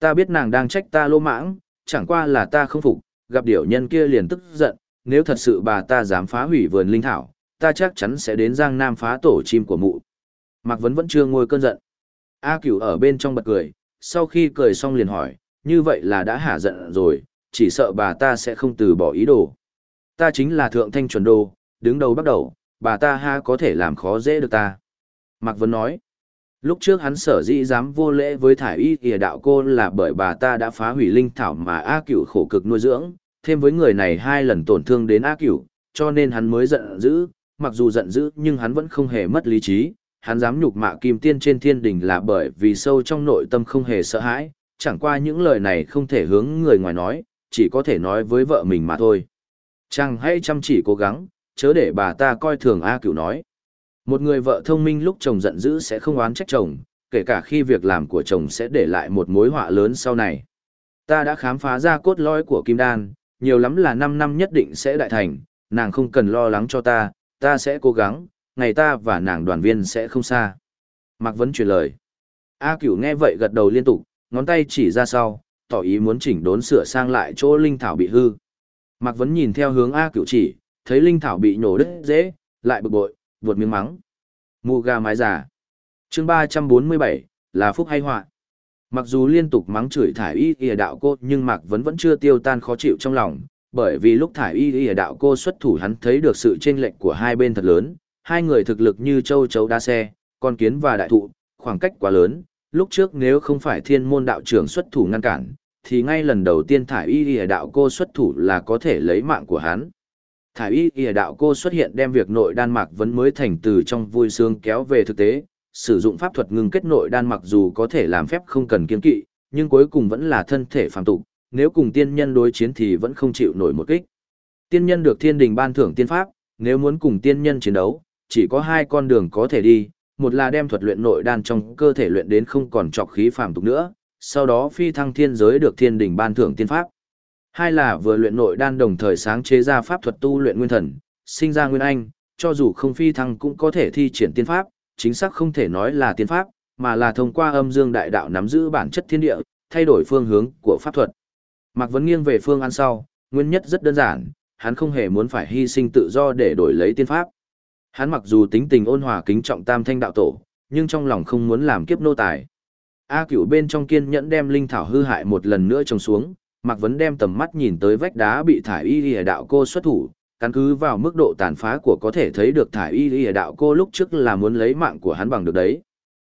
Ta biết nàng đang trách ta lô mãng, chẳng qua là ta không phục, gặp điểu nhân kia liền tức giận, nếu thật sự bà ta dám phá hủy vườn linh thảo, ta chắc chắn sẽ đến Giang Nam phá tổ chim của mụ. Mạc Vấn vẫn chưa ngồi cơn giận. A cửu ở bên trong bật cười, sau khi cười xong liền hỏi, như vậy là đã hả giận rồi, chỉ sợ bà ta sẽ không từ bỏ ý đồ. Ta chính là thượng thanh chuẩn đồ, đứng đầu bắt đầu, bà ta ha có thể làm khó dễ được ta. Mạc Vấn nói, lúc trước hắn sở dĩ dám vô lễ với thải y kìa đạo cô là bởi bà ta đã phá hủy linh thảo mà A cửu khổ cực nuôi dưỡng, thêm với người này hai lần tổn thương đến A cửu, cho nên hắn mới giận dữ, mặc dù giận dữ nhưng hắn vẫn không hề mất lý trí, hắn dám nhục mạ kim tiên trên thiên đình là bởi vì sâu trong nội tâm không hề sợ hãi, chẳng qua những lời này không thể hướng người ngoài nói, chỉ có thể nói với vợ mình mà thôi. Chàng hãy chăm chỉ cố gắng, chớ để bà ta coi thường A cửu nói. Một người vợ thông minh lúc chồng giận dữ sẽ không oán trách chồng, kể cả khi việc làm của chồng sẽ để lại một mối họa lớn sau này. Ta đã khám phá ra cốt lõi của Kim Đan, nhiều lắm là 5 năm nhất định sẽ đại thành, nàng không cần lo lắng cho ta, ta sẽ cố gắng, ngày ta và nàng đoàn viên sẽ không xa. Mạc Vấn truyền lời. A cửu nghe vậy gật đầu liên tục, ngón tay chỉ ra sau, tỏ ý muốn chỉnh đốn sửa sang lại chỗ linh thảo bị hư. Mạc Vấn nhìn theo hướng A cửu chỉ, thấy linh thảo bị nhổ đứt dễ, lại bực bội, vượt miếng mắng. Mù gà mái giả. chương 347, là phúc hay họa Mặc dù liên tục mắng chửi thải y ỉa đạo cô nhưng Mạc Vấn vẫn chưa tiêu tan khó chịu trong lòng, bởi vì lúc thải y ỉa đạo cô xuất thủ hắn thấy được sự chênh lệch của hai bên thật lớn, hai người thực lực như châu chấu đa xe, con kiến và đại thụ, khoảng cách quá lớn, lúc trước nếu không phải thiên môn đạo trưởng xuất thủ ngăn cản, thì ngay lần đầu tiên thải y ỉa đạo cô xuất thủ là có thể lấy mạng của hắn. Thải y ỉa đạo cô xuất hiện đem việc nội đan mạc vẫn mới thành từ trong vui sướng kéo về thực tế, sử dụng pháp thuật ngừng kết nội đan mặc dù có thể làm phép không cần kiên kỵ, nhưng cuối cùng vẫn là thân thể phàm tục, nếu cùng tiên nhân đối chiến thì vẫn không chịu nổi một kích. Tiên nhân được thiên đình ban thưởng tiên pháp, nếu muốn cùng tiên nhân chiến đấu, chỉ có hai con đường có thể đi, một là đem thuật luyện nội đan trong cơ thể luyện đến không còn trọc khí phàm tục nữa, sau đó phi thăng thiên giới được thiên đình ban thưởng tiên pháp. Hai là vừa luyện nội đan đồng thời sáng chế ra pháp thuật tu luyện nguyên thần, sinh ra nguyên anh, cho dù không phi thăng cũng có thể thi triển tiên pháp, chính xác không thể nói là tiên pháp, mà là thông qua âm dương đại đạo nắm giữ bản chất thiên địa, thay đổi phương hướng của pháp thuật. Mạc Vấn nghiêng về phương án sau, nguyên nhất rất đơn giản, hắn không hề muốn phải hy sinh tự do để đổi lấy tiên pháp. Hắn mặc dù tính tình ôn hòa kính trọng tam thanh đạo tổ, nhưng trong lòng không muốn làm kiếp nô tài. A cửu bên trong kiên nhẫn đem linh thảo hư hại một lần nữa trồng xuống, Mạc Vấn đem tầm mắt nhìn tới vách đá bị thải y lìa đạo cô xuất thủ, căn cứ vào mức độ tàn phá của có thể thấy được thải y lìa đạo cô lúc trước là muốn lấy mạng của hắn bằng được đấy.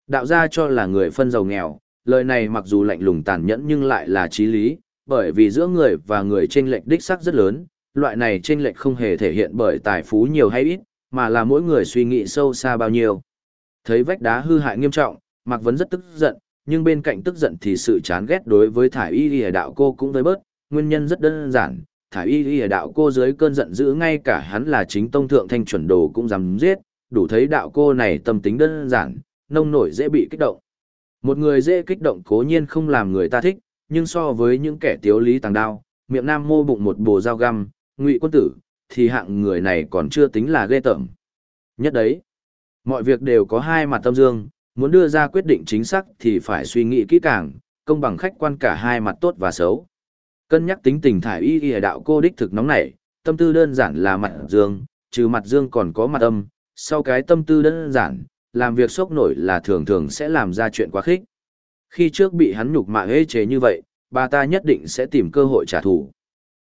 Đạo gia cho là người phân giàu nghèo, lời này mặc dù lạnh lùng tàn nhẫn nhưng lại là trí lý, bởi vì giữa người và người chênh lệch đích sắc rất lớn, loại này chênh lệch không hề thể hiện bởi tài phú nhiều hay ít, mà là mỗi người suy nghĩ sâu xa bao nhiêu. Thấy vách đá hư hại nghiêm trọng, Mạc Vấn rất tức giận, nhưng bên cạnh tức giận thì sự chán ghét đối với thải y lìa đạo cô cũng với bớt, nguyên nhân rất đơn giản. Thải y lìa đạo cô dưới cơn giận dữ ngay cả hắn là chính tông thượng thanh chuẩn đồ cũng dám giết, đủ thấy đạo cô này tâm tính đơn giản, nông nổi dễ bị kích động. Một người dễ kích động cố nhiên không làm người ta thích, nhưng so với những kẻ tiếu lý tàng đao, miệng nam mô bụng một bồ dao găm, ngụy quân tử, thì hạng người này còn chưa tính là ghê tởm. Nhất đấy, mọi việc đều có hai mặt tâm dương, muốn đưa ra quyết định chính xác thì phải suy nghĩ kỹ càng, công bằng khách quan cả hai mặt tốt và xấu. Cân nhắc tính tình thải y y đạo cô đích thực nóng nảy, tâm tư đơn giản là mặt dương, trừ mặt dương còn có mặt âm, sau cái tâm tư đơn giản, làm việc sốc nổi là thường thường sẽ làm ra chuyện quá khích. Khi trước bị hắn nhục mạ hê chế như vậy, bà ta nhất định sẽ tìm cơ hội trả thù.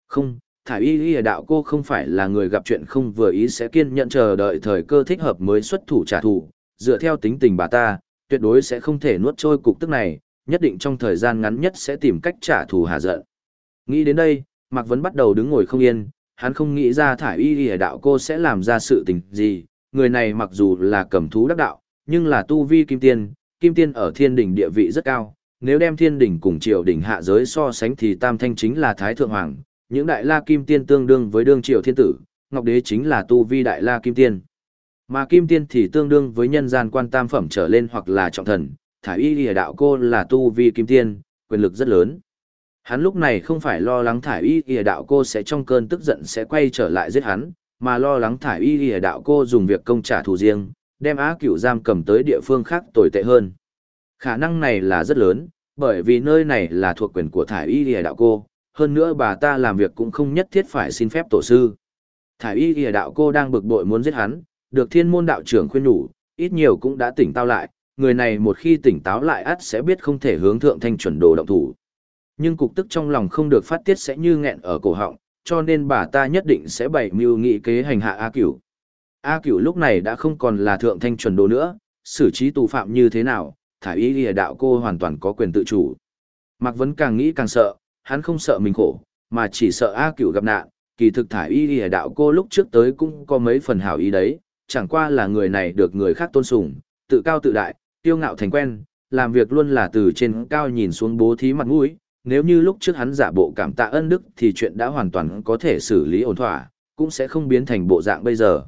Không, thải y y đạo cô không phải là người gặp chuyện không vừa ý sẽ kiên nhẫn chờ đợi thời cơ thích hợp mới xuất thủ trả thù, dựa theo tính tình bà ta, tuyệt đối sẽ không thể nuốt trôi cục tức này, nhất định trong thời gian ngắn nhất sẽ tìm cách trả thù hà giận. Nghĩ đến đây, Mạc Vấn bắt đầu đứng ngồi không yên, hắn không nghĩ ra thải y y đạo cô sẽ làm ra sự tình gì, người này mặc dù là cầm thú đắc đạo, nhưng là tu vi kim tiên, kim tiên ở thiên đỉnh địa vị rất cao, nếu đem thiên đỉnh cùng triều đỉnh hạ giới so sánh thì tam thanh chính là thái thượng hoàng, những đại la kim tiên tương đương với đương triều thiên tử, ngọc đế chính là tu vi đại la kim tiên. Mà kim tiên thì tương đương với nhân gian quan tam phẩm trở lên hoặc là trọng thần, thải y lìa đạo cô là tu vi kim tiên, quyền lực rất lớn. Hắn lúc này không phải lo lắng thải y lìa đạo cô sẽ trong cơn tức giận sẽ quay trở lại giết hắn, mà lo lắng thải y lìa đạo cô dùng việc công trả thù riêng, đem á cửu giam cầm tới địa phương khác tồi tệ hơn. Khả năng này là rất lớn, Bởi vì nơi này là thuộc quyền của thải y lìa đạo cô, hơn nữa bà ta làm việc cũng không nhất thiết phải xin phép tổ sư. Thải y lìa đạo cô đang bực bội muốn giết hắn, được thiên môn đạo trưởng khuyên nhủ, ít nhiều cũng đã tỉnh táo lại, người này một khi tỉnh táo lại ắt sẽ biết không thể hướng thượng thanh chuẩn đồ động thủ. Nhưng cục tức trong lòng không được phát tiết sẽ như nghẹn ở cổ họng, cho nên bà ta nhất định sẽ bày mưu nghị kế hành hạ A Cửu. A Cửu lúc này đã không còn là thượng thanh chuẩn đồ nữa, xử trí tù phạm như thế nào, thải y lìa đạo cô hoàn toàn có quyền tự chủ. Mạc Vấn càng nghĩ càng sợ, hắn không sợ mình khổ, mà chỉ sợ A Cửu gặp nạn, kỳ thực thải y lìa đạo cô lúc trước tới cũng có mấy phần hảo ý đấy, chẳng qua là người này được người khác tôn sùng, tự cao tự đại, tiêu ngạo thành quen, làm việc luôn là từ trên cao nhìn xuống bố thí mặt mũi. Nếu như lúc trước hắn giả bộ cảm tạ ân đức thì chuyện đã hoàn toàn có thể xử lý ổn thỏa, cũng sẽ không biến thành bộ dạng bây giờ.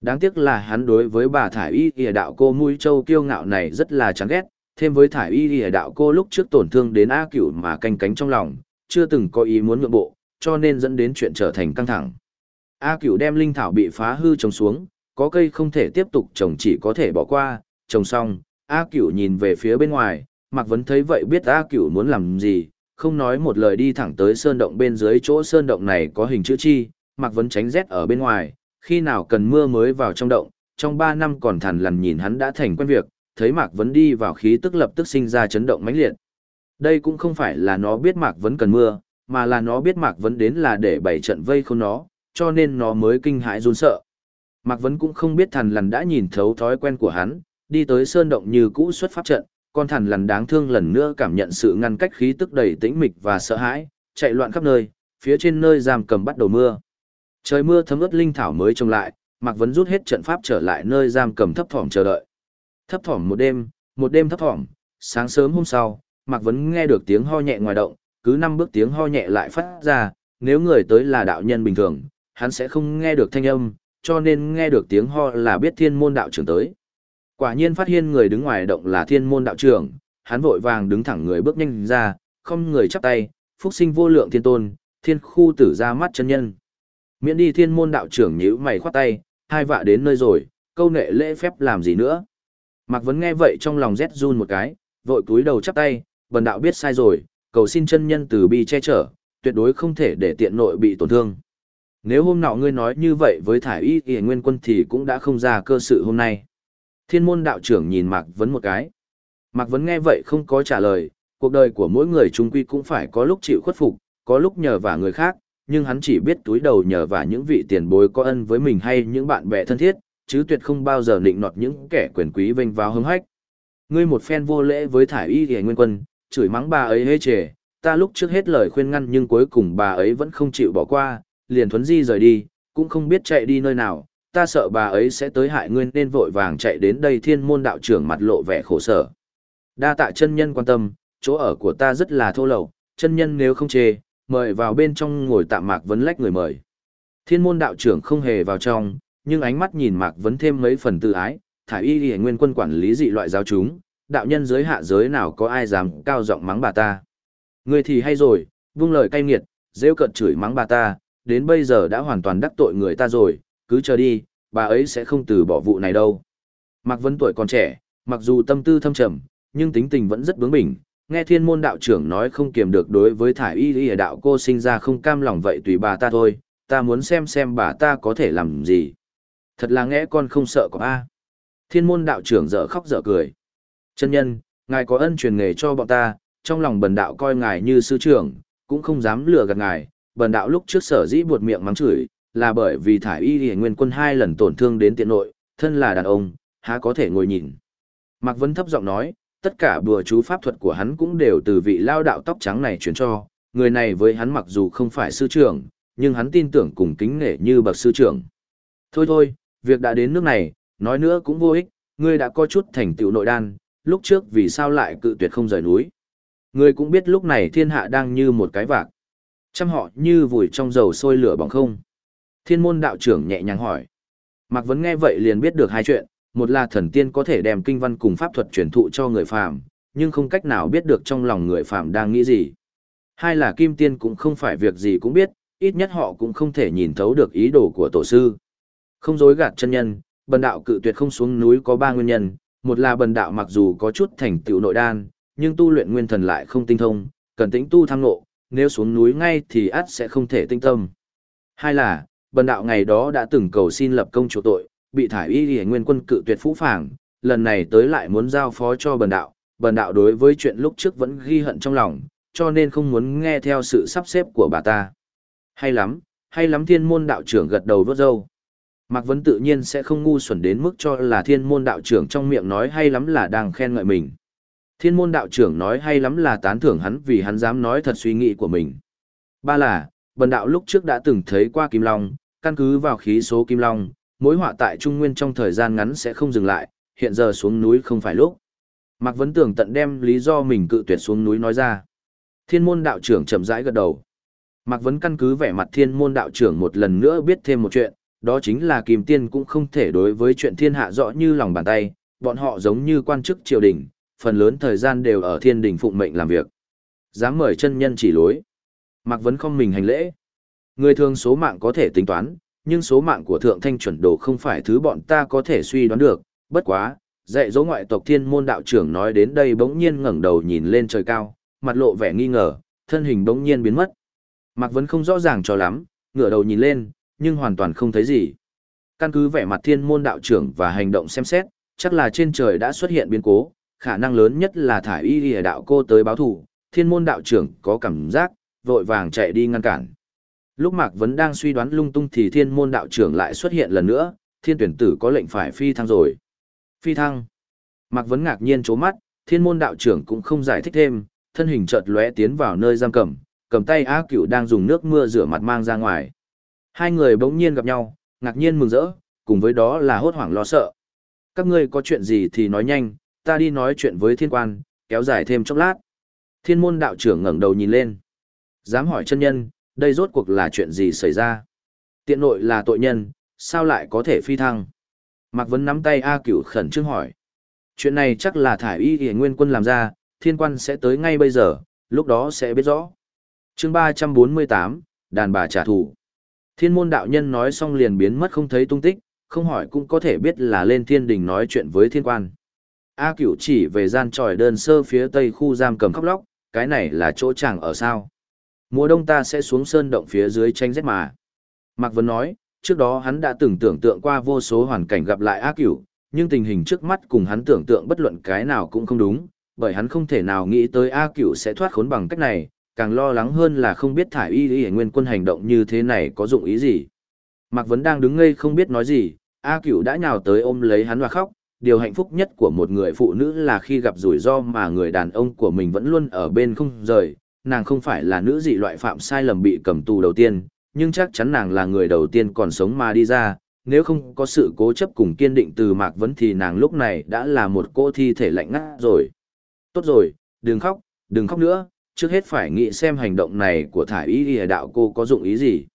Đáng tiếc là hắn đối với bà thải y ỉa đạo cô mũi châu kiêu ngạo này rất là chán ghét, thêm với thải y ỉa đạo cô lúc trước tổn thương đến A cửu mà canh cánh trong lòng, chưa từng có ý muốn nhượng bộ, cho nên dẫn đến chuyện trở thành căng thẳng. A cửu đem linh thảo bị phá hư trồng xuống, có cây không thể tiếp tục trồng chỉ có thể bỏ qua, trồng xong, A Cửu nhìn về phía bên ngoài, Mạc Vấn thấy vậy biết A Cửu muốn làm gì, không nói một lời đi thẳng tới sơn động bên dưới chỗ sơn động này có hình chữ chi, Mạc Vấn tránh rét ở bên ngoài, khi nào cần mưa mới vào trong động, trong 3 năm còn thằn lằn nhìn hắn đã thành quen việc, thấy Mạc Vấn đi vào khí tức lập tức sinh ra chấn động mãnh liệt. Đây cũng không phải là nó biết Mạc Vấn cần mưa, mà là nó biết Mạc Vấn đến là để bày trận vây không nó, cho nên nó mới kinh hãi run sợ. Mạc Vấn cũng không biết thằn lằn đã nhìn thấu thói quen của hắn, đi tới sơn động như cũ xuất pháp trận, con thằn lằn đáng thương lần nữa cảm nhận sự ngăn cách khí tức đầy tĩnh mịch và sợ hãi, chạy loạn khắp nơi, phía trên nơi giam cầm bắt đầu mưa. Trời mưa thấm ướt linh thảo mới trông lại, Mạc Vấn rút hết trận pháp trở lại nơi giam cầm thấp thỏm chờ đợi. Thấp thỏm một đêm, một đêm thấp thỏm, sáng sớm hôm sau, Mạc Vấn nghe được tiếng ho nhẹ ngoài động, cứ năm bước tiếng ho nhẹ lại phát ra, nếu người tới là đạo nhân bình thường, hắn sẽ không nghe được thanh âm, cho nên nghe được tiếng ho là biết thiên môn đạo trưởng tới. Quả nhiên phát hiện người đứng ngoài động là thiên môn đạo trưởng, hắn vội vàng đứng thẳng người bước nhanh ra, không người chắp tay, phúc sinh vô lượng thiên tôn, thiên khu tử ra mắt chân nhân. Miễn đi thiên môn đạo trưởng nhíu mày khoát tay, hai vạ đến nơi rồi, câu nệ lễ phép làm gì nữa. Mạc Vấn nghe vậy trong lòng rét run một cái, vội cúi đầu chắp tay, bần đạo biết sai rồi, cầu xin chân nhân từ bi che chở, tuyệt đối không thể để tiện nội bị tổn thương. Nếu hôm nọ ngươi nói như vậy với thải y y nguyên quân thì cũng đã không ra cơ sự hôm nay. Thiên môn đạo trưởng nhìn Mạc Vấn một cái. Mạc Vấn nghe vậy không có trả lời, cuộc đời của mỗi người trung quy cũng phải có lúc chịu khuất phục, có lúc nhờ vả người khác, nhưng hắn chỉ biết túi đầu nhờ vả những vị tiền bối có ân với mình hay những bạn bè thân thiết, chứ tuyệt không bao giờ định nọt những kẻ quyền quý vênh vào hứng hách. Ngươi một phen vô lễ với thải y y nguyên quân, chửi mắng bà ấy hê trề, ta lúc trước hết lời khuyên ngăn nhưng cuối cùng bà ấy vẫn không chịu bỏ qua, liền thuấn di rời đi, cũng không biết chạy đi nơi nào, ta sợ bà ấy sẽ tới hại ngươi nên vội vàng chạy đến đây thiên môn đạo trưởng mặt lộ vẻ khổ sở. Đa tạ chân nhân quan tâm, chỗ ở của ta rất là thô lậu, chân nhân nếu không chê, mời vào bên trong ngồi tạm mạc vấn lách người mời. Thiên môn đạo trưởng không hề vào trong, nhưng ánh mắt nhìn mạc vấn thêm mấy phần tự ái, thải y ghi nguyên quân quản lý dị loại giáo chúng, đạo nhân giới hạ giới nào có ai dám cao giọng mắng bà ta. Người thì hay rồi, vung lời cay nghiệt, rêu cận chửi mắng bà ta, đến bây giờ đã hoàn toàn đắc tội người ta rồi, cứ chờ đi, bà ấy sẽ không từ bỏ vụ này đâu. Mạc Vân tuổi còn trẻ, mặc dù tâm tư thâm trầm, nhưng tính tình vẫn rất bướng bỉnh, nghe thiên môn đạo trưởng nói không kiềm được đối với thải y y đạo cô sinh ra không cam lòng vậy tùy bà ta thôi, ta muốn xem xem bà ta có thể làm gì. Thật là nghe con không sợ có a. Thiên môn đạo trưởng dở khóc dở cười. Chân nhân, ngài có ân truyền nghề cho bọn ta, trong lòng bần đạo coi ngài như sư trưởng, cũng không dám lừa gạt ngài, bần đạo lúc trước sở dĩ buột miệng mắng chửi, là bởi vì thải y hiển nguyên quân hai lần tổn thương đến tiện nội, thân là đàn ông, há có thể ngồi nhìn. Mạc Vấn thấp giọng nói, tất cả bùa chú pháp thuật của hắn cũng đều từ vị lao đạo tóc trắng này truyền cho, người này với hắn mặc dù không phải sư trưởng, nhưng hắn tin tưởng cùng kính nể như bậc sư trưởng. Thôi thôi, việc đã đến nước này, nói nữa cũng vô ích, ngươi đã có chút thành tựu nội đan, lúc trước vì sao lại cự tuyệt không rời núi. Ngươi cũng biết lúc này thiên hạ đang như một cái vạc. Trăm họ như vùi trong dầu sôi lửa bỏng không. Thiên môn đạo trưởng nhẹ nhàng hỏi. Mạc Vấn nghe vậy liền biết được hai chuyện, một là thần tiên có thể đem kinh văn cùng pháp thuật truyền thụ cho người phàm, nhưng không cách nào biết được trong lòng người phàm đang nghĩ gì. Hai là kim tiên cũng không phải việc gì cũng biết, ít nhất họ cũng không thể nhìn thấu được ý đồ của tổ sư. Không dối gạt chân nhân, bần đạo cự tuyệt không xuống núi có ba nguyên nhân, một là bần đạo mặc dù có chút thành tựu nội đan, nhưng tu luyện nguyên thần lại không tinh thông, cần tĩnh tu tham ngộ, nếu xuống núi ngay thì ắt sẽ không thể tinh tâm. Hai là, bần đạo ngày đó đã từng cầu xin lập công chỗ tội, bị thải y y nguyên quân cự tuyệt phũ phàng, lần này tới lại muốn giao phó cho bần đạo, bần đạo đối với chuyện lúc trước vẫn ghi hận trong lòng, cho nên không muốn nghe theo sự sắp xếp của bà ta. Hay lắm, hay lắm thiên môn đạo trưởng gật đầu vớt râu. Mạc Vấn tự nhiên sẽ không ngu xuẩn đến mức cho là thiên môn đạo trưởng trong miệng nói hay lắm là đang khen ngợi mình. Thiên môn đạo trưởng nói hay lắm là tán thưởng hắn vì hắn dám nói thật suy nghĩ của mình. Ba là, bần đạo lúc trước đã từng thấy qua Kim Long, căn cứ vào khí số Kim Long, mối họa tại Trung Nguyên trong thời gian ngắn sẽ không dừng lại, hiện giờ xuống núi không phải lúc. Mạc Vấn Tưởng tận đem lý do mình cự tuyệt xuống núi nói ra. Thiên môn đạo trưởng chậm rãi gật đầu. Mạc Vấn căn cứ vẻ mặt thiên môn đạo trưởng một lần nữa biết thêm một chuyện, đó chính là Kim Tiên cũng không thể đối với chuyện thiên hạ rõ như lòng bàn tay, bọn họ giống như quan chức triều đình, phần lớn thời gian đều ở thiên đình phụng mệnh làm việc. Dám mời chân nhân chỉ lối. Mạc Vấn không mình hành lễ. Người thường số mạng có thể tính toán, nhưng số mạng của thượng thanh chuẩn đồ không phải thứ bọn ta có thể suy đoán được, bất quá, dạy dỗ ngoại tộc thiên môn đạo trưởng nói đến đây bỗng nhiên ngẩng đầu nhìn lên trời cao, mặt lộ vẻ nghi ngờ, thân hình bỗng nhiên biến mất. Mạc Vấn không rõ ràng cho lắm, ngửa đầu nhìn lên, nhưng hoàn toàn không thấy gì. Căn cứ vẻ mặt thiên môn đạo trưởng và hành động xem xét, chắc là trên trời đã xuất hiện biến cố, khả năng lớn nhất là thải y lìa đạo cô tới báo thủ, thiên môn đạo trưởng có cảm giác, vội vàng chạy đi ngăn cản. Lúc Mạc Vấn đang suy đoán lung tung thì thiên môn đạo trưởng lại xuất hiện lần nữa, thiên tuyển tử có lệnh phải phi thăng rồi. Phi thăng. Mạc Vấn ngạc nhiên chố mắt, thiên môn đạo trưởng cũng không giải thích thêm, thân hình chợt lóe tiến vào nơi giam cầm, cầm tay Á Cửu đang dùng nước mưa rửa mặt mang ra ngoài. Hai người bỗng nhiên gặp nhau, ngạc nhiên mừng rỡ, cùng với đó là hốt hoảng lo sợ. Các ngươi có chuyện gì thì nói nhanh, ta đi nói chuyện với thiên quan, kéo dài thêm chốc lát. Thiên môn đạo trưởng ngẩng đầu nhìn lên. Dám hỏi chân nhân, đây rốt cuộc là chuyện gì xảy ra? Tiện nội là tội nhân, sao lại có thể phi thăng? Mạc Vấn nắm tay A Cửu khẩn trương hỏi. Chuyện này chắc là thải y hề nguyên quân làm ra, thiên quan sẽ tới ngay bây giờ, lúc đó sẽ biết rõ. chương 348, đàn bà trả thù. Thiên môn đạo nhân nói xong liền biến mất không thấy tung tích, không hỏi cũng có thể biết là lên thiên đình nói chuyện với thiên quan. A cửu chỉ về gian tròi đơn sơ phía tây khu giam cầm khóc lóc, cái này là chỗ chàng ở sao. Mùa đông ta sẽ xuống sơn động phía dưới tranh rét mà. Mạc Vân nói, trước đó hắn đã từng tưởng tượng qua vô số hoàn cảnh gặp lại A cửu, nhưng tình hình trước mắt cùng hắn tưởng tượng bất luận cái nào cũng không đúng, bởi hắn không thể nào nghĩ tới A cửu sẽ thoát khốn bằng cách này, càng lo lắng hơn là không biết thải y y nguyên quân hành động như thế này có dụng ý gì. Mạc Vấn đang đứng ngây không biết nói gì, A cửu đã nhào tới ôm lấy hắn và khóc, điều hạnh phúc nhất của một người phụ nữ là khi gặp rủi ro mà người đàn ông của mình vẫn luôn ở bên không rời, nàng không phải là nữ dị loại phạm sai lầm bị cầm tù đầu tiên, nhưng chắc chắn nàng là người đầu tiên còn sống mà đi ra, nếu không có sự cố chấp cùng kiên định từ Mạc Vấn thì nàng lúc này đã là một cô thi thể lạnh ngắt rồi. Tốt rồi, đừng khóc, đừng khóc nữa, trước hết phải nghĩ xem hành động này của thải y y đạo cô có dụng ý gì.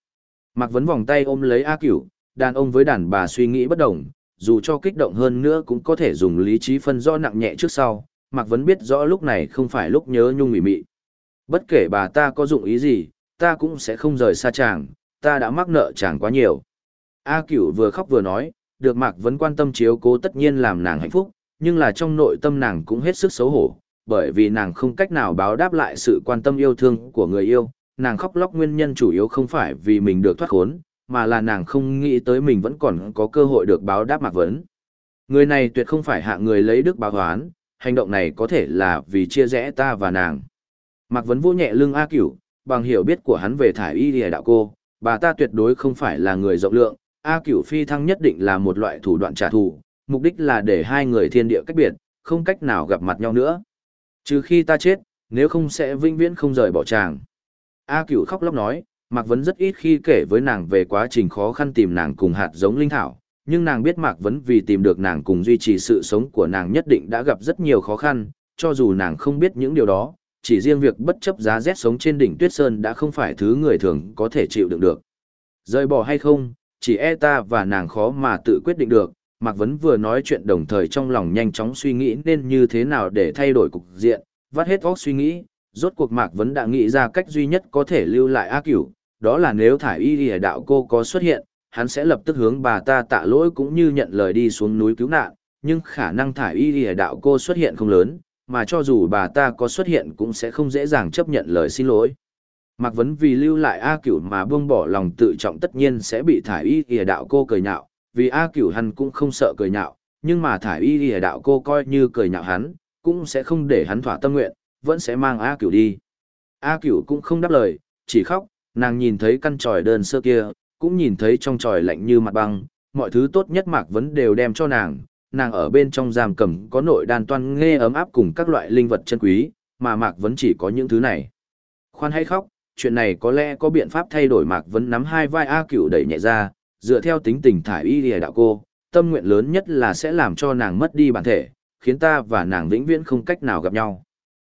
Mạc Vấn vòng tay ôm lấy A Cửu, đàn ông với đàn bà suy nghĩ bất đồng, dù cho kích động hơn nữa cũng có thể dùng lý trí phân rõ nặng nhẹ trước sau, Mạc Vấn biết rõ lúc này không phải lúc nhớ nhung mỉ mị. Bất kể bà ta có dụng ý gì, ta cũng sẽ không rời xa chàng, ta đã mắc nợ chàng quá nhiều. A Cửu vừa khóc vừa nói, được Mạc Vấn quan tâm chiếu cố tất nhiên làm nàng hạnh phúc, nhưng là trong nội tâm nàng cũng hết sức xấu hổ, bởi vì nàng không cách nào báo đáp lại sự quan tâm yêu thương của người yêu, nàng khóc lóc nguyên nhân chủ yếu không phải vì mình được thoát khốn, mà là nàng không nghĩ tới mình vẫn còn có cơ hội được báo đáp Mạc Vấn. Người này tuyệt không phải hạ người lấy đức báo hoán, hành động này có thể là vì chia rẽ ta và nàng. Mạc Vấn vô nhẹ lưng A Cửu, bằng hiểu biết của hắn về thải y lìa đạo cô, bà ta tuyệt đối không phải là người rộng lượng, A Cửu phi thăng nhất định là một loại thủ đoạn trả thù, mục đích là để hai người thiên địa cách biệt, không cách nào gặp mặt nhau nữa. Trừ khi ta chết, nếu không sẽ vinh viễn không rời bỏ chàng. A Cửu khóc lóc nói, Mạc Vấn rất ít khi kể với nàng về quá trình khó khăn tìm nàng cùng hạt giống linh thảo, nhưng nàng biết Mạc Vấn vì tìm được nàng cùng duy trì sự sống của nàng nhất định đã gặp rất nhiều khó khăn, cho dù nàng không biết những điều đó, chỉ riêng việc bất chấp giá rét sống trên đỉnh Tuyết Sơn đã không phải thứ người thường có thể chịu đựng được. Rời bỏ hay không, chỉ e ta và nàng khó mà tự quyết định được, Mạc Vấn vừa nói chuyện đồng thời trong lòng nhanh chóng suy nghĩ nên như thế nào để thay đổi cục diện, vắt hết óc suy nghĩ, rốt cuộc Mạc Vấn đã nghĩ ra cách duy nhất có thể lưu lại A Cửu, đó là nếu thải y lìa đạo cô có xuất hiện, hắn sẽ lập tức hướng bà ta tạ lỗi cũng như nhận lời đi xuống núi cứu nạn, nhưng khả năng thải y lìa đạo cô xuất hiện không lớn, mà cho dù bà ta có xuất hiện cũng sẽ không dễ dàng chấp nhận lời xin lỗi. Mạc Vấn vì lưu lại A Cửu mà buông bỏ lòng tự trọng tất nhiên sẽ bị thải y lìa đạo cô cười nhạo, vì A Cửu hắn cũng không sợ cười nhạo, nhưng mà thải y lìa đạo cô coi như cười nhạo hắn, cũng sẽ không để hắn thỏa tâm nguyện, vẫn sẽ mang A Cửu đi. A Cửu cũng không đáp lời, chỉ khóc, nàng nhìn thấy căn tròi đơn sơ kia, cũng nhìn thấy trong tròi lạnh như mặt băng, mọi thứ tốt nhất Mạc Vấn đều đem cho nàng, nàng ở bên trong giam cầm có nội đàn toan nghe ấm áp cùng các loại linh vật chân quý, mà Mạc Vấn chỉ có những thứ này. Khoan hay khóc, chuyện này có lẽ có biện pháp thay đổi Mạc Vấn nắm hai vai A Cửu đẩy nhẹ ra, dựa theo tính tình thải y lìa đạo cô, tâm nguyện lớn nhất là sẽ làm cho nàng mất đi bản thể, khiến ta và nàng vĩnh viễn không cách nào gặp nhau.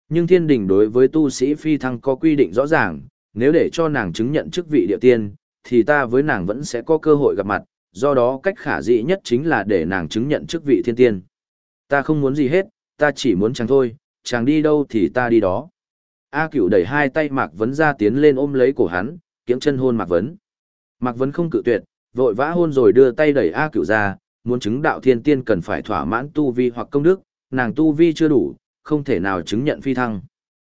Nhưng thiên đình đối với tu sĩ phi thăng có quy định rõ ràng, nếu để cho nàng chứng nhận chức vị địa tiên, thì ta với nàng vẫn sẽ có cơ hội gặp mặt, do đó cách khả dĩ nhất chính là để nàng chứng nhận chức vị thiên tiên. Ta không muốn gì hết, ta chỉ muốn chàng thôi, chàng đi đâu thì ta đi đó. A cửu đẩy hai tay Mạc Vấn ra tiến lên ôm lấy cổ hắn, kiễng chân hôn Mạc Vấn. Mạc Vấn không cự tuyệt, vội vã hôn rồi đưa tay đẩy A cửu ra, muốn chứng đạo thiên tiên cần phải thỏa mãn tu vi hoặc công đức, nàng tu vi chưa đủ, không thể nào chứng nhận phi thăng.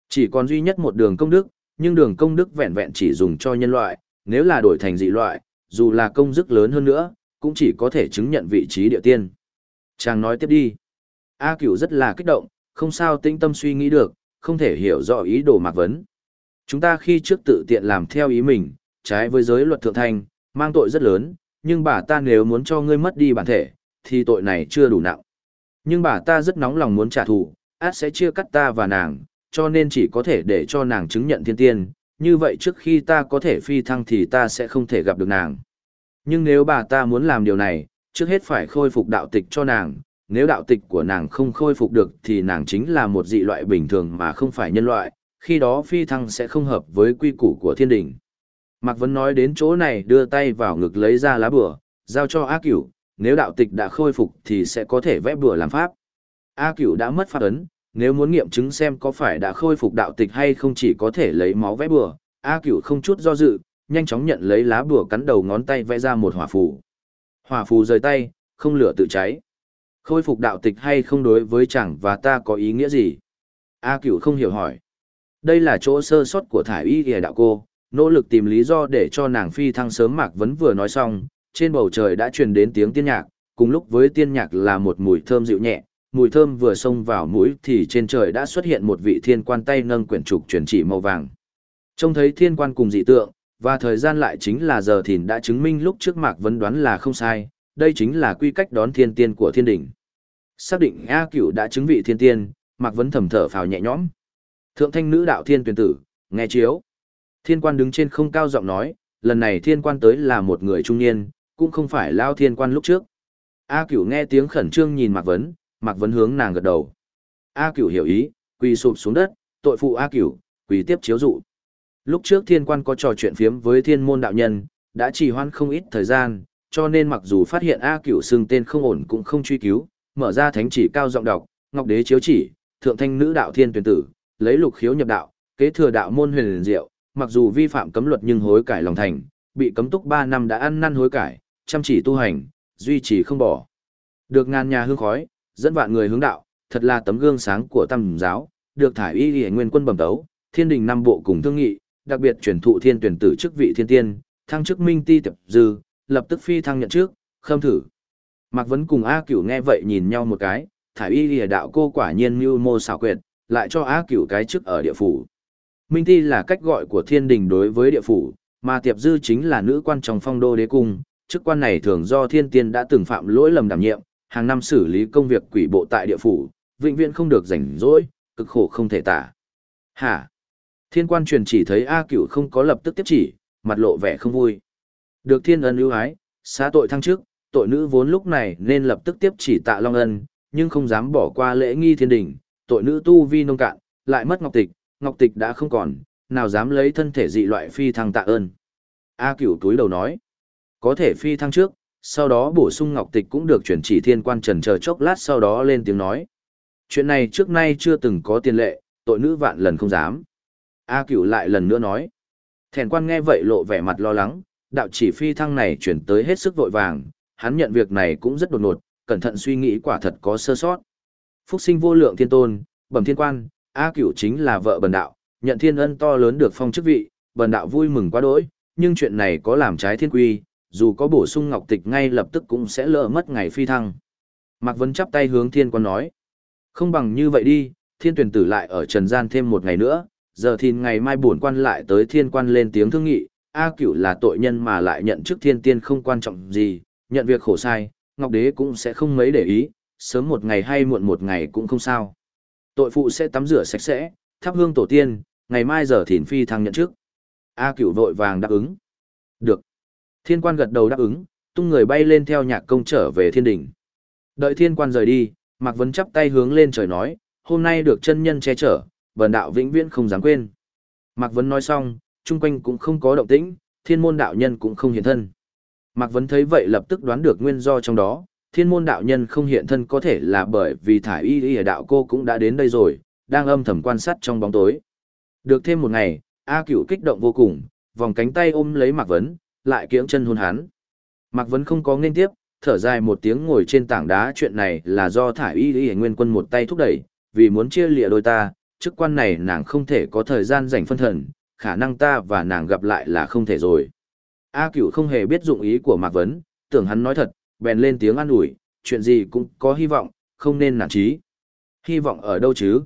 Chỉ còn duy nhất một đường công đức, nhưng đường công đức vẹn vẹn chỉ dùng cho nhân loại, nếu là đổi thành dị loại, dù là công đức lớn hơn nữa, cũng chỉ có thể chứng nhận vị trí địa tiên. Chàng nói tiếp đi. A cửu rất là kích động, không sao tinh tâm suy nghĩ được, không thể hiểu rõ ý đồ mạc vấn. Chúng ta khi trước tự tiện làm theo ý mình, trái với giới luật thượng thành, mang tội rất lớn, nhưng bà ta nếu muốn cho ngươi mất đi bản thể, thì tội này chưa đủ nặng. Nhưng bà ta rất nóng lòng muốn trả thù, át sẽ chia cắt ta và nàng, cho nên chỉ có thể để cho nàng chứng nhận thiên tiên, như vậy trước khi ta có thể phi thăng thì ta sẽ không thể gặp được nàng. Nhưng nếu bà ta muốn làm điều này, trước hết phải khôi phục đạo tịch cho nàng, nếu đạo tịch của nàng không khôi phục được thì nàng chính là một dị loại bình thường mà không phải nhân loại, khi đó phi thăng sẽ không hợp với quy củ của thiên đình. Mạc Vấn nói đến chỗ này đưa tay vào ngực lấy ra lá bửa, giao cho A Cửu, nếu đạo tịch đã khôi phục thì sẽ có thể vẽ bửa làm pháp. A Cửu đã mất pháp ấn, nếu muốn nghiệm chứng xem có phải đã khôi phục đạo tịch hay không chỉ có thể lấy máu vẽ bùa. A Cửu không chút do dự, nhanh chóng nhận lấy lá bùa cắn đầu ngón tay vẽ ra một hỏa phù. Hỏa phù rời tay, không lửa tự cháy. Khôi phục đạo tịch hay không đối với chẳng và ta có ý nghĩa gì? A Cửu không hiểu hỏi. Đây là chỗ sơ sót của thải y kìa đạo cô, nỗ lực tìm lý do để cho nàng phi thăng sớm Mạc Vấn vừa nói xong, trên bầu trời đã truyền đến tiếng tiên nhạc, cùng lúc với tiên nhạc là một mùi thơm dịu nhẹ, mùi thơm vừa xông vào mũi thì trên trời đã xuất hiện một vị thiên quan tay nâng quyển trục truyền chỉ màu vàng. Trông thấy thiên quan cùng dị tượng, và thời gian lại chính là giờ thìn đã chứng minh lúc trước Mạc Vấn đoán là không sai, đây chính là quy cách đón thiên tiên của thiên đỉnh. Xác định A Cửu đã chứng vị thiên tiên, Mạc Vấn thầm thở phào nhẹ nhõm. Thượng thanh nữ đạo thiên tuyển tử, nghe chiếu. Thiên quan đứng trên không cao giọng nói, lần này thiên quan tới là một người trung niên, cũng không phải lao thiên quan lúc trước. A Cửu nghe tiếng khẩn trương nhìn Mạc Vấn, Mạc Vấn hướng nàng gật đầu. A Cửu hiểu ý, quỳ sụp xuống đất, tội phụ A Cửu, quỳ tiếp chiếu dụ. Lúc trước thiên quan có trò chuyện phiếm với thiên môn đạo nhân, đã trì hoãn không ít thời gian, cho nên mặc dù phát hiện A cửu xưng tên không ổn cũng không truy cứu, mở ra thánh chỉ cao giọng đọc, ngọc đế chiếu chỉ, thượng thanh nữ đạo thiên tuyển tử, lấy lục khiếu nhập đạo, kế thừa đạo môn huyền liền diệu, mặc dù vi phạm cấm luật nhưng hối cải lòng thành, bị cấm túc 3 năm đã ăn năn hối cải, chăm chỉ tu hành, duy trì không bỏ. Được ngàn nhà hương khói, dẫn vạn người hướng đạo, thật là tấm gương sáng của tam giáo, được thải y y nguyên quân bẩm tấu, thiên đình năm bộ cùng thương nghị, đặc biệt truyền thụ thiên tuyển tử chức vị thiên tiên, thăng chức minh ti tiệp dư, lập tức phi thăng nhận trước, khâm thử. Mạc Vấn cùng A Cửu nghe vậy nhìn nhau một cái, thải y lìa đạo cô quả nhiên mưu mô xảo quyệt, lại cho A Cửu cái chức ở địa phủ. Minh ti là cách gọi của thiên đình đối với địa phủ, mà tiệp dư chính là nữ quan trong phong đô đế cung, chức quan này thường do thiên tiên đã từng phạm lỗi lầm đảm nhiệm, hàng năm xử lý công việc quỷ bộ tại địa phủ, vĩnh viễn không được rảnh rỗi, cực khổ không thể tả. Hả? Thiên quan truyền chỉ thấy A cửu không có lập tức tiếp chỉ, mặt lộ vẻ không vui. Được thiên ân ưu ái, xá tội thăng trước, tội nữ vốn lúc này nên lập tức tiếp chỉ tạ Long Ân, nhưng không dám bỏ qua lễ nghi thiên đình, tội nữ tu vi nông cạn, lại mất ngọc tịch, ngọc tịch đã không còn, nào dám lấy thân thể dị loại phi thăng tạ ơn. A cửu túi đầu nói, có thể phi thăng trước, sau đó bổ sung ngọc tịch cũng được chuyển chỉ thiên quan trần chờ chốc lát sau đó lên tiếng nói. Chuyện này trước nay chưa từng có tiền lệ, tội nữ vạn lần không dám. A cửu lại lần nữa nói. Thèn quan nghe vậy lộ vẻ mặt lo lắng, đạo chỉ phi thăng này chuyển tới hết sức vội vàng, hắn nhận việc này cũng rất đột ngột, cẩn thận suy nghĩ quả thật có sơ sót. Phúc sinh vô lượng thiên tôn, Bẩm thiên quan, A Cửu chính là vợ bần đạo, nhận thiên ân to lớn được phong chức vị, bần đạo vui mừng quá đỗi, nhưng chuyện này có làm trái thiên quy, dù có bổ sung ngọc tịch ngay lập tức cũng sẽ lỡ mất ngày phi thăng. Mạc Vân chắp tay hướng thiên quan nói. Không bằng như vậy đi, thiên tuyển tử lại ở trần gian thêm một ngày nữa, giờ thì ngày mai bổn quan lại tới thiên quan lên tiếng thương nghị, A cửu là tội nhân mà lại nhận chức thiên tiên không quan trọng gì, nhận việc khổ sai, Ngọc Đế cũng sẽ không mấy để ý, sớm một ngày hay muộn một ngày cũng không sao. Tội phụ sẽ tắm rửa sạch sẽ, thắp hương tổ tiên, ngày mai giờ thìn phi thăng nhận chức. A cửu vội vàng đáp ứng. Được. Thiên quan gật đầu đáp ứng, tung người bay lên theo nhạc công trở về thiên đỉnh. Đợi thiên quan rời đi, Mạc Vấn chắp tay hướng lên trời nói, hôm nay được chân nhân che chở, bần đạo vĩnh viễn không dám quên. Mạc Vấn nói xong, chung quanh cũng không có động tĩnh, thiên môn đạo nhân cũng không hiện thân. Mạc Vấn thấy vậy lập tức đoán được nguyên do trong đó, thiên môn đạo nhân không hiện thân có thể là bởi vì thải y y đạo cô cũng đã đến đây rồi, đang âm thầm quan sát trong bóng tối. Được thêm một ngày, A cửu kích động vô cùng, vòng cánh tay ôm lấy Mạc Vấn, lại kiễng chân hôn hắn. Mạc Vấn không có nên tiếp, thở dài một tiếng ngồi trên tảng đá chuyện này là do thải y y nguyên quân một tay thúc đẩy, vì muốn chia lịa đôi ta, chức quan này nàng không thể có thời gian dành phân thần, khả năng ta và nàng gặp lại là không thể rồi. A cửu không hề biết dụng ý của Mạc Vấn, tưởng hắn nói thật, bèn lên tiếng an ủi, chuyện gì cũng có hy vọng, không nên nản trí. Hy vọng ở đâu chứ?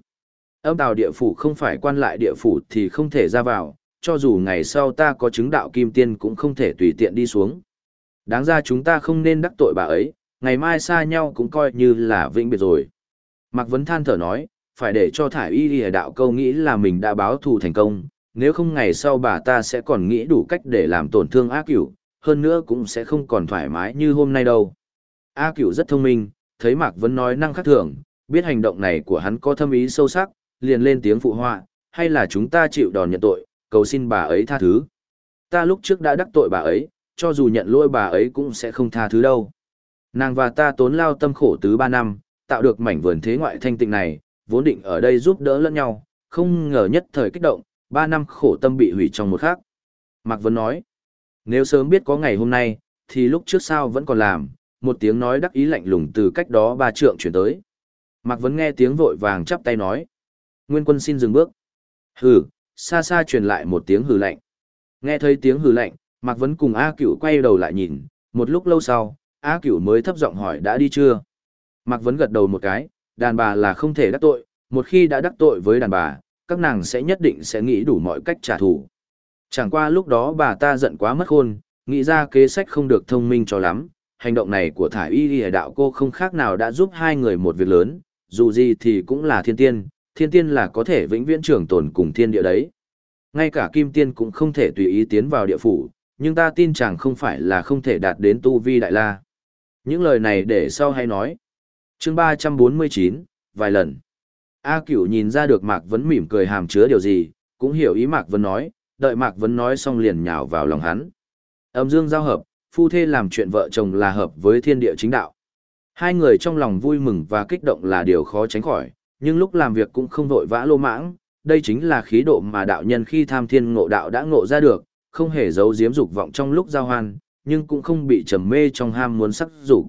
Âm tàu địa phủ không phải quan lại địa phủ thì không thể ra vào, cho dù ngày sau ta có chứng đạo kim tiên cũng không thể tùy tiện đi xuống. Đáng ra chúng ta không nên đắc tội bà ấy, ngày mai xa nhau cũng coi như là vĩnh biệt rồi. Mạc Vấn than thở nói, phải để cho thải y lìa đạo câu nghĩ là mình đã báo thù thành công, nếu không ngày sau bà ta sẽ còn nghĩ đủ cách để làm tổn thương A cửu, hơn nữa cũng sẽ không còn thoải mái như hôm nay đâu. A cửu rất thông minh, thấy Mạc Vấn nói năng khác thường, biết hành động này của hắn có thâm ý sâu sắc, liền lên tiếng phụ họa, hay là chúng ta chịu đòn nhận tội, cầu xin bà ấy tha thứ. Ta lúc trước đã đắc tội bà ấy, cho dù nhận lỗi bà ấy cũng sẽ không tha thứ đâu. Nàng và ta tốn lao tâm khổ tứ ba năm, tạo được mảnh vườn thế ngoại thanh tịnh này, vốn định ở đây giúp đỡ lẫn nhau, không ngờ nhất thời kích động, ba năm khổ tâm bị hủy trong một khắc. Mạc Vân nói, nếu sớm biết có ngày hôm nay, thì lúc trước sao vẫn còn làm, một tiếng nói đắc ý lạnh lùng từ cách đó ba trượng chuyển tới. Mạc Vân nghe tiếng vội vàng chắp tay nói, Nguyên quân xin dừng bước. Hừ, xa xa truyền lại một tiếng hừ lạnh. Nghe thấy tiếng hừ lạnh, Mạc Vấn cùng A Cửu quay đầu lại nhìn, một lúc lâu sau, A Cửu mới thấp giọng hỏi đã đi chưa? Mạc Vấn gật đầu một cái, đàn bà là không thể đắc tội, một khi đã đắc tội với đàn bà, các nàng sẽ nhất định sẽ nghĩ đủ mọi cách trả thù. Chẳng qua lúc đó bà ta giận quá mất khôn, nghĩ ra kế sách không được thông minh cho lắm, hành động này của thải y lìa đạo cô không khác nào đã giúp hai người một việc lớn, dù gì thì cũng là thiên tiên, thiên tiên là có thể vĩnh viễn trường tồn cùng thiên địa đấy. Ngay cả kim tiên cũng không thể tùy ý tiến vào địa phủ, nhưng ta tin chẳng không phải là không thể đạt đến tu vi đại la. Những lời này để sau hay nói. chương 349, vài lần. A cửu nhìn ra được Mạc Vấn mỉm cười hàm chứa điều gì, cũng hiểu ý Mạc Vấn nói, đợi Mạc Vấn nói xong liền nhào vào lòng hắn. Âm dương giao hợp, phu thê làm chuyện vợ chồng là hợp với thiên địa chính đạo. Hai người trong lòng vui mừng và kích động là điều khó tránh khỏi, nhưng lúc làm việc cũng không vội vã lô mãng, đây chính là khí độ mà đạo nhân khi tham thiên ngộ đạo đã ngộ ra được, không hề giấu giếm dục vọng trong lúc giao hoan, nhưng cũng không bị trầm mê trong ham muốn sắc dục.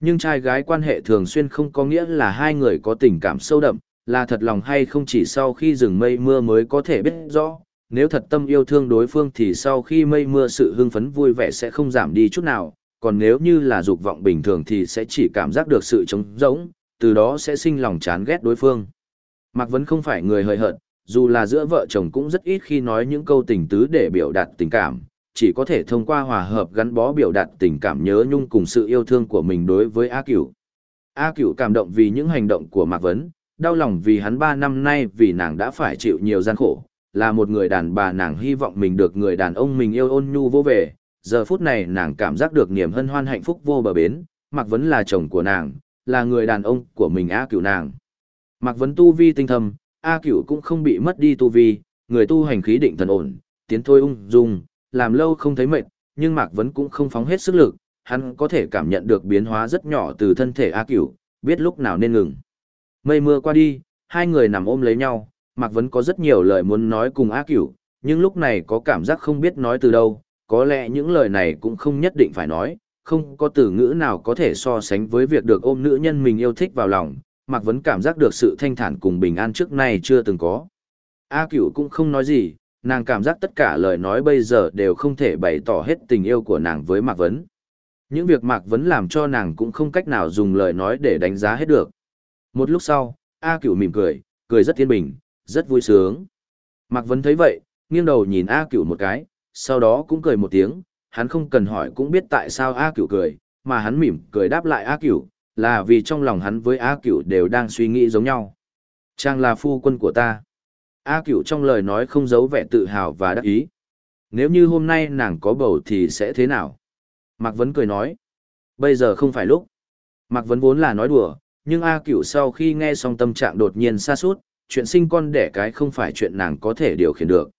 Nhưng trai gái quan hệ thường xuyên không có nghĩa là hai người có tình cảm sâu đậm, là thật lòng hay không chỉ sau khi rừng mây mưa mới có thể biết rõ, nếu thật tâm yêu thương đối phương thì sau khi mây mưa sự hưng phấn vui vẻ sẽ không giảm đi chút nào, còn nếu như là dục vọng bình thường thì sẽ chỉ cảm giác được sự trống rỗng, từ đó sẽ sinh lòng chán ghét đối phương. Mạc Vấn không phải người hời hợt, dù là giữa vợ chồng cũng rất ít khi nói những câu tình tứ để biểu đạt tình cảm, chỉ có thể thông qua hòa hợp gắn bó biểu đạt tình cảm nhớ nhung cùng sự yêu thương của mình đối với A Cửu. A Cửu cảm động vì những hành động của Mạc Vấn, đau lòng vì hắn 3 năm nay vì nàng đã phải chịu nhiều gian khổ, là một người đàn bà nàng hy vọng mình được người đàn ông mình yêu ôn nhu vô về, giờ phút này nàng cảm giác được niềm hân hoan hạnh phúc vô bờ bến, Mạc Vấn là chồng của nàng, là người đàn ông của mình A Cửu nàng. Mạc Vấn tu vi tinh thầm, A Cửu cũng không bị mất đi tu vi, người tu hành khí định thần ổn, tiến thôi ung dung, làm lâu không thấy mệt, nhưng Mạc Vấn cũng không phóng hết sức lực, hắn có thể cảm nhận được biến hóa rất nhỏ từ thân thể A Cửu, biết lúc nào nên ngừng. Mây mưa qua đi, hai người nằm ôm lấy nhau, Mạc Vấn có rất nhiều lời muốn nói cùng A Cửu, nhưng lúc này có cảm giác không biết nói từ đâu, có lẽ những lời này cũng không nhất định phải nói, không có từ ngữ nào có thể so sánh với việc được ôm nữ nhân mình yêu thích vào lòng, Mạc Vấn cảm giác được sự thanh thản cùng bình an trước nay chưa từng có. A Cửu cũng không nói gì, nàng cảm giác tất cả lời nói bây giờ đều không thể bày tỏ hết tình yêu của nàng với Mạc Vấn. Những việc Mạc Vấn làm cho nàng cũng không cách nào dùng lời nói để đánh giá hết được. Một lúc sau, A Cửu mỉm cười, cười rất thiên bình, rất vui sướng. Mạc Vấn thấy vậy, nghiêng đầu nhìn A Cửu một cái, sau đó cũng cười một tiếng, hắn không cần hỏi cũng biết tại sao A Cửu cười, mà hắn mỉm cười đáp lại A Cửu, là vì trong lòng hắn với A Cửu đều đang suy nghĩ giống nhau. Chàng là phu quân của ta. A Cửu trong lời nói không giấu vẻ tự hào và đắc ý. Nếu như hôm nay nàng có bầu thì sẽ thế nào? Mạc Vấn cười nói. Bây giờ không phải lúc. Mạc Vấn vốn là nói đùa, nhưng A Cửu sau khi nghe xong tâm trạng đột nhiên xa suốt, chuyện sinh con đẻ cái không phải chuyện nàng có thể điều khiển được.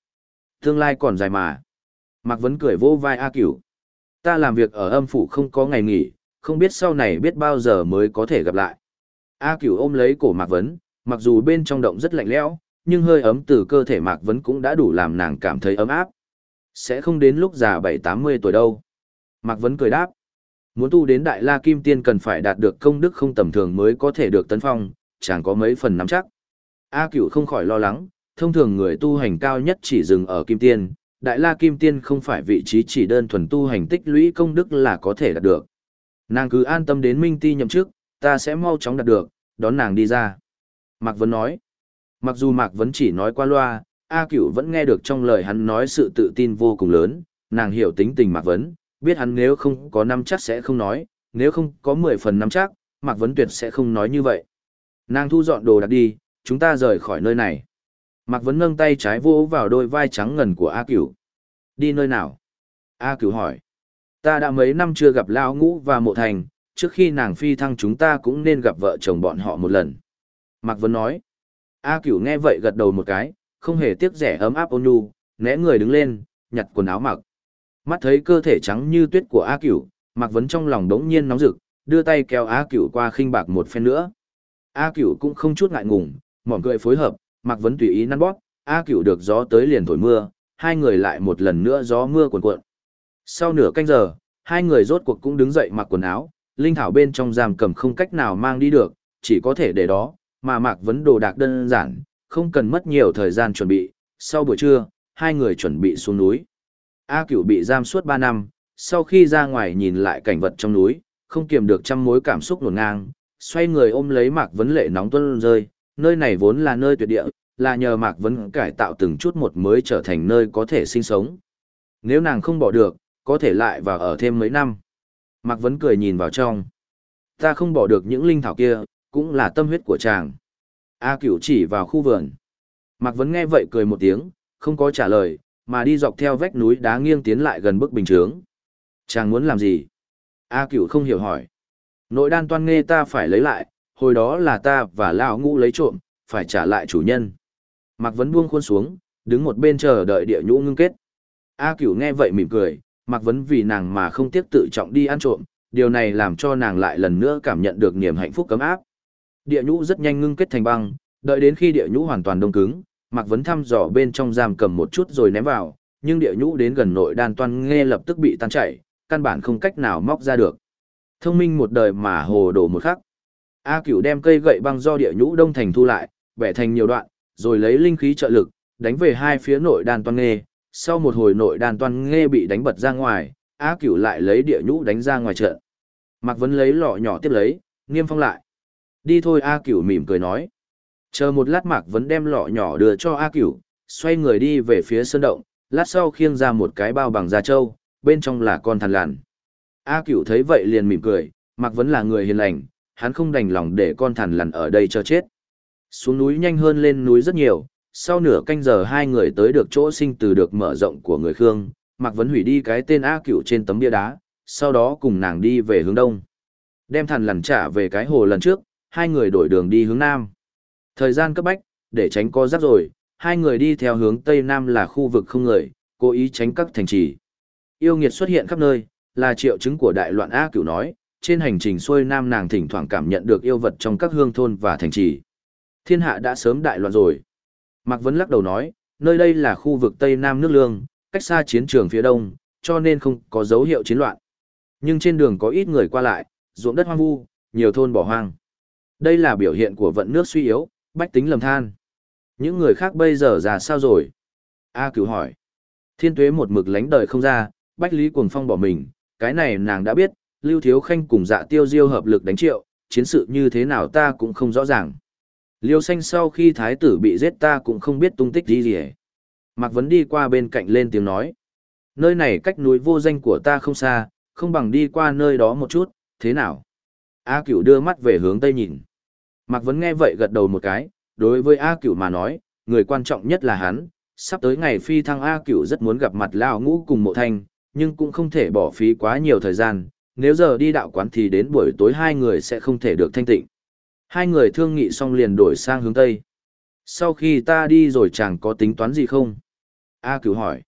Tương lai còn dài mà. Mạc Vấn cười vô vai A Cửu. Ta làm việc ở âm phủ không có ngày nghỉ, không biết sau này biết bao giờ mới có thể gặp lại. A Cửu ôm lấy cổ Mạc Vấn, mặc dù bên trong động rất lạnh lẽo, nhưng hơi ấm từ cơ thể Mạc Vấn cũng đã đủ làm nàng cảm thấy ấm áp. Sẽ không đến lúc già bảy tám mươi tuổi đâu. Mạc Vấn cười đáp. Muốn tu đến Đại La Kim Tiên cần phải đạt được công đức không tầm thường mới có thể được tấn phong, chẳng có mấy phần nắm chắc. A Cửu không khỏi lo lắng, thông thường người tu hành cao nhất chỉ dừng ở Kim Tiên, Đại La Kim Tiên không phải vị trí chỉ đơn thuần tu hành tích lũy công đức là có thể đạt được. Nàng cứ an tâm đến Minh Ti nhậm chức, ta sẽ mau chóng đạt được, đón nàng đi ra. Mạc Vấn nói. Mặc dù Mạc Vấn chỉ nói qua loa, A Cửu vẫn nghe được trong lời hắn nói sự tự tin vô cùng lớn, nàng hiểu tính tình Mạc Vấn, biết hắn nếu không có năm chắc sẽ không nói, nếu không có 10 phần năm chắc, Mạc Vấn tuyệt sẽ không nói như vậy. Nàng thu dọn đồ đặt đi, chúng ta rời khỏi nơi này. Mạc Vấn nâng tay trái vô vào đôi vai trắng ngần của A Cửu. Đi nơi nào? A Cửu hỏi. Ta đã mấy năm chưa gặp Lao Ngũ và Mộ Thành, trước khi nàng phi thăng chúng ta cũng nên gặp vợ chồng bọn họ một lần. Mạc Vấn nói. A Cửu nghe vậy gật đầu một cái, không hề tiếc rẻ ấm áp ôn nhu, né người đứng lên, nhặt quần áo mặc. Mắt thấy cơ thể trắng như tuyết của A Cửu, Mạc Vấn trong lòng đống nhiên nóng rực, đưa tay kéo A Cửu qua khinh bạc một phen nữa. A Cửu cũng không chút ngại ngùng, mỏm cười phối hợp, Mạc Vấn tùy ý năn bóp, A Cửu được gió tới liền thổi mưa, hai người lại một lần nữa gió mưa cuồn cuộn. Sau nửa canh giờ, hai người rốt cuộc cũng đứng dậy mặc quần áo, linh thảo bên trong giam cầm không cách nào mang đi được, chỉ có thể để đó, mà Mạc Vấn đồ đạc đơn giản, không cần mất nhiều thời gian chuẩn bị. Sau buổi trưa, hai người chuẩn bị xuống núi. A Cửu bị giam suốt ba năm, sau khi ra ngoài nhìn lại cảnh vật trong núi, không kiềm được trăm mối cảm xúc nổn ngang, xoay người ôm lấy Mạc Vấn lệ nóng tuôn rơi, nơi này vốn là nơi tuyệt địa, là nhờ Mạc Vấn cải tạo từng chút một mới trở thành nơi có thể sinh sống. Nếu nàng không bỏ được, có thể lại vào ở thêm mấy năm. Mạc Vấn cười nhìn vào trong. Ta không bỏ được những linh thảo kia, cũng là tâm huyết của chàng. A cửu chỉ vào khu vườn. Mạc Vấn nghe vậy cười một tiếng, không có trả lời, mà đi dọc theo vách núi đá nghiêng tiến lại gần bức bình chướng. Chàng muốn làm gì? A cửu không hiểu hỏi. Nội đan toan nghe ta phải lấy lại, hồi đó là ta và lão ngũ lấy trộm, phải trả lại chủ nhân. Mạc Vấn buông khuôn xuống, đứng một bên chờ đợi địa nhũ ngưng kết. A cửu nghe vậy mỉm cười, Mạc Vấn vì nàng mà không tiếc tự trọng đi ăn trộm, điều này làm cho nàng lại lần nữa cảm nhận được niềm hạnh phúc cấm áp. Địa nhũ rất nhanh ngưng kết thành băng, đợi đến khi địa nhũ hoàn toàn đông cứng, Mạc Vấn thăm dò bên trong giam cầm một chút rồi ném vào, nhưng địa nhũ đến gần nội đan toan nghe lập tức bị tan chảy, căn bản không cách nào móc ra được. Thông minh một đời mà hồ đồ một khắc. A Cửu đem cây gậy băng do địa nhũ đông thành thu lại, bẻ thành nhiều đoạn, rồi lấy linh khí trợ lực, đánh về hai phía nội đàn toan nghe. Sau một hồi nội đàn toan nghe bị đánh bật ra ngoài, A Cửu lại lấy địa nhũ đánh ra ngoài trận. Mạc Vấn lấy lọ nhỏ tiếp lấy, niêm phong lại. Đi thôi A Cửu mỉm cười nói. Chờ một lát Mạc Vấn đem lọ nhỏ đưa cho A Cửu, xoay người đi về phía sơn động, lát sau khiêng ra một cái bao bằng da trâu, bên trong là con thằn lằn. A Cửu thấy vậy liền mỉm cười, Mạc Vấn là người hiền lành, hắn không đành lòng để con thằn lằn ở đây cho chết. Xuống núi nhanh hơn lên núi rất nhiều, sau nửa canh giờ hai người tới được chỗ sinh từ được mở rộng của người Khương, Mạc Vấn hủy đi cái tên A Cửu trên tấm bia đá, sau đó cùng nàng đi về hướng đông. Đem thằn lằn trả về cái hồ lần trước, hai người đổi đường đi hướng nam. Thời gian cấp bách, để tránh có rắc rồi, hai người đi theo hướng tây nam là khu vực không người, cố ý tránh các thành trì. Yêu nghiệt xuất hiện khắp nơi, là triệu chứng của đại loạn A cửu nói, trên hành trình xuôi nam nàng thỉnh thoảng cảm nhận được yêu vật trong các hương thôn và thành trì. Thiên hạ đã sớm đại loạn rồi. Mạc Vấn lắc đầu nói, nơi đây là khu vực tây nam nước lương, cách xa chiến trường phía đông, cho nên không có dấu hiệu chiến loạn. Nhưng trên đường có ít người qua lại, ruộng đất hoang vu, nhiều thôn bỏ hoang. Đây là biểu hiện của vận nước suy yếu, bách tính lầm than. Những người khác bây giờ già sao rồi? A cửu hỏi. Thiên tuế một mực lánh đời không ra, bách lý cuồng phong bỏ mình, cái này nàng đã biết, lưu thiếu khanh cùng dạ tiêu diêu hợp lực đánh triệu, chiến sự như thế nào ta cũng không rõ ràng. Liêu xanh sau khi thái tử bị giết ta cũng không biết tung tích gì gì. Mạc Vấn đi qua bên cạnh lên tiếng nói. Nơi này cách núi vô danh của ta không xa, không bằng đi qua nơi đó một chút, thế nào? A cửu đưa mắt về hướng tây nhìn. Mạc Vấn nghe vậy gật đầu một cái, đối với A cửu mà nói, người quan trọng nhất là hắn, sắp tới ngày phi thăng A cửu rất muốn gặp mặt Lao ngũ cùng mộ thanh, nhưng cũng không thể bỏ phí quá nhiều thời gian, nếu giờ đi đạo quán thì đến buổi tối hai người sẽ không thể được thanh tịnh. Hai người thương nghị xong liền đổi sang hướng Tây. Sau khi ta đi rồi chàng có tính toán gì không? A cửu hỏi.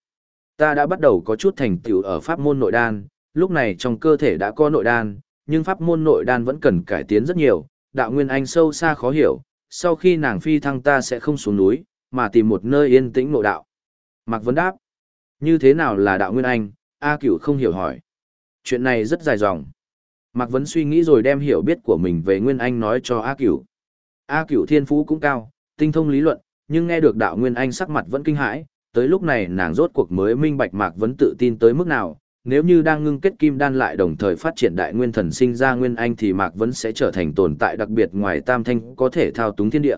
Ta đã bắt đầu có chút thành tựu ở pháp môn nội đan, lúc này trong cơ thể đã có nội đan, nhưng pháp môn nội đan vẫn cần cải tiến rất nhiều, đạo nguyên anh sâu xa khó hiểu, sau khi nàng phi thăng ta sẽ không xuống núi, mà tìm một nơi yên tĩnh nội đạo. Mạc Vấn đáp. Như thế nào là đạo nguyên anh? A cửu không hiểu hỏi. Chuyện này rất dài dòng. Mạc Vấn suy nghĩ rồi đem hiểu biết của mình về Nguyên Anh nói cho A Cửu. A Cửu thiên phú cũng cao, tinh thông lý luận, nhưng nghe được đạo Nguyên Anh sắc mặt vẫn kinh hãi, tới lúc này nàng rốt cuộc mới minh bạch Mạc Vấn tự tin tới mức nào, nếu như đang ngưng kết kim đan lại đồng thời phát triển đại nguyên thần sinh ra Nguyên Anh thì Mạc Vấn sẽ trở thành tồn tại đặc biệt ngoài tam thanh có thể thao túng thiên địa.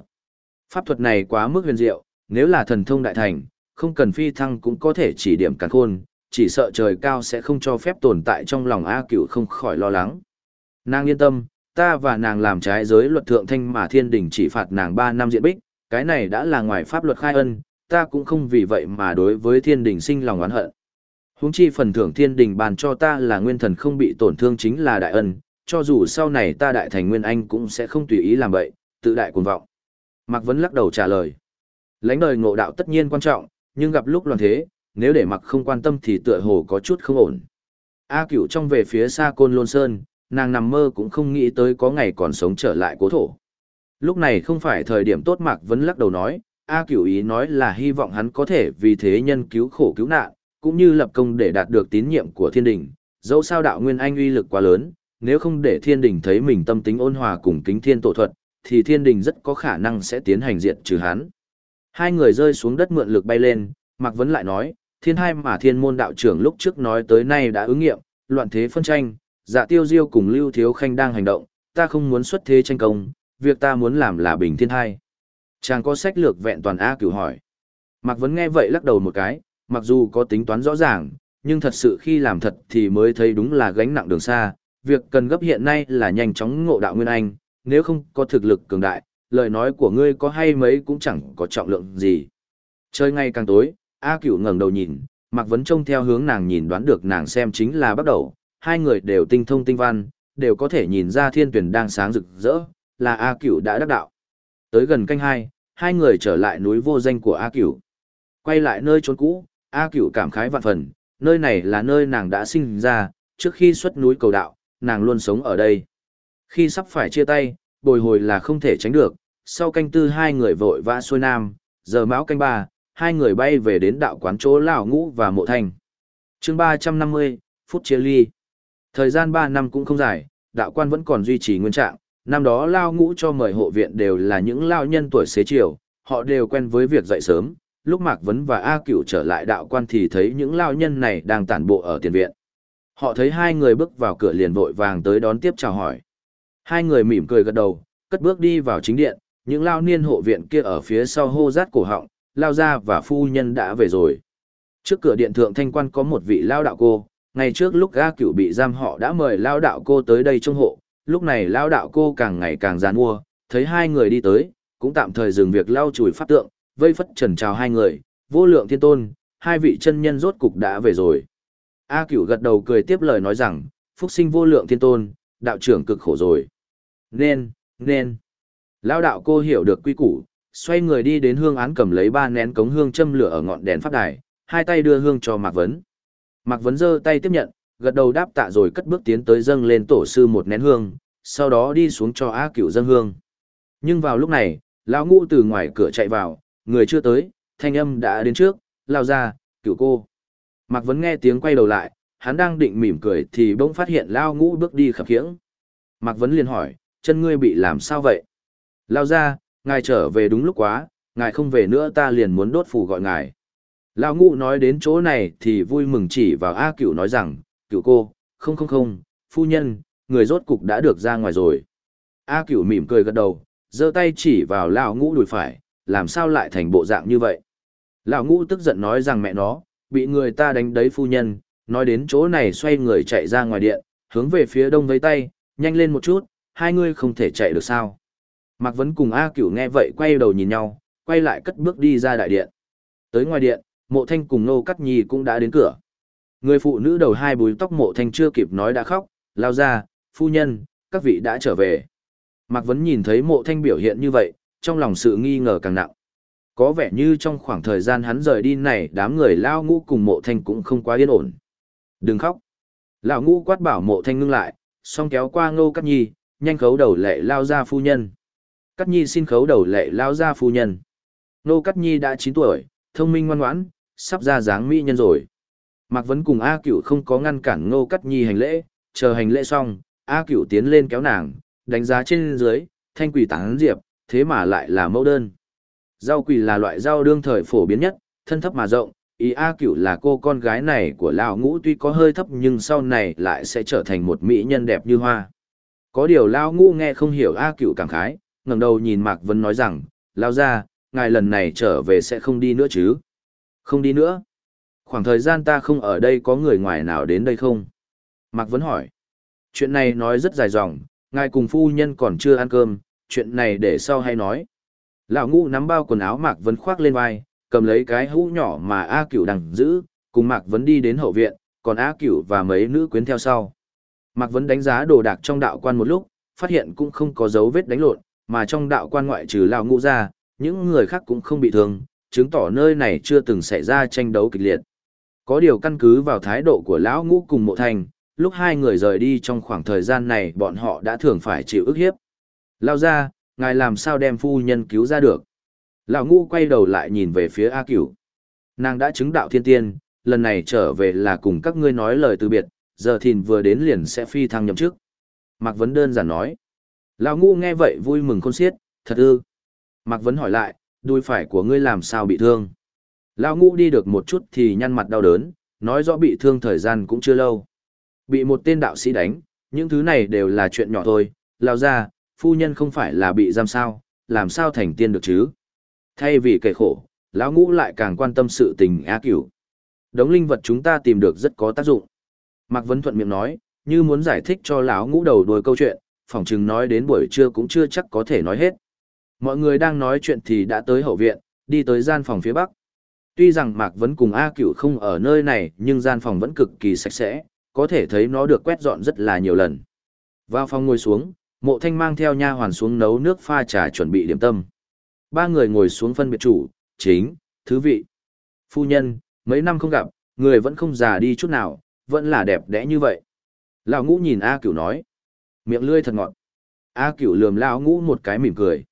Pháp thuật này quá mức huyền diệu, nếu là thần thông đại thành, không cần phi thăng cũng có thể chỉ điểm càn khôn, chỉ sợ trời cao sẽ không cho phép tồn tại trong lòng A cửu không khỏi lo lắng. Nàng yên tâm, ta và nàng làm trái giới luật thượng thanh mà thiên đình chỉ phạt nàng 3 năm diện bích, cái này đã là ngoài pháp luật khai ân, ta cũng không vì vậy mà đối với thiên đình sinh lòng oán hận. Huống chi phần thưởng thiên đình bàn cho ta là nguyên thần không bị tổn thương chính là đại ân, cho dù sau này ta đại thành nguyên anh cũng sẽ không tùy ý làm vậy, tự đại cuồng vọng. Mạc Vấn lắc đầu trả lời. Lãnh đời ngộ đạo tất nhiên quan trọng, nhưng gặp lúc loạn thế, nếu để mặc không quan tâm thì tựa hồ có chút không ổn. A cửu trong về phía xa côn lôn sơn, nàng nằm mơ cũng không nghĩ tới có ngày còn sống trở lại cố thổ. Lúc này không phải thời điểm tốt Mạc Vấn lắc đầu nói, A cửu ý nói là hy vọng hắn có thể vì thế nhân cứu khổ cứu nạn, cũng như lập công để đạt được tín nhiệm của thiên đình. Dẫu sao đạo nguyên anh uy lực quá lớn, nếu không để thiên đình thấy mình tâm tính ôn hòa cùng kính thiên tổ thuật, thì thiên đình rất có khả năng sẽ tiến hành diệt trừ hắn. Hai người rơi xuống đất mượn lực bay lên, Mạc Vấn lại nói, thiên hai mà thiên môn đạo trưởng lúc trước nói tới nay đã ứng nghiệm, loạn thế phân tranh, dạ tiêu diêu cùng lưu thiếu khanh đang hành động, ta không muốn xuất thế tranh công, việc ta muốn làm là bình thiên hai. Chàng có sách lược vẹn toàn A cửu hỏi. Mạc Vấn nghe vậy lắc đầu một cái, mặc dù có tính toán rõ ràng, nhưng thật sự khi làm thật thì mới thấy đúng là gánh nặng đường xa, việc cần gấp hiện nay là nhanh chóng ngộ đạo Nguyên Anh, nếu không có thực lực cường đại, lời nói của ngươi có hay mấy cũng chẳng có trọng lượng gì. Trời ngày càng tối, A Cửu ngẩng đầu nhìn, Mạc Vấn trông theo hướng nàng nhìn đoán được nàng xem chính là bắt đầu, hai người đều tinh thông tinh văn, đều có thể nhìn ra thiên tuyển đang sáng rực rỡ, là A Cửu đã đắc đạo. Tới gần canh hai, hai người trở lại núi vô danh của A Cửu. Quay lại nơi trốn cũ, A Cửu cảm khái vạn phần, nơi này là nơi nàng đã sinh ra, trước khi xuất núi cầu đạo, nàng luôn sống ở đây. Khi sắp phải chia tay, bồi hồi là không thể tránh được, sau canh tư hai người vội vã xuôi nam, giờ máu canh ba, hai người bay về đến đạo quán chỗ Lão Ngũ và Mộ Thanh. chương 350, phút chia ly. Thời gian 3 năm cũng không dài, đạo quan vẫn còn duy trì nguyên trạng, năm đó Lao Ngũ cho mời hộ viện đều là những lao nhân tuổi xế chiều, họ đều quen với việc dậy sớm, lúc Mạc Vấn và A Cửu trở lại đạo quan thì thấy những lao nhân này đang tản bộ ở tiền viện. Họ thấy hai người bước vào cửa liền vội vàng tới đón tiếp chào hỏi. Hai người mỉm cười gật đầu, cất bước đi vào chính điện, những lao niên hộ viện kia ở phía sau hô rát cổ họng, lao ra và phu nhân đã về rồi. Trước cửa điện thượng thanh quan có một vị lao đạo cô, ngày trước lúc ga cửu bị giam họ đã mời lao đạo cô tới đây trông hộ, lúc này lao đạo cô càng ngày càng giàn mua, thấy hai người đi tới, cũng tạm thời dừng việc lao chùi pháp tượng, vây phất trần chào hai người, vô lượng thiên tôn, hai vị chân nhân rốt cục đã về rồi. A cửu gật đầu cười tiếp lời nói rằng, phúc sinh vô lượng thiên tôn, đạo trưởng cực khổ rồi. Nên, nên. Lao đạo cô hiểu được quy củ, xoay người đi đến hương án cầm lấy ba nén cống hương châm lửa ở ngọn đèn pháp đài, hai tay đưa hương cho Mạc Vấn. Mạc Vấn giơ tay tiếp nhận, gật đầu đáp tạ rồi cất bước tiến tới dâng lên tổ sư một nén hương, sau đó đi xuống cho A Cửu dâng hương. Nhưng vào lúc này, lão ngũ từ ngoài cửa chạy vào, người chưa tới, thanh âm đã đến trước, lao ra, cửu cô. Mạc Vấn nghe tiếng quay đầu lại, hắn đang định mỉm cười thì bỗng phát hiện lao ngũ bước đi khập khiễng. Mạc Vấn liền hỏi, chân ngươi bị làm sao vậy? Lao ra, ngài trở về đúng lúc quá, ngài không về nữa ta liền muốn đốt phủ gọi ngài. Lão ngũ nói đến chỗ này thì vui mừng chỉ vào A cửu nói rằng, cửu cô, không không không, phu nhân, người rốt cục đã được ra ngoài rồi. A cửu mỉm cười gật đầu, giơ tay chỉ vào lão ngũ đùi phải, làm sao lại thành bộ dạng như vậy. Lão ngũ tức giận nói rằng mẹ nó, bị người ta đánh đấy phu nhân, nói đến chỗ này xoay người chạy ra ngoài điện, hướng về phía đông với tay, nhanh lên một chút, hai người không thể chạy được sao. Mạc Vấn cùng A Cửu nghe vậy quay đầu nhìn nhau, quay lại cất bước đi ra đại điện. Tới ngoài điện, mộ thanh cùng nô cắt nhi cũng đã đến cửa. Người phụ nữ đầu hai búi tóc mộ thanh chưa kịp nói đã khóc, lao ra, phu nhân, các vị đã trở về. Mạc Vấn nhìn thấy mộ thanh biểu hiện như vậy, trong lòng sự nghi ngờ càng nặng. Có vẻ như trong khoảng thời gian hắn rời đi này đám người lao ngũ cùng mộ thanh cũng không quá yên ổn. Đừng khóc. Lão ngũ quát bảo mộ thanh ngưng lại, song kéo qua ngô cắt nhi, nhanh khấu đầu lệ lao ra phu nhân. Cắt nhi xin khấu đầu lệ lao ra phu nhân. Ngô cắt nhi đã 9 tuổi, thông minh ngoan ngoãn, sắp ra dáng mỹ nhân rồi. Mạc Vấn cùng A Cửu không có ngăn cản Ngô Cắt Nhi hành lễ, chờ hành lễ xong, A Cửu tiến lên kéo nàng, đánh giá trên dưới, thanh quỷ tán diệp, thế mà lại là mẫu đơn. Rau quỷ là loại rau đương thời phổ biến nhất, thân thấp mà rộng, ý A Cửu là cô con gái này của Lão Ngũ tuy có hơi thấp nhưng sau này lại sẽ trở thành một mỹ nhân đẹp như hoa. Có điều Lão Ngũ nghe không hiểu A Cửu cảm khái, ngẩng đầu nhìn Mạc Vân nói rằng, Lão ra, ngài lần này trở về sẽ không đi nữa chứ? Không đi nữa. Khoảng thời gian ta không ở đây có người ngoài nào đến đây không? Mạc Vân hỏi. Chuyện này nói rất dài dòng, ngài cùng phu nhân còn chưa ăn cơm, chuyện này để sau hay nói. Lão ngũ nắm bao quần áo Mạc Vân khoác lên vai, cầm lấy cái hũ nhỏ mà A Cửu đang giữ, cùng Mạc Vân đi đến hậu viện, còn A Cửu và mấy nữ quyến theo sau. Mạc Vân đánh giá đồ đạc trong đạo quan một lúc, phát hiện cũng không có dấu vết đánh lộn, mà trong đạo quan ngoại trừ lão ngũ ra, những người khác cũng không bị thương, chứng tỏ nơi này chưa từng xảy ra tranh đấu kịch liệt. Có điều căn cứ vào thái độ của lão ngũ cùng mộ thành, lúc hai người rời đi trong khoảng thời gian này bọn họ đã thường phải chịu ức hiếp. Lao ra, ngài làm sao đem phu nhân cứu ra được? Lão ngũ quay đầu lại nhìn về phía A Cửu. Nàng đã chứng đạo thiên tiên, lần này trở về là cùng các ngươi nói lời từ biệt, giờ thìn vừa đến liền sẽ phi thăng nhậm chức. Mạc Vấn đơn giản nói. Lão ngũ nghe vậy vui mừng khôn xiết, thật ư. Mạc Vấn hỏi lại, đuôi phải của ngươi làm sao bị thương? Lão ngũ đi được một chút thì nhăn mặt đau đớn, nói rõ bị thương thời gian cũng chưa lâu. Bị một tên đạo sĩ đánh, những thứ này đều là chuyện nhỏ thôi, lao ra, phu nhân không phải là bị giam sao, làm sao thành tiên được chứ? Thay vì kể khổ, lão ngũ lại càng quan tâm sự tình á cửu. Đống linh vật chúng ta tìm được rất có tác dụng. Mạc Vấn Thuận miệng nói, như muốn giải thích cho lão ngũ đầu đuôi câu chuyện, phỏng chừng nói đến buổi trưa cũng chưa chắc có thể nói hết. Mọi người đang nói chuyện thì đã tới hậu viện, đi tới gian phòng phía bắc. Tuy rằng Mạc Vấn cùng A Cửu không ở nơi này nhưng gian phòng vẫn cực kỳ sạch sẽ, có thể thấy nó được quét dọn rất là nhiều lần. Vào phòng ngồi xuống, mộ thanh mang theo nha hoàn xuống nấu nước pha trà chuẩn bị điểm tâm. Ba người ngồi xuống phân biệt chủ, chính, thứ vị. Phu nhân, mấy năm không gặp, người vẫn không già đi chút nào, vẫn là đẹp đẽ như vậy. Lão ngũ nhìn A Cửu nói. Miệng lươi thật ngọt. A Cửu lườm Lao ngũ một cái mỉm cười.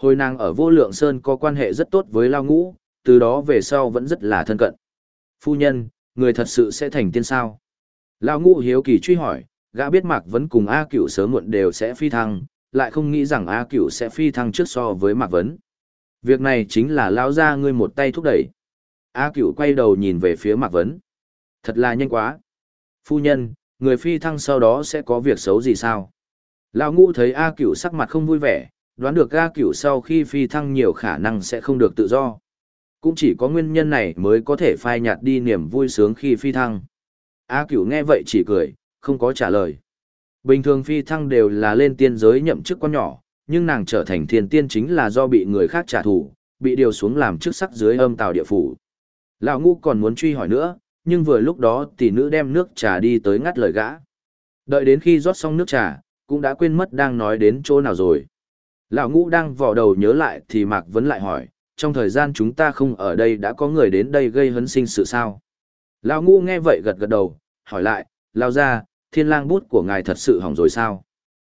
Hồi nàng ở vô lượng sơn có quan hệ rất tốt với Lao Ngũ, từ đó về sau vẫn rất là thân cận. Phu nhân, người thật sự sẽ thành tiên sao? Lao Ngũ hiếu kỳ truy hỏi, gã biết Mạc Vấn cùng A Cửu sớm muộn đều sẽ phi thăng, lại không nghĩ rằng A Cửu sẽ phi thăng trước so với Mạc Vấn. Việc này chính là lao ra ngươi một tay thúc đẩy. A Cửu quay đầu nhìn về phía Mạc Vấn. Thật là nhanh quá. Phu nhân, người phi thăng sau đó sẽ có việc xấu gì sao? Lão ngũ thấy A Cửu sắc mặt không vui vẻ, đoán được A cửu sau khi phi thăng nhiều khả năng sẽ không được tự do. Cũng chỉ có nguyên nhân này mới có thể phai nhạt đi niềm vui sướng khi phi thăng. A cửu nghe vậy chỉ cười, không có trả lời. Bình thường phi thăng đều là lên tiên giới nhậm chức con nhỏ, nhưng nàng trở thành thiên tiên chính là do bị người khác trả thù, bị điều xuống làm chức sắc dưới âm tào địa phủ. Lão Ngũ còn muốn truy hỏi nữa, nhưng vừa lúc đó tỷ nữ đem nước trà đi tới ngắt lời gã. Đợi đến khi rót xong nước trà, cũng đã quên mất đang nói đến chỗ nào rồi. Lão ngũ đang vò đầu nhớ lại thì Mạc Vấn lại hỏi, trong thời gian chúng ta không ở đây đã có người đến đây gây hấn sinh sự sao? Lão ngũ nghe vậy gật gật đầu, hỏi lại, lao ra, thiên lang bút của ngài thật sự hỏng rồi sao?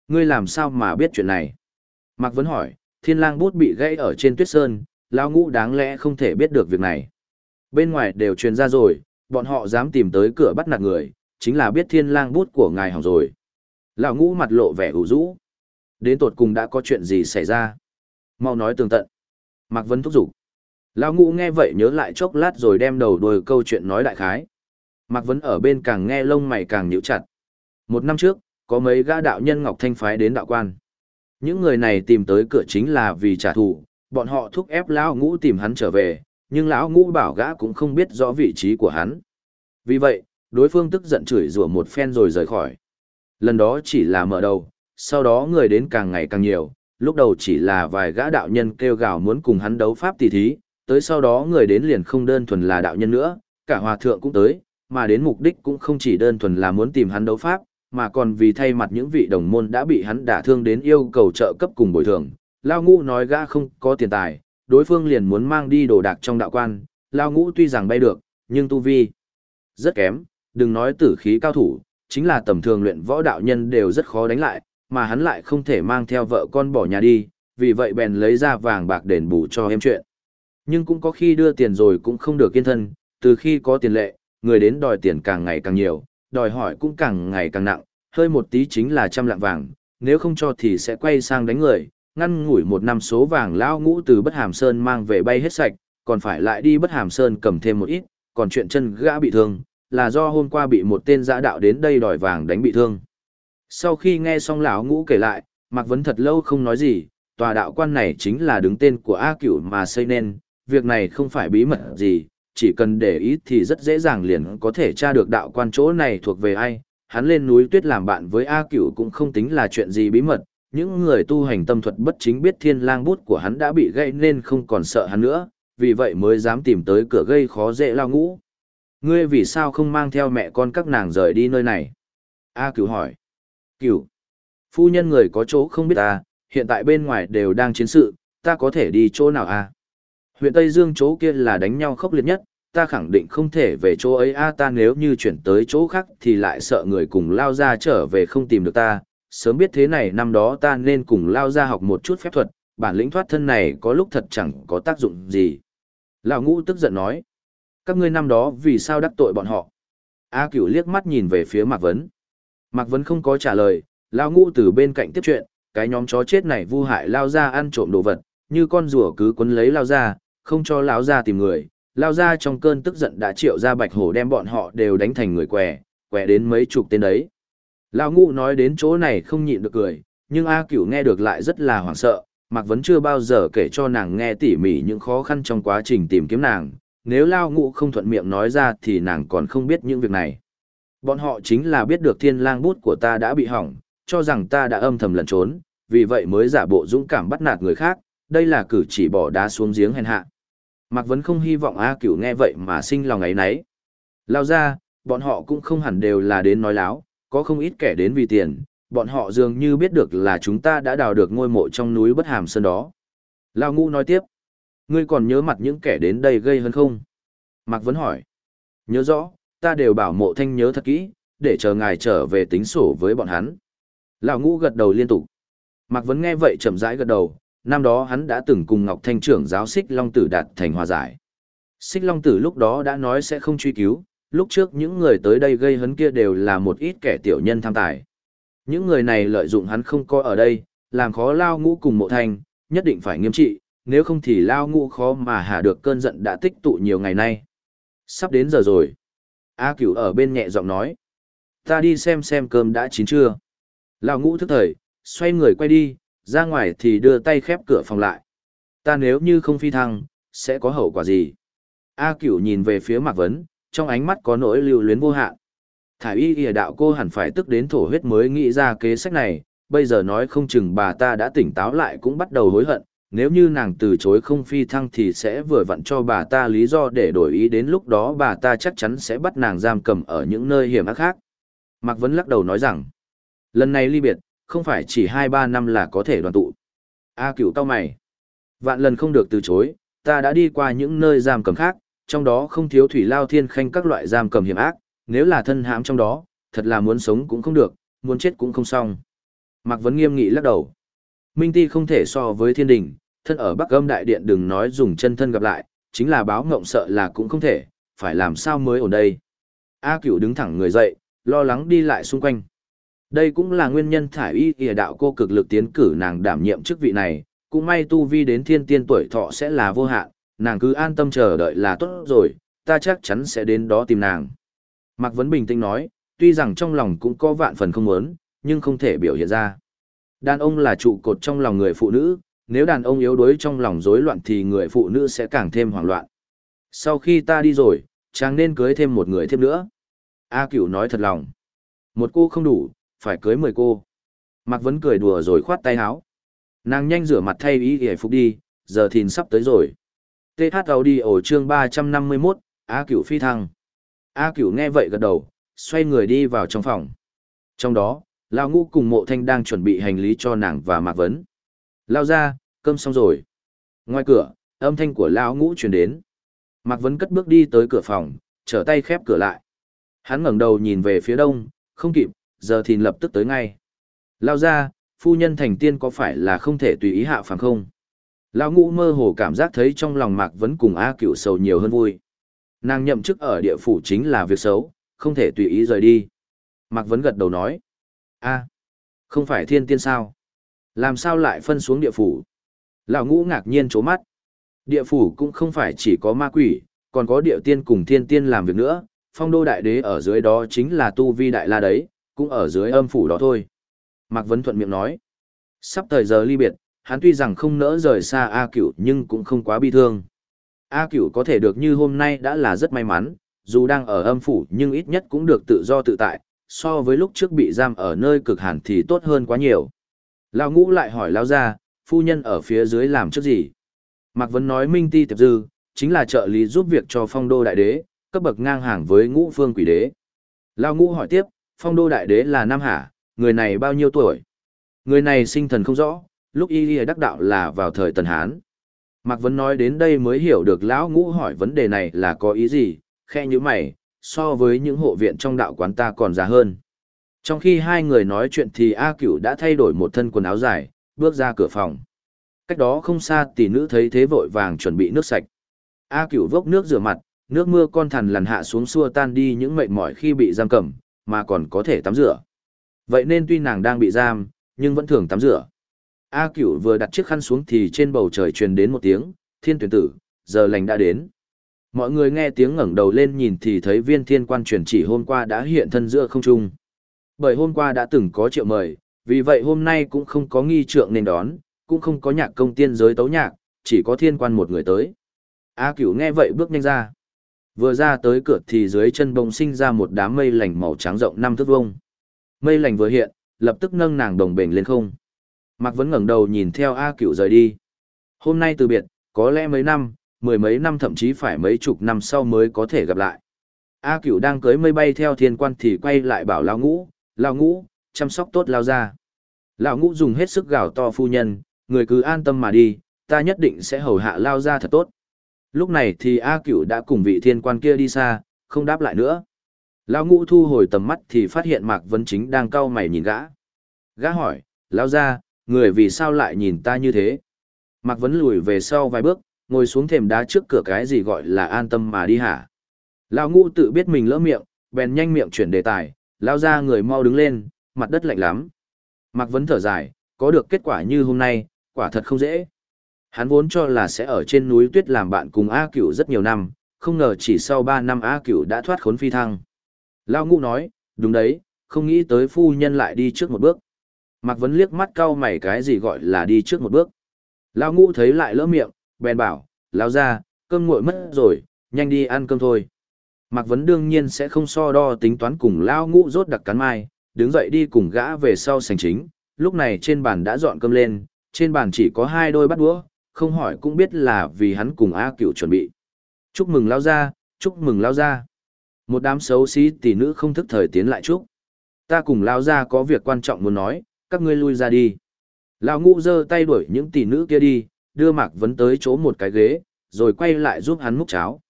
Ngươi làm sao mà biết chuyện này? Mạc Vấn hỏi, thiên lang bút bị gãy ở trên tuyết sơn, lão ngũ đáng lẽ không thể biết được việc này. Bên ngoài đều truyền ra rồi, bọn họ dám tìm tới cửa bắt nạt người, chính là biết thiên lang bút của ngài hỏng rồi. Lão ngũ mặt lộ vẻ ủ rũ. Đến tột cùng đã có chuyện gì xảy ra? Mau nói tường tận. Mạc Vân thúc giục. Lão ngũ nghe vậy nhớ lại chốc lát rồi đem đầu đuôi câu chuyện nói đại khái. Mạc Vân ở bên càng nghe lông mày càng nhíu chặt. Một năm trước, có mấy gã đạo nhân Ngọc Thanh phái đến đạo quan. Những người này tìm tới cửa chính là vì trả thù, bọn họ thúc ép lão ngũ tìm hắn trở về, nhưng lão ngũ bảo gã cũng không biết rõ vị trí của hắn. Vì vậy, đối phương tức giận chửi rủa một phen rồi rời khỏi. Lần đó chỉ là mở đầu, sau đó người đến càng ngày càng nhiều, lúc đầu chỉ là vài gã đạo nhân kêu gào muốn cùng hắn đấu pháp tỷ thí, tới sau đó người đến liền không đơn thuần là đạo nhân nữa, cả hòa thượng cũng tới, mà đến mục đích cũng không chỉ đơn thuần là muốn tìm hắn đấu pháp, mà còn vì thay mặt những vị đồng môn đã bị hắn đả thương đến yêu cầu trợ cấp cùng bồi thường. Lao ngũ nói gã không có tiền tài, đối phương liền muốn mang đi đồ đạc trong đạo quan, Lao ngũ tuy rằng bay được, nhưng tu vi rất kém, đừng nói tử khí cao thủ, chính là tầm thường luyện võ đạo nhân đều rất khó đánh lại, mà hắn lại không thể mang theo vợ con bỏ nhà đi, vì vậy bèn lấy ra vàng bạc đền bù cho em chuyện. Nhưng cũng có khi đưa tiền rồi cũng không được kiên thân, từ khi có tiền lệ, người đến đòi tiền càng ngày càng nhiều, đòi hỏi cũng càng ngày càng nặng, hơi một tí chính là trăm lạng vàng, nếu không cho thì sẽ quay sang đánh người, ngăn ngủi một năm số vàng lão ngũ từ bất hàm sơn mang về bay hết sạch, còn phải lại đi bất hàm sơn cầm thêm một ít, còn chuyện chân gã bị thương, là do hôm qua bị một tên giã đạo đến đây đòi vàng đánh bị thương. Sau khi nghe xong lão ngũ kể lại, Mạc Vấn thật lâu không nói gì, tòa đạo quan này chính là đứng tên của A Cửu mà xây nên, việc này không phải bí mật gì, chỉ cần để ý thì rất dễ dàng liền có thể tra được đạo quan chỗ này thuộc về ai. Hắn lên núi tuyết làm bạn với A Cửu cũng không tính là chuyện gì bí mật, những người tu hành tâm thuật bất chính biết thiên lang bút của hắn đã bị gây nên không còn sợ hắn nữa, vì vậy mới dám tìm tới cửa gây khó dễ lao ngũ. Ngươi vì sao không mang theo mẹ con các nàng rời đi nơi này? A Cửu hỏi. Cửu. Phu nhân người có chỗ không biết ta, hiện tại bên ngoài đều đang chiến sự, ta có thể đi chỗ nào a? Huyện Tây Dương chỗ kia là đánh nhau khốc liệt nhất, ta khẳng định không thể về chỗ ấy a ta nếu như chuyển tới chỗ khác thì lại sợ người cùng lao ra trở về không tìm được ta. Sớm biết thế này năm đó ta nên cùng lao ra học một chút phép thuật, bản lĩnh thoát thân này có lúc thật chẳng có tác dụng gì. Lão ngũ tức giận nói. Các ngươi năm đó vì sao đắc tội bọn họ? A cửu liếc mắt nhìn về phía Mạc Vấn. Mạc Vấn không có trả lời, Lão ngũ từ bên cạnh tiếp chuyện, cái nhóm chó chết này vu hại lao ra ăn trộm đồ vật, như con rùa cứ quấn lấy lao ra, không cho lão ra tìm người. Lao ra trong cơn tức giận đã triệu ra bạch hổ đem bọn họ đều đánh thành người què, què đến mấy chục tên đấy. Lão ngũ nói đến chỗ này không nhịn được cười, nhưng A cửu nghe được lại rất là hoảng sợ, Mạc Vấn chưa bao giờ kể cho nàng nghe tỉ mỉ những khó khăn trong quá trình tìm kiếm nàng, nếu Lao Ngũ không thuận miệng nói ra thì nàng còn không biết những việc này. Bọn họ chính là biết được thiên lang bút của ta đã bị hỏng, cho rằng ta đã âm thầm lẩn trốn, vì vậy mới giả bộ dũng cảm bắt nạt người khác, đây là cử chỉ bỏ đá xuống giếng hèn hạ. Mạc Vấn không hy vọng A Cửu nghe vậy mà sinh lòng ấy nấy. Lao ra, bọn họ cũng không hẳn đều là đến nói láo, có không ít kẻ đến vì tiền, bọn họ dường như biết được là chúng ta đã đào được ngôi mộ trong núi bất hàm sơn đó. Lao Ngũ nói tiếp, ngươi còn nhớ mặt những kẻ đến đây gây hơn không? Mạc Vấn hỏi, nhớ rõ, ta đều bảo mộ thanh nhớ thật kỹ, để chờ ngài trở về tính sổ với bọn hắn. Lão Ngũ gật đầu liên tục. Mạc Vấn nghe vậy chậm rãi gật đầu, năm đó hắn đã từng cùng Ngọc Thanh trưởng giáo Xích Long Tử đạt thành hòa giải. Xích Long Tử lúc đó đã nói sẽ không truy cứu, lúc trước những người tới đây gây hấn kia đều là một ít kẻ tiểu nhân tham tài. Những người này lợi dụng hắn không có ở đây, làm khó Lao Ngũ cùng mộ thanh, nhất định phải nghiêm trị, nếu không thì Lao Ngũ khó mà hạ được cơn giận đã tích tụ nhiều ngày nay. Sắp đến giờ rồi. A cửu ở bên nhẹ giọng nói. Ta đi xem xem cơm đã chín chưa. Lao Ngũ thức thời, xoay người quay đi, ra ngoài thì đưa tay khép cửa phòng lại. Ta nếu như không phi thăng, sẽ có hậu quả gì? A cửu nhìn về phía Mạc Vấn, trong ánh mắt có nỗi lưu luyến vô hạn. Thải y ỉa đạo cô hẳn phải tức đến thổ huyết mới nghĩ ra kế sách này, bây giờ nói không chừng bà ta đã tỉnh táo lại cũng bắt đầu hối hận, nếu như nàng từ chối không phi thăng thì sẽ vừa vặn cho bà ta lý do để đổi ý đến lúc đó bà ta chắc chắn sẽ bắt nàng giam cầm ở những nơi hiểm ác khác. Mạc Vấn lắc đầu nói rằng, lần này ly biệt, không phải chỉ 2-3 năm là có thể đoàn tụ. A cửu tao mày, vạn lần không được từ chối, ta đã đi qua những nơi giam cầm khác, trong đó không thiếu thủy lao thiên khanh các loại giam cầm hiểm ác, nếu là thân hãm trong đó, thật là muốn sống cũng không được, muốn chết cũng không xong. Mạc Vấn nghiêm nghị lắc đầu. Minh Ti không thể so với thiên đình, thân ở Bắc Âm Đại Điện đừng nói dùng chân thân gặp lại, chính là báo ngộng sợ là cũng không thể, phải làm sao mới ở đây. A cửu đứng thẳng người dậy, lo lắng đi lại xung quanh. Đây cũng là nguyên nhân thải y ỉa đạo cô cực lực tiến cử nàng đảm nhiệm chức vị này, cũng may tu vi đến thiên tiên tuổi thọ sẽ là vô hạn, nàng cứ an tâm chờ đợi là tốt rồi, ta chắc chắn sẽ đến đó tìm nàng. Mạc Vấn bình tĩnh nói, tuy rằng trong lòng cũng có vạn phần không muốn, nhưng không thể biểu hiện ra. Đàn ông là trụ cột trong lòng người phụ nữ, nếu đàn ông yếu đuối trong lòng rối loạn thì người phụ nữ sẽ càng thêm hoảng loạn. Sau khi ta đi rồi, chàng nên cưới thêm một người thêm nữa. A cửu nói thật lòng. Một cô không đủ, phải cưới mười cô. Mạc Vấn cười đùa rồi khoát tay áo. Nàng nhanh rửa mặt thay ý hề phục đi, giờ thìn sắp tới rồi. TH đi ổ chương 351, A cửu phi thăng. A cửu nghe vậy gật đầu, xoay người đi vào trong phòng. Trong đó, Lao Ngũ cùng mộ thanh đang chuẩn bị hành lý cho nàng và Mạc Vấn. Lao ra, cơm xong rồi. Ngoài cửa, âm thanh của Lao Ngũ truyền đến. Mạc Vấn cất bước đi tới cửa phòng, trở tay khép cửa lại. Hắn ngẩng đầu nhìn về phía đông, không kịp, giờ thì lập tức tới ngay. Lao ra, phu nhân thành tiên có phải là không thể tùy ý hạ phàm không? Lão ngũ mơ hồ cảm giác thấy trong lòng Mạc Vấn cùng A cựu sầu nhiều hơn vui. Nàng nhậm chức ở địa phủ chính là việc xấu, không thể tùy ý rời đi. Mạc Vấn gật đầu nói. a không phải thiên tiên sao? Làm sao lại phân xuống địa phủ? Lão ngũ ngạc nhiên chố mắt. Địa phủ cũng không phải chỉ có ma quỷ, còn có địa tiên cùng thiên tiên làm việc nữa. Phong đô đại đế ở dưới đó chính là tu vi đại la đấy, cũng ở dưới âm phủ đó thôi. Mạc Vấn thuận miệng nói. Sắp thời giờ ly biệt, hắn tuy rằng không nỡ rời xa A Cửu nhưng cũng không quá bi thương. A Cửu có thể được như hôm nay đã là rất may mắn, dù đang ở âm phủ nhưng ít nhất cũng được tự do tự tại, so với lúc trước bị giam ở nơi cực hàn thì tốt hơn quá nhiều. Lão ngũ lại hỏi Lão gia, phu nhân ở phía dưới làm trước gì? Mạc Vấn nói Minh Ti Tiệp Dư, chính là trợ lý giúp việc cho phong đô đại đế, cấp bậc ngang hàng với ngũ phương quỷ đế. Lão ngũ hỏi tiếp, phong đô đại đế là Nam Hà, người này bao nhiêu tuổi? Người này sinh thần không rõ, lúc y lìa đắc đạo là vào thời Tần Hán. Mạc Vấn nói đến đây mới hiểu được lão ngũ hỏi vấn đề này là có ý gì, khe như mày, so với những hộ viện trong đạo quán ta còn già hơn. Trong khi hai người nói chuyện thì A Cửu đã thay đổi một thân quần áo dài, bước ra cửa phòng. Cách đó không xa tỷ nữ thấy thế vội vàng chuẩn bị nước sạch. A Cửu vốc nước rửa mặt, nước mưa con thằn lằn hạ xuống xua tan đi những mệt mỏi khi bị giam cầm, mà còn có thể tắm rửa. Vậy nên tuy nàng đang bị giam, nhưng vẫn thường tắm rửa. A Cửu vừa đặt chiếc khăn xuống thì trên bầu trời truyền đến một tiếng, thiên tuyển tử, giờ lành đã đến. Mọi người nghe tiếng ngẩng đầu lên nhìn thì thấy viên thiên quan truyền chỉ hôm qua đã hiện thân giữa không trung. Bởi hôm qua đã từng có triệu mời, vì vậy hôm nay cũng không có nghi trượng nên đón, cũng không có nhạc công tiên giới tấu nhạc, chỉ có thiên quan một người tới. A cửu nghe vậy bước nhanh ra. Vừa ra tới cửa thì dưới chân bông sinh ra một đám mây lành màu trắng rộng năm thước vuông. Mây lành vừa hiện, lập tức nâng nàng đồng bền lên không. Mạc Vấn ngẩng đầu nhìn theo A Cửu rời đi. Hôm nay từ biệt, có lẽ mấy năm, mười mấy năm thậm chí phải mấy chục năm sau mới có thể gặp lại. A Cửu đang cưới mây bay theo thiên quan thì quay lại bảo Lão Ngũ, Lão Ngũ, chăm sóc tốt Lao ra. Lão Ngũ dùng hết sức gào to phu nhân, người cứ an tâm mà đi, ta nhất định sẽ hầu hạ Lao ra thật tốt. Lúc này thì A Cửu đã cùng vị thiên quan kia đi xa, không đáp lại nữa. Lão Ngũ thu hồi tầm mắt thì phát hiện Mạc Vấn Chính đang cau mày nhìn gã. Gã hỏi, Lão ra, người vì sao lại nhìn ta như thế? Mạc Vấn lùi về sau vài bước, ngồi xuống thềm đá trước cửa cái gì gọi là an tâm mà đi hả? Lão ngũ tự biết mình lỡ miệng, bèn nhanh miệng chuyển đề tài, lao ra người mau đứng lên, mặt đất lạnh lắm. Mạc Vấn thở dài, có được kết quả như hôm nay, quả thật không dễ. Hắn vốn cho là sẽ ở trên núi tuyết làm bạn cùng A Cửu rất nhiều năm, không ngờ chỉ sau 3 năm A Cửu đã thoát khốn phi thăng. Lao ngũ nói, đúng đấy, không nghĩ tới phu nhân lại đi trước một bước. Mạc Vấn liếc mắt cau mày cái gì gọi là đi trước một bước. Lao ngũ thấy lại lỡ miệng, bèn bảo, lao ra, cơm nguội mất rồi, nhanh đi ăn cơm thôi. Mạc Vấn đương nhiên sẽ không so đo tính toán cùng lao ngũ rốt đặc cắn mai, đứng dậy đi cùng gã về sau sành chính. Lúc này trên bàn đã dọn cơm lên, trên bàn chỉ có hai đôi bát đũa, không hỏi cũng biết là vì hắn cùng A cửu chuẩn bị. Chúc mừng lao ra, chúc mừng lao ra. Một đám xấu xí tỷ nữ không thức thời tiến lại chúc. Ta cùng lao ra có việc quan trọng muốn nói, các ngươi lui ra đi. Lão ngũ giơ tay đuổi những tỷ nữ kia đi, đưa Mạc Vấn tới chỗ một cái ghế, rồi quay lại giúp hắn múc cháo.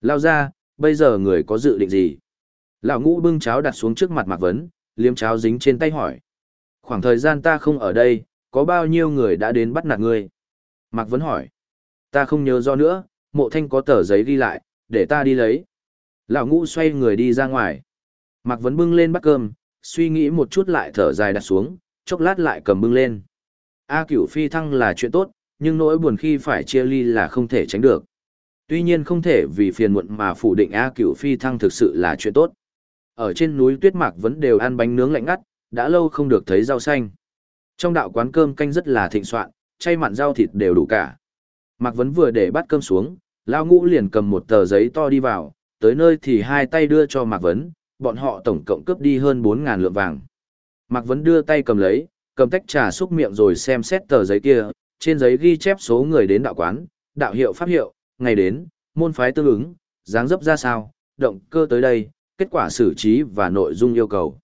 Lao ra, bây giờ người có dự định gì? Lão ngũ bưng cháo đặt xuống trước mặt Mạc Vấn, liếm cháo dính trên tay hỏi. Khoảng thời gian ta không ở đây, có bao nhiêu người đã đến bắt nạt ngươi? Mạc Vấn hỏi. Ta không nhớ do nữa, mộ thanh có tờ giấy ghi lại, để ta đi lấy. Lão ngũ xoay người đi ra ngoài. Mạc Vấn bưng lên bát cơm, suy nghĩ một chút lại thở dài đặt xuống, chốc lát lại cầm bưng lên. A cửu phi thăng là chuyện tốt, nhưng nỗi buồn khi phải chia ly là không thể tránh được. Tuy nhiên không thể vì phiền muộn mà phủ định A cửu phi thăng thực sự là chuyện tốt. Ở trên núi tuyết mạc vẫn đều ăn bánh nướng lạnh ngắt, đã lâu không được thấy rau xanh. Trong đạo quán cơm canh rất là thịnh soạn, chay mặn rau thịt đều đủ cả. Mạc Vấn vừa để bắt cơm xuống, Lao Ngũ liền cầm một tờ giấy to đi vào, tới nơi thì hai tay đưa cho Mạc Vấn, bọn họ tổng cộng cướp đi hơn 4.000 lượng vàng. Mạc Vấn đưa tay cầm lấy, cầm tách trà xúc miệng rồi xem xét tờ giấy kia, trên giấy ghi chép số người đến đạo quán, đạo hiệu pháp hiệu, ngày đến, môn phái tương ứng, dáng dấp ra sao, động cơ tới đây, kết quả xử trí và nội dung yêu cầu.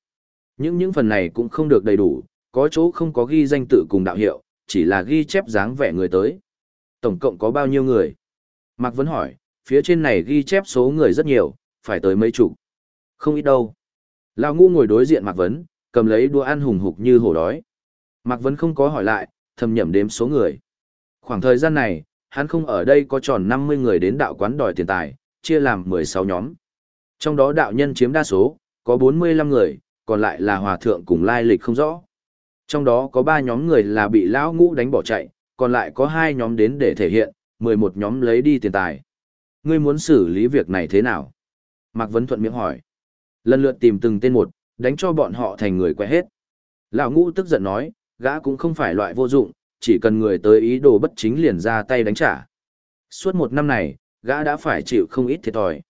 Những những phần này cũng không được đầy đủ, có chỗ không có ghi danh tự cùng đạo hiệu, chỉ là ghi chép dáng vẻ người tới. Tổng cộng có bao nhiêu người? Mạc Vấn hỏi, phía trên này ghi chép số người rất nhiều, phải tới mấy chục. Không ít đâu. Lão ngu ngồi đối diện Mạc Vấn, cầm lấy đũa ăn hùng hục như hổ đói. Mạc Vấn không có hỏi lại, thầm nhẩm đếm số người. Khoảng thời gian này, hắn không ở đây có tròn 50 người đến đạo quán đòi tiền tài, chia làm 16 nhóm. Trong đó đạo nhân chiếm đa số, có 45 người, còn lại là hòa thượng cùng lai lịch không rõ. Trong đó có 3 nhóm người là bị lão ngũ đánh bỏ chạy, còn lại có 2 nhóm đến để thể hiện, 11 nhóm lấy đi tiền tài. Ngươi muốn xử lý việc này thế nào? Mạc Vấn Thuận miệng hỏi. Lần lượt tìm từng tên một, đánh cho bọn họ thành người quẹ hết. Lão ngũ tức giận nói, gã cũng không phải loại vô dụng, chỉ cần người tới ý đồ bất chính liền ra tay đánh trả. Suốt một năm này, gã đã phải chịu không ít thiệt thòi.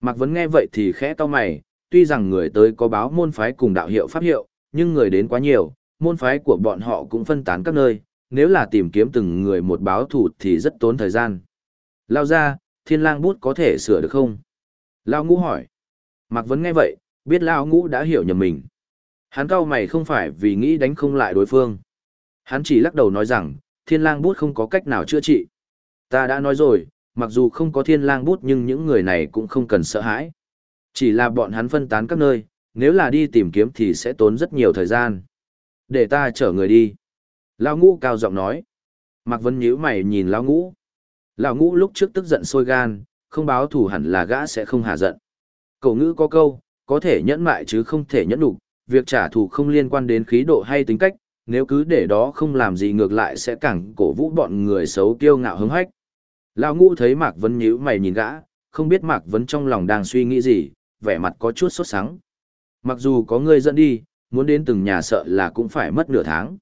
Mạc Vấn nghe vậy thì khẽ to mày, tuy rằng người tới có báo môn phái cùng đạo hiệu pháp hiệu, nhưng người đến quá nhiều, môn phái của bọn họ cũng phân tán các nơi, nếu là tìm kiếm từng người một báo thủ thì rất tốn thời gian. Lao ra, thiên lang bút có thể sửa được không? Lao ngũ hỏi. Mạc Vấn nghe vậy, biết lão ngũ đã hiểu nhầm mình. Hắn cao mày không phải vì nghĩ đánh không lại đối phương. Hắn chỉ lắc đầu nói rằng, thiên lang bút không có cách nào chữa trị. Ta đã nói rồi, mặc dù không có thiên lang bút nhưng những người này cũng không cần sợ hãi. Chỉ là bọn hắn phân tán các nơi, nếu là đi tìm kiếm thì sẽ tốn rất nhiều thời gian. Để ta chở người đi. Lão ngũ cao giọng nói. Mạc Vân nhíu mày nhìn lão ngũ. Lão ngũ lúc trước tức giận sôi gan, không báo thủ hẳn là gã sẽ không hạ giận. Cổ ngữ có câu, có thể nhẫn mại chứ không thể nhẫn đủ, việc trả thù không liên quan đến khí độ hay tính cách, nếu cứ để đó không làm gì ngược lại sẽ càng cổ vũ bọn người xấu kiêu ngạo hứng hách. Lão ngũ thấy Mạc Vân nhíu mày nhìn gã, không biết Mạc Vân trong lòng đang suy nghĩ gì, vẻ mặt có chút sốt sắng. Mặc dù có người dẫn đi, muốn đến từng nhà sợ là cũng phải mất nửa tháng.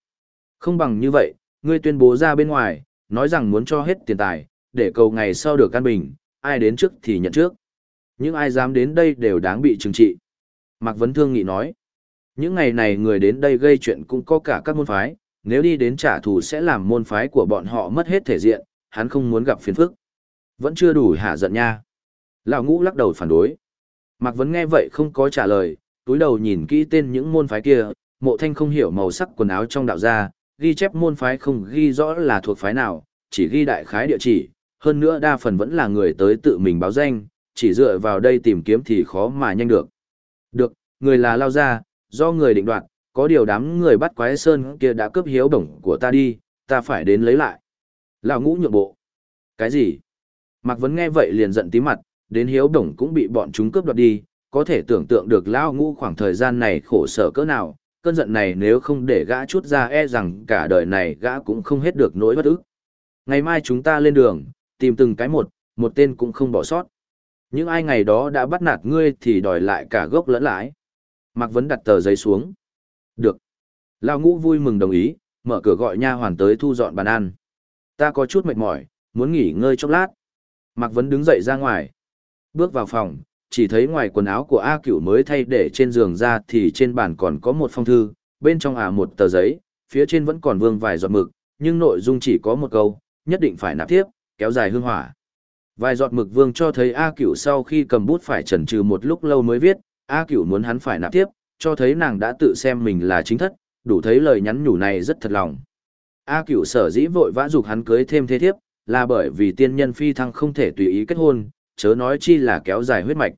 Không bằng như vậy, ngươi tuyên bố ra bên ngoài, nói rằng muốn cho hết tiền tài, để cầu ngày sau được căn bình, ai đến trước thì nhận trước. Những ai dám đến đây đều đáng bị trừng trị. Mạc Vấn Thương Nghị nói, những ngày này người đến đây gây chuyện cũng có cả các môn phái, nếu đi đến trả thù sẽ làm môn phái của bọn họ mất hết thể diện, hắn không muốn gặp phiền phức. Vẫn chưa đủ hạ giận nha. Lão ngũ lắc đầu phản đối. Mạc Vấn nghe vậy không có trả lời, túi đầu nhìn kỹ tên những môn phái kia, mộ thanh không hiểu màu sắc quần áo trong đạo gia, ghi chép môn phái không ghi rõ là thuộc phái nào, chỉ ghi đại khái địa chỉ, hơn nữa đa phần vẫn là người tới tự mình báo danh, chỉ dựa vào đây tìm kiếm thì khó mà nhanh được. Được, người là lao ra, do người định đoạt, có điều đám người bắt quái sơn kia đã cướp hiếu bổng của ta đi, ta phải đến lấy lại. Lão ngũ nhượng bộ. Cái gì? Mạc Vấn nghe vậy liền giận tí mặt, đến hiếu bổng cũng bị bọn chúng cướp đoạt đi, có thể tưởng tượng được Lão ngũ khoảng thời gian này khổ sở cỡ nào, cơn giận này nếu không để gã chút ra e rằng cả đời này gã cũng không hết được nỗi bất ức. Ngày mai chúng ta lên đường, tìm từng cái một, một tên cũng không bỏ sót. Những ai ngày đó đã bắt nạt ngươi thì đòi lại cả gốc lẫn lãi. Mạc Vấn đặt tờ giấy xuống. Được. Lao ngũ vui mừng đồng ý, mở cửa gọi nha hoàn tới thu dọn bàn ăn. Ta có chút mệt mỏi, muốn nghỉ ngơi chốc lát. Mạc Vấn đứng dậy ra ngoài. Bước vào phòng, chỉ thấy ngoài quần áo của A Cửu mới thay để trên giường ra thì trên bàn còn có một phong thư, bên trong à một tờ giấy, phía trên vẫn còn vương vài giọt mực, nhưng nội dung chỉ có một câu, nhất định phải nạp tiếp, kéo dài hương hỏa. Vài giọt mực vương cho thấy A Cửu sau khi cầm bút phải chần chừ một lúc lâu mới viết, A Cửu muốn hắn phải nạp tiếp, cho thấy nàng đã tự xem mình là chính thất, đủ thấy lời nhắn nhủ này rất thật lòng. A Cửu sở dĩ vội vã dục hắn cưới thêm thế thiếp, là bởi vì tiên nhân phi thăng không thể tùy ý kết hôn, chớ nói chi là kéo dài huyết mạch.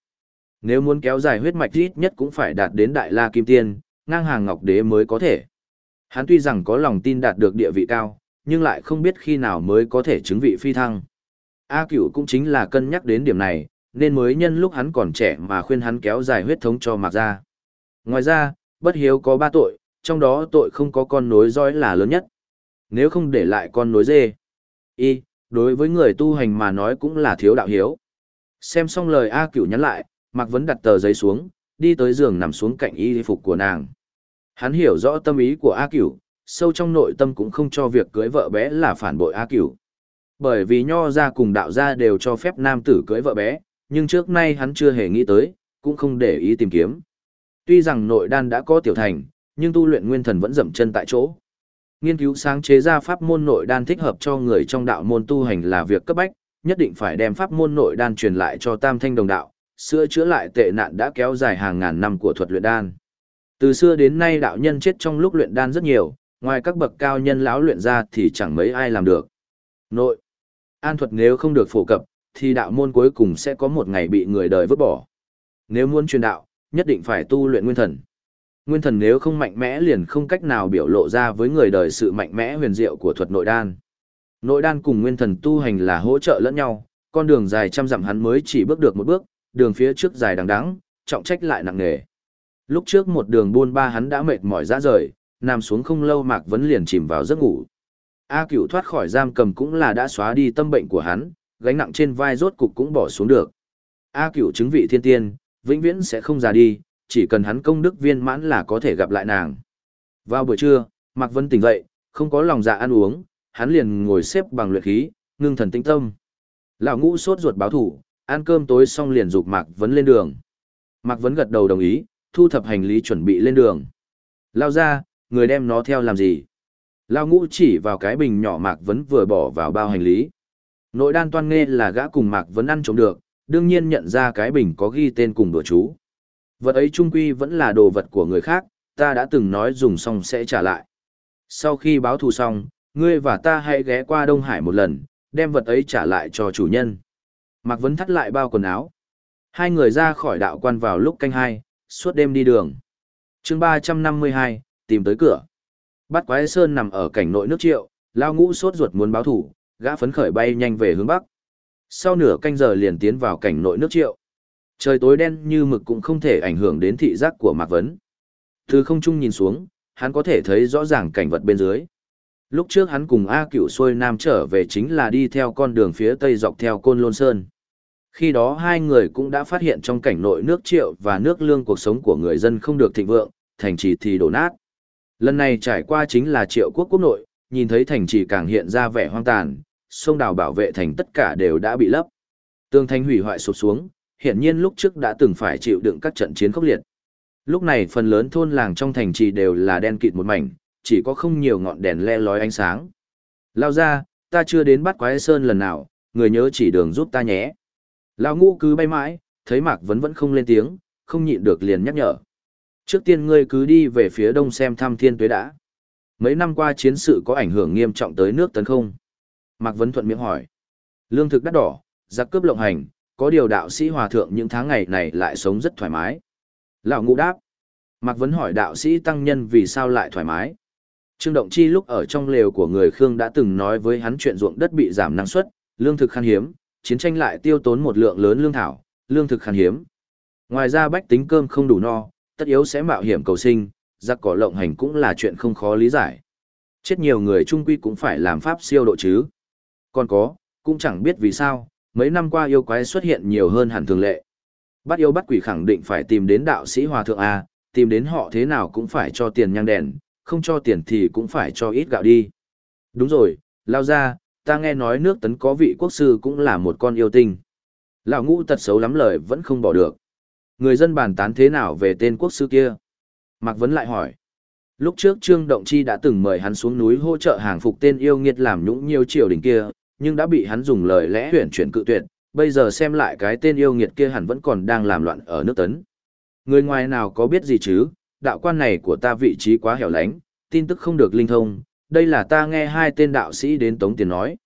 Nếu muốn kéo dài huyết mạch ít nhất cũng phải đạt đến đại la kim tiên, ngang hàng ngọc đế mới có thể. Hắn tuy rằng có lòng tin đạt được địa vị cao, nhưng lại không biết khi nào mới có thể chứng vị phi thăng. A cửu cũng chính là cân nhắc đến điểm này, nên mới nhân lúc hắn còn trẻ mà khuyên hắn kéo dài huyết thống cho mạc ra. Ngoài ra, bất hiếu có ba tội, trong đó tội không có con nối dõi là lớn nhất. Nếu không để lại con nối dê. Y, đối với người tu hành mà nói cũng là thiếu đạo hiếu. Xem xong lời A Cửu nhắn lại, Mạc Vấn đặt tờ giấy xuống, đi tới giường nằm xuống cạnh y phục của nàng. Hắn hiểu rõ tâm ý của A Cửu, sâu trong nội tâm cũng không cho việc cưới vợ bé là phản bội A Cửu. Bởi vì nho gia cùng đạo gia đều cho phép nam tử cưới vợ bé, nhưng trước nay hắn chưa hề nghĩ tới, cũng không để ý tìm kiếm. Tuy rằng nội đan đã có tiểu thành, nhưng tu luyện nguyên thần vẫn dậm chân tại chỗ. Nghiên cứu sáng chế ra pháp môn nội đan thích hợp cho người trong đạo môn tu hành là việc cấp bách, nhất định phải đem pháp môn nội đan truyền lại cho tam thanh đồng đạo, sửa chữa lại tệ nạn đã kéo dài hàng ngàn năm của thuật luyện đan. Từ xưa đến nay đạo nhân chết trong lúc luyện đan rất nhiều, ngoài các bậc cao nhân lão luyện ra thì chẳng mấy ai làm được. Nội an thuật nếu không được phổ cập, thì đạo môn cuối cùng sẽ có một ngày bị người đời vứt bỏ. Nếu muốn truyền đạo, nhất định phải tu luyện nguyên thần. Nguyên thần nếu không mạnh mẽ liền không cách nào biểu lộ ra với người đời sự mạnh mẽ huyền diệu của thuật nội đan. Nội đan cùng nguyên thần tu hành là hỗ trợ lẫn nhau, con đường dài trăm dặm hắn mới chỉ bước được một bước, đường phía trước dài đằng đẵng, trọng trách lại nặng nề. Lúc trước một đường buôn ba hắn đã mệt mỏi ra rời, nằm xuống không lâu Mạc Vấn liền chìm vào giấc ngủ. A Cửu thoát khỏi giam cầm cũng là đã xóa đi tâm bệnh của hắn, gánh nặng trên vai rốt cục cũng bỏ xuống được. A Cửu chứng vị thiên tiên, vĩnh viễn sẽ không già đi, chỉ cần hắn công đức viên mãn là có thể gặp lại nàng. Vào buổi trưa, Mạc Vân tỉnh dậy, không có lòng dạ ăn uống, hắn liền ngồi xếp bằng luyện khí, ngưng thần tĩnh tâm. Lão ngũ sốt ruột báo thủ, ăn cơm tối xong liền dục Mạc Vân lên đường. Mạc Vân gật đầu đồng ý, thu thập hành lý chuẩn bị lên đường. Lao ra, người đem nó theo làm gì? Lao ngũ chỉ vào cái bình nhỏ Mạc Vấn vừa bỏ vào bao hành lý. Nội đan toan nghe là gã cùng Mạc Vấn ăn trộm được, đương nhiên nhận ra cái bình có ghi tên cùng đùa chú. Vật ấy trung quy vẫn là đồ vật của người khác, ta đã từng nói dùng xong sẽ trả lại. Sau khi báo thù xong, ngươi và ta hãy ghé qua Đông Hải một lần, đem vật ấy trả lại cho chủ nhân. Mạc Vấn thắt lại bao quần áo. Hai người ra khỏi đạo quan vào lúc canh hai, suốt đêm đi đường. chương ba trăm năm mươi hai, tìm tới cửa. Bắt quái sơn nằm ở cảnh nội nước triệu, lao ngũ sốt ruột muốn báo thủ, gã phấn khởi bay nhanh về hướng bắc. Sau nửa canh giờ liền tiến vào cảnh nội nước triệu. Trời tối đen như mực cũng không thể ảnh hưởng đến thị giác của Mạc Vấn. Từ không trung nhìn xuống, hắn có thể thấy rõ ràng cảnh vật bên dưới. Lúc trước hắn cùng A Cửu xuôi nam trở về chính là đi theo con đường phía tây dọc theo Côn Lôn Sơn. Khi đó hai người cũng đã phát hiện trong cảnh nội nước triệu và nước lương cuộc sống của người dân không được thịnh vượng, thành trì thì đổ nát. Lần này trải qua chính là triệu quốc quốc nội, nhìn thấy thành trì càng hiện ra vẻ hoang tàn, sông đào bảo vệ thành tất cả đều đã bị lấp. Tương thành hủy hoại sụp xuống, hiện nhiên lúc trước đã từng phải chịu đựng các trận chiến khốc liệt. Lúc này phần lớn thôn làng trong thành trì đều là đen kịt một mảnh, chỉ có không nhiều ngọn đèn le lói ánh sáng. Lao ra, ta chưa đến bắt quái sơn lần nào, người nhớ chỉ đường giúp ta nhé. Lao ngũ cứ bay mãi, thấy Mạc Vấn vẫn không lên tiếng, không nhịn được liền nhắc nhở. Trước tiên ngươi cứ đi về phía đông xem thăm thiên tuế đã. Mấy năm qua chiến sự có ảnh hưởng nghiêm trọng tới nước tấn không? Mạc Vấn thuận miệng hỏi. Lương thực đắt đỏ, giặc cướp lộng hành, có điều đạo sĩ hòa thượng những tháng ngày này lại sống rất thoải mái. Lão ngũ đáp. Mạc Vấn hỏi đạo sĩ tăng nhân vì sao lại thoải mái. Trương Động Chi lúc ở trong lều của người Khương đã từng nói với hắn chuyện ruộng đất bị giảm năng suất, lương thực khan hiếm, chiến tranh lại tiêu tốn một lượng lớn lương thảo, lương thực khan hiếm. Ngoài ra bách tính cơm không đủ no, tất yếu sẽ mạo hiểm cầu sinh, giặc cỏ lộng hành cũng là chuyện không khó lý giải. Chết nhiều người trung quy cũng phải làm pháp siêu độ chứ. Còn có, cũng chẳng biết vì sao, mấy năm qua yêu quái xuất hiện nhiều hơn hẳn thường lệ. Bắt yêu bắt quỷ khẳng định phải tìm đến đạo sĩ hòa thượng A, tìm đến họ thế nào cũng phải cho tiền nhang đèn, không cho tiền thì cũng phải cho ít gạo đi. Đúng rồi, lao ra, ta nghe nói nước tấn có vị quốc sư cũng là một con yêu tinh. Lão ngũ tật xấu lắm lời vẫn không bỏ được. Người dân bàn tán thế nào về tên quốc sư kia? Mạc Vấn lại hỏi. Lúc trước Trương Động Chi đã từng mời hắn xuống núi hỗ trợ hàng phục tên yêu nghiệt làm nhũng nhiều triều đình kia, nhưng đã bị hắn dùng lời lẽ tuyển chuyển cự tuyệt, bây giờ xem lại cái tên yêu nghiệt kia hẳn vẫn còn đang làm loạn ở nước tấn. Người ngoài nào có biết gì chứ, đạo quan này của ta vị trí quá hẻo lánh, tin tức không được linh thông, đây là ta nghe hai tên đạo sĩ đến tống tiền nói.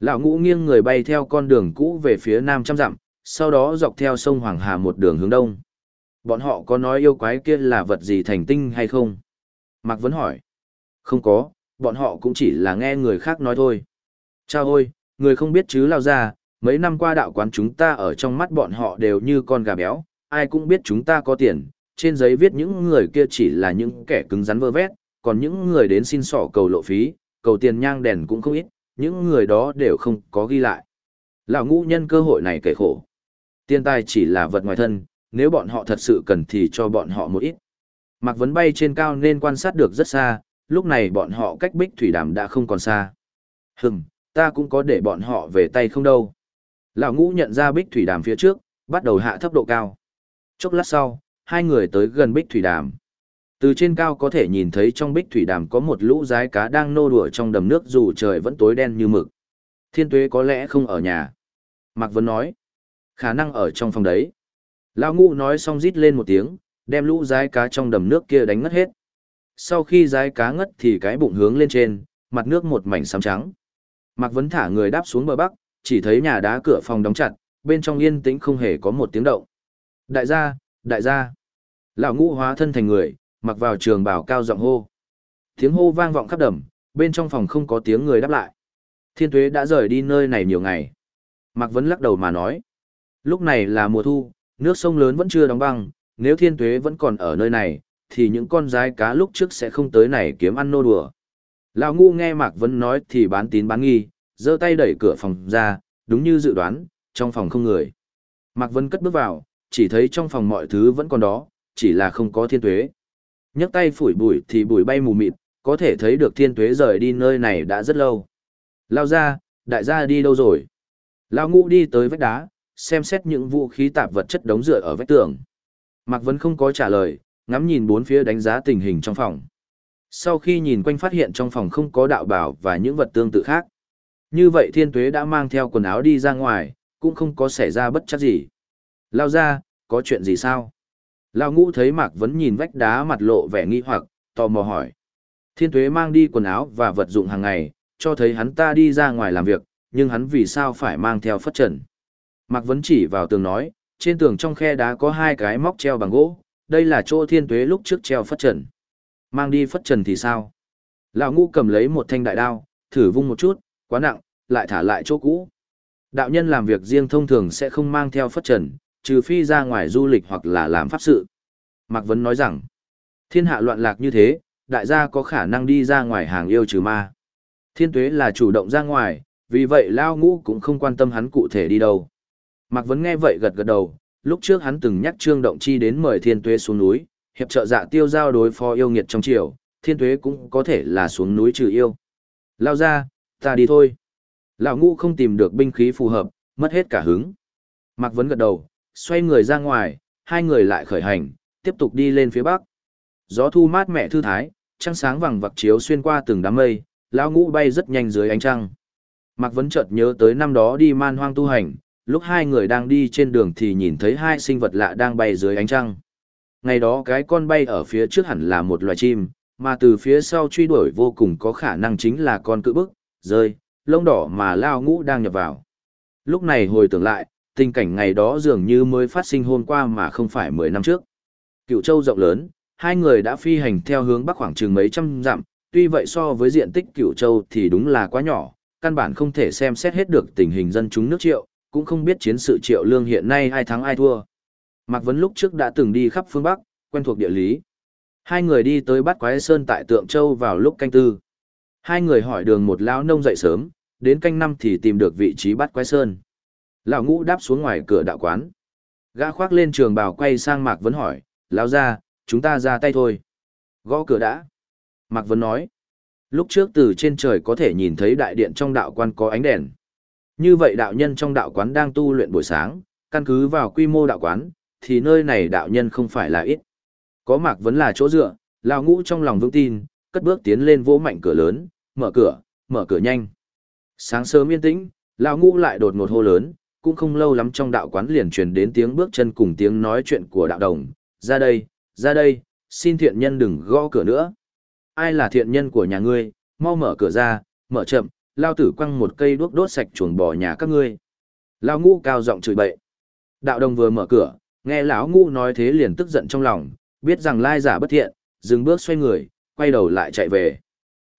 Lão ngũ nghiêng người bay theo con đường cũ về phía nam trăm dặm, sau đó dọc theo sông Hoàng Hà một đường hướng đông. Bọn họ có nói yêu quái kia là vật gì thành tinh hay không? Mạc Vấn hỏi. Không có, bọn họ cũng chỉ là nghe người khác nói thôi. Chào ôi, người không biết chứ lao ra, mấy năm qua đạo quán chúng ta ở trong mắt bọn họ đều như con gà béo, ai cũng biết chúng ta có tiền, trên giấy viết những người kia chỉ là những kẻ cứng rắn vơ vét, còn những người đến xin sỏ cầu lộ phí, cầu tiền nhang đèn cũng không ít, những người đó đều không có ghi lại. Lão ngũ nhân cơ hội này kể khổ. Tiền tài chỉ là vật ngoài thân, nếu bọn họ thật sự cần thì cho bọn họ một ít. Mạc Vấn bay trên cao nên quan sát được rất xa, lúc này bọn họ cách bích thủy đàm đã không còn xa. Hừng, ta cũng có để bọn họ về tay không đâu. Lão ngũ nhận ra bích thủy đàm phía trước, bắt đầu hạ thấp độ cao. Chốc lát sau, hai người tới gần bích thủy đàm. Từ trên cao có thể nhìn thấy trong bích thủy đàm có một lũ rái cá đang nô đùa trong đầm nước dù trời vẫn tối đen như mực. Thiên tuế có lẽ không ở nhà. Mạc Vân nói. Khả năng ở trong phòng đấy. Lão ngũ nói xong rít lên một tiếng, đem lũ rái cá trong đầm nước kia đánh ngất hết. Sau khi rái cá ngất thì cái bụng hướng lên trên, mặt nước một mảnh xám trắng. Mạc Vấn thả người đáp xuống bờ bắc, chỉ thấy nhà đá cửa phòng đóng chặt, bên trong yên tĩnh không hề có một tiếng động. Đại gia, đại gia. Lão ngũ hóa thân thành người, mặc vào trường bào cao giọng hô. Tiếng hô vang vọng khắp đầm, bên trong phòng không có tiếng người đáp lại. Thiên tuế đã rời đi nơi này nhiều ngày. Mạc Vấn lắc đầu mà nói. Lúc này là mùa thu, nước sông lớn vẫn chưa đóng băng, nếu thiên tuế vẫn còn ở nơi này, thì những con rái cá lúc trước sẽ không tới này kiếm ăn nô đùa. Lão ngu nghe Mạc Vấn nói thì bán tín bán nghi, giơ tay đẩy cửa phòng ra, đúng như dự đoán, trong phòng không người. Mạc Vấn cất bước vào, chỉ thấy trong phòng mọi thứ vẫn còn đó, chỉ là không có thiên tuế. nhấc tay phủi bụi thì bụi bay mù mịt, có thể thấy được thiên tuế rời đi nơi này đã rất lâu. Lao ra, đại gia đi đâu rồi? Lao ngũ đi tới vách đá, xem xét những vũ khí tạp vật chất đống dựa ở vách tường. Mạc Vân không có trả lời, ngắm nhìn bốn phía đánh giá tình hình trong phòng. Sau khi nhìn quanh phát hiện trong phòng không có đạo bảo và những vật tương tự khác. Như vậy thiên tuế đã mang theo quần áo đi ra ngoài, cũng không có xảy ra bất chắc gì. Lao ra, có chuyện gì sao? Lao ngũ thấy Mạc Vấn nhìn vách đá mặt lộ vẻ nghi hoặc, tò mò hỏi. Thiên tuế mang đi quần áo và vật dụng hàng ngày, cho thấy hắn ta đi ra ngoài làm việc, nhưng hắn vì sao phải mang theo phất trần. Mạc Vấn chỉ vào tường nói, trên tường trong khe đá có hai cái móc treo bằng gỗ, đây là chỗ thiên tuế lúc trước treo phất trần. Mang đi phất trần thì sao? Lão ngũ cầm lấy một thanh đại đao, thử vung một chút, quá nặng, lại thả lại chỗ cũ. Đạo nhân làm việc riêng thông thường sẽ không mang theo phất trần, trừ phi ra ngoài du lịch hoặc là làm pháp sự. Mạc Vấn nói rằng, thiên hạ loạn lạc như thế, đại gia có khả năng đi ra ngoài hàng yêu trừ ma. Thiên tuế là chủ động ra ngoài, vì vậy Lao Ngũ cũng không quan tâm hắn cụ thể đi đâu. Mạc Vấn nghe vậy gật gật đầu, lúc trước hắn từng nhắc Trương Động Chi đến mời Thiên Tuế xuống núi, hiệp trợ dạ tiêu giao đối phó yêu nghiệt trong triều, Thiên Tuế cũng có thể là xuống núi trừ yêu. Lao ra, ta đi thôi. Lão ngũ không tìm được binh khí phù hợp, mất hết cả hứng. Mạc Vấn gật đầu, xoay người ra ngoài, hai người lại khởi hành, tiếp tục đi lên phía bắc. Gió thu mát mẻ thư thái, trăng sáng vàng vặc chiếu xuyên qua từng đám mây, lão ngũ bay rất nhanh dưới ánh trăng. Mạc Vấn chợt nhớ tới năm đó đi man hoang tu hành, lúc hai người đang đi trên đường thì nhìn thấy hai sinh vật lạ đang bay dưới ánh trăng. Ngày đó cái con bay ở phía trước hẳn là một loài chim, mà từ phía sau truy đuổi vô cùng có khả năng chính là con cự bức, rơi, lông đỏ mà lao ngũ đang nhập vào. Lúc này hồi tưởng lại, tình cảnh ngày đó dường như mới phát sinh hôm qua mà không phải 10 năm trước. Cựu châu rộng lớn, hai người đã phi hành theo hướng bắc khoảng chừng mấy trăm dặm, tuy vậy so với diện tích cựu châu thì đúng là quá nhỏ, căn bản không thể xem xét hết được tình hình dân chúng nước triệu, cũng không biết chiến sự triệu lương hiện nay ai thắng ai thua. Mạc Vấn lúc trước đã từng đi khắp phương Bắc, quen thuộc địa lý. Hai người đi tới bắt quái sơn tại Tượng Châu vào lúc canh tư. Hai người hỏi đường một lão nông dậy sớm, đến canh năm thì tìm được vị trí bắt quái sơn. Lão ngũ đáp xuống ngoài cửa đạo quán. Gã khoác lên trường bào quay sang Mạc Vấn hỏi, lão ra, chúng ta ra tay thôi. Gõ cửa đã. Mạc Vấn nói, lúc trước từ trên trời có thể nhìn thấy đại điện trong đạo quan có ánh đèn. Như vậy đạo nhân trong đạo quán đang tu luyện buổi sáng, căn cứ vào quy mô đạo quán, thì nơi này đạo nhân không phải là ít. Có Mạc Vấn là chỗ dựa, lão ngũ trong lòng vững tin, cất bước tiến lên vỗ mạnh cửa lớn, mở cửa, mở cửa nhanh. Sáng sớm yên tĩnh, lão ngũ lại đột ngột hô lớn, cũng không lâu lắm trong đạo quán liền truyền đến tiếng bước chân cùng tiếng nói chuyện của đạo đồng, ra đây, ra đây, xin thiện nhân đừng gõ cửa nữa. Ai là thiện nhân của nhà ngươi, mau mở cửa ra, mở chậm, lao tử quăng một cây đuốc đốt sạch chuồng bò nhà các ngươi. Lao ngũ cao giọng chửi bậy. Đạo đồng vừa mở cửa, nghe lão ngũ nói thế liền tức giận trong lòng, biết rằng lai giả bất thiện, dừng bước xoay người, quay đầu lại chạy về.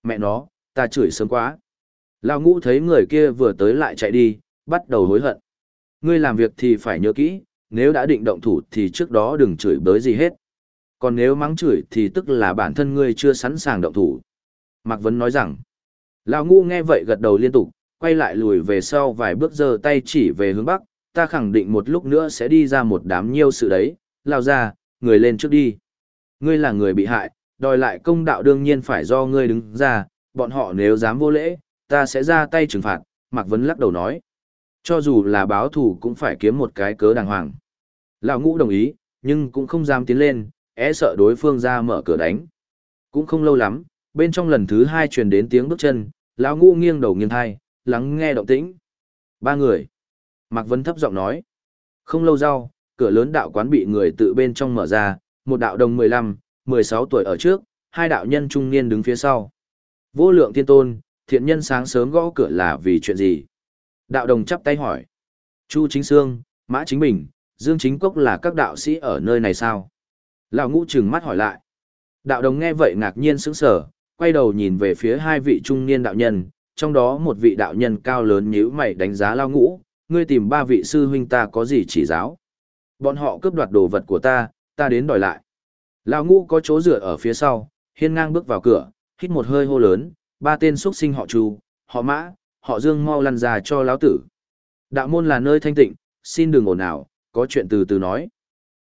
Mẹ nó, ta chửi sớm quá. Lao ngũ thấy người kia vừa tới lại chạy đi, bắt đầu hối hận. Ngươi làm việc thì phải nhớ kỹ, nếu đã định động thủ thì trước đó đừng chửi bới gì hết. Còn nếu mắng chửi thì tức là bản thân ngươi chưa sẵn sàng động thủ. Mạc Vấn nói rằng, Lão Ngũ nghe vậy gật đầu liên tục, quay lại lùi về sau vài bước giơ tay chỉ về hướng bắc, ta khẳng định một lúc nữa sẽ đi ra một đám nhiêu sự đấy, lao ra, người lên trước đi. Ngươi là người bị hại, đòi lại công đạo đương nhiên phải do ngươi đứng ra, bọn họ nếu dám vô lễ, ta sẽ ra tay trừng phạt, Mạc Vấn lắc đầu nói. Cho dù là báo thù cũng phải kiếm một cái cớ đàng hoàng. Lão ngũ đồng ý, nhưng cũng không dám tiến lên, é sợ đối phương ra mở cửa đánh. Cũng không lâu lắm, bên trong lần thứ hai truyền đến tiếng bước chân, lão ngũ nghiêng đầu nghiêng thai, lắng nghe động tĩnh. Ba người. Mạc Vấn thấp giọng nói. Không lâu sau, cửa lớn đạo quán bị người tự bên trong mở ra, một đạo đồng 15, 16 tuổi ở trước, hai đạo nhân trung niên đứng phía sau. Vô lượng thiên tôn, thiện nhân sáng sớm gõ cửa là vì chuyện gì? Đạo đồng chắp tay hỏi. Chu Chính Sương, Mã Chính Bình, Dương Chính Cốc là các đạo sĩ ở nơi này sao? Lão ngũ trừng mắt hỏi lại. Đạo đồng nghe vậy ngạc nhiên sững sờ, quay đầu nhìn về phía hai vị trung niên đạo nhân, trong đó một vị đạo nhân cao lớn nhíu mày đánh giá lao ngũ, ngươi tìm ba vị sư huynh ta có gì chỉ giáo. Bọn họ cướp đoạt đồ vật của ta, ta đến đòi lại. Lao ngũ có chỗ dựa ở phía sau, hiên ngang bước vào cửa, hít một hơi hô lớn, ba tên xuất sinh họ Chu, họ Mã, họ Dương mau lăn ra cho lão tử. Đạo môn là nơi thanh tịnh, xin đừng ồn ào, có chuyện từ từ nói.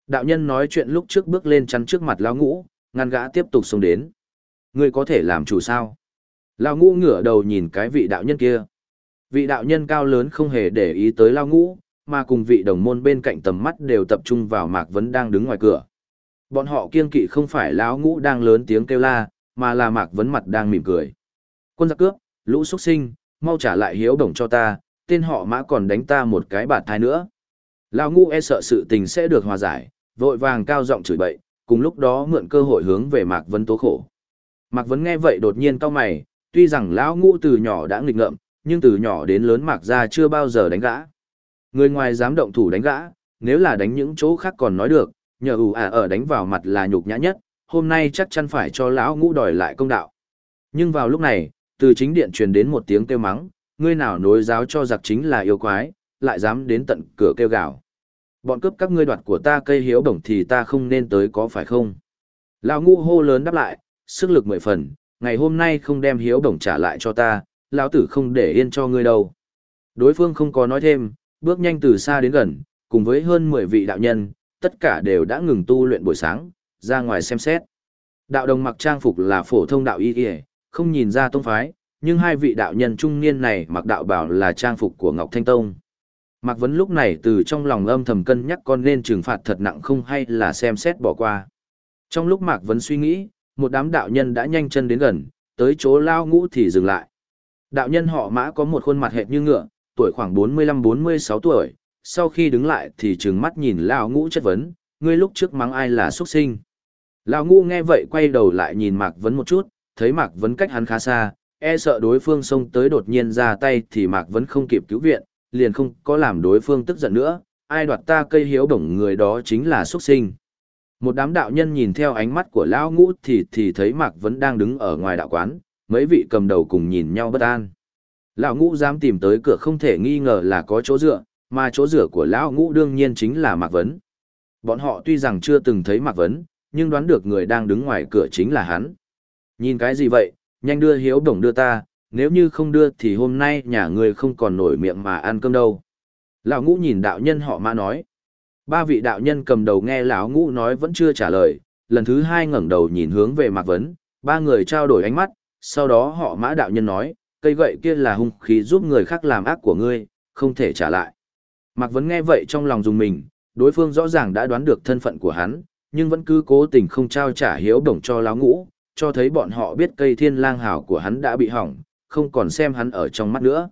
Đạo nhân nói chuyện lúc trước bước lên chắn trước mặt lão ngũ, ngăn gã tiếp tục xông đến. Ngươi có thể làm chủ sao? Lão ngũ ngửa đầu nhìn cái vị đạo nhân kia. Vị đạo nhân cao lớn không hề để ý tới lão ngũ, mà cùng vị đồng môn bên cạnh tầm mắt đều tập trung vào Mạc Vấn đang đứng ngoài cửa. Bọn họ kiên kỵ không phải lão ngũ đang lớn tiếng kêu la, mà là Mạc Vấn mặt đang mỉm cười. Quân giặc cướp, lũ xuất sinh, mau trả lại hiếu đồng cho ta, tên họ mã còn đánh ta một cái bạt thai nữa. Lão ngũ e sợ sự tình sẽ được hòa giải, vội vàng cao giọng chửi bậy, cùng lúc đó mượn cơ hội hướng về Mạc Vấn tố khổ. Mạc Vấn nghe vậy đột nhiên cau mày, tuy rằng lão ngũ từ nhỏ đã nghịch ngợm, nhưng từ nhỏ đến lớn Mạc gia chưa bao giờ đánh gã. Người ngoài dám động thủ đánh gã, nếu là đánh những chỗ khác còn nói được, nhờ ủ à ở đánh vào mặt là nhục nhã nhất, hôm nay chắc chắn phải cho lão ngũ đòi lại công đạo. Nhưng vào lúc này, từ chính điện truyền đến một tiếng kêu mắng, ngươi nào nối giáo cho giặc chính là yêu quái, lại dám đến tận cửa kêu gào. Bọn cướp các ngươi đoạt của ta cây hiếu bổng thì ta không nên tới có phải không? Lão ngũ hô lớn đáp lại, sức lực mười phần, ngày hôm nay không đem hiếu đồng trả lại cho ta, lão tử không để yên cho ngươi đâu. Đối phương không có nói thêm, bước nhanh từ xa đến gần, cùng với hơn 10 vị đạo nhân, tất cả đều đã ngừng tu luyện buổi sáng, ra ngoài xem xét. Đạo đồng mặc trang phục là phổ thông đạo y y, không nhìn ra tông phái, nhưng hai vị đạo nhân trung niên này mặc đạo bảo là trang phục của Ngọc Thanh Tông. Mạc Vấn lúc này từ trong lòng âm thầm cân nhắc con nên trừng phạt thật nặng không hay là xem xét bỏ qua. Trong lúc Mạc Vấn suy nghĩ, một đám đạo nhân đã nhanh chân đến gần, tới chỗ lao ngũ thì dừng lại. Đạo nhân họ mã có một khuôn mặt hệt như ngựa, tuổi khoảng 45-46 tuổi, sau khi đứng lại thì trừng mắt nhìn lao ngũ chất vấn, ngươi lúc trước mắng ai là xuất sinh. Lao ngũ nghe vậy quay đầu lại nhìn Mạc Vấn một chút, thấy Mạc Vấn cách hắn khá xa, e sợ đối phương xông tới đột nhiên ra tay thì Mạc Vấn không kịp cứu viện, liền không có làm đối phương tức giận nữa, ai đoạt ta cây hiếu bổng người đó chính là xuất sinh. Một đám đạo nhân nhìn theo ánh mắt của lão ngũ thì thì thấy Mạc Vấn đang đứng ở ngoài đạo quán, mấy vị cầm đầu cùng nhìn nhau bất an. Lão ngũ dám tìm tới cửa không thể nghi ngờ là có chỗ dựa, mà chỗ dựa của lão ngũ đương nhiên chính là Mạc Vấn. Bọn họ tuy rằng chưa từng thấy Mạc Vấn, nhưng đoán được người đang đứng ngoài cửa chính là hắn. Nhìn cái gì vậy, nhanh đưa hiếu bổng đưa ta, nếu như không đưa thì hôm nay nhà ngươi không còn nổi miệng mà ăn cơm đâu. Lão ngũ nhìn đạo nhân họ mã nói. Ba vị đạo nhân cầm đầu nghe lão ngũ nói vẫn chưa trả lời, lần thứ hai ngẩng đầu nhìn hướng về Mạc Vấn, ba người trao đổi ánh mắt, sau đó họ mã đạo nhân nói, cây gậy kia là hung khí giúp người khác làm ác của ngươi, không thể trả lại. Mạc Vấn nghe vậy trong lòng dùng mình, đối phương rõ ràng đã đoán được thân phận của hắn, nhưng vẫn cứ cố tình không trao trả hiếu đồng cho lão ngũ, cho thấy bọn họ biết cây thiên lang hào của hắn đã bị hỏng, không còn xem hắn ở trong mắt nữa.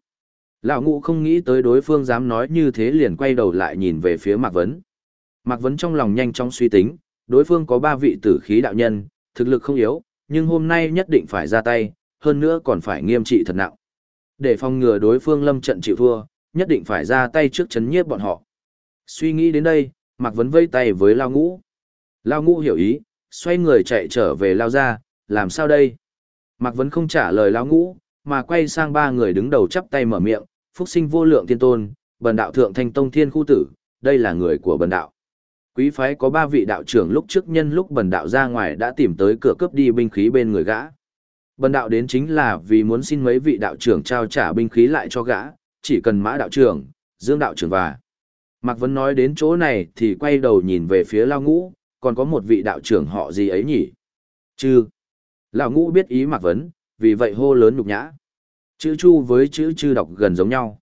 Lão ngũ không nghĩ tới đối phương dám nói như thế liền quay đầu lại nhìn về phía Mạc Vấn. Mạc Vấn trong lòng nhanh chóng suy tính, đối phương có ba vị tử khí đạo nhân, thực lực không yếu, nhưng hôm nay nhất định phải ra tay, hơn nữa còn phải nghiêm trị thật nặng. Để phòng ngừa đối phương lâm trận chịu thua, nhất định phải ra tay trước chấn nhiếp bọn họ. Suy nghĩ đến đây, Mạc Vấn vây tay với Lao Ngũ. Lao Ngũ hiểu ý, xoay người chạy trở về Lao ra, làm sao đây? Mạc Vấn không trả lời Lao Ngũ, mà quay sang ba người đứng đầu chắp tay mở miệng, phúc sinh vô lượng tiên tôn, bần đạo thượng thanh tông thiên khu tử, đây là người của bần đạo. Quý phái có ba vị đạo trưởng lúc trước nhân lúc bần đạo ra ngoài đã tìm tới cửa cướp đi binh khí bên người gã. Bần đạo đến chính là vì muốn xin mấy vị đạo trưởng trao trả binh khí lại cho gã, chỉ cần mã đạo trưởng, dương đạo trưởng và. Mạc Vấn nói đến chỗ này thì quay đầu nhìn về phía Lao Ngũ, còn có một vị đạo trưởng họ gì ấy nhỉ? Chư. Lão Ngũ biết ý Mạc Vấn, vì vậy hô lớn nhục nhã. Chữ chu với chữ chư đọc gần giống nhau.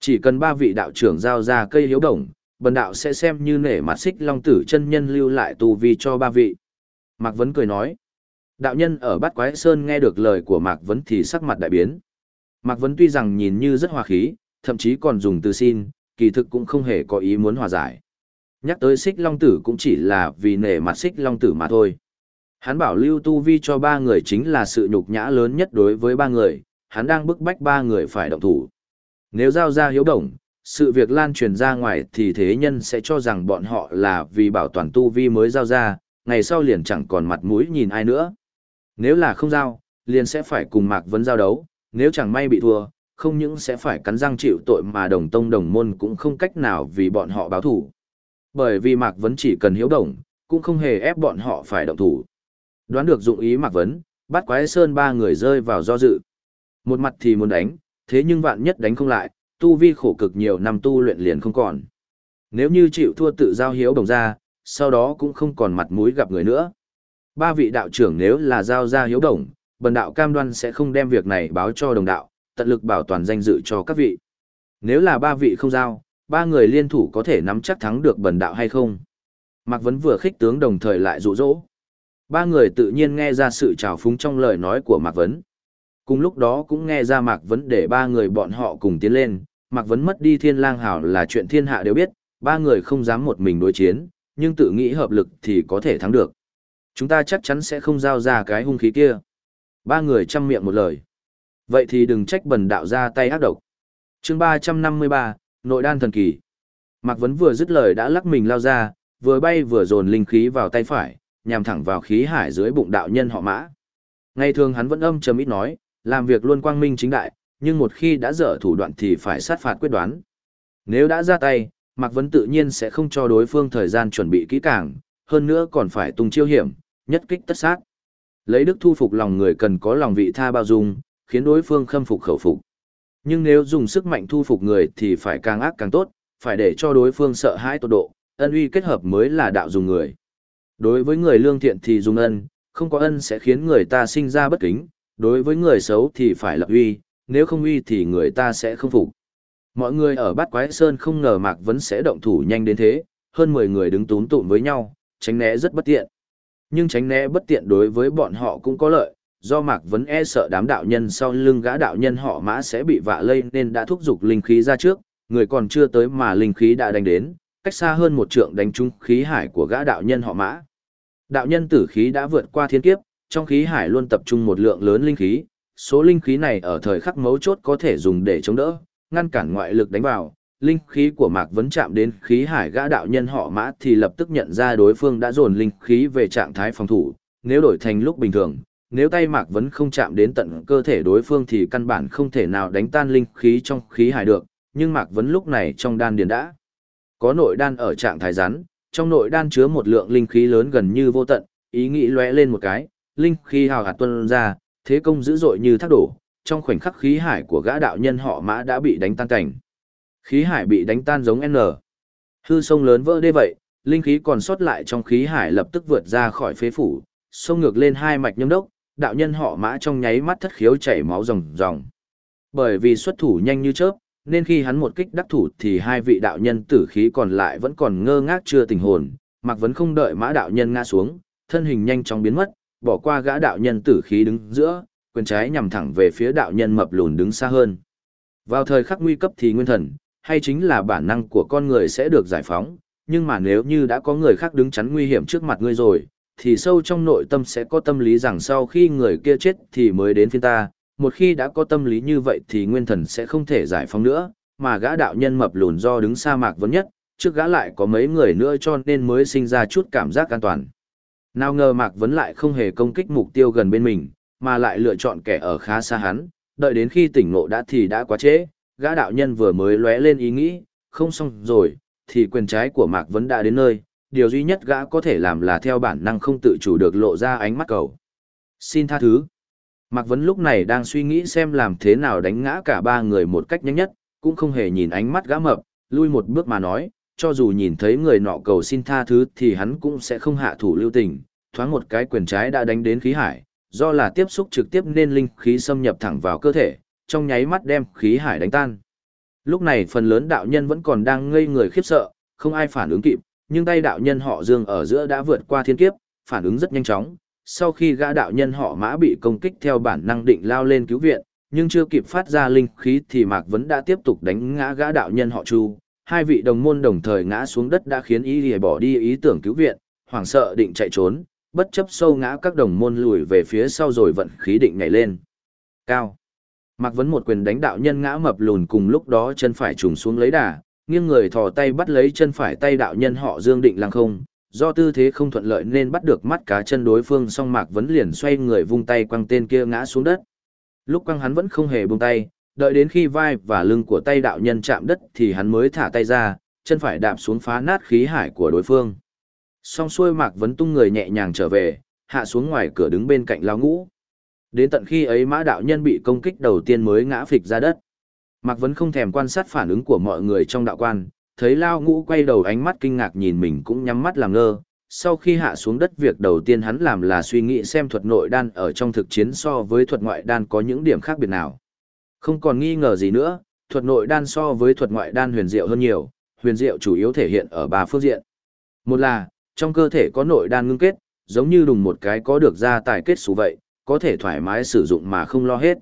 Chỉ cần ba vị đạo trưởng giao ra cây hiếu đồng, bần đạo sẽ xem như nể mặt xích long tử chân nhân lưu lại tu vi cho ba vị. Mạc Vấn cười nói. Đạo nhân ở bát quái sơn nghe được lời của Mạc Vấn thì sắc mặt đại biến. Mạc Vấn tuy rằng nhìn như rất hòa khí, thậm chí còn dùng từ xin, kỳ thực cũng không hề có ý muốn hòa giải. Nhắc tới xích long tử cũng chỉ là vì nể mặt xích long tử mà thôi. Hắn bảo lưu tu vi cho ba người chính là sự nhục nhã lớn nhất đối với ba người, hắn đang bức bách ba người phải động thủ. Nếu giao ra hiếu đồng, sự việc lan truyền ra ngoài thì thế nhân sẽ cho rằng bọn họ là vì bảo toàn tu vi mới giao ra, ngày sau liền chẳng còn mặt mũi nhìn ai nữa. Nếu là không giao, liền sẽ phải cùng Mạc Vấn giao đấu, nếu chẳng may bị thua, không những sẽ phải cắn răng chịu tội mà đồng tông đồng môn cũng không cách nào vì bọn họ báo thủ. Bởi vì Mạc Vấn chỉ cần hiếu đồng, cũng không hề ép bọn họ phải động thủ. Đoán được dụng ý Mạc Vấn, bắt quái sơn ba người rơi vào do dự. Một mặt thì muốn đánh, thế nhưng vạn nhất đánh không lại, tu vi khổ cực nhiều năm tu luyện liền không còn. Nếu như chịu thua tự giao hiếu đồng ra, sau đó cũng không còn mặt mũi gặp người nữa. Ba vị đạo trưởng nếu là giao ra hiếu đồng, bần đạo cam đoan sẽ không đem việc này báo cho đồng đạo, tận lực bảo toàn danh dự cho các vị. Nếu là ba vị không giao, ba người liên thủ có thể nắm chắc thắng được bần đạo hay không? Mạc Vấn vừa khích tướng đồng thời lại dụ dỗ. Ba người tự nhiên nghe ra sự trào phúng trong lời nói của Mạc Vấn. Cùng lúc đó cũng nghe ra Mạc Vấn để ba người bọn họ cùng tiến lên, Mạc Vấn mất đi thiên lang hảo là chuyện thiên hạ đều biết, ba người không dám một mình đối chiến, nhưng tự nghĩ hợp lực thì có thể thắng được. Chúng ta chắc chắn sẽ không giao ra cái hung khí kia. Ba người chăm miệng một lời. Vậy thì đừng trách bần đạo ra tay ác độc. chương ba trăm năm mươi ba Nội đan thần kỳ. Mạc Vấn vừa dứt lời đã lắc mình lao ra, vừa bay vừa dồn linh khí vào tay phải, nhằm thẳng vào khí hải dưới bụng đạo nhân họ mã. Ngày thường hắn vẫn âm trầm ít nói, làm việc luôn quang minh chính đại, nhưng một khi đã dở thủ đoạn thì phải sát phạt quyết đoán. Nếu đã ra tay, Mạc Vấn tự nhiên sẽ không cho đối phương thời gian chuẩn bị kỹ càng, hơn nữa còn phải tung chiêu hiểm, nhất kích tất sát. Lấy đức thu phục lòng người cần có lòng vị tha bao dung, khiến đối phương khâm phục khẩu phục. Nhưng nếu dùng sức mạnh thu phục người thì phải càng ác càng tốt, phải để cho đối phương sợ hãi tột độ, ân uy kết hợp mới là đạo dùng người. Đối với người lương thiện thì dùng ân, không có ân sẽ khiến người ta sinh ra bất kính, đối với người xấu thì phải lập uy, nếu không uy thì người ta sẽ không phục. Mọi người ở bát quái sơn không ngờ Mạc Vấn sẽ động thủ nhanh đến thế, hơn 10 người đứng tún tụm với nhau, tránh né rất bất tiện. Nhưng tránh né bất tiện đối với bọn họ cũng có lợi, do Mạc Vấn e sợ đám đạo nhân sau lưng gã đạo nhân họ mã sẽ bị vạ lây nên đã thúc giục linh khí ra trước, người còn chưa tới mà linh khí đã đánh đến, cách xa hơn một trượng đánh trúng khí hải của gã đạo nhân họ mã. Đạo nhân tử khí đã vượt qua thiên kiếp, trong khí hải luôn tập trung một lượng lớn linh khí, số linh khí này ở thời khắc mấu chốt có thể dùng để chống đỡ, ngăn cản ngoại lực đánh vào. Linh khí của Mạc Vấn chạm đến khí hải gã đạo nhân họ mã thì lập tức nhận ra đối phương đã dồn linh khí về trạng thái phòng thủ, nếu đổi thành lúc bình thường, nếu tay Mạc Vấn không chạm đến tận cơ thể đối phương thì căn bản không thể nào đánh tan linh khí trong khí hải được, nhưng Mạc Vấn lúc này trong đan điền đã có nội đan ở trạng thái rắn, trong nội đan chứa một lượng linh khí lớn gần như vô tận, ý nghĩ lóe lên một cái, linh khí hào hạt tuân ra, thế công dữ dội như thác đổ, trong khoảnh khắc khí hải của gã đạo nhân họ mã đã bị đánh tan cảnh. Khí hải bị đánh tan giống N. Hư sông lớn vỡ đê vậy, linh khí còn sót lại trong khí hải lập tức vượt ra khỏi phế phủ, sông ngược lên hai mạch nhâm đốc, đạo nhân họ mã trong nháy mắt thất khiếu chảy máu ròng ròng. Bởi vì xuất thủ nhanh như chớp, nên khi hắn một kích đắc thủ thì hai vị đạo nhân tử khí còn lại vẫn còn ngơ ngác chưa tình hồn, Mạc Vấn không đợi mã đạo nhân ngã xuống, thân hình nhanh chóng biến mất, bỏ qua gã đạo nhân tử khí đứng giữa, quyền trái nhằm thẳng về phía đạo nhân mập lùn đứng xa hơn. Vào thời khắc nguy cấp thì nguyên thần, hay chính là bản năng của con người sẽ được giải phóng, nhưng mà nếu như đã có người khác đứng chắn nguy hiểm trước mặt ngươi rồi, thì sâu trong nội tâm sẽ có tâm lý rằng sau khi người kia chết thì mới đến phiên ta, một khi đã có tâm lý như vậy thì nguyên thần sẽ không thể giải phóng nữa, mà gã đạo nhân mập lùn do đứng xa mạc vấn nhất, trước gã lại có mấy người nữa cho nên mới sinh ra chút cảm giác an toàn. Nào ngờ Mạc Vấn lại không hề công kích mục tiêu gần bên mình, mà lại lựa chọn kẻ ở khá xa hắn, đợi đến khi tỉnh ngộ đã thì đã quá trễ, gã đạo nhân vừa mới lóe lên ý nghĩ, không xong rồi, thì quyền trái của Mạc Vấn đã đến nơi, điều duy nhất gã có thể làm là theo bản năng không tự chủ được lộ ra ánh mắt cầu. Xin tha thứ. Mạc Vấn lúc này đang suy nghĩ xem làm thế nào đánh ngã cả ba người một cách nhanh nhất, cũng không hề nhìn ánh mắt gã mập, lui một bước mà nói, cho dù nhìn thấy người nọ cầu xin tha thứ thì hắn cũng sẽ không hạ thủ lưu tình, thoáng một cái quyền trái đã đánh đến khí hải, do là tiếp xúc trực tiếp nên linh khí xâm nhập thẳng vào cơ thể, trong nháy mắt đem khí hải đánh tan. Lúc này phần lớn đạo nhân vẫn còn đang ngây người khiếp sợ, không ai phản ứng kịp, nhưng tay đạo nhân họ Dương ở giữa đã vượt qua thiên kiếp, phản ứng rất nhanh chóng. Sau khi gã đạo nhân họ Mã bị công kích theo bản năng định lao lên cứu viện, nhưng chưa kịp phát ra linh khí thì Mạc Vấn đã tiếp tục đánh ngã gã đạo nhân họ Chu. Hai vị đồng môn đồng thời ngã xuống đất đã khiến ý lìa bỏ đi ý tưởng cứu viện, hoảng sợ định chạy trốn, bất chấp sâu ngã các đồng môn lùi về phía sau rồi vận khí định nhảy lên. Cao. Mạc Vấn một quyền đánh đạo nhân ngã mập lùn cùng lúc đó chân phải trùng xuống lấy đà, nghiêng người thò tay bắt lấy chân phải tay đạo nhân họ Dương Định lăng không, do tư thế không thuận lợi nên bắt được mắt cá chân đối phương song Mạc Vấn liền xoay người vung tay quăng tên kia ngã xuống đất. Lúc quăng hắn vẫn không hề buông tay, đợi đến khi vai và lưng của tay đạo nhân chạm đất thì hắn mới thả tay ra, chân phải đạp xuống phá nát khí hải của đối phương. Song xuôi Mạc Vấn tung người nhẹ nhàng trở về, hạ xuống ngoài cửa đứng bên cạnh lao ngũ. Đến tận khi ấy mã đạo nhân bị công kích đầu tiên mới ngã phịch ra đất. Mạc Vấn không thèm quan sát phản ứng của mọi người trong đạo quan, thấy Lao Ngũ quay đầu ánh mắt kinh ngạc nhìn mình cũng nhắm mắt làm ngơ. Sau khi hạ xuống đất việc đầu tiên hắn làm là suy nghĩ xem thuật nội đan ở trong thực chiến so với thuật ngoại đan có những điểm khác biệt nào. Không còn nghi ngờ gì nữa, thuật nội đan so với thuật ngoại đan huyền diệu hơn nhiều, huyền diệu chủ yếu thể hiện ở ba phương diện. Một là, trong cơ thể có nội đan ngưng kết, giống như đùng một cái có được ra tài kết xù vậy, có thể thoải mái sử dụng mà không lo hết.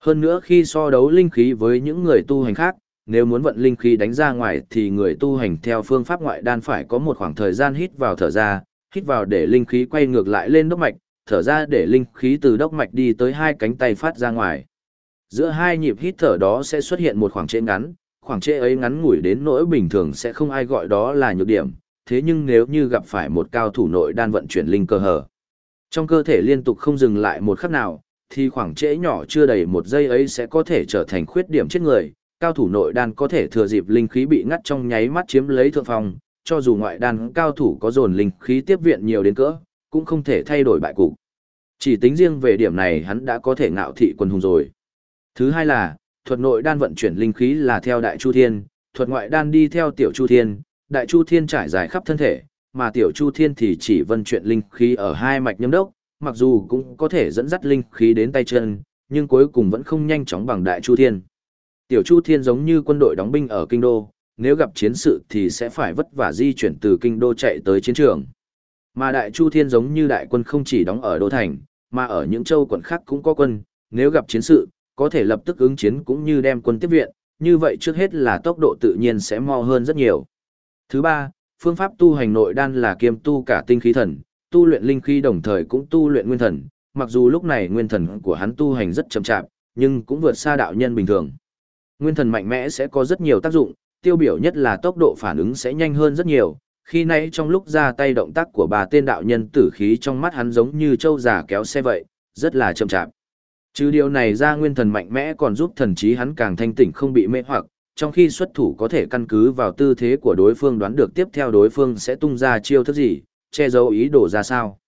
Hơn nữa khi so đấu linh khí với những người tu hành khác, nếu muốn vận linh khí đánh ra ngoài thì người tu hành theo phương pháp ngoại đan phải có một khoảng thời gian hít vào thở ra, hít vào để linh khí quay ngược lại lên đốc mạch, thở ra để linh khí từ đốc mạch đi tới hai cánh tay phát ra ngoài. Giữa hai nhịp hít thở đó sẽ xuất hiện một khoảng trễ ngắn, khoảng trễ ấy ngắn ngủi đến nỗi bình thường sẽ không ai gọi đó là nhược điểm, thế nhưng nếu như gặp phải một cao thủ nội đan vận chuyển linh cơ hở, trong cơ thể liên tục không dừng lại một khắc nào, thì khoảng trễ nhỏ chưa đầy một giây ấy sẽ có thể trở thành khuyết điểm chết người. Cao thủ nội đan có thể thừa dịp linh khí bị ngắt trong nháy mắt chiếm lấy thượng phòng cho dù ngoại đan cao thủ có dồn linh khí tiếp viện nhiều đến cỡ, cũng không thể thay đổi bại cục. Chỉ tính riêng về điểm này hắn đã có thể ngạo thị quân hùng rồi. Thứ hai là, thuật nội đan vận chuyển linh khí là theo đại chu thiên, thuật ngoại đan đi theo tiểu chu thiên, đại chu thiên trải dài khắp thân thể, mà tiểu chu thiên thì chỉ vận chuyển linh khí ở hai mạch nhâm đốc, mặc dù cũng có thể dẫn dắt linh khí đến tay chân, nhưng cuối cùng vẫn không nhanh chóng bằng đại chu thiên. Tiểu chu thiên giống như quân đội đóng binh ở kinh đô, nếu gặp chiến sự thì sẽ phải vất vả di chuyển từ kinh đô chạy tới chiến trường. Mà đại chu thiên giống như đại quân không chỉ đóng ở đô thành, mà ở những châu quận khác cũng có quân, nếu gặp chiến sự, có thể lập tức ứng chiến cũng như đem quân tiếp viện, như vậy trước hết là tốc độ tự nhiên sẽ mo hơn rất nhiều. Thứ ba, phương pháp tu hành nội đan là kiêm tu cả tinh khí thần, tu luyện linh khí đồng thời cũng tu luyện nguyên thần, mặc dù lúc này nguyên thần của hắn tu hành rất chậm chạp, nhưng cũng vượt xa đạo nhân bình thường. Nguyên thần mạnh mẽ sẽ có rất nhiều tác dụng, tiêu biểu nhất là tốc độ phản ứng sẽ nhanh hơn rất nhiều. Khi nãy trong lúc ra tay động tác của bà tên đạo nhân tử khí trong mắt hắn giống như châu già kéo xe vậy, rất là chậm chạp. Chứ điều này ra nguyên thần mạnh mẽ còn giúp thần trí hắn càng thanh tỉnh không bị mê hoặc, trong khi xuất thủ có thể căn cứ vào tư thế của đối phương đoán được tiếp theo đối phương sẽ tung ra chiêu thức gì, che giấu ý đồ ra sao.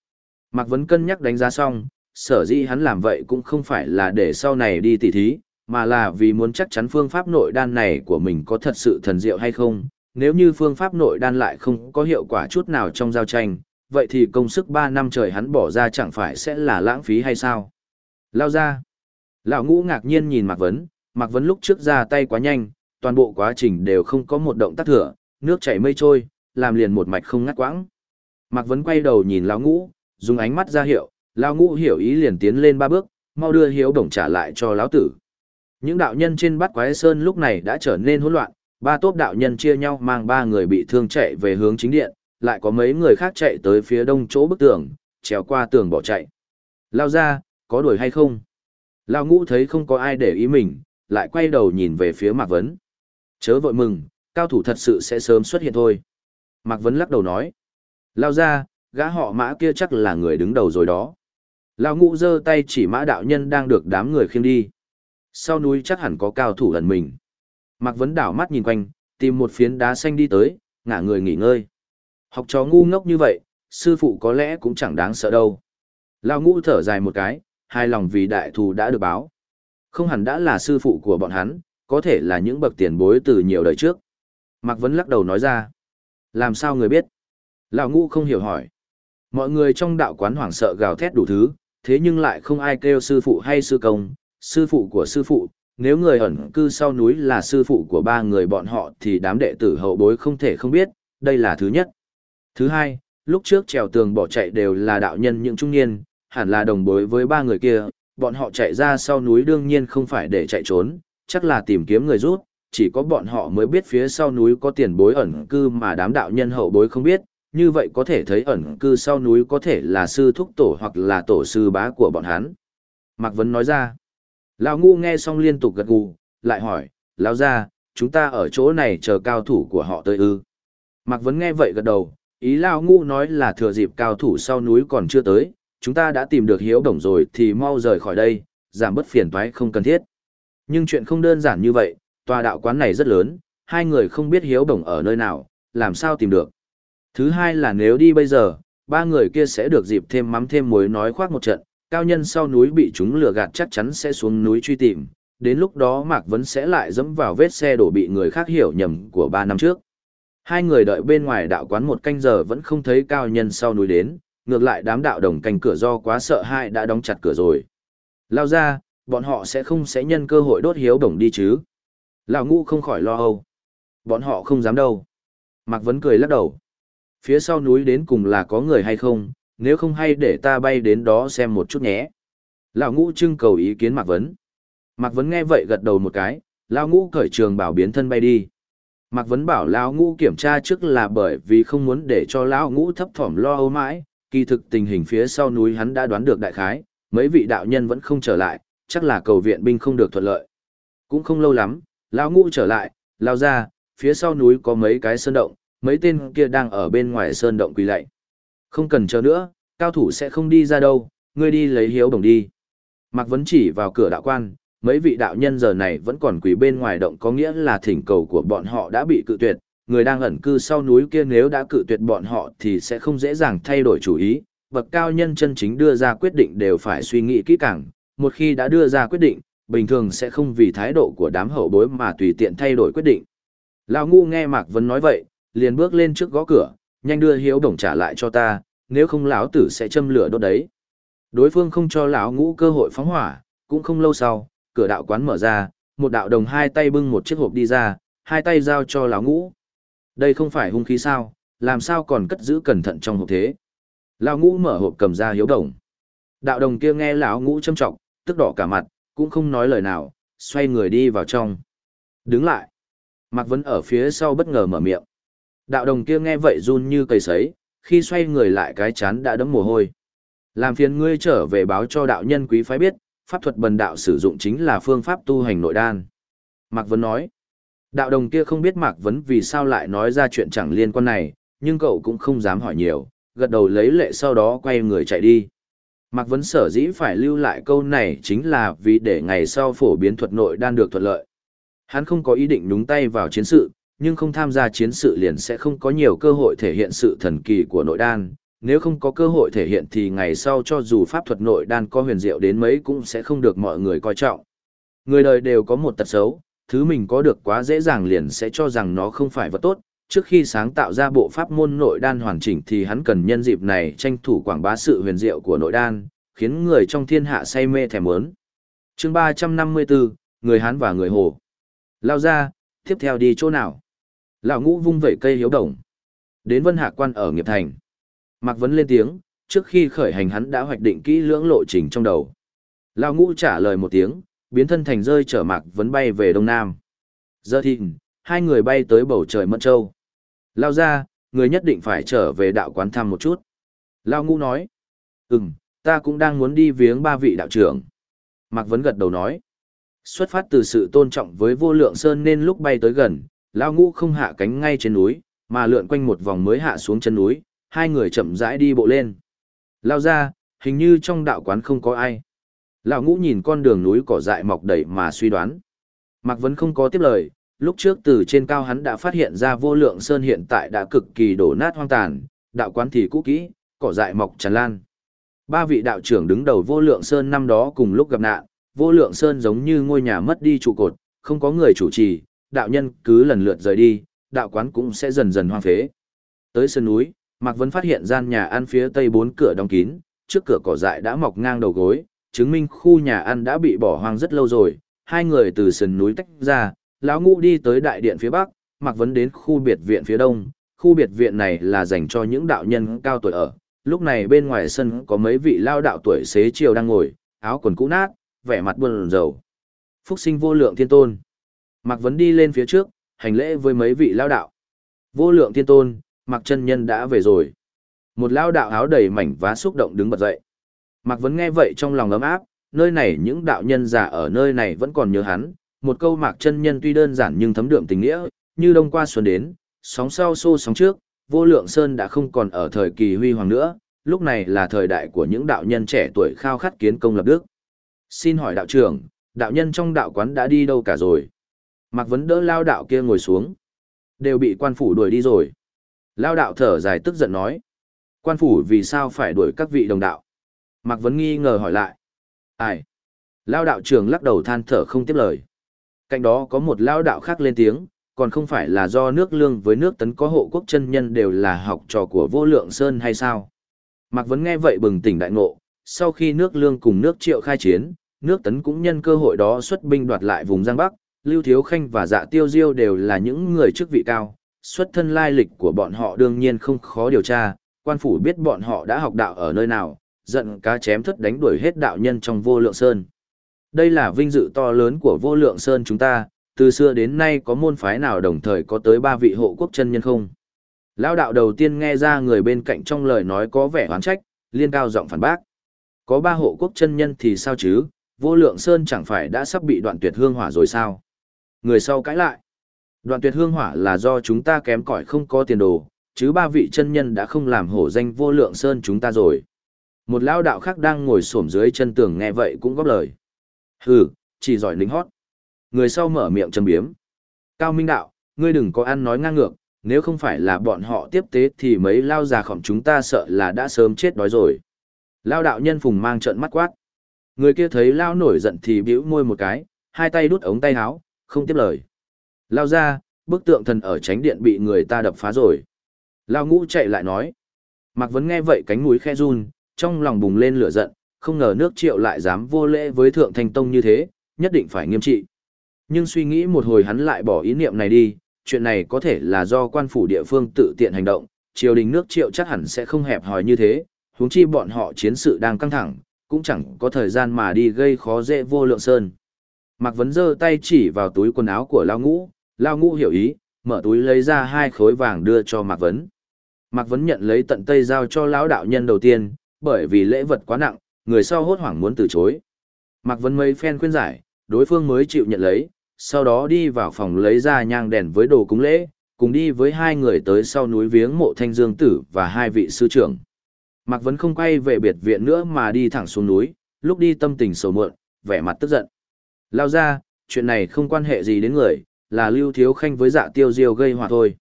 Mạc Vấn cân nhắc đánh giá xong, sở dĩ hắn làm vậy cũng không phải là để sau này đi tỉ thí, mà là vì muốn chắc chắn phương pháp nội đan này của mình có thật sự thần diệu hay không. Nếu như phương pháp nội đan lại không có hiệu quả chút nào trong giao tranh, vậy thì công sức 3 năm trời hắn bỏ ra chẳng phải sẽ là lãng phí hay sao? Lao ra. Lão ngũ ngạc nhiên nhìn Mạc Vấn, Mạc Vấn lúc trước ra tay quá nhanh, toàn bộ quá trình đều không có một động tác thừa, nước chảy mây trôi, làm liền một mạch không ngắt quãng. Mạc Vấn quay đầu nhìn lão ngũ, dùng ánh mắt ra hiệu, lão ngũ hiểu ý liền tiến lên ba bước, mau đưa hiếu đồng trả lại cho lão tử. Những đạo nhân trên bát quái sơn lúc này đã trở nên hỗn loạn, ba tốp đạo nhân chia nhau mang ba người bị thương chạy về hướng chính điện, lại có mấy người khác chạy tới phía đông chỗ bức tường, trèo qua tường bỏ chạy. Lao ra, có đuổi hay không? Lao ngũ thấy không có ai để ý mình, lại quay đầu nhìn về phía Mạc Vấn. Chớ vội mừng, cao thủ thật sự sẽ sớm xuất hiện thôi. Mạc Vấn lắc đầu nói. Lao ra, gã họ mã kia chắc là người đứng đầu rồi đó. Lao ngũ giơ tay chỉ mã đạo nhân đang được đám người khiêng đi. Sau núi chắc hẳn có cao thủ lần mình. Mạc Vấn đảo mắt nhìn quanh, tìm một phiến đá xanh đi tới, ngả người nghỉ ngơi. Học trò ngu ngốc như vậy, sư phụ có lẽ cũng chẳng đáng sợ đâu. Lao ngũ thở dài một cái, hài lòng vì đại thù đã được báo. Không hẳn đã là sư phụ của bọn hắn, có thể là những bậc tiền bối từ nhiều đời trước. Mạc Vấn lắc đầu nói ra. Làm sao người biết? Lão ngũ không hiểu hỏi. Mọi người trong đạo quán hoảng sợ gào thét đủ thứ, thế nhưng lại không ai kêu sư phụ hay sư công, sư phụ của sư phụ. Nếu người ẩn cư sau núi là sư phụ của ba người bọn họ thì đám đệ tử hậu bối không thể không biết, đây là thứ nhất. Thứ hai, lúc trước trèo tường bỏ chạy đều là đạo nhân những trung niên, hẳn là đồng bối với ba người kia, bọn họ chạy ra sau núi đương nhiên không phải để chạy trốn, chắc là tìm kiếm người rút, chỉ có bọn họ mới biết phía sau núi có tiền bối ẩn cư mà đám đạo nhân hậu bối không biết, như vậy có thể thấy ẩn cư sau núi có thể là sư thúc tổ hoặc là tổ sư bá của bọn hắn. Mạc Vấn nói ra, Lão ngu nghe xong liên tục gật gù, lại hỏi, Lão ra, chúng ta ở chỗ này chờ cao thủ của họ tới ư. Mạc Vấn nghe vậy gật đầu, ý Lão ngu nói là thừa dịp cao thủ sau núi còn chưa tới, chúng ta đã tìm được hiếu đồng rồi thì mau rời khỏi đây, giảm bớt phiền toái không cần thiết. Nhưng chuyện không đơn giản như vậy, tòa đạo quán này rất lớn, hai người không biết hiếu đồng ở nơi nào, làm sao tìm được. Thứ hai là nếu đi bây giờ, ba người kia sẽ được dịp thêm mắm thêm muối nói khoác một trận, cao nhân sau núi bị chúng lừa gạt chắc chắn sẽ xuống núi truy tìm, đến lúc đó Mạc Vấn sẽ lại dẫm vào vết xe đổ bị người khác hiểu nhầm của ba năm trước. Hai người đợi bên ngoài đạo quán một canh giờ vẫn không thấy cao nhân sau núi đến, ngược lại đám đạo đồng canh cửa do quá sợ hãi đã đóng chặt cửa rồi. Lao ra, bọn họ sẽ không sẽ nhân cơ hội đốt hiếu đồng đi chứ. Lão ngũ không khỏi lo âu. Bọn họ không dám đâu. Mạc Vấn cười lắc đầu. Phía sau núi đến cùng là có người hay không, nếu không hay để ta bay đến đó xem một chút nhé. Lão ngũ trưng cầu ý kiến Mạc Vấn. Mạc Vấn nghe vậy gật đầu một cái, Lão ngũ cởi trường bảo biến thân bay đi. Mạc Vấn bảo Lão ngũ kiểm tra trước là bởi vì không muốn để cho Lão ngũ thấp thỏm lo âu mãi, kỳ thực tình hình phía sau núi hắn đã đoán được đại khái, mấy vị đạo nhân vẫn không trở lại, chắc là cầu viện binh không được thuận lợi. Cũng không lâu lắm, Lão ngũ trở lại, lao ra, phía sau núi có mấy cái sơn động, mấy tên kia đang ở bên ngoài sơn động quỳ lạy. Không cần chờ nữa, cao thủ sẽ không đi ra đâu, ngươi đi lấy hiếu đồng đi. Mạc Vấn chỉ vào cửa đạo quan, mấy vị đạo nhân giờ này vẫn còn quỳ bên ngoài động có nghĩa là thỉnh cầu của bọn họ đã bị cự tuyệt, người đang ẩn cư sau núi kia nếu đã cự tuyệt bọn họ thì sẽ không dễ dàng thay đổi chủ ý, bậc cao nhân chân chính đưa ra quyết định đều phải suy nghĩ kỹ càng, một khi đã đưa ra quyết định, bình thường sẽ không vì thái độ của đám hậu bối mà tùy tiện thay đổi quyết định. Lão ngu nghe Mạc Vấn nói vậy, liền bước lên trước gõ cửa, nhanh đưa hiếu đồng trả lại cho ta, nếu không lão tử sẽ châm lửa đốt đấy. Đối phương không cho lão ngũ cơ hội phóng hỏa, cũng không lâu sau, cửa đạo quán mở ra, một đạo đồng hai tay bưng một chiếc hộp đi ra, hai tay giao cho lão ngũ. Đây không phải hung khí sao, làm sao còn cất giữ cẩn thận trong hộp thế. Lão ngũ mở hộp cầm ra hiếu đồng. Đạo đồng kia nghe lão ngũ châm trọng, tức đỏ cả mặt, cũng không nói lời nào, xoay người đi vào trong. Đứng lại. Mạc Vấn ở phía sau bất ngờ mở miệng. Đạo đồng kia nghe vậy run như cây sấy, khi xoay người lại cái chán đã đấm mồ hôi. Làm phiền ngươi trở về báo cho đạo nhân quý phái biết, pháp thuật bần đạo sử dụng chính là phương pháp tu hành nội đan. Mạc Vấn nói. Đạo đồng kia không biết Mạc Vấn vì sao lại nói ra chuyện chẳng liên quan này, nhưng cậu cũng không dám hỏi nhiều, gật đầu lấy lệ sau đó quay người chạy đi. Mạc Vấn sở dĩ phải lưu lại câu này chính là vì để ngày sau phổ biến thuật nội đan được thuận lợi. Hắn không có ý định nhúng tay vào chiến sự, nhưng không tham gia chiến sự liền sẽ không có nhiều cơ hội thể hiện sự thần kỳ của nội đan. Nếu không có cơ hội thể hiện thì ngày sau cho dù pháp thuật nội đan có huyền diệu đến mấy cũng sẽ không được mọi người coi trọng. Người đời đều có một tật xấu, thứ mình có được quá dễ dàng liền sẽ cho rằng nó không phải vật tốt. Trước khi sáng tạo ra bộ pháp môn nội đan hoàn chỉnh thì hắn cần nhân dịp này tranh thủ quảng bá sự huyền diệu của nội đan, khiến người trong thiên hạ say mê thèm muốn. chương 354, người Hán và người Hồ. Lao ra, tiếp theo đi chỗ nào? Lão ngũ vung vẩy cây hiếu đồng. Đến vân hạ quan ở nghiệp thành. Mạc Vấn lên tiếng, trước khi khởi hành hắn đã hoạch định kỹ lưỡng lộ trình trong đầu. Lão ngũ trả lời một tiếng, biến thân thành rơi chở Mạc Vấn bay về đông nam. Giờ thì, hai người bay tới bầu trời Mận Châu. Lao ra, người nhất định phải trở về đạo quán thăm một chút. Lao ngũ nói, ừm, ta cũng đang muốn đi viếng ba vị đạo trưởng. Mạc Vấn gật đầu nói, xuất phát từ sự tôn trọng với vô lượng sơn nên lúc bay tới gần, Lao ngũ không hạ cánh ngay trên núi, mà lượn quanh một vòng mới hạ xuống chân núi, hai người chậm rãi đi bộ lên. Lao ra, hình như trong đạo quán không có ai. Lão ngũ nhìn con đường núi cỏ dại mọc đầy mà suy đoán. Mạc Vấn không có tiếp lời, lúc trước từ trên cao hắn đã phát hiện ra vô lượng sơn hiện tại đã cực kỳ đổ nát hoang tàn, đạo quán thì cũ kỹ, cỏ dại mọc tràn lan. Ba vị đạo trưởng đứng đầu vô lượng sơn năm đó cùng lúc gặp nạn, vô lượng sơn giống như ngôi nhà mất đi trụ cột, không có người chủ trì, đạo nhân cứ lần lượt rời đi, đạo quán cũng sẽ dần dần hoang phế. Tới sơn núi, Mạc Vân phát hiện gian nhà ăn phía tây bốn cửa đóng kín, trước cửa cỏ dại đã mọc ngang đầu gối, chứng minh khu nhà ăn đã bị bỏ hoang rất lâu rồi. Hai người từ sườn núi tách ra, lão ngũ đi tới đại điện phía bắc, Mạc Vấn đến khu biệt viện phía đông. Khu biệt viện này là dành cho những đạo nhân cao tuổi ở. Lúc này bên ngoài sân có mấy vị lao đạo tuổi xế chiều đang ngồi, áo quần cũ nát, vẻ mặt buồn rầu. Phúc sinh vô lượng thiên tôn. Mạc Vấn đi lên phía trước, hành lễ với mấy vị lao đạo. Vô lượng thiên tôn, Mạc chân nhân đã về rồi. Một lao đạo áo đầy mảnh vá xúc động đứng bật dậy. Mạc Vấn nghe vậy trong lòng ấm áp, nơi này những đạo nhân già ở nơi này vẫn còn nhớ hắn. Một câu Mạc chân nhân tuy đơn giản nhưng thấm đượm tình nghĩa, như đông qua xuân đến, sóng sau xô sóng trước, vô lượng sơn đã không còn ở thời kỳ huy hoàng nữa, lúc này là thời đại của những đạo nhân trẻ tuổi khao khát kiến công lập đức. Xin hỏi đạo trưởng, đạo nhân trong đạo quán đã đi đâu cả rồi? Mạc Vấn đỡ lao đạo kia ngồi xuống. Đều bị quan phủ đuổi đi rồi. Lao đạo thở dài tức giận nói. Quan phủ vì sao phải đuổi các vị đồng đạo? Mạc Vấn nghi ngờ hỏi lại. Ai? Lao đạo trưởng lắc đầu than thở không tiếp lời. Cạnh đó có một lao đạo khác lên tiếng, còn không phải là do nước lương với nước tấn có hộ quốc chân nhân đều là học trò của vô lượng sơn hay sao? Mạc Vấn nghe vậy bừng tỉnh đại ngộ, sau khi nước lương cùng nước triệu khai chiến, nước tấn cũng nhân cơ hội đó xuất binh đoạt lại vùng Giang Bắc, Lưu Thiếu Khanh và Dạ Tiêu Diêu đều là những người chức vị cao, xuất thân lai lịch của bọn họ đương nhiên không khó điều tra, quan phủ biết bọn họ đã học đạo ở nơi nào, giận cá chém thất đánh đuổi hết đạo nhân trong vô lượng sơn. Đây là vinh dự to lớn của vô lượng sơn chúng ta, từ xưa đến nay có môn phái nào đồng thời có tới ba vị hộ quốc chân nhân không? Lão đạo đầu tiên nghe ra người bên cạnh trong lời nói có vẻ oán trách, liên cao giọng phản bác. Có ba hộ quốc chân nhân thì sao chứ, vô lượng sơn chẳng phải đã sắp bị đoạn tuyệt hương hỏa rồi sao? Người sau cãi lại. Đoạn tuyệt hương hỏa là do chúng ta kém cỏi không có tiền đồ, chứ ba vị chân nhân đã không làm hổ danh vô lượng sơn chúng ta rồi. Một lão đạo khác đang ngồi xổm dưới chân tường nghe vậy cũng góp lời. Hừ, chỉ giỏi lính hót. Người sau mở miệng châm biếm. Cao Minh đạo, ngươi đừng có ăn nói ngang ngược, nếu không phải là bọn họ tiếp tế thì mấy lao già khỏng chúng ta sợ là đã sớm chết đói rồi. Lao đạo nhân phùng mang trận mắt quát. Người kia thấy lao nổi giận thì bĩu môi một cái, hai tay đút ống tay áo, không tiếp lời. Lao ra, bức tượng thần ở tránh điện bị người ta đập phá rồi. Lao ngũ chạy lại nói. Mạc Vấn nghe vậy cánh mũi khe run, trong lòng bùng lên lửa giận, không ngờ nước triệu lại dám vô lễ với thượng thanh tông như thế, nhất định phải nghiêm trị. Nhưng suy nghĩ một hồi hắn lại bỏ ý niệm này đi, chuyện này có thể là do quan phủ địa phương tự tiện hành động, triều đình nước triệu chắc hẳn sẽ không hẹp hòi như thế, huống chi bọn họ chiến sự đang căng thẳng, cũng chẳng có thời gian mà đi gây khó dễ vô lượng sơn. Mạc Vấn giơ tay chỉ vào túi quần áo của Lao Ngũ, Lao Ngũ hiểu ý, mở túi lấy ra hai khối vàng đưa cho Mạc Vấn. Mạc Vấn nhận lấy tận tay giao cho lão đạo nhân đầu tiên, bởi vì lễ vật quá nặng, người sau hốt hoảng muốn từ chối. Mạc Vân mấy phen khuyên giải, đối phương mới chịu nhận lấy, sau đó đi vào phòng lấy ra nhang đèn với đồ cúng lễ, cùng đi với hai người tới sau núi viếng mộ thanh dương tử và hai vị sư trưởng. Mạc Vân không quay về biệt viện nữa mà đi thẳng xuống núi, lúc đi tâm tình sầu muộn, vẻ mặt tức giận. Lao ra, chuyện này không quan hệ gì đến người, là lưu thiếu khanh với dạ tiêu diêu gây hòa thôi.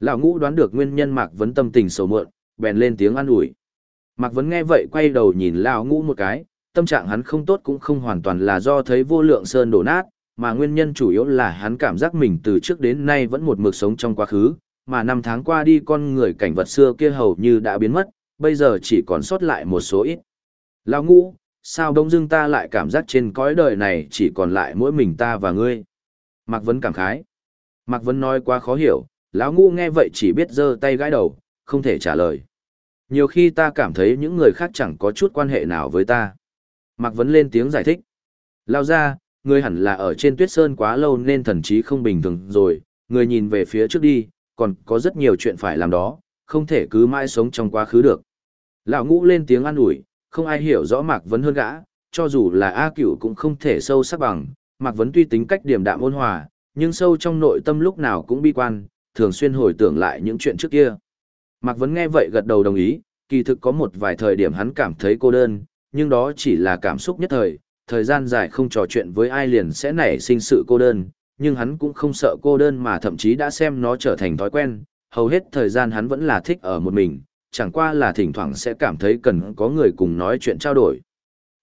Lão ngũ đoán được nguyên nhân Mạc Vân tâm tình sầu muộn, bèn lên tiếng an ủi. Mạc Vấn nghe vậy quay đầu nhìn Lão ngũ một cái, tâm trạng hắn không tốt cũng không hoàn toàn là do thấy vô lượng sơn đổ nát, mà nguyên nhân chủ yếu là hắn cảm giác mình từ trước đến nay vẫn một mực sống trong quá khứ, mà năm tháng qua đi con người cảnh vật xưa kia hầu như đã biến mất, bây giờ chỉ còn sót lại một số ít. Lão ngũ, sao đông dưng ta lại cảm giác trên cõi đời này chỉ còn lại mỗi mình ta và ngươi. Mạc Vấn cảm khái. Mạc Vấn nói quá khó hiểu, lão ngũ nghe vậy chỉ biết giơ tay gãi đầu, không thể trả lời. Nhiều khi ta cảm thấy những người khác chẳng có chút quan hệ nào với ta. Mạc Vấn lên tiếng giải thích. Lao ra, người hẳn là ở trên tuyết sơn quá lâu nên thần trí không bình thường rồi, người nhìn về phía trước đi, còn có rất nhiều chuyện phải làm đó, không thể cứ mãi sống trong quá khứ được. Lão ngũ lên tiếng an ủi, không ai hiểu rõ Mạc Vấn hơn gã, cho dù là A Cửu cũng không thể sâu sắc bằng, Mạc Vấn tuy tính cách điềm đạm ôn hòa, nhưng sâu trong nội tâm lúc nào cũng bi quan, thường xuyên hồi tưởng lại những chuyện trước kia. Mạc Vấn nghe vậy gật đầu đồng ý, kỳ thực có một vài thời điểm hắn cảm thấy cô đơn, nhưng đó chỉ là cảm xúc nhất thời, thời gian dài không trò chuyện với ai liền sẽ nảy sinh sự cô đơn, nhưng hắn cũng không sợ cô đơn mà thậm chí đã xem nó trở thành thói quen, hầu hết thời gian hắn vẫn là thích ở một mình, chẳng qua là thỉnh thoảng sẽ cảm thấy cần có người cùng nói chuyện trao đổi.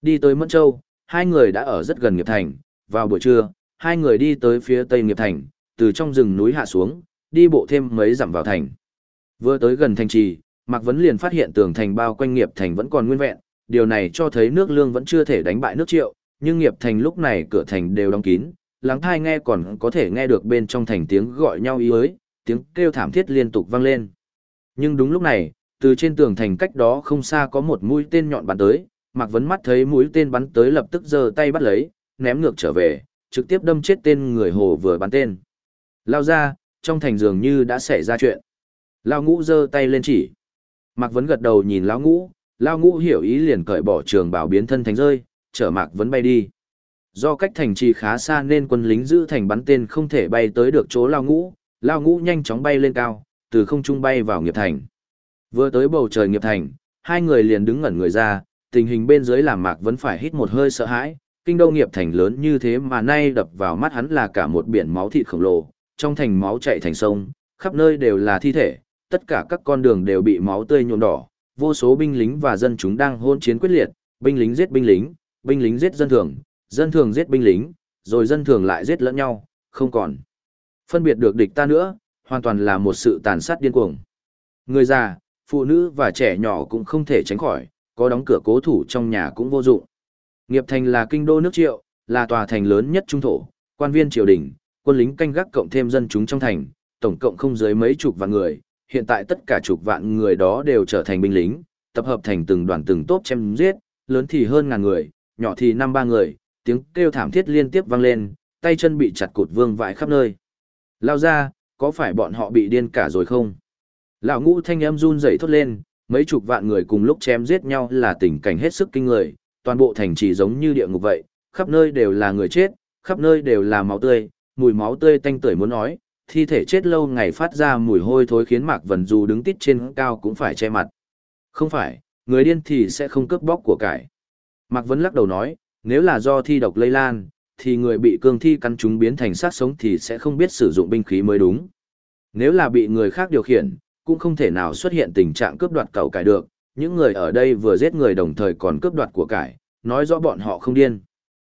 Đi tới Mẫn Châu, hai người đã ở rất gần Nghiệp Thành, vào buổi trưa, hai người đi tới phía tây Nghiệp Thành, từ trong rừng núi hạ xuống, đi bộ thêm mấy dặm vào thành. Vừa tới gần thành trì, Mạc Vấn liền phát hiện tường thành bao quanh Nghiệp Thành vẫn còn nguyên vẹn, điều này cho thấy nước lương vẫn chưa thể đánh bại nước triệu, nhưng Nghiệp Thành lúc này cửa thành đều đóng kín, lắng thai nghe còn có thể nghe được bên trong thành tiếng gọi nhau ý ới, tiếng kêu thảm thiết liên tục vang lên. Nhưng đúng lúc này, từ trên tường thành cách đó không xa có một mũi tên nhọn bắn tới, Mạc Vấn mắt thấy mũi tên bắn tới lập tức giơ tay bắt lấy, ném ngược trở về, trực tiếp đâm chết tên người hồ vừa bắn tên. Lao ra, trong thành dường như đã xảy ra chuyện. Lao ngũ giơ tay lên chỉ. Mạc Vấn gật đầu nhìn Lao ngũ, Lao ngũ hiểu ý liền cởi bỏ trường bảo biến thân thành rơi, chở Mạc Vấn bay đi. Do cách thành trì khá xa nên quân lính giữ thành bắn tên không thể bay tới được chỗ Lao ngũ, Lao ngũ nhanh chóng bay lên cao, từ không trung bay vào nghiệp thành. Vừa tới bầu trời nghiệp thành, hai người liền đứng ngẩn người ra, tình hình bên dưới làm Mạc vẫn phải hít một hơi sợ hãi, kinh đô nghiệp thành lớn như thế mà nay đập vào mắt hắn là cả một biển máu thịt khổng lồ, trong thành máu chạy thành sông, khắp nơi đều là thi thể, tất cả các con đường đều bị máu tươi nhuộm đỏ, vô số binh lính và dân chúng đang hôn chiến quyết liệt, binh lính giết binh lính, binh lính giết dân thường, dân thường giết binh lính, rồi dân thường lại giết lẫn nhau, không còn phân biệt được địch ta nữa, hoàn toàn là một sự tàn sát điên cuồng. Người già, phụ nữ và trẻ nhỏ cũng không thể tránh khỏi, có đóng cửa cố thủ trong nhà cũng vô dụng. Nghiệp thành là kinh đô nước triệu, là tòa thành lớn nhất trung thổ, quan viên triều đình, quân lính canh gác cộng thêm dân chúng trong thành, tổng cộng không dưới mấy chục vạn người, hiện tại tất cả chục vạn người đó đều trở thành binh lính, tập hợp thành từng đoàn từng tốp chém giết, lớn thì hơn ngàn người, nhỏ thì năm ba người, tiếng kêu thảm thiết liên tiếp vang lên, tay chân bị chặt cụt vương vãi khắp nơi. Lao ra, có phải bọn họ bị điên cả rồi không? Lão ngũ thanh âm run rẩy thốt lên, mấy chục vạn người cùng lúc chém giết nhau là tình cảnh hết sức kinh người, toàn bộ thành trì giống như địa ngục vậy, khắp nơi đều là người chết, khắp nơi đều là máu tươi, mùi máu tươi tanh tưởi muốn nói, thi thể chết lâu ngày phát ra mùi hôi thối khiến Mạc Vân dù đứng tít trên cao cũng phải che mặt. Không phải, người điên thì sẽ không cướp bóc của cải. Mạc Vân lắc đầu nói, nếu là do thi độc lây lan, thì người bị cương thi cắn chúng biến thành xác sống thì sẽ không biết sử dụng binh khí mới đúng. Nếu là bị người khác điều khiển, cũng không thể nào xuất hiện tình trạng cướp đoạt cậu cải được, những người ở đây vừa giết người đồng thời còn cướp đoạt của cải, nói rõ bọn họ không điên.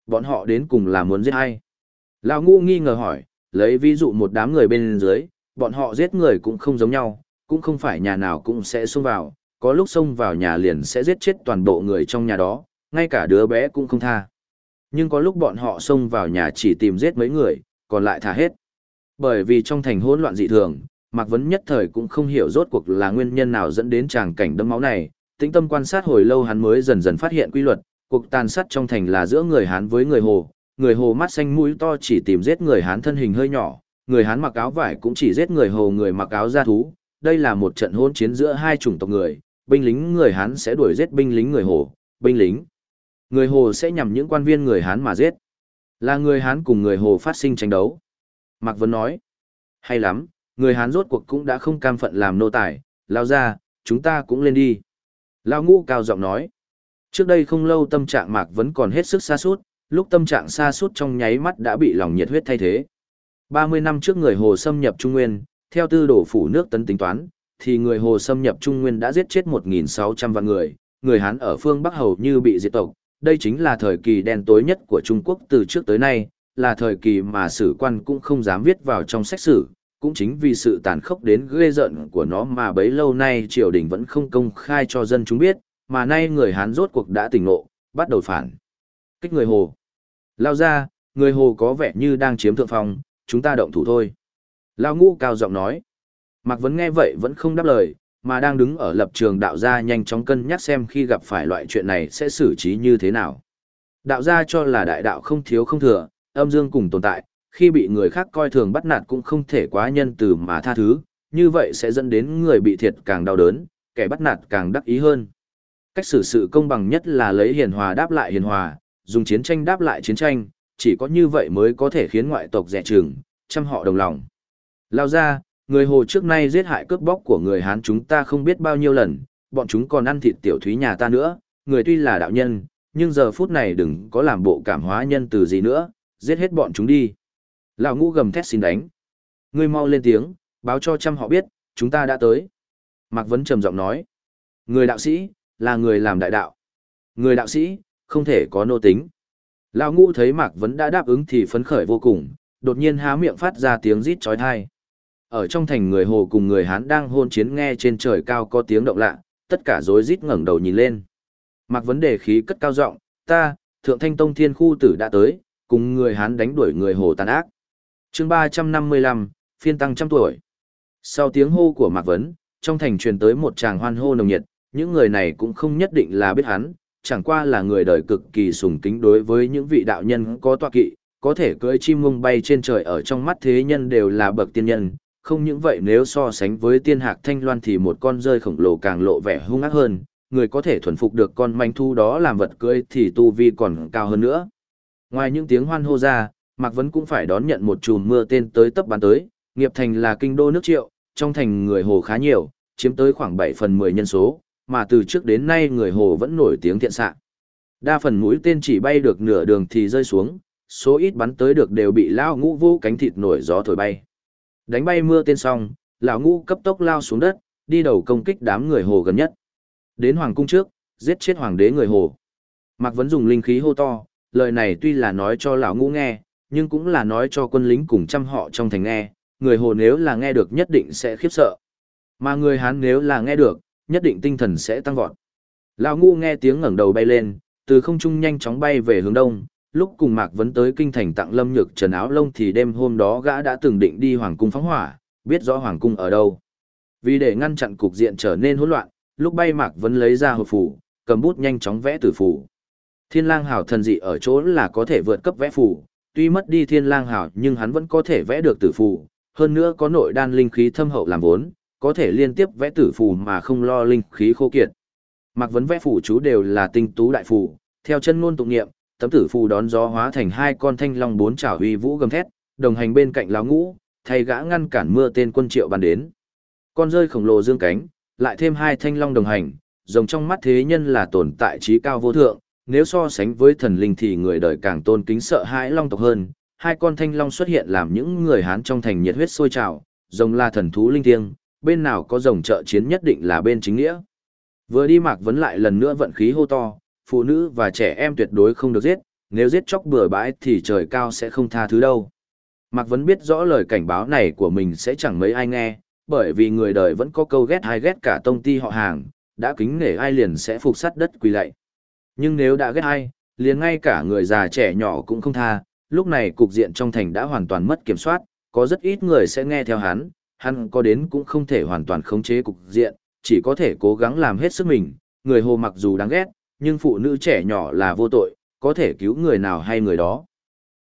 Bọn họ đến cùng là muốn giết ai? Lão ngu nghi ngờ hỏi, lấy ví dụ một đám người bên dưới, bọn họ giết người cũng không giống nhau, cũng không phải nhà nào cũng sẽ xông vào, có lúc xông vào nhà liền sẽ giết chết toàn bộ người trong nhà đó, ngay cả đứa bé cũng không tha. Nhưng có lúc bọn họ xông vào nhà chỉ tìm giết mấy người, còn lại thả hết. Bởi vì trong thành hỗn loạn dị thường, Mạc Vấn nhất thời cũng không hiểu rốt cuộc là nguyên nhân nào dẫn đến tràng cảnh đẫm máu này, tĩnh tâm quan sát hồi lâu hắn mới dần dần phát hiện quy luật, cuộc tàn sát trong thành là giữa người Hán với người Hồ, người Hồ mắt xanh mũi to chỉ tìm giết người Hán thân hình hơi nhỏ, người Hán mặc áo vải cũng chỉ giết người Hồ người mặc áo da thú, đây là một trận hỗn chiến giữa hai chủng tộc người, binh lính người Hán sẽ đuổi giết binh lính người Hồ, binh lính người Hồ sẽ nhằm những quan viên người Hán mà giết. Là người Hán cùng người Hồ phát sinh tranh đấu. Mạc vấn nói, hay lắm, người Hán rốt cuộc cũng đã không cam phận làm nô tài, lao ra, chúng ta cũng lên đi. Lao ngũ cao giọng nói. Trước đây không lâu tâm trạng Mạc vấn còn hết sức xa suốt, lúc tâm trạng xa suốt trong nháy mắt đã bị lòng nhiệt huyết thay thế. 30 năm trước người Hồ xâm nhập Trung Nguyên, theo tư đổ phủ nước tấn tính toán, thì người Hồ xâm nhập Trung Nguyên đã giết chết 1.600 vạn người, người Hán ở phương Bắc hầu như bị diệt tộc. Đây chính là thời kỳ đen tối nhất của Trung Quốc từ trước tới nay, là thời kỳ mà sử quan cũng không dám viết vào trong sách sử, cũng chính vì sự tàn khốc đến ghê giận của nó mà bấy lâu nay triều đình vẫn không công khai cho dân chúng biết, mà nay người Hán rốt cuộc đã tỉnh ngộ, bắt đầu phản. Kích người Hồ. Lao ra, người Hồ có vẻ như đang chiếm thượng phong, chúng ta động thủ thôi. Lao ngũ cao giọng nói. Mạc Vấn nghe vậy vẫn không đáp lời, mà đang đứng ở lập trường đạo gia nhanh chóng cân nhắc xem khi gặp phải loại chuyện này sẽ xử trí như thế nào. Đạo gia cho là đại đạo không thiếu không thừa, âm dương cùng tồn tại, khi bị người khác coi thường bắt nạt cũng không thể quá nhân từ mà tha thứ, như vậy sẽ dẫn đến người bị thiệt càng đau đớn, kẻ bắt nạt càng đắc ý hơn. Cách xử sự công bằng nhất là lấy hiền hòa đáp lại hiền hòa, dùng chiến tranh đáp lại chiến tranh, chỉ có như vậy mới có thể khiến ngoại tộc rẻ trừng, chăm họ đồng lòng. Lao ra, người Hồ trước nay giết hại cướp bóc của người Hán chúng ta không biết bao nhiêu lần, bọn chúng còn ăn thịt tiểu thúy nhà ta nữa, người tuy là đạo nhân, nhưng giờ phút này đừng có làm bộ cảm hóa nhân từ gì nữa, giết hết bọn chúng đi. Lão ngũ gầm thét xin đánh. Ngươi mau lên tiếng, báo cho trăm họ biết, chúng ta đã tới. Mạc Vấn trầm giọng nói. Người đạo sĩ, là người làm đại đạo. Người đạo sĩ, không thể có nô tính. Lão ngũ thấy Mạc Vấn đã đáp ứng thì phấn khởi vô cùng, đột nhiên há miệng phát ra tiếng rít chói tai. Ở trong thành người Hồ cùng người Hán đang hôn chiến nghe trên trời cao có tiếng động lạ, tất cả rối rít ngẩng đầu nhìn lên. Mạc Vấn đề khí cất cao giọng, ta, Thượng Thanh Tông Thiên Khu Tử đã tới, cùng người Hán đánh đuổi người Hồ tàn ác. chương 355, phiên tăng trăm tuổi. Sau tiếng hô của Mạc Vấn, trong thành truyền tới một tràng hoan hô nồng nhiệt, những người này cũng không nhất định là biết hắn, chẳng qua là người đời cực kỳ sùng kính đối với những vị đạo nhân có tọa kỵ, có thể cưỡi chim mông bay trên trời ở trong mắt thế nhân đều là bậc tiên nhân. Không những vậy nếu so sánh với tiên hạc thanh loan thì một con rơi khổng lồ càng lộ vẻ hung ác hơn, người có thể thuần phục được con manh thu đó làm vật cưỡi thì tu vi còn cao hơn nữa. Ngoài những tiếng hoan hô ra, Mạc Vấn cũng phải đón nhận một chùm mưa tên tới tấp bán tới, nghiệp thành là kinh đô nước triệu, trong thành người hồ khá nhiều, chiếm tới khoảng 7 phần 10 nhân số, mà từ trước đến nay người hồ vẫn nổi tiếng thiện xạ. Đa phần mũi tên chỉ bay được nửa đường thì rơi xuống, số ít bắn tới được đều bị lao ngũ vô cánh thịt nổi gió thổi bay. Đánh bay mưa tên xong, lão ngũ cấp tốc lao xuống đất, đi đầu công kích đám người hồ gần nhất. Đến hoàng cung trước, giết chết hoàng đế người hồ. Mạc Vấn dùng linh khí hô to, lời này tuy là nói cho lão ngũ nghe, nhưng cũng là nói cho quân lính cùng trăm họ trong thành nghe, người hồ nếu là nghe được nhất định sẽ khiếp sợ. Mà người Hán nếu là nghe được, nhất định tinh thần sẽ tăng vọt. Lão ngu nghe tiếng ngẩng đầu bay lên, từ không trung nhanh chóng bay về hướng đông, lúc cùng Mạc Vấn tới kinh thành tặng Lâm Nhược Trần áo lông thì đêm hôm đó gã đã từng định đi hoàng cung phóng hỏa, biết rõ hoàng cung ở đâu. Vì để ngăn chặn cục diện trở nên hỗn loạn, lúc bay Mạc Vấn lấy ra hộp phủ, cầm bút nhanh chóng vẽ tử phủ. Thiên Lang Hảo thần dị ở chỗ là có thể vượt cấp vẽ phủ, tuy mất đi Thiên Lang Hảo nhưng hắn vẫn có thể vẽ được tử phủ, hơn nữa có nội đan linh khí thâm hậu làm vốn, có thể liên tiếp vẽ tử phù mà không lo linh khí khô kiệt. Mạc Vấn vẽ phù chú đều là tinh tú đại phù, theo chân ngôn tụng niệm, tấm tử phù đón gió hóa thành hai con thanh long bốn chảo uy vũ gầm thét, đồng hành bên cạnh lão ngũ, thay gã ngăn cản mưa tên quân triệu bàn đến. Con rơi khổng lồ dương cánh, lại thêm hai thanh long đồng hành, rồng trong mắt thế nhân là tồn tại trí cao vô thượng, nếu so sánh với thần linh thì người đời càng tôn kính sợ hãi long tộc hơn. Hai con thanh long xuất hiện làm những người Hán trong thành nhiệt huyết sôi trào, rồng là thần thú linh thiêng, bên nào có rồng trợ chiến nhất định là bên chính nghĩa. Vừa đi Mạc Vấn lại lần nữa vận khí hô to, phụ nữ và trẻ em tuyệt đối không được giết, nếu giết chóc bừa bãi thì trời cao sẽ không tha thứ đâu. Mạc Vấn biết rõ lời cảnh báo này của mình sẽ chẳng mấy ai nghe, bởi vì người đời vẫn có câu ghét hay ghét cả tông ti họ hàng, đã kính nể ai liền sẽ phục sát đất quỳ lạy. Nhưng nếu đã ghét ai, liền ngay cả người già trẻ nhỏ cũng không tha, lúc này cục diện trong thành đã hoàn toàn mất kiểm soát, có rất ít người sẽ nghe theo hắn, hắn có đến cũng không thể hoàn toàn khống chế cục diện, chỉ có thể cố gắng làm hết sức mình, người hồ mặc dù đáng ghét, nhưng phụ nữ trẻ nhỏ là vô tội, có thể cứu người nào hay người đó.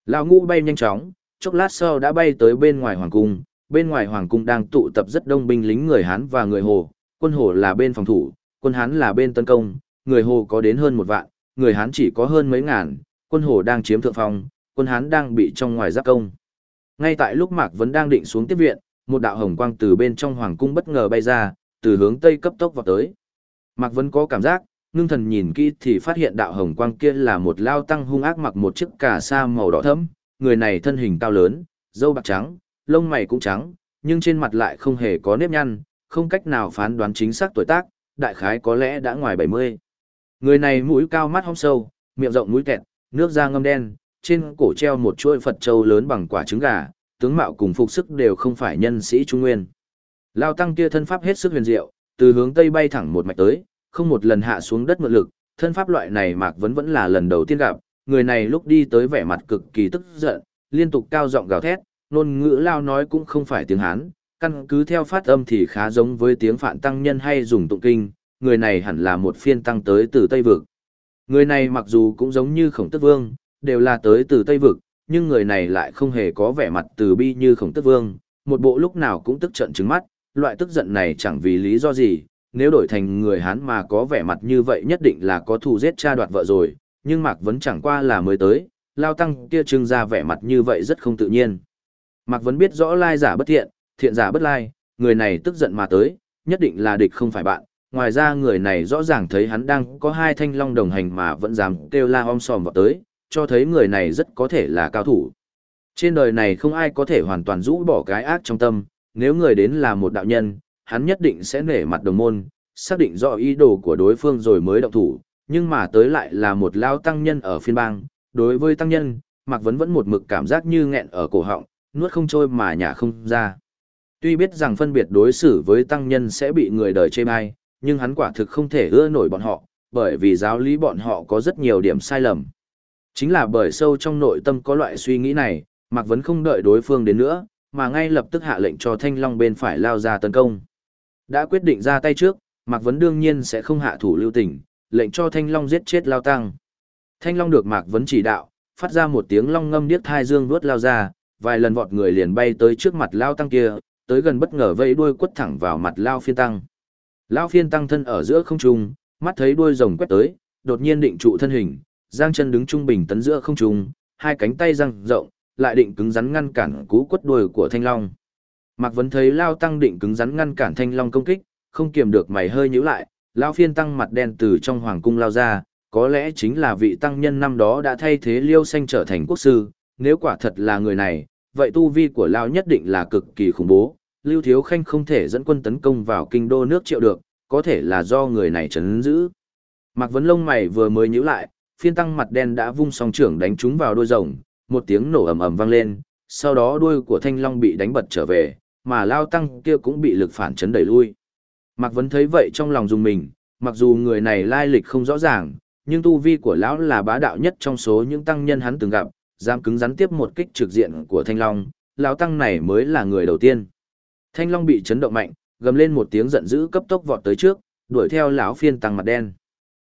Lão ngũ bay nhanh chóng, chốc lát sau đã bay tới bên ngoài hoàng cung, bên ngoài hoàng cung đang tụ tập rất đông binh lính người Hán và người Hồ, quân Hồ là bên phòng thủ, quân Hán là bên tấn công, người Hồ có đến hơn một vạn, người Hán chỉ có hơn mấy ngàn, quân Hồ đang chiếm thượng phong, quân Hán đang bị trong ngoài giáp công. Ngay tại lúc Mạc Vấn đang định xuống tiếp viện, một đạo hồng quang từ bên trong hoàng cung bất ngờ bay ra, từ hướng tây cấp tốc vào tới. Mạc Vân có cảm giác, ngưng thần nhìn kỹ thì phát hiện đạo hồng quang kia là một lao tăng hung ác mặc một chiếc cà sa màu đỏ thẫm, người này thân hình cao lớn, râu bạc trắng, lông mày cũng trắng, nhưng trên mặt lại không hề có nếp nhăn, không cách nào phán đoán chính xác tuổi tác, đại khái có lẽ đã ngoài 70. Người này mũi cao mắt hõm sâu, miệng rộng mũi kẹt, nước da ngâm đen, trên cổ treo một chuỗi Phật châu lớn bằng quả trứng gà, tướng mạo cùng phục sức đều không phải nhân sĩ trung nguyên. Lao tăng kia thân pháp hết sức huyền diệu, từ hướng tây bay thẳng một mạch tới, không một lần hạ xuống đất mượn lực, thân pháp loại này Mạc Vấn vẫn là lần đầu tiên gặp, người này lúc đi tới vẻ mặt cực kỳ tức giận, liên tục cao giọng gào thét, ngôn ngữ lao nói cũng không phải tiếng Hán, căn cứ theo phát âm thì khá giống với tiếng phạn tăng nhân hay dùng tụng kinh, người này hẳn là một phiên tăng tới từ Tây Vực. Người này mặc dù cũng giống như khổng tức vương, đều là tới từ Tây Vực, nhưng người này lại không hề có vẻ mặt từ bi như khổng tức vương, một bộ lúc nào cũng tức trận trứng mắt, loại tức giận này chẳng vì lý do gì, nếu đổi thành người Hán mà có vẻ mặt như vậy nhất định là có thù giết cha đoạt vợ rồi, nhưng Mạc Vấn chẳng qua là mới tới, lao tăng kia trưng ra vẻ mặt như vậy rất không tự nhiên. Mạc Vấn biết rõ lai giả bất thiện, thiện giả bất lai, người này tức giận mà tới, nhất định là địch không phải bạn. Ngoài ra người này rõ ràng thấy hắn đang có hai thanh long đồng hành mà vẫn dám kêu la om sòm vào tới, cho thấy người này rất có thể là cao thủ. Trên đời này không ai có thể hoàn toàn rũ bỏ cái ác trong tâm, nếu người đến là một đạo nhân, hắn nhất định sẽ nể mặt đồng môn, xác định rõ ý đồ của đối phương rồi mới động thủ, nhưng mà tới lại là một lao tăng nhân ở phiên bang. Đối với tăng nhân, Mạc Vấn vẫn một mực cảm giác như nghẹn ở cổ họng, nuốt không trôi mà nhả không ra. Tuy biết rằng phân biệt đối xử với tăng nhân sẽ bị người đời chê bai, nhưng hắn quả thực không thể ưa nổi bọn họ, bởi vì giáo lý bọn họ có rất nhiều điểm sai lầm. Chính là bởi sâu trong nội tâm có loại suy nghĩ này, Mạc Vấn không đợi đối phương đến nữa, mà ngay lập tức hạ lệnh cho Thanh Long bên phải lao ra tấn công. Đã quyết định ra tay trước, Mạc Vấn đương nhiên sẽ không hạ thủ lưu tình, lệnh cho Thanh Long giết chết Lao Tăng. Thanh Long được Mạc Vấn chỉ đạo, phát ra một tiếng long ngâm điếc thai dương vuốt lao ra, vài lần vọt người liền bay tới trước mặt Lao Tăng kia, tới gần bất ngờ vẫy đuôi quất thẳng vào mặt Lao Phiên Tăng. Lao Phiên Tăng thân ở giữa không trung, mắt thấy đuôi rồng quét tới, đột nhiên định trụ thân hình, giang chân đứng trung bình tấn giữa không trung, hai cánh tay răng rộng, lại định cứng rắn ngăn cản cú quất đuôi của Thanh Long. Mạc Vấn thấy Lao Tăng định cứng rắn ngăn cản Thanh Long công kích, không kiềm được mày hơi nhíu lại, Lao Phiên Tăng mặt đen từ trong hoàng cung lao ra, có lẽ chính là vị tăng nhân năm đó đã thay thế Liêu Xanh trở thành quốc sư, nếu quả thật là người này, vậy tu vi của Lao nhất định là cực kỳ khủng bố, Lưu Thiếu Khanh không thể dẫn quân tấn công vào kinh đô nước triệu được, có thể là do người này chấn giữ. Mạc Vấn lông mày vừa mới nhíu lại, phiên tăng mặt đen đã vung song trưởng đánh trúng vào đôi rồng, một tiếng nổ ầm ầm vang lên, sau đó đuôi của thanh long bị đánh bật trở về, mà lao tăng kia cũng bị lực phản chấn đẩy lui. Mạc Vấn thấy vậy trong lòng dùng mình, mặc dù người này lai lịch không rõ ràng, nhưng tu vi của lão là bá đạo nhất trong số những tăng nhân hắn từng gặp, dám cứng rắn tiếp một kích trực diện của thanh long, lão tăng này mới là người đầu tiên. Thanh long bị chấn động mạnh, gầm lên một tiếng giận dữ cấp tốc vọt tới trước, đuổi theo lão phiên tăng mặt đen.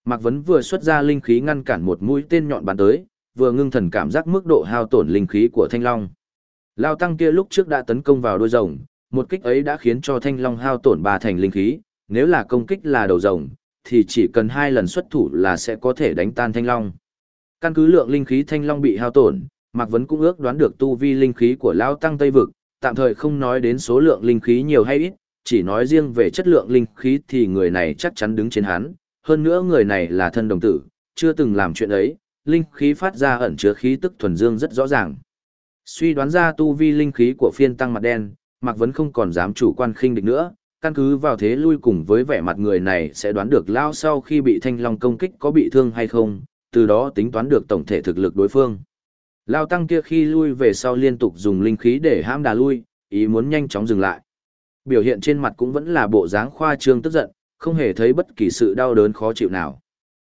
Mạc Vấn vừa xuất ra linh khí ngăn cản một mũi tên nhọn bắn tới, vừa ngưng thần cảm giác mức độ hao tổn linh khí của Thanh Long. Lao tăng kia lúc trước đã tấn công vào đôi rồng, một kích ấy đã khiến cho Thanh Long hao tổn ba thành linh khí, nếu là công kích là đầu rồng, thì chỉ cần hai lần xuất thủ là sẽ có thể đánh tan Thanh Long. Căn cứ lượng linh khí Thanh Long bị hao tổn, Mạc Vấn cũng ước đoán được tu vi linh khí của Lao tăng Tây Vực, tạm thời không nói đến số lượng linh khí nhiều hay ít, chỉ nói riêng về chất lượng linh khí thì người này chắc chắn đứng trên hắn, hơn nữa người này là thân đồng tử, chưa từng làm chuyện ấy, linh khí phát ra ẩn chứa khí tức thuần dương rất rõ ràng. Suy đoán ra tu vi linh khí của phiên tăng mặt đen, Mạc Vấn không còn dám chủ quan khinh địch nữa, căn cứ vào thế lui cùng với vẻ mặt người này sẽ đoán được lao sau khi bị thanh long công kích có bị thương hay không, từ đó tính toán được tổng thể thực lực đối phương. Lao tăng kia khi lui về sau liên tục dùng linh khí để ham đà lui, ý muốn nhanh chóng dừng lại. Biểu hiện trên mặt cũng vẫn là bộ dáng khoa trương tức giận, không hề thấy bất kỳ sự đau đớn khó chịu nào.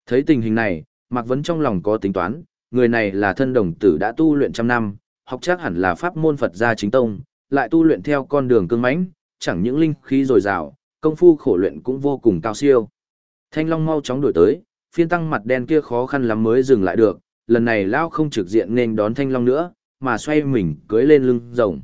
Thấy tình hình này, Mạc Vấn trong lòng có tính toán, người này là thân đồng tử đã tu luyện trăm năm, học chắc hẳn là pháp môn Phật gia chính tông, lại tu luyện theo con đường cương mãnh, chẳng những linh khí dồi dào, công phu khổ luyện cũng vô cùng cao siêu. Thanh Long mau chóng đuổi tới, phiên tăng mặt đen kia khó khăn lắm mới dừng lại được, lần này Lao không trực diện nên đón Thanh Long nữa, mà xoay mình cưới lên lưng rồng.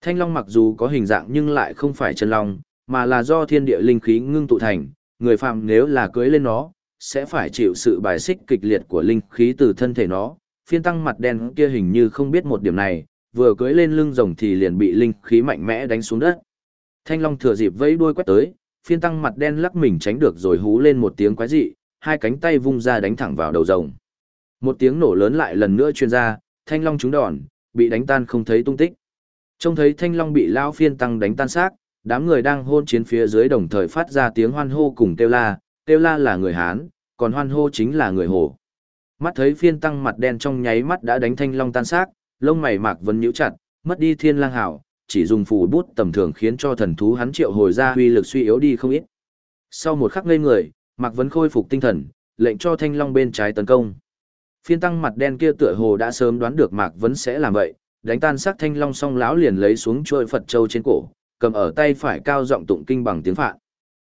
Thanh Long mặc dù có hình dạng nhưng lại không phải chân long, mà là do thiên địa linh khí ngưng tụ thành, người phàm nếu là cưới lên nó, sẽ phải chịu sự bài xích kịch liệt của linh khí từ thân thể nó. Phiên tăng mặt đen kia hình như không biết một điểm này, vừa cưới lên lưng rồng thì liền bị linh khí mạnh mẽ đánh xuống đất. Thanh long thừa dịp vẫy đuôi quét tới, phiên tăng mặt đen lắc mình tránh được rồi hú lên một tiếng quái dị, hai cánh tay vung ra đánh thẳng vào đầu rồng. Một tiếng nổ lớn lại lần nữa truyền ra, thanh long trúng đòn, bị đánh tan không thấy tung tích. Trông thấy thanh long bị lao phiên tăng đánh tan xác, đám người đang hôn chiến phía dưới đồng thời phát ra tiếng hoan hô cùng kêu la, kêu la là người Hán, còn hoan hô chính là người Hồ. Mắt thấy phiên tăng mặt đen trong nháy mắt đã đánh thanh long tan xác, lông mày mạc vẫn nhíu chặt, mất đi thiên lang hảo, chỉ dùng phù bút tầm thường khiến cho thần thú hắn triệu hồi ra huy lực suy yếu đi không ít. Sau một khắc ngây người, Mạc Vấn khôi phục tinh thần, lệnh cho thanh long bên trái tấn công. Phiên tăng mặt đen kia tựa hồ đã sớm đoán được Mạc Vấn sẽ làm vậy, đánh tan xác thanh long xong lão liền lấy xuống trôi Phật châu trên cổ, cầm ở tay phải cao giọng tụng kinh bằng tiếng Phạn.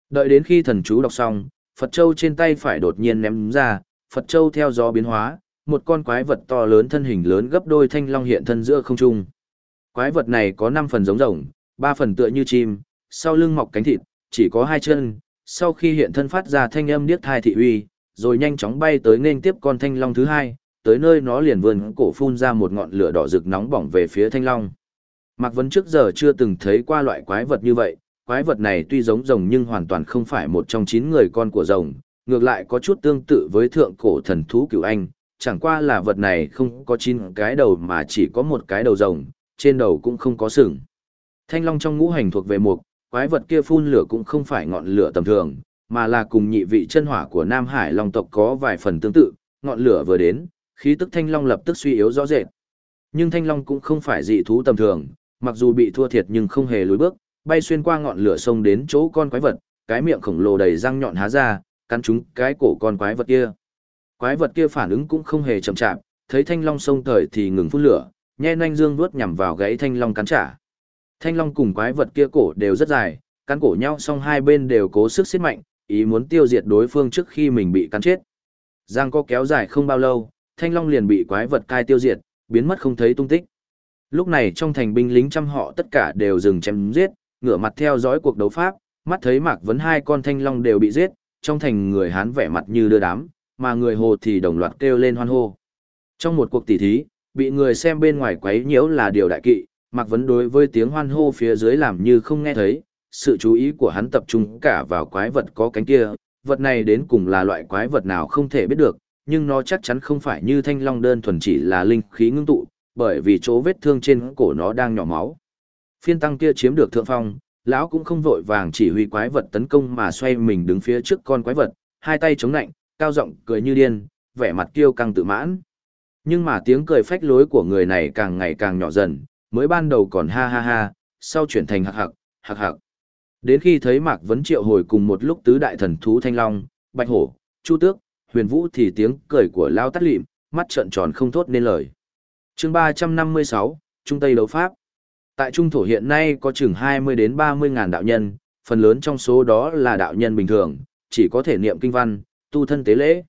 Đợi đến khi thần chú đọc xong, Phật Châu trên tay phải đột nhiên ném ra, Phật Châu theo gió biến hóa, một con quái vật to lớn thân hình lớn gấp đôi thanh long hiện thân giữa không trung. Quái vật này có 5 phần giống rồng, 3 phần tựa như chim, sau lưng mọc cánh thịt, chỉ có hai chân, sau khi hiện thân phát ra thanh âm điếc thai thị uy, rồi nhanh chóng bay tới nên tiếp con thanh long thứ hai, tới nơi nó liền vươn cổ phun ra một ngọn lửa đỏ rực nóng bỏng về phía thanh long. Mạc Vấn trước giờ chưa từng thấy qua loại quái vật như vậy, quái vật này tuy giống rồng nhưng hoàn toàn không phải một trong chín người con của rồng, ngược lại có chút tương tự với thượng cổ thần thú cửu anh, chẳng qua là vật này không có chín cái đầu mà chỉ có một cái đầu rồng, trên đầu cũng không có sừng. Thanh long trong ngũ hành thuộc về mục, quái vật kia phun lửa cũng không phải ngọn lửa tầm thường, mà là cùng nhị vị chân hỏa của Nam Hải Long tộc có vài phần tương tự, ngọn lửa vừa đến, khí tức thanh long lập tức suy yếu rõ rệt. Nhưng thanh long cũng không phải dị thú tầm thường, mặc dù bị thua thiệt nhưng không hề lùi bước, bay xuyên qua ngọn lửa sông đến chỗ con quái vật, cái miệng khổng lồ đầy răng nhọn há ra, cắn trúng cái cổ con quái vật kia. Quái vật kia phản ứng cũng không hề chậm chạp, thấy thanh long sông thời thì ngừng phun lửa, nhe nanh dương vuốt nhằm vào gãy thanh long cắn trả. Thanh long cùng quái vật kia cổ đều rất dài, cắn cổ nhau song hai bên đều cố sức xiết mạnh, ý muốn tiêu diệt đối phương trước khi mình bị cắn chết. Giang có kéo dài không bao lâu, thanh long liền bị quái vật cai tiêu diệt, biến mất không thấy tung tích. Lúc này trong thành binh lính trăm họ tất cả đều dừng chém giết, ngửa mặt theo dõi cuộc đấu pháp, mắt thấy Mạc Vấn hai con thanh long đều bị giết, trong thành người Hán vẻ mặt như đưa đám, mà người Hồ thì đồng loạt kêu lên hoan hô. Trong một cuộc tỉ thí, bị người xem bên ngoài quấy nhiễu là điều đại kỵ, Mạc Vấn đối với tiếng hoan hô phía dưới làm như không nghe thấy, sự chú ý của hắn tập trung cả vào quái vật có cánh kia, vật này đến cùng là loại quái vật nào không thể biết được, nhưng nó chắc chắn không phải như thanh long đơn thuần chỉ là linh khí ngưng tụ, bởi vì chỗ vết thương trên cổ nó đang nhỏ máu. Phiên tăng kia chiếm được thượng phong, lão cũng không vội vàng chỉ huy quái vật tấn công mà xoay mình đứng phía trước con quái vật, hai tay chống nạnh, cao giọng cười như điên, vẻ mặt kiêu căng tự mãn. Nhưng mà tiếng cười phách lối của người này càng ngày càng nhỏ dần, mới ban đầu còn ha ha ha, sau chuyển thành hạc hạc, hạc hạc. Đến khi thấy Mạc Vấn Triệu hồi cùng một lúc tứ đại thần thú Thanh Long, Bạch Hổ, Chu Tước, Huyền Vũ thì tiếng cười của Lao tắt lịm, mắt trợn tròn không thốt nên lời chương 356, Trung Tây đấu Pháp. Tại Trung Thổ hiện nay có chừng 20 đến 30 ngàn đạo nhân, phần lớn trong số đó là đạo nhân bình thường, chỉ có thể niệm kinh văn, tu thân tế lễ.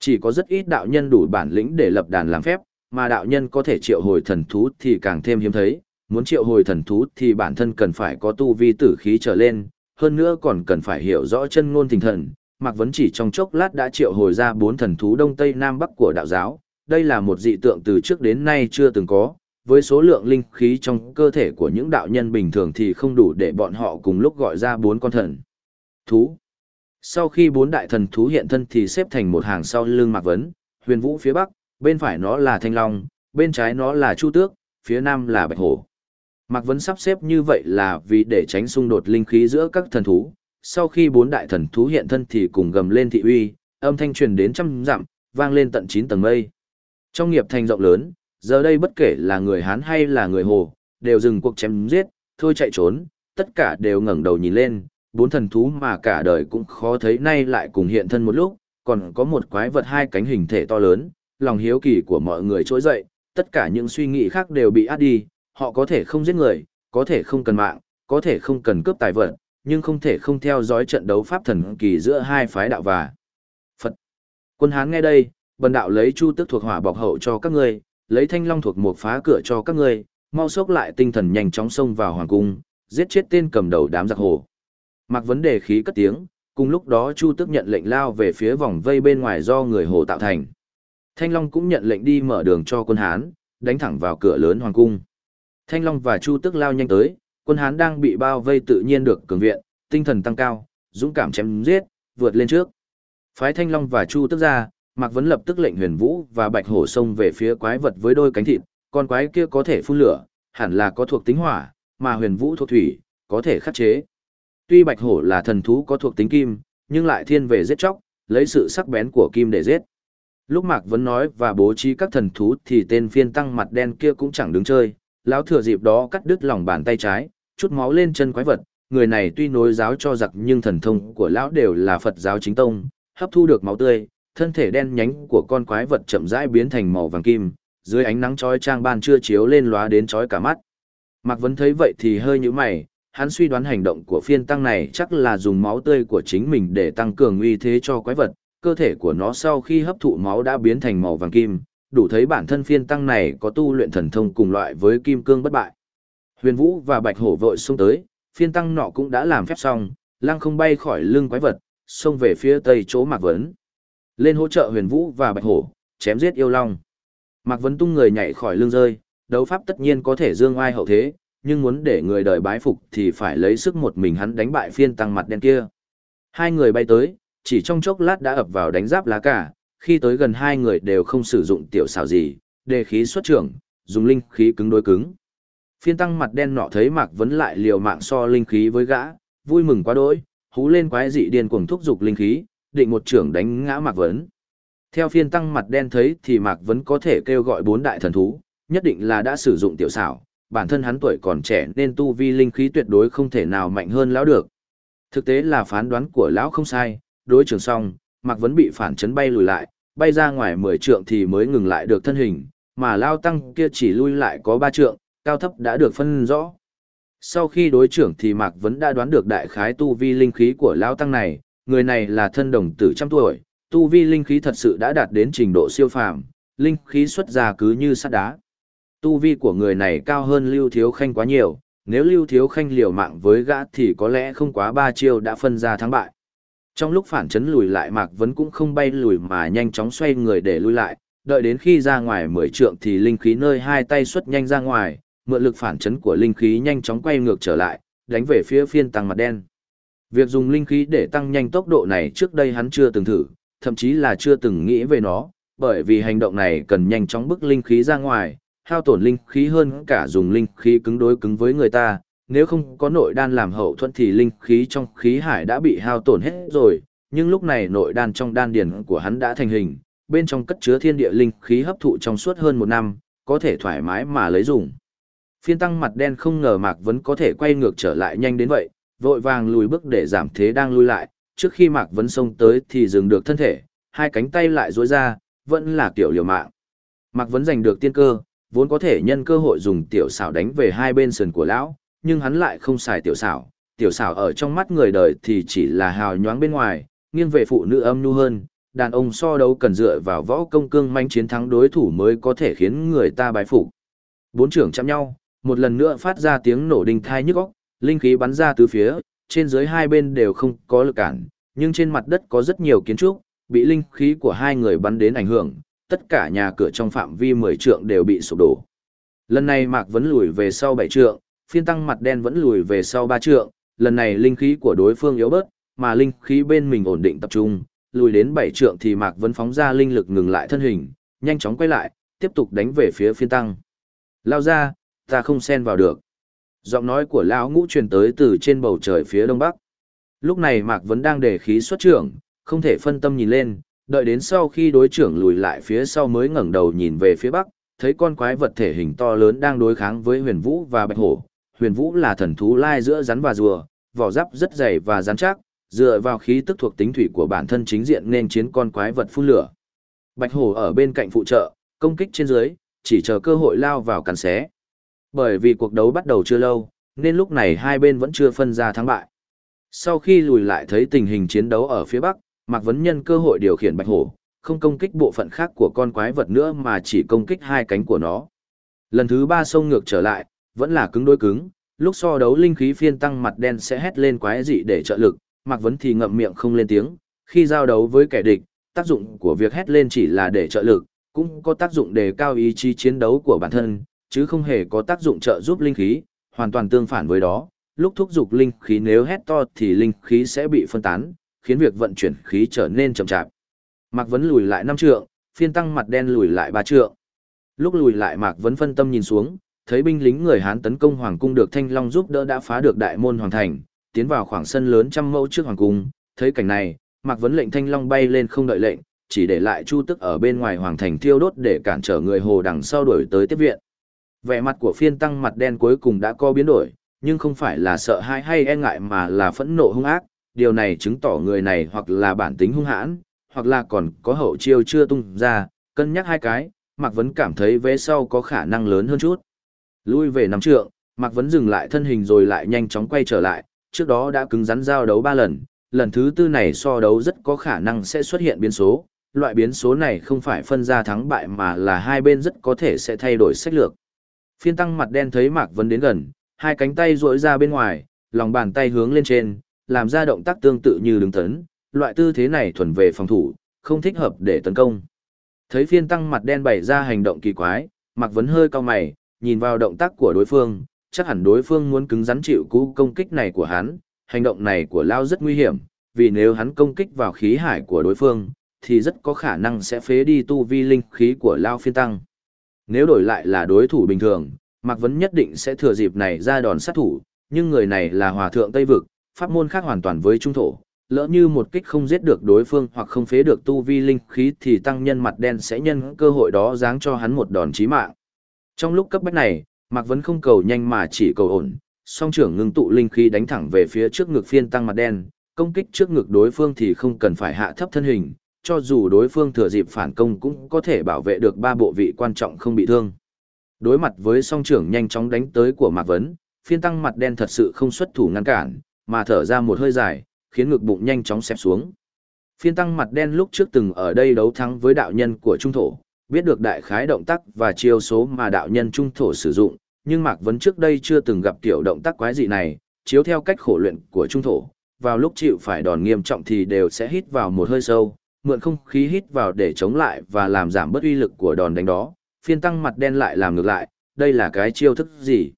Chỉ có rất ít đạo nhân đủ bản lĩnh để lập đàn làm phép, mà đạo nhân có thể triệu hồi thần thú thì càng thêm hiếm thấy, muốn triệu hồi thần thú thì bản thân cần phải có tu vi tử khí trở lên, hơn nữa còn cần phải hiểu rõ chân ngôn tình thần. Mạc Vấn chỉ trong chốc lát đã triệu hồi ra bốn thần thú Đông Tây Nam Bắc của đạo giáo, đây là một dị tượng từ trước đến nay chưa từng có, với số lượng linh khí trong cơ thể của những đạo nhân bình thường thì không đủ để bọn họ cùng lúc gọi ra bốn con thần thú. Sau khi bốn đại thần thú hiện thân thì xếp thành một hàng sau lưng Mạc Vấn, huyền vũ phía bắc, bên phải nó là Thanh Long, bên trái nó là Chu Tước, phía nam là Bạch Hổ. Mạc Vấn sắp xếp như vậy là vì để tránh xung đột linh khí giữa các thần thú. Sau khi bốn đại thần thú hiện thân thì cùng gầm lên thị uy, âm thanh truyền đến trăm dặm, vang lên tận chín tầng mây. Trong nghiệp thành rộng lớn, giờ đây bất kể là người Hán hay là người Hồ, đều dừng cuộc chém giết, thôi chạy trốn, tất cả đều ngẩng đầu nhìn lên, bốn thần thú mà cả đời cũng khó thấy nay lại cùng hiện thân một lúc, còn có một quái vật hai cánh hình thể to lớn, lòng hiếu kỳ của mọi người trỗi dậy, tất cả những suy nghĩ khác đều bị át đi, họ có thể không giết người, có thể không cần mạng, có thể không cần cướp tài vật, nhưng không thể không theo dõi trận đấu pháp thần kỳ giữa hai phái đạo và Phật. Quân Hán nghe đây, bần đạo lấy chu tức thuộc hỏa bọc hậu cho các ngươi, lấy thanh long thuộc một phá cửa cho các ngươi, mau sốc lại tinh thần nhanh chóng xông vào hoàng cung, giết chết tên cầm đầu đám giặc hồ. Mặc vấn đề khí cất tiếng, cùng lúc đó Chu Tức nhận lệnh lao về phía vòng vây bên ngoài do người hồ tạo thành. Thanh Long cũng nhận lệnh đi mở đường cho quân Hán, đánh thẳng vào cửa lớn hoàng cung. Thanh Long và Chu Tức lao nhanh tới, quân Hán đang bị bao vây tự nhiên được cường viện, tinh thần tăng cao, dũng cảm chém giết, vượt lên trước. Phái Thanh Long và Chu Tức ra, Mạc Vấn lập tức lệnh Huyền Vũ và Bạch Hổ xông về phía quái vật với đôi cánh thịt, con quái kia có thể phun lửa, hẳn là có thuộc tính hỏa, mà Huyền Vũ thuộc thủy, có thể khắc chế. Tuy Bạch Hổ là thần thú có thuộc tính kim, nhưng lại thiên về giết chóc, lấy sự sắc bén của kim để giết. Lúc Mạc Vấn nói và bố trí các thần thú thì tên phiên tăng mặt đen kia cũng chẳng đứng chơi, lão thừa dịp đó cắt đứt lòng bàn tay trái, chút máu lên chân quái vật, người này tuy nối giáo cho giặc nhưng thần thông của lão đều là Phật giáo chính tông, hấp thu được máu tươi, thân thể đen nhánh của con quái vật chậm rãi biến thành màu vàng kim, dưới ánh nắng chói chang ban trưa chiếu lên lóa đến chói cả mắt. Mạc Vấn thấy vậy thì hơi nhíu mày, hắn suy đoán hành động của phiên tăng này chắc là dùng máu tươi của chính mình để tăng cường uy thế cho quái vật, cơ thể của nó sau khi hấp thụ máu đã biến thành màu vàng kim, đủ thấy bản thân phiên tăng này có tu luyện thần thông cùng loại với kim cương bất bại. Huyền Vũ và Bạch Hổ vội xông tới, phiên tăng nọ cũng đã làm phép xong, lăng không bay khỏi lưng quái vật, xông về phía tây chỗ Mạc Vấn. Lên hỗ trợ Huyền Vũ và Bạch Hổ, chém giết yêu long. Mạc Vấn tung người nhảy khỏi lưng rơi, đấu pháp tất nhiên có thể dương ai hậu thế, nhưng muốn để người đời bái phục thì phải lấy sức một mình hắn đánh bại phiên tăng mặt đen kia. Hai người bay tới, chỉ trong chốc lát đã ập vào đánh giáp lá cả, khi tới gần hai người đều không sử dụng tiểu xảo gì, đề khí xuất trưởng, dùng linh khí cứng đối cứng. Phiên tăng mặt đen nọ thấy Mạc Vấn lại liều mạng so linh khí với gã, vui mừng quá đỗi, hú lên quái dị điên cuồng thúc dục linh khí, định một trưởng đánh ngã Mạc Vấn. Theo phiên tăng mặt đen thấy thì Mạc Vấn có thể kêu gọi bốn đại thần thú, nhất định là đã sử dụng tiểu xảo, bản thân hắn tuổi còn trẻ nên tu vi linh khí tuyệt đối không thể nào mạnh hơn lão được. Thực tế là phán đoán của lão không sai, đối trường xong, Mạc Vấn bị phản chấn bay lùi lại, bay ra ngoài 10 trượng thì mới ngừng lại được thân hình, mà lao tăng kia chỉ lui lại có 3 trượng, cao thấp đã được phân rõ. Sau khi đối trưởng thì Mạc Vấn đã đoán được đại khái tu vi linh khí của lao tăng này, người này là thân đồng tử trăm tuổi, tu vi linh khí thật sự đã đạt đến trình độ siêu phàm, linh khí xuất ra cứ như sắt đá. Tu vi của người này cao hơn Lưu Thiếu Khanh quá nhiều, nếu Lưu Thiếu Khanh liều mạng với gã thì có lẽ không quá ba chiêu đã phân ra thắng bại. Trong lúc phản chấn lùi lại Mạc Vấn cũng không bay lùi mà nhanh chóng xoay người để lui lại, đợi đến khi ra ngoài mười trượng thì linh khí nơi hai tay xuất nhanh ra ngoài, mượn lực phản chấn của linh khí nhanh chóng quay ngược trở lại, đánh về phía phiên tăng mặt đen. Việc dùng linh khí để tăng nhanh tốc độ này trước đây hắn chưa từng thử, thậm chí là chưa từng nghĩ về nó, bởi vì hành động này cần nhanh chóng bức linh khí ra ngoài, hao tổn linh khí hơn cả dùng linh khí cứng đối cứng với người ta, nếu không có nội đan làm hậu thuẫn thì linh khí trong khí hải đã bị hao tổn hết rồi, nhưng lúc này nội đan trong đan điền của hắn đã thành hình, bên trong cất chứa thiên địa linh khí hấp thụ trong suốt hơn một năm, có thể thoải mái mà lấy dùng. Phiên tăng mặt đen không ngờ Mạc Vấn có thể quay ngược trở lại nhanh đến vậy, vội vàng lùi bước để giảm thế đang lui lại, trước khi Mạc Vấn xông tới thì dừng được thân thể, hai cánh tay lại duỗi ra, vẫn là kiểu liều mạng. Mạc Vấn giành được tiên cơ, vốn có thể nhân cơ hội dùng tiểu xảo đánh về hai bên sườn của lão, nhưng hắn lại không xài tiểu xảo. Tiểu xảo ở trong mắt người đời thì chỉ là hào nhoáng bên ngoài, nghiêng về phụ nữ âm nhu hơn. Đàn ông so đấu cần dựa vào võ công cương manh chiến thắng đối thủ mới có thể khiến người ta bái phục. Bốn trưởng chạm nhau, một lần nữa phát ra tiếng nổ đinh thai nhức óc, linh khí bắn ra từ phía, trên dưới hai bên đều không có lực cản, nhưng trên mặt đất có rất nhiều kiến trúc, bị linh khí của hai người bắn đến ảnh hưởng, tất cả nhà cửa trong phạm vi 10 trượng đều bị sụp đổ. Lần này Mạc vẫn lùi về sau 7 trượng, phiên tăng mặt đen vẫn lùi về sau 3 trượng, lần này linh khí của đối phương yếu bớt, mà linh khí bên mình ổn định tập trung, lùi đến 7 trượng thì Mạc vẫn phóng ra linh lực ngừng lại thân hình, nhanh chóng quay lại, tiếp tục đánh về phía phiên tăng. Lao ra, ta không xen vào được. Giọng nói của lão ngũ truyền tới từ trên bầu trời phía đông bắc. Lúc này Mạc Vấn đang để khí xuất trưởng, không thể phân tâm nhìn lên, đợi đến sau khi đối trưởng lùi lại phía sau mới ngẩng đầu nhìn về phía bắc, thấy con quái vật thể hình to lớn đang đối kháng với huyền vũ và bạch hổ. Huyền vũ là thần thú lai giữa rắn và rùa, vỏ giáp rất dày và rắn chắc, dựa vào khí tức thuộc tính thủy của bản thân chính diện nên chiến con quái vật phun lửa. Bạch hổ ở bên cạnh phụ trợ, công kích trên dưới, chỉ chờ cơ hội lao vào cắn xé. Bởi vì cuộc đấu bắt đầu chưa lâu, nên lúc này hai bên vẫn chưa phân ra thắng bại. Sau khi lùi lại thấy tình hình chiến đấu ở phía bắc, Mạc Vấn nhân cơ hội điều khiển bạch hổ, không công kích bộ phận khác của con quái vật nữa mà chỉ công kích hai cánh của nó. Lần thứ ba sông ngược trở lại, vẫn là cứng đối cứng, lúc so đấu linh khí phiên tăng mặt đen sẽ hét lên quái dị để trợ lực, Mạc Vấn thì ngậm miệng không lên tiếng, khi giao đấu với kẻ địch, tác dụng của việc hét lên chỉ là để trợ lực, cũng có tác dụng đề cao ý chí chiến đấu của bản thân, chứ không hề có tác dụng trợ giúp linh khí, hoàn toàn tương phản với đó. Lúc thúc dục linh khí nếu hét to thì linh khí sẽ bị phân tán, khiến việc vận chuyển khí trở nên chậm chạp. Mạc Vấn lùi lại năm trượng, phiên tăng mặt đen lùi lại ba trượng. Lúc lùi lại Mạc Vấn phân tâm nhìn xuống, thấy binh lính người Hán tấn công hoàng cung được Thanh Long giúp đỡ đã phá được đại môn hoàng thành, tiến vào khoảng sân lớn trăm mẫu trước hoàng cung, thấy cảnh này, Mạc Vấn lệnh Thanh Long bay lên không đợi lệnh, chỉ để lại Chu Tức ở bên ngoài hoàng thành thiêu đốt để cản trở người Hồ đằng sau đuổi tới tiếp viện. Vẻ mặt của phiên tăng mặt đen cuối cùng đã có biến đổi, nhưng không phải là sợ hãi hay e ngại mà là phẫn nộ hung ác, điều này chứng tỏ người này hoặc là bản tính hung hãn, hoặc là còn có hậu chiêu chưa tung ra, cân nhắc hai cái, Mạc Vấn cảm thấy vế sau có khả năng lớn hơn chút. Lui về nắm trượng, Mạc Vấn dừng lại thân hình rồi lại nhanh chóng quay trở lại, trước đó đã cứng rắn giao đấu ba lần, lần thứ tư này so đấu rất có khả năng sẽ xuất hiện biến số, loại biến số này không phải phân ra thắng bại mà là hai bên rất có thể sẽ thay đổi sách lược. Phiên tăng mặt đen thấy Mạc Vấn đến gần, hai cánh tay duỗi ra bên ngoài, lòng bàn tay hướng lên trên, làm ra động tác tương tự như đứng tấn, loại tư thế này thuần về phòng thủ, không thích hợp để tấn công. Thấy phiên tăng mặt đen bày ra hành động kỳ quái, Mạc Vấn hơi cao mày, nhìn vào động tác của đối phương, chắc hẳn đối phương muốn cứng rắn chịu cú công kích này của hắn, hành động này của Lao rất nguy hiểm, vì nếu hắn công kích vào khí hải của đối phương, thì rất có khả năng sẽ phế đi tu vi linh khí của Lao Phiên Tăng. Nếu đổi lại là đối thủ bình thường, Mạc Vấn nhất định sẽ thừa dịp này ra đòn sát thủ, nhưng người này là hòa thượng Tây Vực, pháp môn khác hoàn toàn với trung thổ. Lỡ như một kích không giết được đối phương hoặc không phế được tu vi linh khí thì tăng nhân mặt đen sẽ nhân cơ hội đó giáng cho hắn một đòn chí mạng. Trong lúc cấp bách này, Mạc Vấn không cầu nhanh mà chỉ cầu ổn, song trưởng ngưng tụ linh khí đánh thẳng về phía trước ngực phiên tăng mặt đen, công kích trước ngực đối phương thì không cần phải hạ thấp thân hình, cho dù đối phương thừa dịp phản công cũng có thể bảo vệ được ba bộ vị quan trọng không bị thương. Đối mặt với song trưởng nhanh chóng đánh tới của Mạc Vấn, phiên tăng mặt đen thật sự không xuất thủ ngăn cản, mà thở ra một hơi dài, khiến ngực bụng nhanh chóng xẹp xuống. Phiên tăng mặt đen lúc trước từng ở đây đấu thắng với đạo nhân của trung thổ, biết được đại khái động tác và chiêu số mà đạo nhân trung thổ sử dụng, nhưng Mạc Vấn trước đây chưa từng gặp tiểu động tác quái dị này, chiếu theo cách khổ luyện của trung thổ, vào lúc chịu phải đòn nghiêm trọng thì đều sẽ hít vào một hơi sâu, mượn không khí hít vào để chống lại và làm giảm bớt uy lực của đòn đánh đó, phiên tăng mặt đen lại làm ngược lại, đây là cái chiêu thức gì?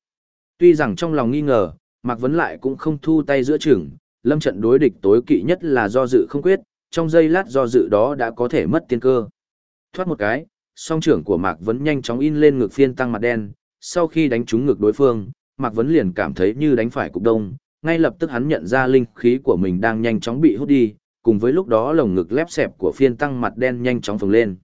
Tuy rằng trong lòng nghi ngờ, Mạc Vấn lại cũng không thu tay giữa chừng, lâm trận đối địch tối kỵ nhất là do dự không quyết, trong giây lát do dự đó đã có thể mất tiên cơ. Thoát một cái, song trưởng của Mạc Vấn nhanh chóng in lên ngực phiên tăng mặt đen, sau khi đánh trúng ngực đối phương, Mạc Vấn liền cảm thấy như đánh phải cục đông, ngay lập tức hắn nhận ra linh khí của mình đang nhanh chóng bị hút đi, cùng với lúc đó lồng ngực lép xẹp của phiên tăng mặt đen nhanh chóng phồng lên.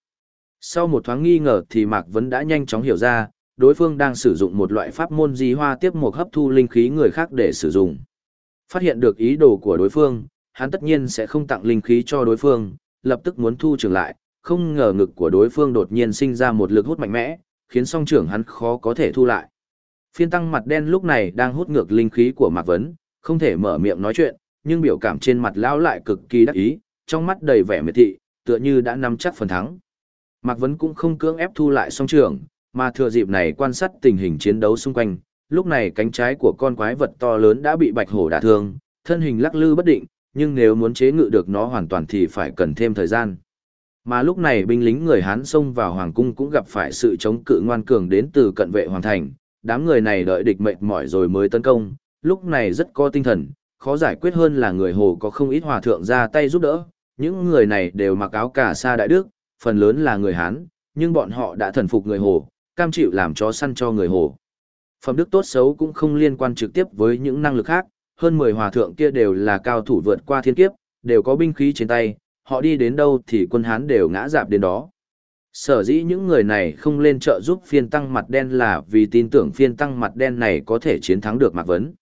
Sau một thoáng nghi ngờ thì Mạc Vấn đã nhanh chóng hiểu ra, đối phương đang sử dụng một loại pháp môn di hoa tiếp một hấp thu linh khí người khác để sử dụng. Phát hiện được ý đồ của đối phương, hắn tất nhiên sẽ không tặng linh khí cho đối phương, lập tức muốn thu trưởng lại, không ngờ ngực của đối phương đột nhiên sinh ra một lực hút mạnh mẽ, khiến song trưởng hắn khó có thể thu lại. Phiên tăng mặt đen lúc này đang hút ngược linh khí của Mạc Vấn, không thể mở miệng nói chuyện, nhưng biểu cảm trên mặt lão lại cực kỳ đắc ý, trong mắt đầy vẻ miệt thị, tựa như đã nắm chắc phần thắng. Mạc Vấn cũng không cưỡng ép thu lại song trường, mà thừa dịp này quan sát tình hình chiến đấu xung quanh, lúc này cánh trái của con quái vật to lớn đã bị bạch hổ đả thương, thân hình lắc lư bất định, nhưng nếu muốn chế ngự được nó hoàn toàn thì phải cần thêm thời gian. Mà lúc này binh lính người Hán xông vào hoàng cung cũng gặp phải sự chống cự ngoan cường đến từ cận vệ hoàng thành, đám người này đợi địch mệt mỏi rồi mới tấn công, lúc này rất có tinh thần, khó giải quyết hơn là người Hồ có không ít hòa thượng ra tay giúp đỡ, những người này đều mặc áo cả sa đại đức, phần lớn là người Hán, nhưng bọn họ đã thần phục người Hồ, cam chịu làm chó săn cho người Hồ. Phẩm đức tốt xấu cũng không liên quan trực tiếp với những năng lực khác, hơn 10 hòa thượng kia đều là cao thủ vượt qua thiên kiếp, đều có binh khí trên tay, họ đi đến đâu thì quân Hán đều ngã dạp đến đó. Sở dĩ những người này không lên trợ giúp phiên tăng mặt đen là vì tin tưởng phiên tăng mặt đen này có thể chiến thắng được Mạc Vấn.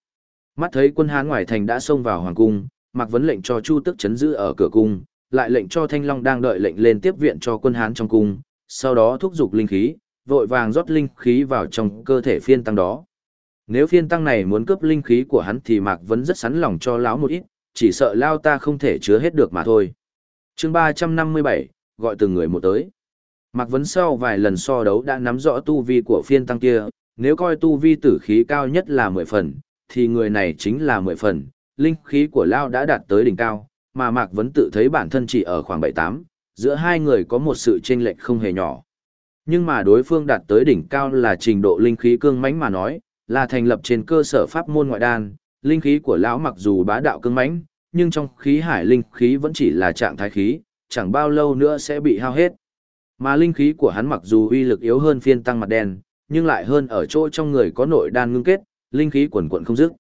Mắt thấy quân Hán ngoài thành đã xông vào hoàng cung, Mạc Vấn lệnh cho Chu Tức chấn giữ ở cửa cung, lại lệnh cho Thanh Long đang đợi lệnh lên tiếp viện cho quân Hán trong cung, sau đó thúc giục linh khí, vội vàng rót linh khí vào trong cơ thể phiên tăng đó. Nếu phiên tăng này muốn cướp linh khí của hắn thì Mạc Vấn rất sẵn lòng cho lão một ít, chỉ sợ lao ta không thể chứa hết được mà thôi. chương 357, gọi từng người một tới. Mạc Vấn sau vài lần so đấu đã nắm rõ tu vi của phiên tăng kia, nếu coi tu vi tử khí cao nhất là 10 phần, thì người này chính là 10 phần, linh khí của Lao đã đạt tới đỉnh cao, mà Mạc Vấn tự thấy bản thân chỉ ở khoảng 7-8, giữa hai người có một sự chênh lệch không hề nhỏ. Nhưng mà đối phương đạt tới đỉnh cao là trình độ linh khí cương mãnh mà nói, là thành lập trên cơ sở pháp môn ngoại đan, linh khí của lão mặc dù bá đạo cương mãnh, nhưng trong khí hải linh khí vẫn chỉ là trạng thái khí, chẳng bao lâu nữa sẽ bị hao hết. Mà linh khí của hắn mặc dù uy lực yếu hơn phiên tăng mặt đen, nhưng lại hơn ở chỗ trong người có nội đan ngưng kết, linh khí quần quận không dứt.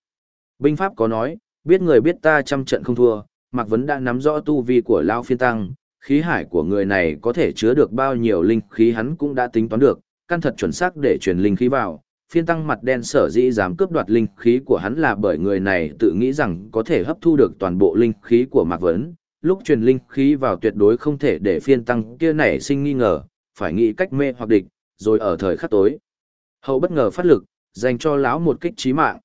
Binh pháp có nói, biết người biết ta trăm trận không thua, Mạc Vấn đã nắm rõ tu vi của Lao Phiên Tăng, khí hải của người này có thể chứa được bao nhiêu linh khí hắn cũng đã tính toán được, căn thật chuẩn xác để truyền linh khí vào. Phiên Tăng mặt đen sở dĩ dám cướp đoạt linh khí của hắn là bởi người này tự nghĩ rằng có thể hấp thu được toàn bộ linh khí của Mạc Vấn, lúc truyền linh khí vào tuyệt đối không thể để phiên tăng kia nảy sinh nghi ngờ, phải nghĩ cách mê hoặc địch, rồi ở thời khắc tối. Hậu bất ngờ phát lực, dành cho lão một kích chí mạng.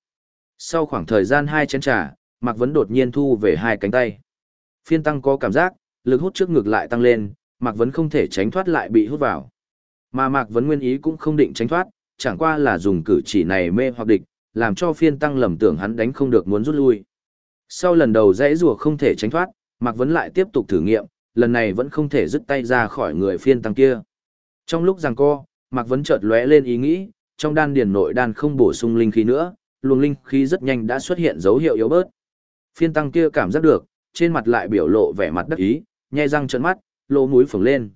Sau khoảng thời gian hai chén trà, Mạc Vấn đột nhiên thu về hai cánh tay. Phiên tăng có cảm giác, lực hút trước ngực lại tăng lên, Mạc Vấn không thể tránh thoát lại bị hút vào. Mà Mạc Vấn nguyên ý cũng không định tránh thoát, chẳng qua là dùng cử chỉ này mê hoặc địch, làm cho phiên tăng lầm tưởng hắn đánh không được muốn rút lui. Sau lần đầu dãy rùa không thể tránh thoát, Mạc Vấn lại tiếp tục thử nghiệm, lần này vẫn không thể dứt tay ra khỏi người phiên tăng kia. Trong lúc giằng co, Mạc Vấn chợt lóe lên ý nghĩ, trong đan điền nội đan không bổ sung linh khí nữa, luồng linh khí rất nhanh đã xuất hiện dấu hiệu yếu bớt. Phiên tăng kia cảm giác được, trên mặt lại biểu lộ vẻ mặt đắc ý, nhai răng trợn mắt, lỗ mũi phồng lên.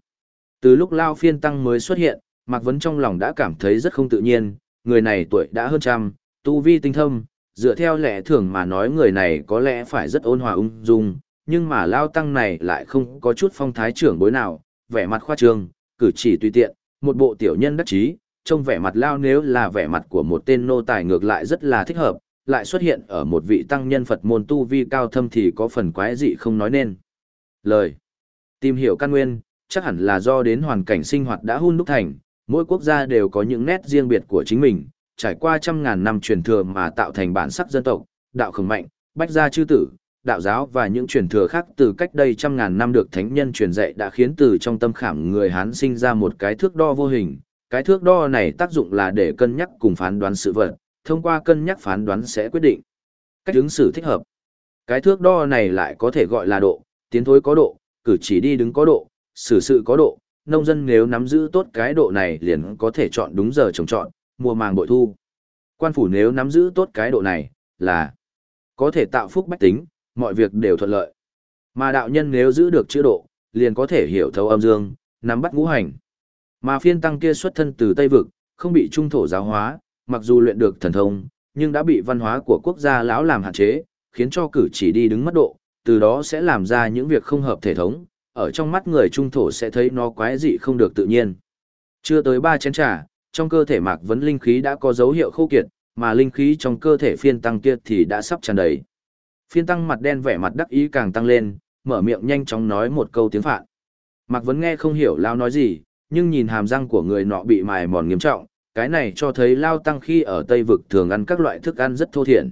Từ lúc Lao Phiên Tăng mới xuất hiện, Mạc Vấn trong lòng đã cảm thấy rất không tự nhiên, người này tuổi đã hơn trăm, tu vi tinh thâm, dựa theo lẽ thường mà nói người này có lẽ phải rất ôn hòa ung dung, nhưng mà Lao Tăng này lại không có chút phong thái trưởng bối nào, vẻ mặt khoa trương, cử chỉ tùy tiện, một bộ tiểu nhân đắc chí, trông vẻ mặt Lao nếu là vẻ mặt của một tên nô tài ngược lại rất là thích hợp, lại xuất hiện ở một vị tăng nhân Phật môn tu vi cao thâm thì có phần quái dị không nói nên. Lời Tìm hiểu căn nguyên, chắc hẳn là do đến hoàn cảnh sinh hoạt đã hun đúc thành, mỗi quốc gia đều có những nét riêng biệt của chính mình, trải qua trăm ngàn năm truyền thừa mà tạo thành bản sắc dân tộc, đạo khổng mạnh, bách gia chư tử, đạo giáo và những truyền thừa khác từ cách đây trăm ngàn năm được thánh nhân truyền dạy đã khiến từ trong tâm khảm người Hán sinh ra một cái thước đo vô hình. Cái thước đo này tác dụng là để cân nhắc cùng phán đoán sự vật, thông qua cân nhắc phán đoán sẽ quyết định cách ứng xử thích hợp. Cái thước đo này lại có thể gọi là độ, tiến thối có độ, cử chỉ đi đứng có độ, xử sự có độ, nông dân nếu nắm giữ tốt cái độ này liền có thể chọn đúng giờ trồng trọt, mùa màng bội thu. Quan phủ nếu nắm giữ tốt cái độ này, là có thể tạo phúc bách tính, mọi việc đều thuận lợi. Mà đạo nhân nếu giữ được chữ độ, liền có thể hiểu thấu âm dương, nắm bắt ngũ hành. Mà phiên tăng kia xuất thân từ Tây Vực, không bị trung thổ giáo hóa, mặc dù luyện được thần thông, nhưng đã bị văn hóa của quốc gia lão làm hạn chế, khiến cho cử chỉ đi đứng mất độ, từ đó sẽ làm ra những việc không hợp thể thống, ở trong mắt người trung thổ sẽ thấy nó quái dị không được tự nhiên. Chưa tới ba chén trà, trong cơ thể Mạc Vấn linh khí đã có dấu hiệu khô kiệt, mà linh khí trong cơ thể phiên tăng kia thì đã sắp tràn đầy. Phiên tăng mặt đen vẻ mặt đắc ý càng tăng lên, mở miệng nhanh chóng nói một câu tiếng Phạn. Mạc Vấn nghe không hiểu Lao nói gì, nhưng nhìn hàm răng của người nọ bị mài mòn nghiêm trọng, cái này cho thấy Lao Tăng khi ở Tây Vực thường ăn các loại thức ăn rất thô thiển.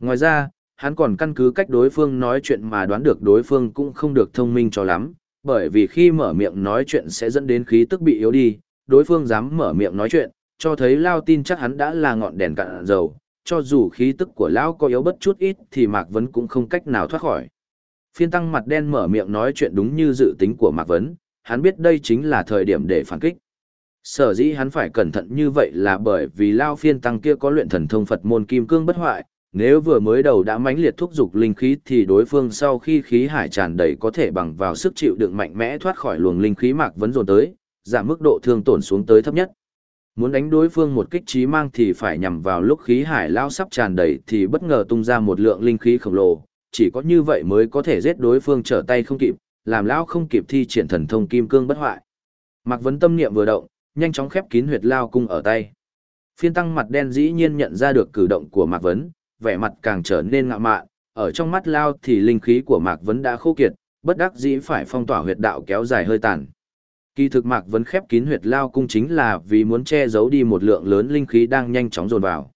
Ngoài ra, hắn còn căn cứ cách đối phương nói chuyện mà đoán được đối phương cũng không được thông minh cho lắm, bởi vì khi mở miệng nói chuyện sẽ dẫn đến khí tức bị yếu đi, đối phương dám mở miệng nói chuyện, cho thấy Lao tin chắc hắn đã là ngọn đèn cạn dầu, cho dù khí tức của Lão có yếu bất chút ít thì Mạc Vấn cũng không cách nào thoát khỏi. Phiên tăng mặt đen mở miệng nói chuyện đúng như dự tính của Mạc Vấn, hắn biết đây chính là thời điểm để phản kích. Sở dĩ hắn phải cẩn thận như vậy là bởi vì Lao phiên tăng kia có luyện thần thông Phật môn kim cương bất hoại, nếu vừa mới đầu đã mãnh liệt thúc dục linh khí thì đối phương sau khi khí hải tràn đầy có thể bằng vào sức chịu đựng mạnh mẽ thoát khỏi luồng linh khí mạc vấn dồn tới, giảm mức độ thương tổn xuống tới thấp nhất. Muốn đánh đối phương một kích trí mang thì phải nhằm vào lúc khí hải lao sắp tràn đầy thì bất ngờ tung ra một lượng linh khí khổng lồ, chỉ có như vậy mới có thể giết đối phương trở tay không kịp, làm lão không kịp thi triển thần thông kim cương bất hoại. Mạc Vấn tâm niệm vừa động, nhanh chóng khép kín huyệt lao cung ở tay. Phiên tăng mặt đen dĩ nhiên nhận ra được cử động của Mạc Vấn, vẻ mặt càng trở nên ngạo mạn, ở trong mắt lao thì linh khí của Mạc Vấn đã khô kiệt, bất đắc dĩ phải phong tỏa huyệt đạo kéo dài hơi tàn. Kỳ thực Mạc Vấn khép kín huyệt lao cung chính là vì muốn che giấu đi một lượng lớn linh khí đang nhanh chóng dồn vào.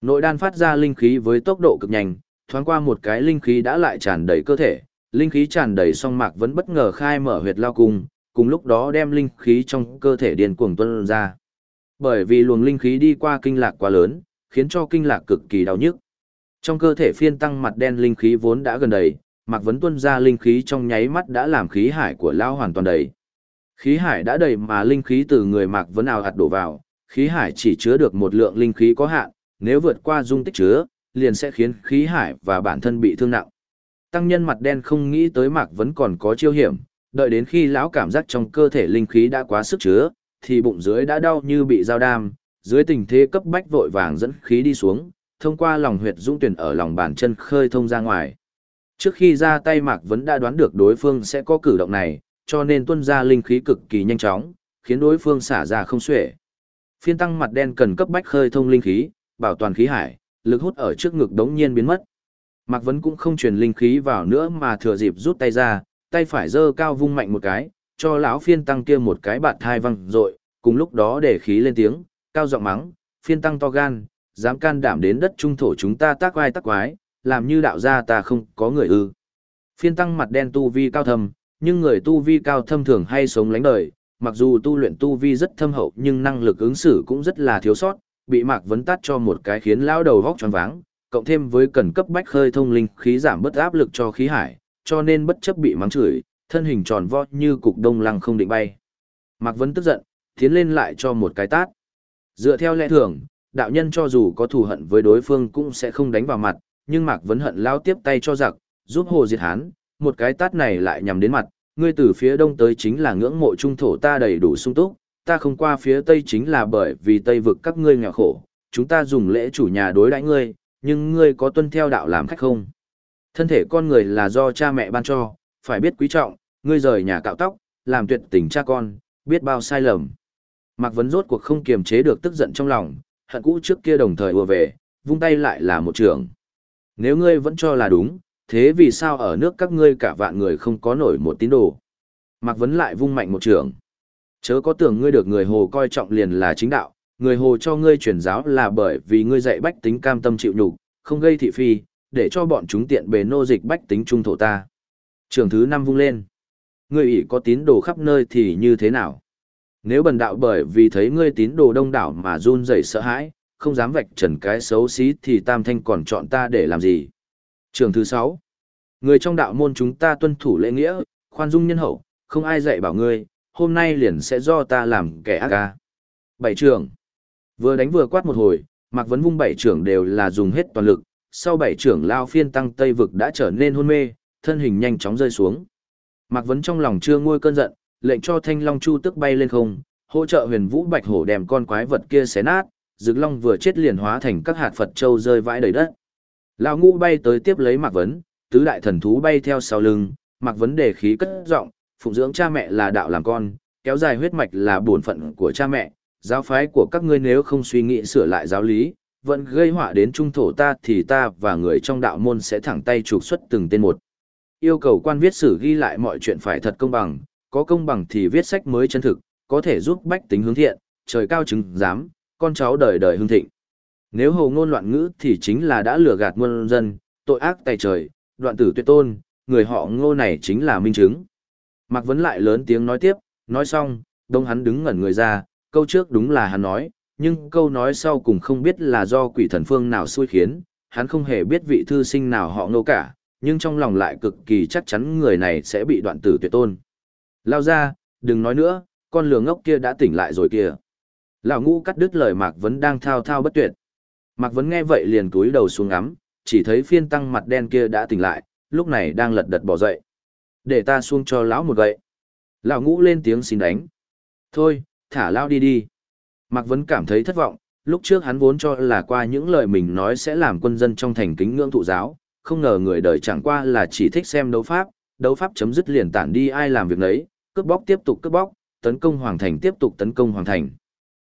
Nội đan phát ra linh khí với tốc độ cực nhanh, thoáng qua một cái linh khí đã lại tràn đầy cơ thể, linh khí tràn đầy song Mạc vẫn bất ngờ khai mở huyệt lao cung, cùng lúc đó đem linh khí trong cơ thể điền cuồng tuôn ra. Bởi vì luồng linh khí đi qua kinh lạc quá lớn, khiến cho kinh lạc cực kỳ đau nhức. Trong cơ thể phiên tăng mặt đen linh khí vốn đã gần đầy, Mạc Vấn tuân ra linh khí trong nháy mắt đã làm khí hải của Lao hoàn toàn đầy. Khí hải đã đầy mà linh khí từ người Mạc Vấn ào hạt đổ vào, khí hải chỉ chứa được một lượng linh khí có hạn, nếu vượt qua dung tích chứa, liền sẽ khiến khí hải và bản thân bị thương nặng. Tăng nhân mặt đen không nghĩ tới Mạc vẫn còn có chiêu hiểm, đợi đến khi lão cảm giác trong cơ thể linh khí đã quá sức chứa, thì bụng dưới đã đau như bị dao đam, dưới tình thế cấp bách vội vàng dẫn khí đi xuống, thông qua lòng huyệt dũng tuyển ở lòng bàn chân khơi thông ra ngoài. Trước khi ra tay Mạc vẫn đã đoán được đối phương sẽ có cử động này, cho nên tuân ra linh khí cực kỳ nhanh chóng, khiến đối phương xả ra không xuể. Phiên tăng mặt đen cần cấp bách khơi thông linh khí, bảo toàn khí hải, lực hút ở trước ngực đống nhiên biến mất. Mạc Vấn cũng không truyền linh khí vào nữa mà thừa dịp rút tay ra, tay phải giơ cao vung mạnh một cái, cho lão phiên tăng kia một cái bạt thai văng rội, cùng lúc đó để khí lên tiếng, cao giọng mắng, phiên tăng to gan, dám can đảm đến đất trung thổ chúng ta tác vai tác quái, làm như đạo gia ta không có người ư. Phiên tăng mặt đen tu vi cao thâm, nhưng người tu vi cao thâm thường hay sống lánh đời, mặc dù tu luyện tu vi rất thâm hậu nhưng năng lực ứng xử cũng rất là thiếu sót, bị Mạc Vấn tát cho một cái khiến lão đầu vóc tròn váng, cộng thêm với cần cấp bách khơi thông linh khí giảm bớt áp lực cho khí hải, cho nên bất chấp bị mắng chửi, thân hình tròn vo như cục đông lăng không định bay. Mạc Vấn tức giận, tiến lên lại cho một cái tát. Dựa theo lẽ thường, đạo nhân cho dù có thù hận với đối phương cũng sẽ không đánh vào mặt, nhưng Mạc Vấn hận lao tiếp tay cho giặc, giúp Hồ Diệt Hán, một cái tát này lại nhằm đến mặt, ngươi từ phía đông tới chính là ngưỡng mộ trung thổ ta đầy đủ sung túc, ta không qua phía tây chính là bởi vì tây vực các ngươi nghèo khổ, chúng ta dùng lễ chủ nhà đối đãi ngươi, nhưng ngươi có tuân theo đạo làm khách không? Thân thể con người là do cha mẹ ban cho, phải biết quý trọng, ngươi rời nhà cạo tóc, làm tuyệt tình cha con, biết bao sai lầm. Mạc Vấn rốt cuộc không kiềm chế được tức giận trong lòng, hận cũ trước kia đồng thời ùa về, vung tay lại là một trường. Nếu ngươi vẫn cho là đúng, thế vì sao ở nước các ngươi cả vạn người không có nổi một tín đồ? Mạc Vấn lại vung mạnh một trường. Chớ có tưởng ngươi được người hồ coi trọng liền là chính đạo, người hồ cho ngươi truyền giáo là bởi vì ngươi dạy bách tính cam tâm chịu nhục, không gây thị phi, để cho bọn chúng tiện bề nô dịch bách tính trung thổ ta. Trường thứ năm vung lên. Ngươi ỷ có tín đồ khắp nơi thì như thế nào? Nếu bần đạo bởi vì thấy ngươi tín đồ đông đảo mà run rẩy sợ hãi, không dám vạch trần cái xấu xí thì tam thanh còn chọn ta để làm gì? Trường thứ sáu. Người trong đạo môn chúng ta tuân thủ lễ nghĩa, khoan dung nhân hậu, không ai dạy bảo ngươi, hôm nay liền sẽ do ta làm kẻ ác ca. Bảy trường. Vừa đánh vừa quát một hồi, Mạc Vấn vung bảy trưởng đều là dùng hết toàn lực, sau bảy trưởng lao phiên tăng Tây vực đã trở nên hôn mê, thân hình nhanh chóng rơi xuống. Mạc Vấn trong lòng chưa nguôi cơn giận, lệnh cho Thanh Long Chu tức bay lên không, hỗ trợ huyền vũ bạch hổ đem con quái vật kia xé nát, Dực Long vừa chết liền hóa thành các hạt Phật châu rơi vãi đầy đất. Lão ngũ bay tới tiếp lấy Mạc Vấn, tứ đại thần thú bay theo sau lưng, Mạc Vấn đề khí cất giọng, phụng dưỡng cha mẹ là đạo làm con, kéo dài huyết mạch là bổn phận của cha mẹ, giáo phái của các ngươi nếu không suy nghĩ sửa lại giáo lý, vẫn gây họa đến trung thổ ta thì ta và người trong đạo môn sẽ thẳng tay trục xuất từng tên một. Yêu cầu quan viết sử ghi lại mọi chuyện phải thật công bằng, có công bằng thì viết sách mới chân thực, có thể giúp bách tính hướng thiện, trời cao chứng giám, con cháu đời đời hưng thịnh. Nếu hồ ngôn loạn ngữ thì chính là đã lừa gạt muôn dân, tội ác tay trời, đoạn tử tuyệt tôn, người họ ngô này chính là minh chứng. Mạc Vấn lại lớn tiếng nói tiếp, nói xong, đông hắn đứng ngẩn người ra, câu trước đúng là hắn nói, nhưng câu nói sau cùng không biết là do quỷ thần phương nào xui khiến, hắn không hề biết vị thư sinh nào họ ngô cả, nhưng trong lòng lại cực kỳ chắc chắn người này sẽ bị đoạn tử tuyệt tôn. Lao ra, đừng nói nữa, con lừa ngốc kia đã tỉnh lại rồi kìa. Lão ngũ cắt đứt lời Mạc Vấn đang thao thao bất tuyệt. Mạc Vấn nghe vậy liền cúi đầu xuống ngắm, chỉ thấy phiên tăng mặt đen kia đã tỉnh lại, lúc này đang lật đật bỏ dậy. Để ta xuống cho lão một gậy. Lão ngũ lên tiếng xin đánh. Thôi, thả lão đi đi. Mạc Vấn cảm thấy thất vọng, lúc trước hắn vốn cho là qua những lời mình nói sẽ làm quân dân trong thành kính ngưỡng thụ giáo, không ngờ người đời chẳng qua là chỉ thích xem đấu pháp, đấu pháp chấm dứt liền tản đi ai làm việc nấy, cướp bóc tiếp tục cướp bóc, tấn công hoàng thành tiếp tục tấn công hoàng thành.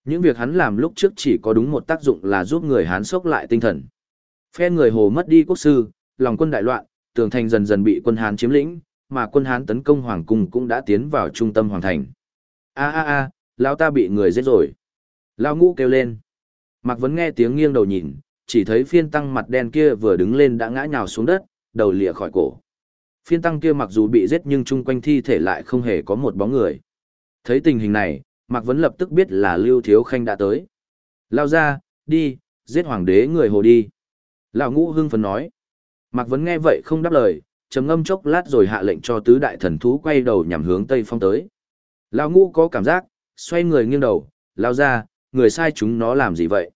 Những việc hắn làm lúc trước chỉ có đúng một tác dụng là giúp người Hán sốc lại tinh thần. Phe người Hồ mất đi quốc sư, lòng quân đại loạn, tường thành dần dần bị quân Hán chiếm lĩnh, mà quân Hán tấn công hoàng cung cũng đã tiến vào trung tâm hoàng thành. A a a, lão ta bị người giết rồi. Lão ngũ kêu lên. Mạc Vấn nghe tiếng nghiêng đầu nhìn, chỉ thấy phiên tăng mặt đen kia vừa đứng lên đã ngã nhào xuống đất, đầu lìa khỏi cổ. Phiên tăng kia mặc dù bị giết nhưng chung quanh thi thể lại không hề có một bóng người. Thấy tình hình này, Mạc Vấn lập tức biết là Lưu Thiếu Khanh đã tới. Lao ra, đi, giết hoàng đế người hồ đi. Lão ngũ hưng phấn nói. Mạc Vấn nghe vậy không đáp lời, trầm ngâm chốc lát rồi hạ lệnh cho tứ đại thần thú quay đầu nhằm hướng Tây Phong tới. Lão ngũ có cảm giác, xoay người nghiêng đầu, lao ra, người sai chúng nó làm gì vậy?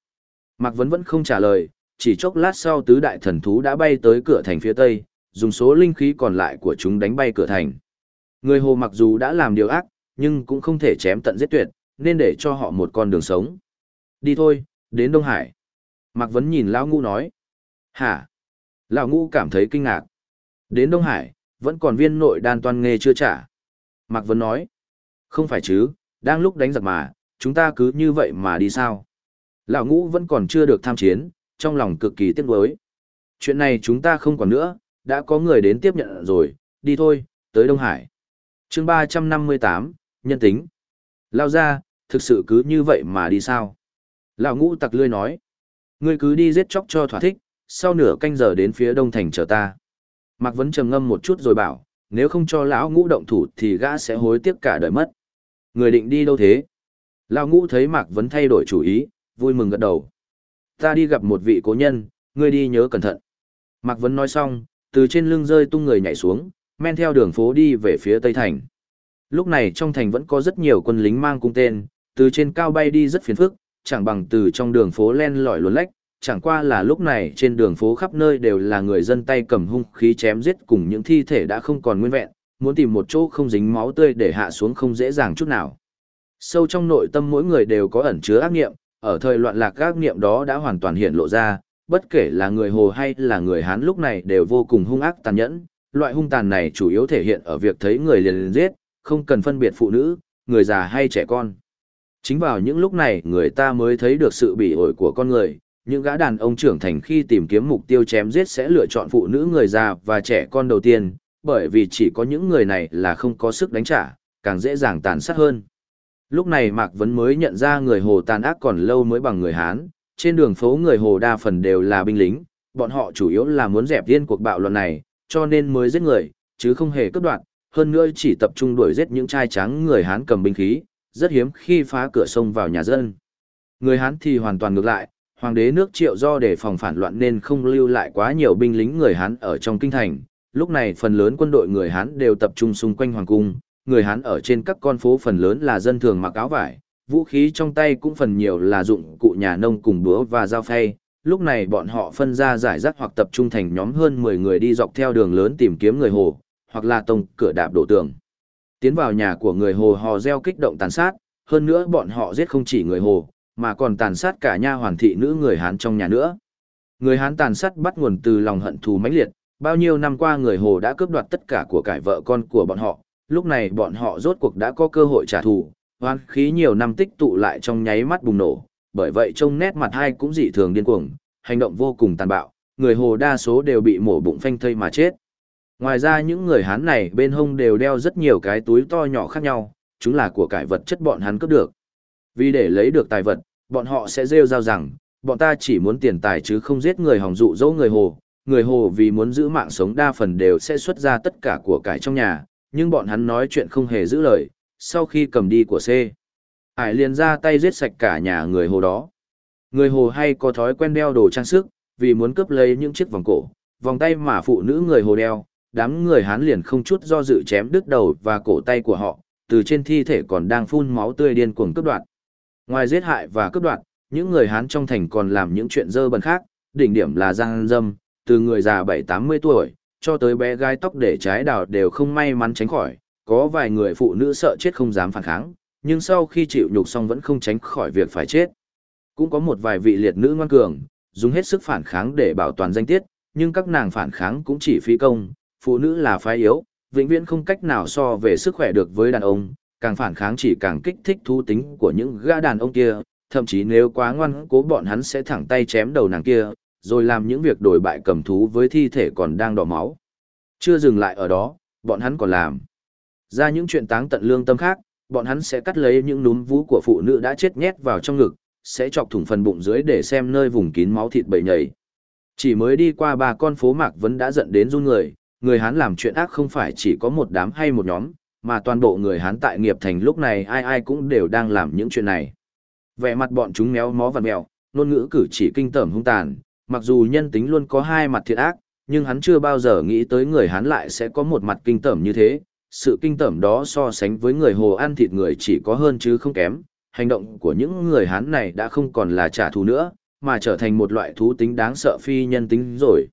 Mạc Vấn vẫn không trả lời, chỉ chốc lát sau tứ đại thần thú đã bay tới cửa thành phía Tây, dùng số linh khí còn lại của chúng đánh bay cửa thành. Người hồ mặc dù đã làm điều ác, nhưng cũng không thể chém tận giết tuyệt, nên để cho họ một con đường sống. Đi thôi, đến Đông Hải. Mạc Vấn nhìn Lão Ngũ nói. Hả? Lão Ngũ cảm thấy kinh ngạc. Đến Đông Hải, vẫn còn viên nội đan toan nghề chưa trả. Mạc Vấn nói. Không phải chứ, đang lúc đánh giặc mà, chúng ta cứ như vậy mà đi sao? Lão Ngũ vẫn còn chưa được tham chiến, trong lòng cực kỳ tiếc nuối. Chuyện này chúng ta không còn nữa, đã có người đến tiếp nhận rồi, đi thôi, tới Đông Hải. chương 358, nhân tính. Lao ra, thực sự cứ như vậy mà đi sao? Lão ngũ tặc lươi nói. Ngươi cứ đi giết chóc cho thỏa thích, sau nửa canh giờ đến phía đông thành chờ ta. Mạc Vấn trầm ngâm một chút rồi bảo, nếu không cho lão ngũ động thủ thì gã sẽ hối tiếc cả đời mất. Người định đi đâu thế? Lão ngũ thấy Mạc Vấn thay đổi chủ ý, vui mừng gật đầu. Ta đi gặp một vị cố nhân, ngươi đi nhớ cẩn thận. Mạc Vấn nói xong, từ trên lưng rơi tung người nhảy xuống, men theo đường phố đi về phía tây thành. Lúc này trong thành vẫn có rất nhiều quân lính mang cung tên, từ trên cao bay đi rất phiền phức, chẳng bằng từ trong đường phố len lỏi luồn lách, chẳng qua là lúc này trên đường phố khắp nơi đều là người dân tay cầm hung khí chém giết cùng những thi thể đã không còn nguyên vẹn, muốn tìm một chỗ không dính máu tươi để hạ xuống không dễ dàng chút nào. Sâu trong nội tâm mỗi người đều có ẩn chứa ác nghiệm, ở thời loạn lạc ác nghiệm đó đã hoàn toàn hiện lộ ra, bất kể là người Hồ hay là người Hán lúc này đều vô cùng hung ác tàn nhẫn. Loại hung tàn này chủ yếu thể hiện ở việc thấy người liền liền giết, không cần phân biệt phụ nữ, người già hay trẻ con. Chính vào những lúc này người ta mới thấy được sự bị ổi của con người, những gã đàn ông trưởng thành khi tìm kiếm mục tiêu chém giết sẽ lựa chọn phụ nữ người già và trẻ con đầu tiên, bởi vì chỉ có những người này là không có sức đánh trả, càng dễ dàng tàn sát hơn. Lúc này Mạc Vấn mới nhận ra người Hồ tàn ác còn lâu mới bằng người Hán, trên đường phố người Hồ đa phần đều là binh lính, bọn họ chủ yếu là muốn dẹp điên cuộc bạo loạn này, cho nên mới giết người, chứ không hề cướp đoạt, hơn nữa chỉ tập trung đuổi giết những trai trắng người Hán cầm binh khí, rất hiếm khi phá cửa sông vào nhà dân. Người Hán thì hoàn toàn ngược lại, hoàng đế nước triệu do để phòng phản loạn nên không lưu lại quá nhiều binh lính người Hán ở trong kinh thành. Lúc này phần lớn quân đội người Hán đều tập trung xung quanh hoàng cung, người Hán ở trên các con phố phần lớn là dân thường mặc áo vải, vũ khí trong tay cũng phần nhiều là dụng cụ nhà nông cùng búa và dao phay. Lúc này bọn họ phân ra giải rác hoặc tập trung thành nhóm hơn 10 người đi dọc theo đường lớn tìm kiếm người Hồ, hoặc là tông cửa đạp đổ tường. Tiến vào nhà của người Hồ hò reo kích động tàn sát, hơn nữa bọn họ giết không chỉ người Hồ, mà còn tàn sát cả nha hoàn thị nữ người Hán trong nhà nữa. Người Hán tàn sát bắt nguồn từ lòng hận thù mãnh liệt, bao nhiêu năm qua người Hồ đã cướp đoạt tất cả của cải vợ con của bọn họ, lúc này bọn họ rốt cuộc đã có cơ hội trả thù, hoan khí nhiều năm tích tụ lại trong nháy mắt bùng nổ, bởi vậy trông nét mặt hai cũng dị thường điên cuồng, hành động vô cùng tàn bạo, người Hồ đa số đều bị mổ bụng phanh thây mà chết. Ngoài ra những người Hán này bên hông đều đeo rất nhiều cái túi to nhỏ khác nhau, chúng là của cải vật chất bọn hắn cướp được. Vì để lấy được tài vật, bọn họ sẽ rêu rao rằng, bọn ta chỉ muốn tiền tài chứ không giết người hòng dụ dỗ người Hồ. Người Hồ vì muốn giữ mạng sống đa phần đều sẽ xuất ra tất cả của cải trong nhà, nhưng bọn hắn nói chuyện không hề giữ lời, sau khi cầm đi của C. Ải liền ra tay giết sạch cả nhà người Hồ đó. Người Hồ hay có thói quen đeo đồ trang sức, vì muốn cướp lấy những chiếc vòng cổ, vòng tay mà phụ nữ người Hồ đeo, đám người Hán liền không chút do dự chém đứt đầu và cổ tay của họ, từ trên thi thể còn đang phun máu tươi điên cuồng cướp đoạt. Ngoài giết hại và cướp đoạt, những người Hán trong thành còn làm những chuyện dơ bẩn khác, đỉnh điểm là giang dâm, từ người già 7-80 tuổi, cho tới bé gái tóc để trái đào đều không may mắn tránh khỏi, có vài người phụ nữ sợ chết không dám phản kháng, nhưng sau khi chịu nhục xong vẫn không tránh khỏi việc phải chết. Cũng có một vài vị liệt nữ ngoan cường, dùng hết sức phản kháng để bảo toàn danh tiết, nhưng các nàng phản kháng cũng chỉ phí công, phụ nữ là phái yếu, vĩnh viễn không cách nào so về sức khỏe được với đàn ông, càng phản kháng chỉ càng kích thích thú tính của những gã đàn ông kia, thậm chí nếu quá ngoan cố bọn hắn sẽ thẳng tay chém đầu nàng kia, rồi làm những việc đổi bại cầm thú với thi thể còn đang đỏ máu. Chưa dừng lại ở đó, bọn hắn còn làm ra những chuyện táng tận lương tâm khác, bọn hắn sẽ cắt lấy những núm vú của phụ nữ đã chết nhét vào trong ngực, sẽ chọc thủng phần bụng dưới để xem nơi vùng kín máu thịt bầy nhảy. Chỉ mới đi qua ba con phố Mạc vẫn đã giận đến run người, người Hán làm chuyện ác không phải chỉ có một đám hay một nhóm, mà toàn bộ người Hán tại nghiệp thành lúc này ai ai cũng đều đang làm những chuyện này. Vẻ mặt bọn chúng méo mó và mèo, ngôn ngữ cử chỉ kinh tởm hung tàn, mặc dù nhân tính luôn có hai mặt thiện ác, nhưng hắn chưa bao giờ nghĩ tới người hắn lại sẽ có một mặt kinh tởm như thế. Sự kinh tởm đó so sánh với người Hồ ăn thịt người chỉ có hơn chứ không kém. Hành động của những người hắn này đã không còn là trả thù nữa, mà trở thành một loại thú tính đáng sợ phi nhân tính rồi.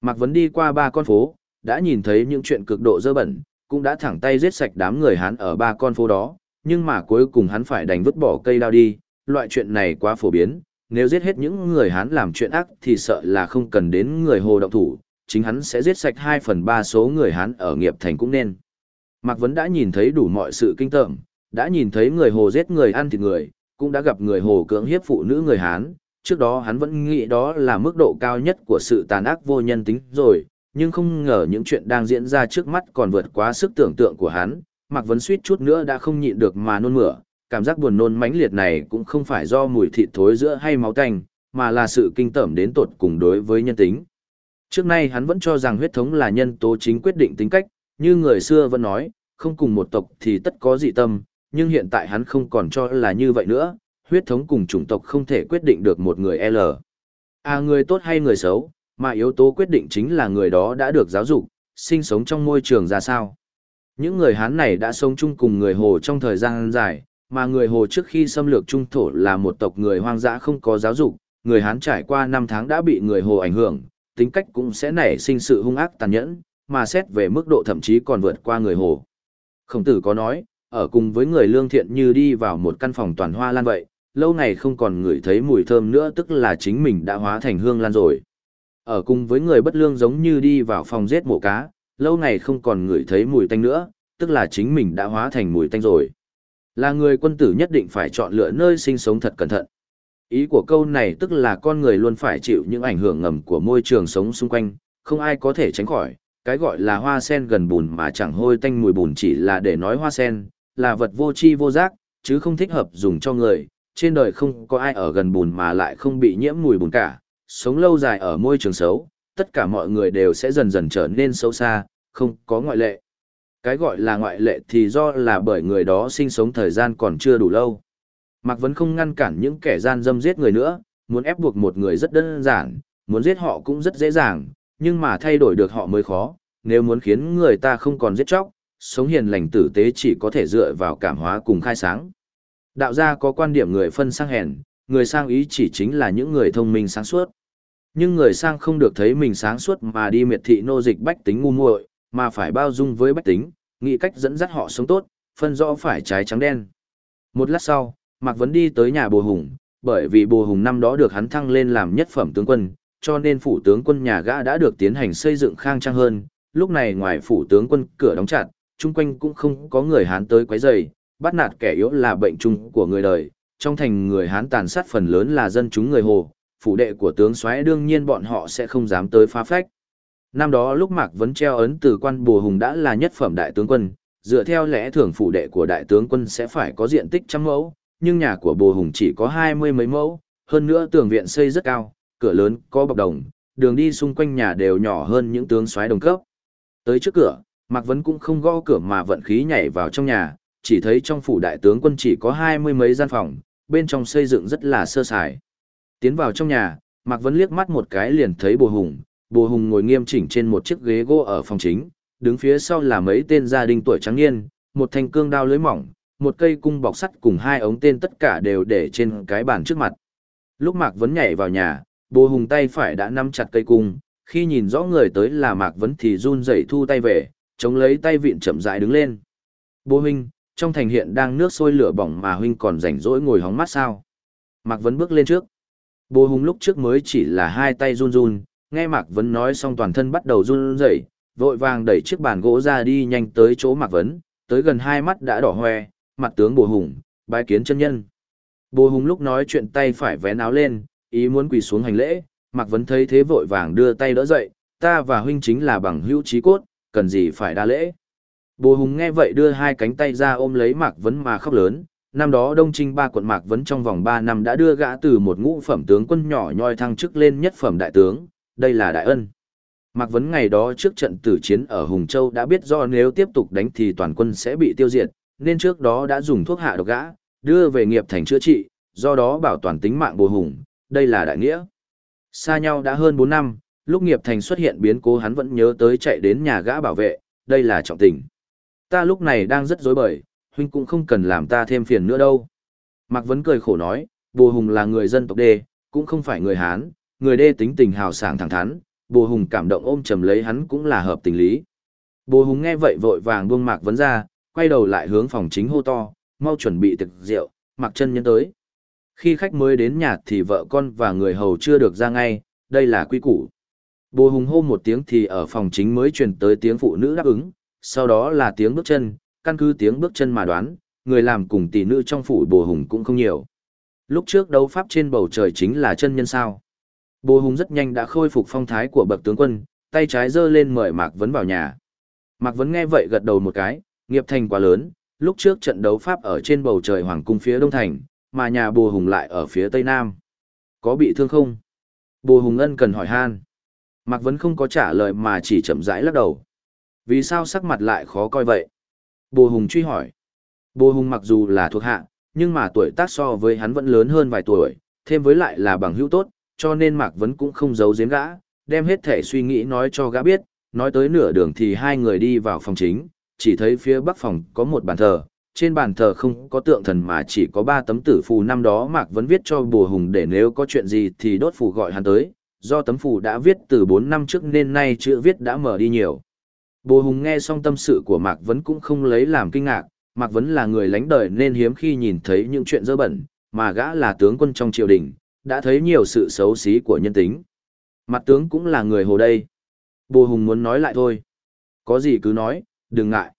Mạc Vấn đi qua ba con phố, đã nhìn thấy những chuyện cực độ dơ bẩn, cũng đã thẳng tay giết sạch đám người hắn ở ba con phố đó, nhưng mà cuối cùng hắn phải đành vứt bỏ cây đao đi, loại chuyện này quá phổ biến, nếu giết hết những người Hán làm chuyện ác thì sợ là không cần đến người Hồ động thủ, chính hắn sẽ giết sạch 2 phần 3 số người Hán ở nghiệp thành cũng nên. Mạc Vấn đã nhìn thấy đủ mọi sự kinh tởm, đã nhìn thấy người Hồ giết người ăn thịt người, cũng đã gặp người Hồ cưỡng hiếp phụ nữ người Hán, trước đó hắn vẫn nghĩ đó là mức độ cao nhất của sự tàn ác vô nhân tính rồi, nhưng không ngờ những chuyện đang diễn ra trước mắt còn vượt quá sức tưởng tượng của hắn, Mạc Vấn suýt chút nữa đã không nhịn được mà nôn mửa, cảm giác buồn nôn mãnh liệt này cũng không phải do mùi thịt thối giữa hay máu tanh, mà là sự kinh tởm đến tột cùng đối với nhân tính. Trước nay hắn vẫn cho rằng huyết thống là nhân tố chính quyết định tính cách, như người xưa vẫn nói, không cùng một tộc thì tất có dị tâm, nhưng hiện tại hắn không còn cho là như vậy nữa, huyết thống cùng chủng tộc không thể quyết định được một người L. À người tốt hay người xấu, mà yếu tố quyết định chính là người đó đã được giáo dục, sinh sống trong môi trường ra sao. Những người Hán này đã sống chung cùng người Hồ trong thời gian dài, mà người Hồ trước khi xâm lược Trung Thổ là một tộc người hoang dã không có giáo dục, người Hán trải qua năm tháng đã bị người Hồ ảnh hưởng, tính cách cũng sẽ nảy sinh sự hung ác tàn nhẫn, mà xét về mức độ thậm chí còn vượt qua người hồ. Khổng tử có nói, ở cùng với người lương thiện như đi vào một căn phòng toàn hoa lan vậy, lâu ngày không còn ngửi thấy mùi thơm nữa tức là chính mình đã hóa thành hương lan rồi. Ở cùng với người bất lương giống như đi vào phòng giết mổ cá, lâu ngày không còn ngửi thấy mùi tanh nữa, tức là chính mình đã hóa thành mùi tanh rồi. Là người quân tử nhất định phải chọn lựa nơi sinh sống thật cẩn thận. Ý của câu này tức là con người luôn phải chịu những ảnh hưởng ngầm của môi trường sống xung quanh, không ai có thể tránh khỏi. Cái gọi là hoa sen gần bùn mà chẳng hôi tanh mùi bùn chỉ là để nói hoa sen, là vật vô tri vô giác, chứ không thích hợp dùng cho người. Trên đời không có ai ở gần bùn mà lại không bị nhiễm mùi bùn cả. Sống lâu dài ở môi trường xấu, tất cả mọi người đều sẽ dần dần trở nên xấu xa, không có ngoại lệ. Cái gọi là ngoại lệ thì do là bởi người đó sinh sống thời gian còn chưa đủ lâu. Mạc Vấn không ngăn cản những kẻ gian dâm giết người nữa, muốn ép buộc một người rất đơn giản, muốn giết họ cũng rất dễ dàng, nhưng mà thay đổi được họ mới khó, nếu muốn khiến người ta không còn giết chóc, sống hiền lành tử tế chỉ có thể dựa vào cảm hóa cùng khai sáng. Đạo gia có quan điểm người phân sang hèn, người sang ý chỉ chính là những người thông minh sáng suốt. Nhưng người sang không được thấy mình sáng suốt mà đi miệt thị nô dịch bách tính ngu muội, mà phải bao dung với bách tính, nghĩ cách dẫn dắt họ sống tốt, phân rõ phải trái trắng đen. Một lát sau, Mạc Vấn đi tới nhà Bồ Hùng, bởi vì Bồ Hùng năm đó được hắn thăng lên làm nhất phẩm tướng quân, cho nên phủ tướng quân nhà gã đã được tiến hành xây dựng khang trang hơn. Lúc này ngoài phủ tướng quân cửa đóng chặt, chung quanh cũng không có người Hán tới quấy rầy, bắt nạt kẻ yếu là bệnh chung của người đời. Trong thành người Hán tàn sát phần lớn là dân chúng người Hồ, phủ đệ của tướng soái đương nhiên bọn họ sẽ không dám tới phá phách. Năm đó lúc Mạc Vấn treo ấn từ quan bùa Hùng đã là nhất phẩm đại tướng quân, dựa theo lẽ thường phủ đệ của đại tướng quân sẽ phải có diện tích trăm mẫu, nhưng nhà của bùa Hùng chỉ có hai mươi mấy mẫu, hơn nữa tường viện xây rất cao, cửa lớn có bọc đồng, đường đi xung quanh nhà đều nhỏ hơn những tướng soái đồng cấp. Tới trước cửa, Mạc Vấn cũng không gõ cửa mà vận khí nhảy vào trong nhà, chỉ thấy trong phủ đại tướng quân chỉ có hai mươi mấy gian phòng, bên trong xây dựng rất là sơ sài. Tiến vào trong nhà, Mạc Vấn liếc mắt một cái liền thấy bùa Hùng, Bồ Hùng ngồi nghiêm chỉnh trên một chiếc ghế gỗ ở phòng chính, đứng phía sau là mấy tên gia đình tuổi trắng niên, một thanh cương đao lưới mỏng, một cây cung bọc sắt cùng hai ống tên tất cả đều để trên cái bàn trước mặt. Lúc Mạc Vấn nhảy vào nhà, Bồ Hùng tay phải đã nắm chặt cây cung, khi nhìn rõ người tới là Mạc Vấn thì run rẩy thu tay về, chống lấy tay vịn chậm rãi đứng lên. Bố huynh, trong thành hiện đang nước sôi lửa bỏng mà huynh còn rảnh rỗi ngồi hóng mát sao? Mạc Vấn bước lên trước. Bố Hùng lúc trước mới chỉ là hai tay run run, nghe Mạc Vấn nói xong toàn thân bắt đầu run rẩy, vội vàng đẩy chiếc bàn gỗ ra đi nhanh tới chỗ Mạc Vấn, tới gần hai mắt đã đỏ hoe, mặt tướng Bồ Hùng, bái kiến chân nhân. Bồ Hùng lúc nói chuyện tay phải vén áo lên, ý muốn quỳ xuống hành lễ, Mạc Vấn thấy thế vội vàng đưa tay đỡ dậy, ta và huynh chính là bằng hữu trí cốt, cần gì phải đa lễ. Bồ Hùng nghe vậy đưa hai cánh tay ra ôm lấy Mạc Vấn mà khóc lớn, năm đó Đông Trinh ba quận Mạc Vấn trong vòng 3 năm đã đưa gã từ một ngũ phẩm tướng quân nhỏ nhoi thăng chức lên nhất phẩm đại tướng, đây là đại ân. Mạc Vấn ngày đó trước trận tử chiến ở Hùng Châu đã biết do nếu tiếp tục đánh thì toàn quân sẽ bị tiêu diệt, nên trước đó đã dùng thuốc hạ độc gã, đưa về nghiệp thành chữa trị, do đó bảo toàn tính mạng bồ hùng, đây là đại nghĩa. Xa nhau đã hơn 4 năm, lúc nghiệp thành xuất hiện biến cố hắn vẫn nhớ tới chạy đến nhà gã bảo vệ, đây là trọng tình. Ta lúc này đang rất dối bời, huynh cũng không cần làm ta thêm phiền nữa đâu. Mạc Vấn cười khổ nói, bồ hùng là người dân tộc đê, cũng không phải người Hán, người đê tính tình hào sảng thẳng thắn, bồ hùng cảm động ôm chầm lấy hắn cũng là hợp tình lý. Bồ hùng nghe vậy vội vàng buông Mạc Vấn ra, quay đầu lại hướng phòng chính hô to, mau chuẩn bị thực rượu, mặc chân nhân tới. Khi khách mới đến nhà thì vợ con và người hầu chưa được ra ngay, đây là quy củ. Bồ hùng hô một tiếng thì ở phòng chính mới truyền tới tiếng phụ nữ đáp ứng, sau đó là tiếng bước chân, căn cứ tiếng bước chân mà đoán, người làm cùng tỷ nữ trong phủ bồ hùng cũng không nhiều. Lúc trước đấu pháp trên bầu trời chính là chân nhân sao. Bồ hùng rất nhanh đã khôi phục phong thái của bậc tướng quân, tay trái giơ lên mời Mạc Vấn vào nhà. Mạc Vấn nghe vậy gật đầu một cái, nghiệp thành quá lớn, lúc trước trận đấu Pháp ở trên bầu trời Hoàng cung phía đông thành, mà nhà bồ hùng lại ở phía tây nam. Có bị thương không? Bồ hùng ân cần hỏi han. Mạc Vấn không có trả lời mà chỉ chậm rãi lắc đầu. Vì sao sắc mặt lại khó coi vậy? Bồ hùng truy hỏi. Bồ hùng mặc dù là thuộc hạ, nhưng mà tuổi tác so với hắn vẫn lớn hơn vài tuổi, thêm với lại là bằng hữu tốt, cho nên Mạc Vấn cũng không giấu giếm gã, đem hết thể suy nghĩ nói cho gã biết, nói tới nửa đường thì hai người đi vào phòng chính, chỉ thấy phía bắc phòng có một bàn thờ, trên bàn thờ không có tượng thần mà chỉ có ba tấm tử phù năm đó Mạc Vấn viết cho bùa hùng để nếu có chuyện gì thì đốt phù gọi hắn tới, do tấm phù đã viết từ 4 năm trước nên nay chữ viết đã mở đi nhiều. Bùa Hùng nghe xong tâm sự của Mạc Vấn cũng không lấy làm kinh ngạc, Mạc Vấn là người lánh đời nên hiếm khi nhìn thấy những chuyện dơ bẩn, mà gã là tướng quân trong triều đình, đã thấy nhiều sự xấu xí của nhân tính. Mặt tướng cũng là người hồ đây. Bồ Hùng muốn nói lại thôi. Có gì cứ nói, đừng ngại.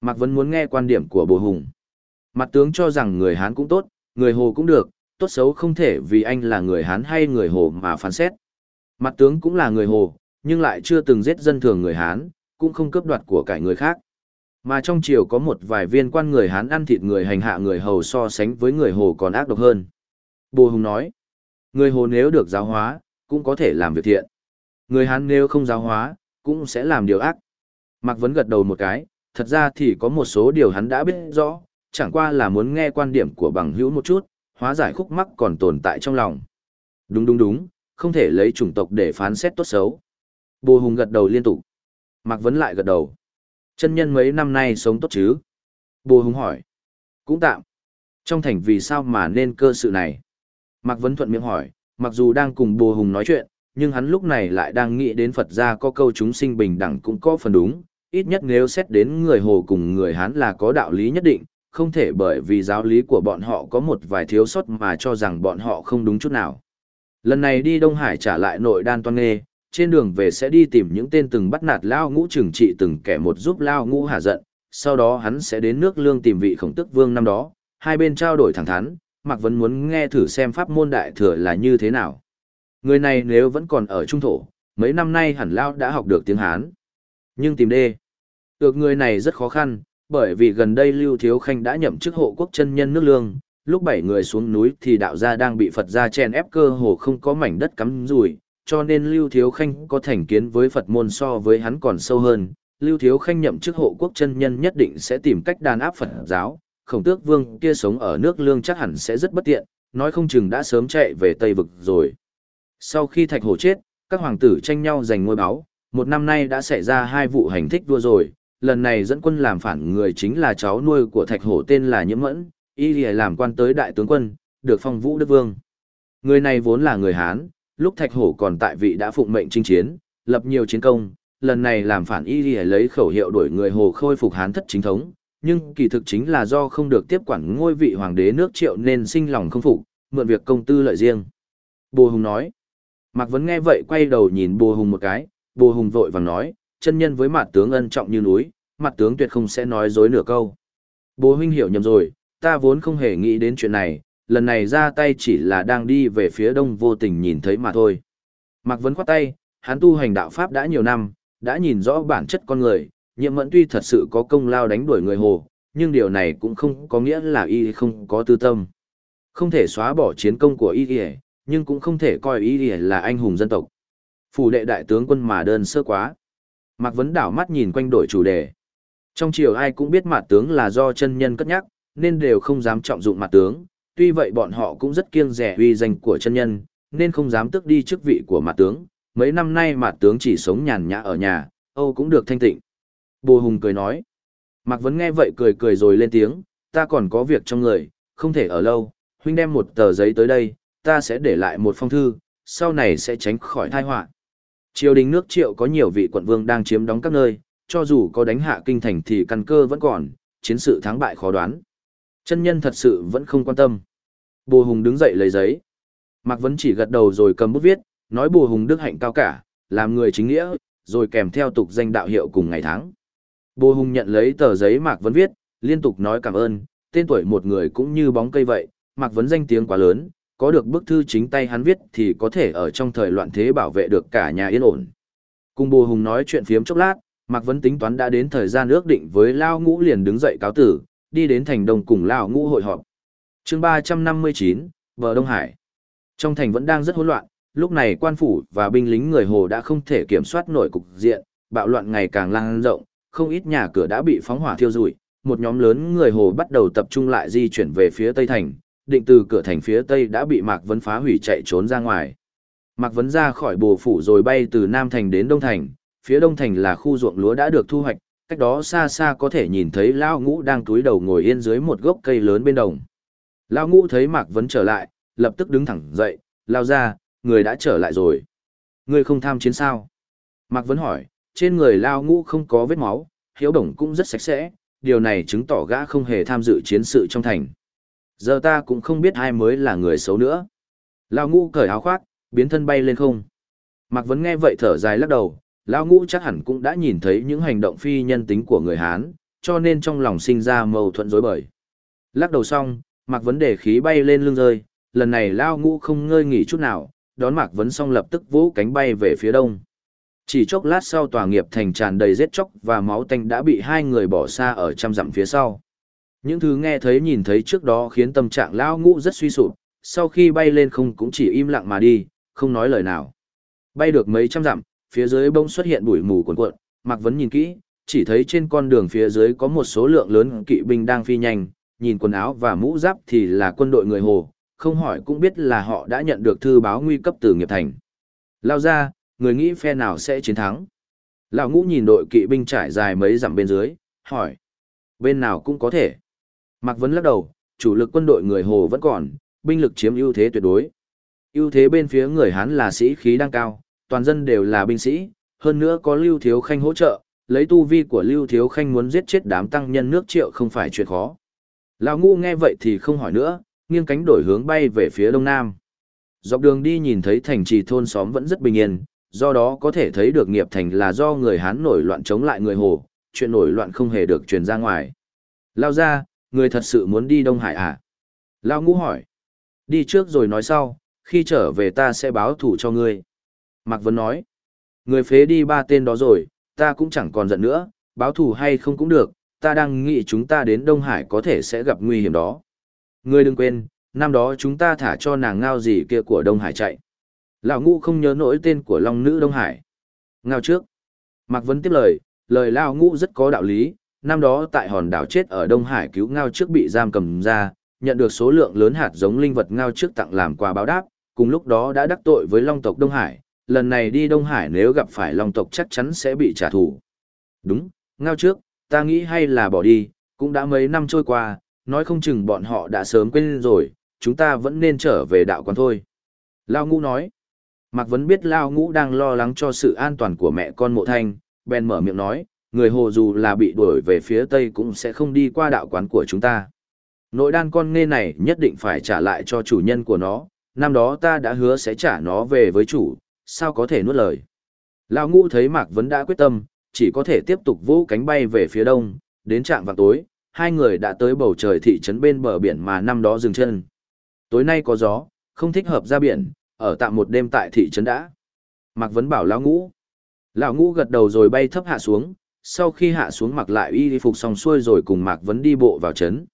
Mạc Vấn muốn nghe quan điểm của Bồ Hùng. Mặt tướng cho rằng người Hán cũng tốt, người hồ cũng được, tốt xấu không thể vì anh là người Hán hay người hồ mà phán xét. Mặt tướng cũng là người hồ, nhưng lại chưa từng giết dân thường người Hán, cũng không cướp đoạt của cải người khác. Mà trong triều có một vài viên quan người Hán ăn thịt người hành hạ người hầu so sánh với người hồ còn ác độc hơn. Bồ Hùng nói, người hồ nếu được giáo hóa, cũng có thể làm việc thiện. Người Hán nếu không giáo hóa, cũng sẽ làm điều ác. Mạc Vấn gật đầu một cái, thật ra thì có một số điều hắn đã biết rõ, chẳng qua là muốn nghe quan điểm của bằng hữu một chút, hóa giải khúc mắc còn tồn tại trong lòng. Đúng đúng đúng, không thể lấy chủng tộc để phán xét tốt xấu. Bồ Hùng gật đầu liên tục. Mạc Vấn lại gật đầu. Chân nhân mấy năm nay sống tốt chứ? Bồ Hùng hỏi. Cũng tạm. Trong thành vì sao mà nên cơ sự này? Mạc Vấn thuận miệng hỏi, mặc dù đang cùng Bồ Hùng nói chuyện, nhưng hắn lúc này lại đang nghĩ đến Phật gia có câu chúng sinh bình đẳng cũng có phần đúng, ít nhất nếu xét đến người Hồ cùng người Hán là có đạo lý nhất định, không thể bởi vì giáo lý của bọn họ có một vài thiếu sót mà cho rằng bọn họ không đúng chút nào. Lần này đi Đông Hải trả lại nội đan toan nghê, trên đường về sẽ đi tìm những tên từng bắt nạt Lao Ngũ trừng trị từng kẻ một giúp Lao Ngũ hạ giận, sau đó hắn sẽ đến nước lương tìm vị khổng tức vương năm đó, hai bên trao đổi thẳng thắn, Mạc Vấn muốn nghe thử xem pháp môn đại thừa là như thế nào. Người này nếu vẫn còn ở trung thổ, mấy năm nay hẳn Lao đã học được tiếng Hán. Nhưng tìm đê. Được người này rất khó khăn, bởi vì gần đây Lưu Thiếu Khanh đã nhậm chức hộ quốc chân nhân nước lương, lúc bảy người xuống núi thì đạo gia đang bị Phật gia chen ép cơ hồ không có mảnh đất cắm rủi, cho nên Lưu Thiếu Khanh có thành kiến với Phật môn so với hắn còn sâu hơn. Lưu Thiếu Khanh nhậm chức hộ quốc chân nhân nhất định sẽ tìm cách đàn áp Phật giáo, khổng tước vương kia sống ở nước lương chắc hẳn sẽ rất bất tiện, nói không chừng đã sớm chạy về Tây Vực rồi. Sau khi Thạch Hổ chết, các hoàng tử tranh nhau giành ngôi báo, một năm nay đã xảy ra hai vụ hành thích đua rồi, lần này dẫn quân làm phản người chính là cháu nuôi của Thạch Hổ tên là Nhiễm Mẫn, y lìa làm quan tới đại tướng quân, được phong vũ đức vương. Người này vốn là người Hán, lúc Thạch Hổ còn tại vị đã phụng mệnh chinh chiến, lập nhiều chiến công, lần này làm phản y lìa lấy khẩu hiệu đuổi người Hồ khôi phục Hán thất chính thống, nhưng kỳ thực chính là do không được tiếp quản ngôi vị hoàng đế nước triệu nên sinh lòng không phục, mượn việc công tư lợi riêng. Bồ Hùng nói, Mạc Vấn nghe vậy quay đầu nhìn Bồ Hùng một cái, Bồ Hùng vội vàng nói, chân nhân với mặt tướng ân trọng như núi, mặt tướng tuyệt không sẽ nói dối nửa câu. Bồ huynh hiểu nhầm rồi, ta vốn không hề nghĩ đến chuyện này, lần này ra tay chỉ là đang đi về phía đông vô tình nhìn thấy mà thôi. Mạc Vấn khoát tay, hắn tu hành đạo Pháp đã nhiều năm, đã nhìn rõ bản chất con người, nhiệm mẫn tuy thật sự có công lao đánh đuổi người hồ, nhưng điều này cũng không có nghĩa là y không có tư tâm. Không thể xóa bỏ chiến công của y nhưng cũng không thể coi y là anh hùng dân tộc. Phủ đệ đại tướng quân mà đơn sơ quá. Mạc Vấn đảo mắt nhìn quanh đổi chủ đề. Trong triều ai cũng biết mặt tướng là do chân nhân cất nhắc, nên đều không dám trọng dụng mặt tướng, tuy vậy bọn họ cũng rất kiêng rẻ uy danh của chân nhân, nên không dám tước đi chức vị của mặt tướng. Mấy năm nay mặt tướng chỉ sống nhàn nhã ở nhà, Âu cũng được thanh tịnh. Bồ Hùng cười nói. Mạc Vấn nghe vậy cười cười rồi lên tiếng, ta còn có việc trong người, không thể ở lâu, huynh đem một tờ giấy tới đây, ta sẽ để lại một phong thư, sau này sẽ tránh khỏi tai họa. Triều đình nước triệu có nhiều vị quận vương đang chiếm đóng các nơi, cho dù có đánh hạ kinh thành thì căn cơ vẫn còn, chiến sự thắng bại khó đoán. Chân nhân thật sự vẫn không quan tâm. Bồ Hùng đứng dậy lấy giấy. Mạc Vấn chỉ gật đầu rồi cầm bút viết, nói Bồ Hùng đức hạnh cao cả, làm người chính nghĩa, rồi kèm theo tục danh đạo hiệu cùng ngày tháng. Bồ Hùng nhận lấy tờ giấy Mạc Vấn viết, liên tục nói cảm ơn, tên tuổi một người cũng như bóng cây vậy, Mạc Vấn danh tiếng quá lớn, có được bức thư chính tay hắn viết thì có thể ở trong thời loạn thế bảo vệ được cả nhà yên ổn. Cùng Bồ Hùng nói chuyện phiếm chốc lát, Mạc Vấn tính toán đã đến thời gian ước định với Lao Ngũ liền đứng dậy cáo tử, đi đến thành đông cùng Lao Ngũ hội họp. chương 359, Bờ Đông Hải. Trong thành vẫn đang rất hỗn loạn, lúc này quan phủ và binh lính người Hồ đã không thể kiểm soát nổi cục diện, bạo loạn ngày càng lan rộng, không ít nhà cửa đã bị phóng hỏa thiêu rụi, một nhóm lớn người Hồ bắt đầu tập trung lại di chuyển về phía Tây Thành, định từ cửa thành phía tây đã bị Mạc Vấn phá hủy chạy trốn ra ngoài. Mạc Vấn ra khỏi bồ phủ rồi bay từ Nam Thành đến Đông Thành, phía Đông Thành là khu ruộng lúa đã được thu hoạch, cách đó xa xa có thể nhìn thấy Lao Ngũ đang túi đầu ngồi yên dưới một gốc cây lớn bên đồng. Lao Ngũ thấy Mạc Vấn trở lại, lập tức đứng thẳng dậy, lao ra, người đã trở lại rồi. Người không tham chiến sao? Mạc Vấn hỏi, trên người lao ngũ không có vết máu, hiếu đồng cũng rất sạch sẽ, điều này chứng tỏ gã không hề tham dự chiến sự trong thành. Giờ ta cũng không biết ai mới là người xấu nữa. Lao ngũ cởi áo khoác, biến thân bay lên không. Mạc Vấn nghe vậy thở dài lắc đầu, Lao ngũ chắc hẳn cũng đã nhìn thấy những hành động phi nhân tính của người Hán, cho nên trong lòng sinh ra mâu thuẫn dối bời. Lắc đầu xong, Mạc Vấn để khí bay lên lưng rơi, lần này Lao ngũ không ngơi nghỉ chút nào, đón Mạc Vấn xong lập tức vũ cánh bay về phía đông. Chỉ chốc lát sau tòa nghiệp thành tràn đầy giết chóc và máu tanh đã bị hai người bỏ xa ở trăm dặm phía sau. Những thứ nghe thấy nhìn thấy trước đó khiến tâm trạng lão ngũ rất suy sụp, sau khi bay lên không cũng chỉ im lặng mà đi, không nói lời nào. Bay được mấy trăm dặm, phía dưới bông xuất hiện bụi mù cuồn cuộn, Mạc Vấn nhìn kỹ, chỉ thấy trên con đường phía dưới có một số lượng lớn kỵ binh đang phi nhanh, nhìn quần áo và mũ giáp thì là quân đội người Hồ, không hỏi cũng biết là họ đã nhận được thư báo nguy cấp từ nghiệp thành. Lao ra, người nghĩ phe nào sẽ chiến thắng? Lão ngũ nhìn đội kỵ binh trải dài mấy dặm bên dưới, hỏi. Bên nào cũng có thể. Mạc Vấn lắc đầu, chủ lực quân đội người Hồ vẫn còn, binh lực chiếm ưu thế tuyệt đối. ưu thế bên phía người Hán là sĩ khí đang cao, toàn dân đều là binh sĩ, hơn nữa có Lưu Thiếu Khanh hỗ trợ, lấy tu vi của Lưu Thiếu Khanh muốn giết chết đám tăng nhân nước triệu không phải chuyện khó. Lão ngu nghe vậy thì không hỏi nữa, nghiêng cánh đổi hướng bay về phía đông nam. Dọc đường đi nhìn thấy thành trì thôn xóm vẫn rất bình yên, do đó có thể thấy được nghiệp thành là do người Hán nổi loạn chống lại người Hồ, chuyện nổi loạn không hề được truyền ra ngoài. Lao ra, người thật sự muốn đi Đông Hải à? Lao ngũ hỏi. Đi trước rồi nói sau, khi trở về ta sẽ báo thủ cho ngươi. Mạc Vấn nói. Người phế đi ba tên đó rồi, ta cũng chẳng còn giận nữa, báo thủ hay không cũng được, ta đang nghĩ chúng ta đến Đông Hải có thể sẽ gặp nguy hiểm đó. Ngươi đừng quên, năm đó chúng ta thả cho nàng ngao gì kia của Đông Hải chạy. Lão ngũ không nhớ nổi tên của Long Nữ Đông Hải. Ngao trước. Mạc Vấn tiếp lời, lời Lão ngũ rất có đạo lý, năm đó tại hòn đảo chết ở Đông Hải cứu ngao trước bị giam cầm ra, nhận được số lượng lớn hạt giống linh vật ngao trước tặng làm quà báo đáp, cùng lúc đó đã đắc tội với Long tộc Đông Hải, lần này đi Đông Hải nếu gặp phải Long tộc chắc chắn sẽ bị trả thù. Đúng, ngao trước, ta nghĩ hay là bỏ đi, cũng đã mấy năm trôi qua, nói không chừng bọn họ đã sớm quên rồi, chúng ta vẫn nên trở về đạo quán thôi. Lao ngũ nói, Mạc Vấn biết Lao ngũ đang lo lắng cho sự an toàn của mẹ con mộ thanh, bèn mở miệng nói, người hồ dù là bị đuổi về phía tây cũng sẽ không đi qua đạo quán của chúng ta. Nội đan con nghe này nhất định phải trả lại cho chủ nhân của nó, năm đó ta đã hứa sẽ trả nó về với chủ, sao có thể nuốt lời. Lão ngũ thấy Mạc Vấn đã quyết tâm, chỉ có thể tiếp tục vũ cánh bay về phía đông, đến trạng vào tối, hai người đã tới bầu trời thị trấn bên bờ biển mà năm đó dừng chân. Tối nay có gió, không thích hợp ra biển, ở tạm một đêm tại thị trấn đã. Mạc Vấn bảo Lão ngũ. Lão ngũ gật đầu rồi bay thấp hạ xuống, sau khi hạ xuống mặc lại y phục xong xuôi rồi cùng Mạc Vấn đi bộ vào trấn.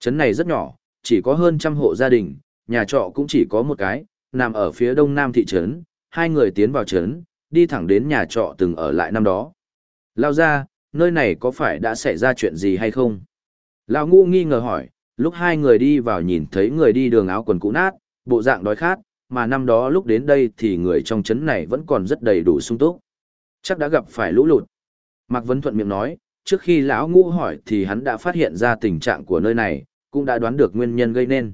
Trấn này rất nhỏ, chỉ có hơn trăm hộ gia đình, nhà trọ cũng chỉ có một cái, nằm ở phía đông nam thị trấn, hai người tiến vào trấn, đi thẳng đến nhà trọ từng ở lại năm đó. Lao ra, nơi này có phải đã xảy ra chuyện gì hay không? Lão ngũ nghi ngờ hỏi, lúc hai người đi vào nhìn thấy người đi đường áo quần cũ nát, bộ dạng đói khát, mà năm đó lúc đến đây thì người trong trấn này vẫn còn rất đầy đủ sung túc. Chắc đã gặp phải lũ lụt. Mạc Vấn Thuận miệng nói, trước khi lão ngũ hỏi thì hắn đã phát hiện ra tình trạng của nơi này, cũng đã đoán được nguyên nhân gây nên.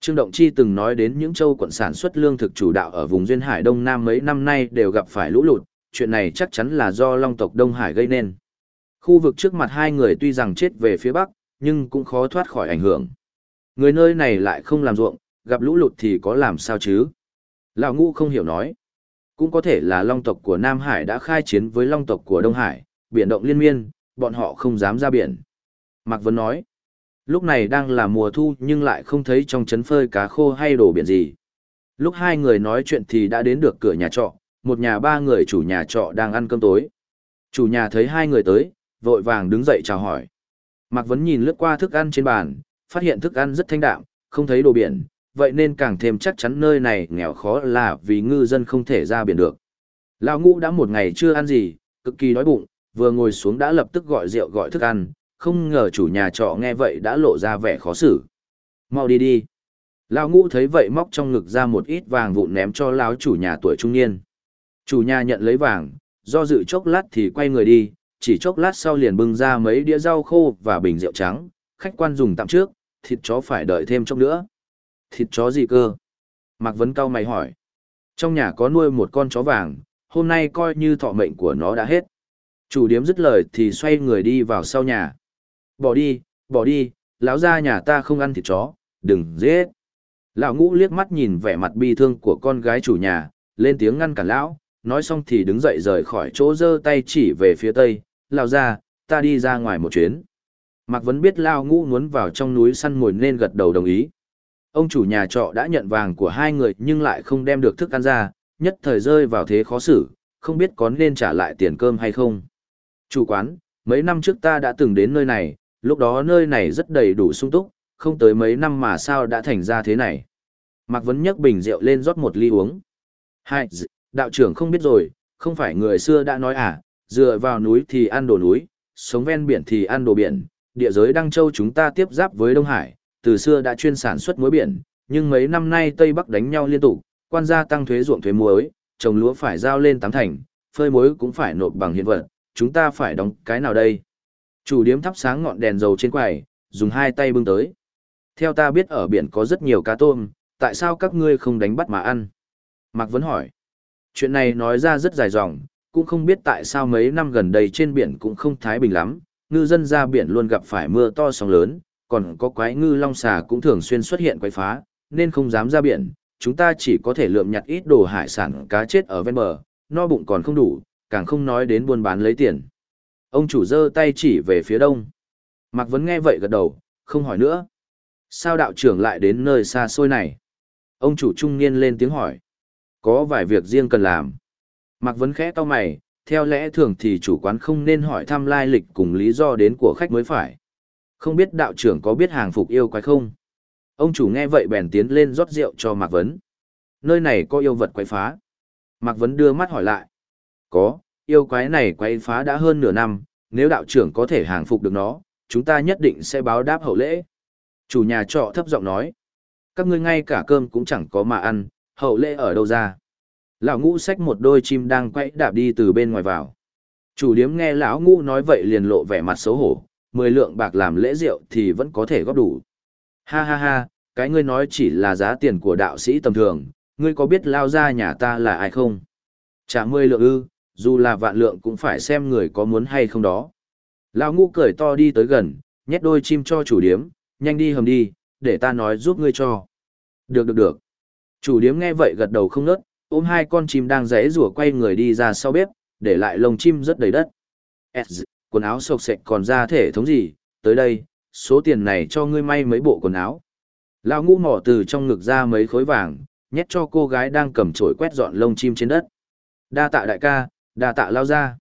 Trương Động Chi từng nói đến những châu quận sản xuất lương thực chủ đạo ở vùng duyên hải Đông Nam mấy năm nay đều gặp phải lũ lụt, chuyện này chắc chắn là do Long tộc Đông Hải gây nên. Khu vực trước mặt hai người tuy rằng chết về phía bắc, nhưng cũng khó thoát khỏi ảnh hưởng. Người nơi này lại không làm ruộng, gặp lũ lụt thì có làm sao chứ? Lão Ngũ không hiểu nói. Cũng có thể là Long tộc của Nam Hải đã khai chiến với Long tộc của Đông Hải, biển động liên miên, bọn họ không dám ra biển. Mạc Vân nói, lúc này đang là mùa thu nhưng lại không thấy trong chấn phơi cá khô hay đồ biển gì. Lúc hai người nói chuyện thì đã đến được cửa nhà trọ, một nhà ba người chủ nhà trọ đang ăn cơm tối. Chủ nhà thấy hai người tới, vội vàng đứng dậy chào hỏi. Mạc Vấn nhìn lướt qua thức ăn trên bàn, phát hiện thức ăn rất thanh đạm, không thấy đồ biển, vậy nên càng thêm chắc chắn nơi này nghèo khó là vì ngư dân không thể ra biển được. Lão ngũ đã một ngày chưa ăn gì, cực kỳ đói bụng, vừa ngồi xuống đã lập tức gọi rượu gọi thức ăn, không ngờ chủ nhà trọ nghe vậy đã lộ ra vẻ khó xử. Mau đi đi. Lão ngũ thấy vậy móc trong ngực ra một ít vàng vụn ném cho lão chủ nhà tuổi trung niên. Chủ nhà nhận lấy vàng, do dự chốc lát thì quay người đi, chỉ chốc lát sau liền bưng ra mấy đĩa rau khô và bình rượu trắng, khách quan dùng tạm trước, thịt chó phải đợi thêm chốc nữa. Thịt chó gì cơ? Mạc Vấn cao mày hỏi. Trong nhà có nuôi một con chó vàng, hôm nay coi như thọ mệnh của nó đã hết. Chủ điếm dứt lời thì xoay người đi vào sau nhà. Bỏ đi, bỏ đi, lão ra nhà ta không ăn thịt chó, đừng giết. Lão ngũ liếc mắt nhìn vẻ mặt bi thương của con gái chủ nhà, lên tiếng ngăn cản lão, nói xong thì đứng dậy rời khỏi chỗ giơ tay chỉ về phía tây, lão ra, ta đi ra ngoài một chuyến. Mạc Vấn biết Lao Ngũ muốn vào trong núi săn mồi nên gật đầu đồng ý. Ông chủ nhà trọ đã nhận vàng của hai người nhưng lại không đem được thức ăn ra, nhất thời rơi vào thế khó xử, không biết có nên trả lại tiền cơm hay không. Chủ quán, mấy năm trước ta đã từng đến nơi này, lúc đó nơi này rất đầy đủ sung túc, không tới mấy năm mà sao đã thành ra thế này. Mạc Vấn nhấc bình rượu lên rót một ly uống. Hai, đạo trưởng không biết rồi, không phải người xưa đã nói à, dựa vào núi thì ăn đồ núi, sống ven biển thì ăn đồ biển, địa giới Đăng Châu chúng ta tiếp giáp với Đông Hải, từ xưa đã chuyên sản xuất muối biển, nhưng mấy năm nay Tây Bắc đánh nhau liên tục, quan gia tăng thuế ruộng thuế muối, trồng lúa phải giao lên tám thành, phơi muối cũng phải nộp bằng hiện vật, chúng ta phải đóng cái nào đây? Chủ điếm thắp sáng ngọn đèn dầu trên quầy, dùng hai tay bưng tới. Theo ta biết ở biển có rất nhiều cá tôm, tại sao các ngươi không đánh bắt mà ăn? Mạc Vấn hỏi. Chuyện này nói ra rất dài dòng, cũng không biết tại sao mấy năm gần đây trên biển cũng không thái bình lắm, ngư dân ra biển luôn gặp phải mưa to sóng lớn, còn có quái ngư long xà cũng thường xuyên xuất hiện quái phá, nên không dám ra biển, chúng ta chỉ có thể lượm nhặt ít đồ hải sản cá chết ở ven bờ, no bụng còn không đủ, càng không nói đến buôn bán lấy tiền. Ông chủ giơ tay chỉ về phía đông. Mạc Vấn nghe vậy gật đầu, không hỏi nữa. Sao đạo trưởng lại đến nơi xa xôi này? Ông chủ trung niên lên tiếng hỏi. Có vài việc riêng cần làm. Mạc Vấn khẽ to mày, theo lẽ thường thì chủ quán không nên hỏi thăm lai lịch cùng lý do đến của khách mới phải. Không biết đạo trưởng có biết hàng phục yêu quái không? Ông chủ nghe vậy bèn tiến lên rót rượu cho Mạc Vấn. Nơi này có yêu vật quái phá. Mạc Vấn đưa mắt hỏi lại. Có, yêu quái này quái phá đã hơn nửa năm, nếu đạo trưởng có thể hàng phục được nó, chúng ta nhất định sẽ báo đáp hậu lễ. Chủ nhà trọ thấp giọng nói. Các ngươi ngay cả cơm cũng chẳng có mà ăn, hậu lễ ở đâu ra. Lão ngũ xách một đôi chim đang quay đạp đi từ bên ngoài vào. Chủ điếm nghe lão ngũ nói vậy liền lộ vẻ mặt xấu hổ, mười lượng bạc làm lễ rượu thì vẫn có thể góp đủ. Ha ha ha, cái ngươi nói chỉ là giá tiền của đạo sĩ tầm thường, ngươi có biết lao ra nhà ta là ai không? Trả mười lượng ư, dù là vạn lượng cũng phải xem người có muốn hay không đó. Lão ngũ cười to đi tới gần, nhét đôi chim cho chủ điếm, nhanh đi hầm đi, để ta nói giúp ngươi cho. Được được được. Chủ điếm nghe vậy gật đầu không nớt, ôm hai con chim đang rẽ rủa quay người đi ra sau bếp, để lại lồng chim rất đầy đất. Quần áo sộc sệch còn ra thể thống gì, tới đây, số tiền này cho ngươi may mấy bộ quần áo. Lão ngũ mỏ từ trong ngực ra mấy khối vàng, nhét cho cô gái đang cầm chổi quét dọn lông chim trên đất. Đa tạ đại ca, đa tạ lao ra.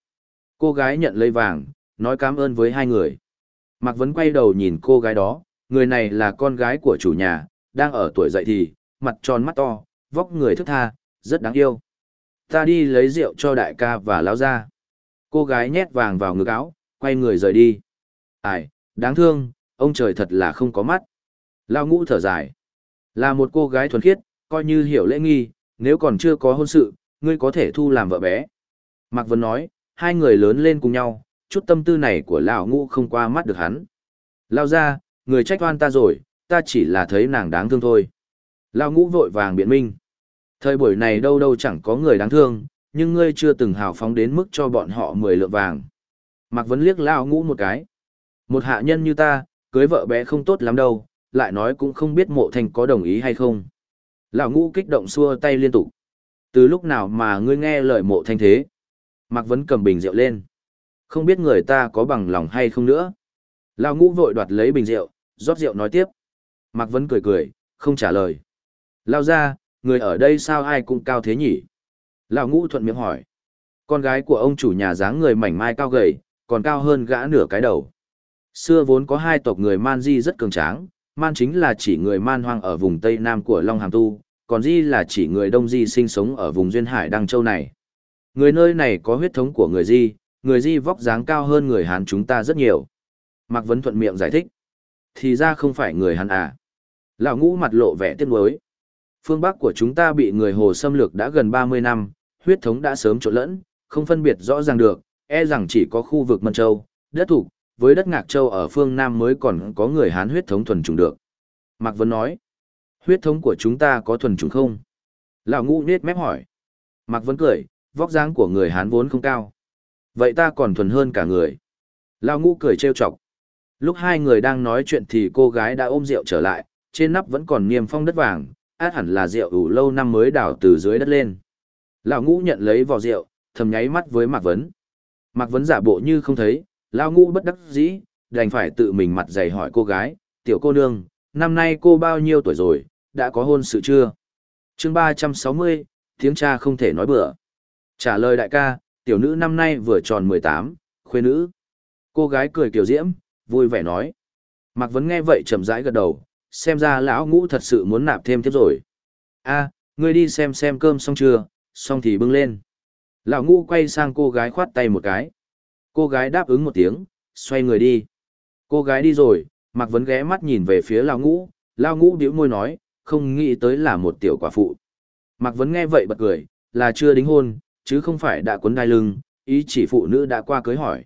Cô gái nhận lấy vàng, nói cảm ơn với hai người. Mạc Vấn quay đầu nhìn cô gái đó, người này là con gái của chủ nhà, đang ở tuổi dậy thì, mặt tròn mắt to, vóc người thức tha, rất đáng yêu. Ta đi lấy rượu cho đại ca và lão ra. Cô gái nhét vàng vào ngực áo, quay người rời đi. Ai, đáng thương, ông trời thật là không có mắt. Lao ngũ thở dài. Là một cô gái thuần khiết, coi như hiểu lễ nghi, nếu còn chưa có hôn sự, ngươi có thể thu làm vợ bé. Mạc Vân nói, hai người lớn lên cùng nhau, chút tâm tư này của lão ngũ không qua mắt được hắn. Lao ra, người trách oan ta rồi, ta chỉ là thấy nàng đáng thương thôi. Lao ngũ vội vàng biện minh. Thời buổi này đâu đâu chẳng có người đáng thương, nhưng ngươi chưa từng hào phóng đến mức cho bọn họ mười lượng vàng. Mạc Vấn liếc Lao ngũ một cái. Một hạ nhân như ta, cưới vợ bé không tốt lắm đâu, lại nói cũng không biết mộ thành có đồng ý hay không. Lão ngũ kích động xua tay liên tục. Từ lúc nào mà ngươi nghe lời mộ thanh thế? Mạc Vấn cầm bình rượu lên. Không biết người ta có bằng lòng hay không nữa. Lão ngũ vội đoạt lấy bình rượu, rót rượu nói tiếp. Mạc Vấn cười cười, không trả lời. Lao ra, người ở đây sao ai cũng cao thế nhỉ? Lão ngũ thuận miệng hỏi. Con gái của ông chủ nhà dáng người mảnh mai cao gầy, còn cao hơn gã nửa cái đầu. Xưa vốn có hai tộc người Man Di rất cường tráng, Man chính là chỉ người Man hoang ở vùng Tây Nam của Long Hàm Tu, còn Di là chỉ người Đông Di sinh sống ở vùng Duyên Hải Đăng Châu này. Người nơi này có huyết thống của người Di, người Di vóc dáng cao hơn người Hán chúng ta rất nhiều. Mạc Vấn thuận miệng giải thích. Thì ra không phải người Hán à. Lão ngũ mặt lộ vẻ tiếc nuối. Phương Bắc của chúng ta bị người Hồ xâm lược đã gần 30 năm, huyết thống đã sớm trộn lẫn, không phân biệt rõ ràng được, e rằng chỉ có khu vực Mân Châu, đất thủ, với đất Ngạc Châu ở phương Nam mới còn có người Hán huyết thống thuần chủng được. Mạc Vân nói, huyết thống của chúng ta có thuần chủng không? Lão ngũ nết mép hỏi. Mạc Vân cười, vóc dáng của người Hán vốn không cao. Vậy ta còn thuần hơn cả người. Lão ngũ cười trêu chọc. Lúc hai người đang nói chuyện thì cô gái đã ôm rượu trở lại, trên nắp vẫn còn niêm phong đất vàng, át hẳn là rượu ủ lâu năm mới đào từ dưới đất lên. Lão ngũ nhận lấy vò rượu, thầm nháy mắt với Mạc Vấn. Mạc Vấn giả bộ như không thấy, lao ngũ bất đắc dĩ, đành phải tự mình mặt dày hỏi cô gái, tiểu cô nương, năm nay cô bao nhiêu tuổi rồi, đã có hôn sự chưa? chương ba trăm sáu mươi, tiếng cha không thể nói bừa. Trả lời đại ca, tiểu nữ năm nay vừa tròn mười tám, khuê nữ. Cô gái cười kiểu diễm, vui vẻ nói. Mạc Vấn nghe vậy chậm rãi gật đầu, xem ra lão ngũ thật sự muốn nạp thêm tiếp rồi. a ngươi đi xem xem cơm xong chưa, xong thì bưng lên. Lão ngũ quay sang cô gái khoát tay một cái. Cô gái đáp ứng một tiếng, xoay người đi. Cô gái đi rồi, Mạc Vấn ghé mắt nhìn về phía lão ngũ, lão ngũ điếu môi nói, không nghĩ tới là một tiểu quả phụ. Mạc Vấn nghe vậy bật cười, là chưa đính hôn, chứ không phải đã cuốn đai lưng, ý chỉ phụ nữ đã qua cưới hỏi.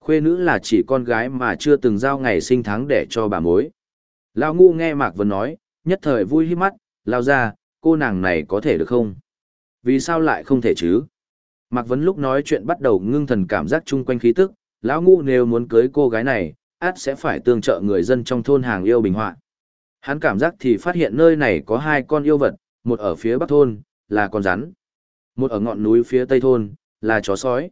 Khuê nữ là chỉ con gái mà chưa từng giao ngày sinh tháng để cho bà mối. Lão ngu nghe Mạc Vân nói, nhất thời vui hiếp mắt, lao ra, cô nàng này có thể được không? Vì sao lại không thể chứ? Mạc Vân lúc nói chuyện bắt đầu ngưng thần cảm giác chung quanh khí tức, lão ngu nếu muốn cưới cô gái này, át sẽ phải tương trợ người dân trong thôn hàng yêu bình họa. Hắn cảm giác thì phát hiện nơi này có hai con yêu vật, một ở phía bắc thôn, là con rắn. Một ở ngọn núi phía tây thôn, là chó sói.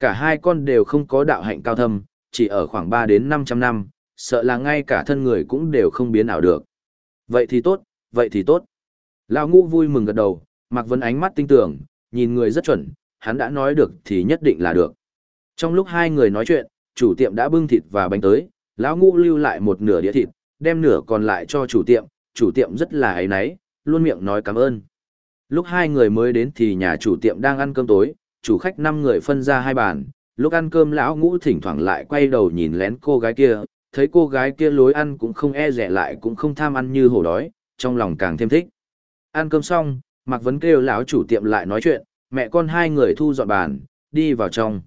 Cả hai con đều không có đạo hạnh cao thâm, chỉ ở khoảng 3 đến 500 năm, sợ là ngay cả thân người cũng đều không biến ảo được. Vậy thì tốt, vậy thì tốt. Lão ngũ vui mừng gật đầu, Mạc Vân ánh mắt tinh tưởng, nhìn người rất chuẩn, hắn đã nói được thì nhất định là được. Trong lúc hai người nói chuyện, chủ tiệm đã bưng thịt và bánh tới, lão ngũ lưu lại một nửa đĩa thịt, đem nửa còn lại cho chủ tiệm, chủ tiệm rất là ấy náy, luôn miệng nói cảm ơn. Lúc hai người mới đến thì nhà chủ tiệm đang ăn cơm tối, chủ khách năm người phân ra hai bàn, lúc ăn cơm lão ngũ thỉnh thoảng lại quay đầu nhìn lén cô gái kia, thấy cô gái kia lối ăn cũng không e rẻ lại cũng không tham ăn như hổ đói, trong lòng càng thêm thích. Ăn cơm xong, Mạc Vấn kêu lão chủ tiệm lại nói chuyện, mẹ con hai người thu dọn bàn, đi vào trong.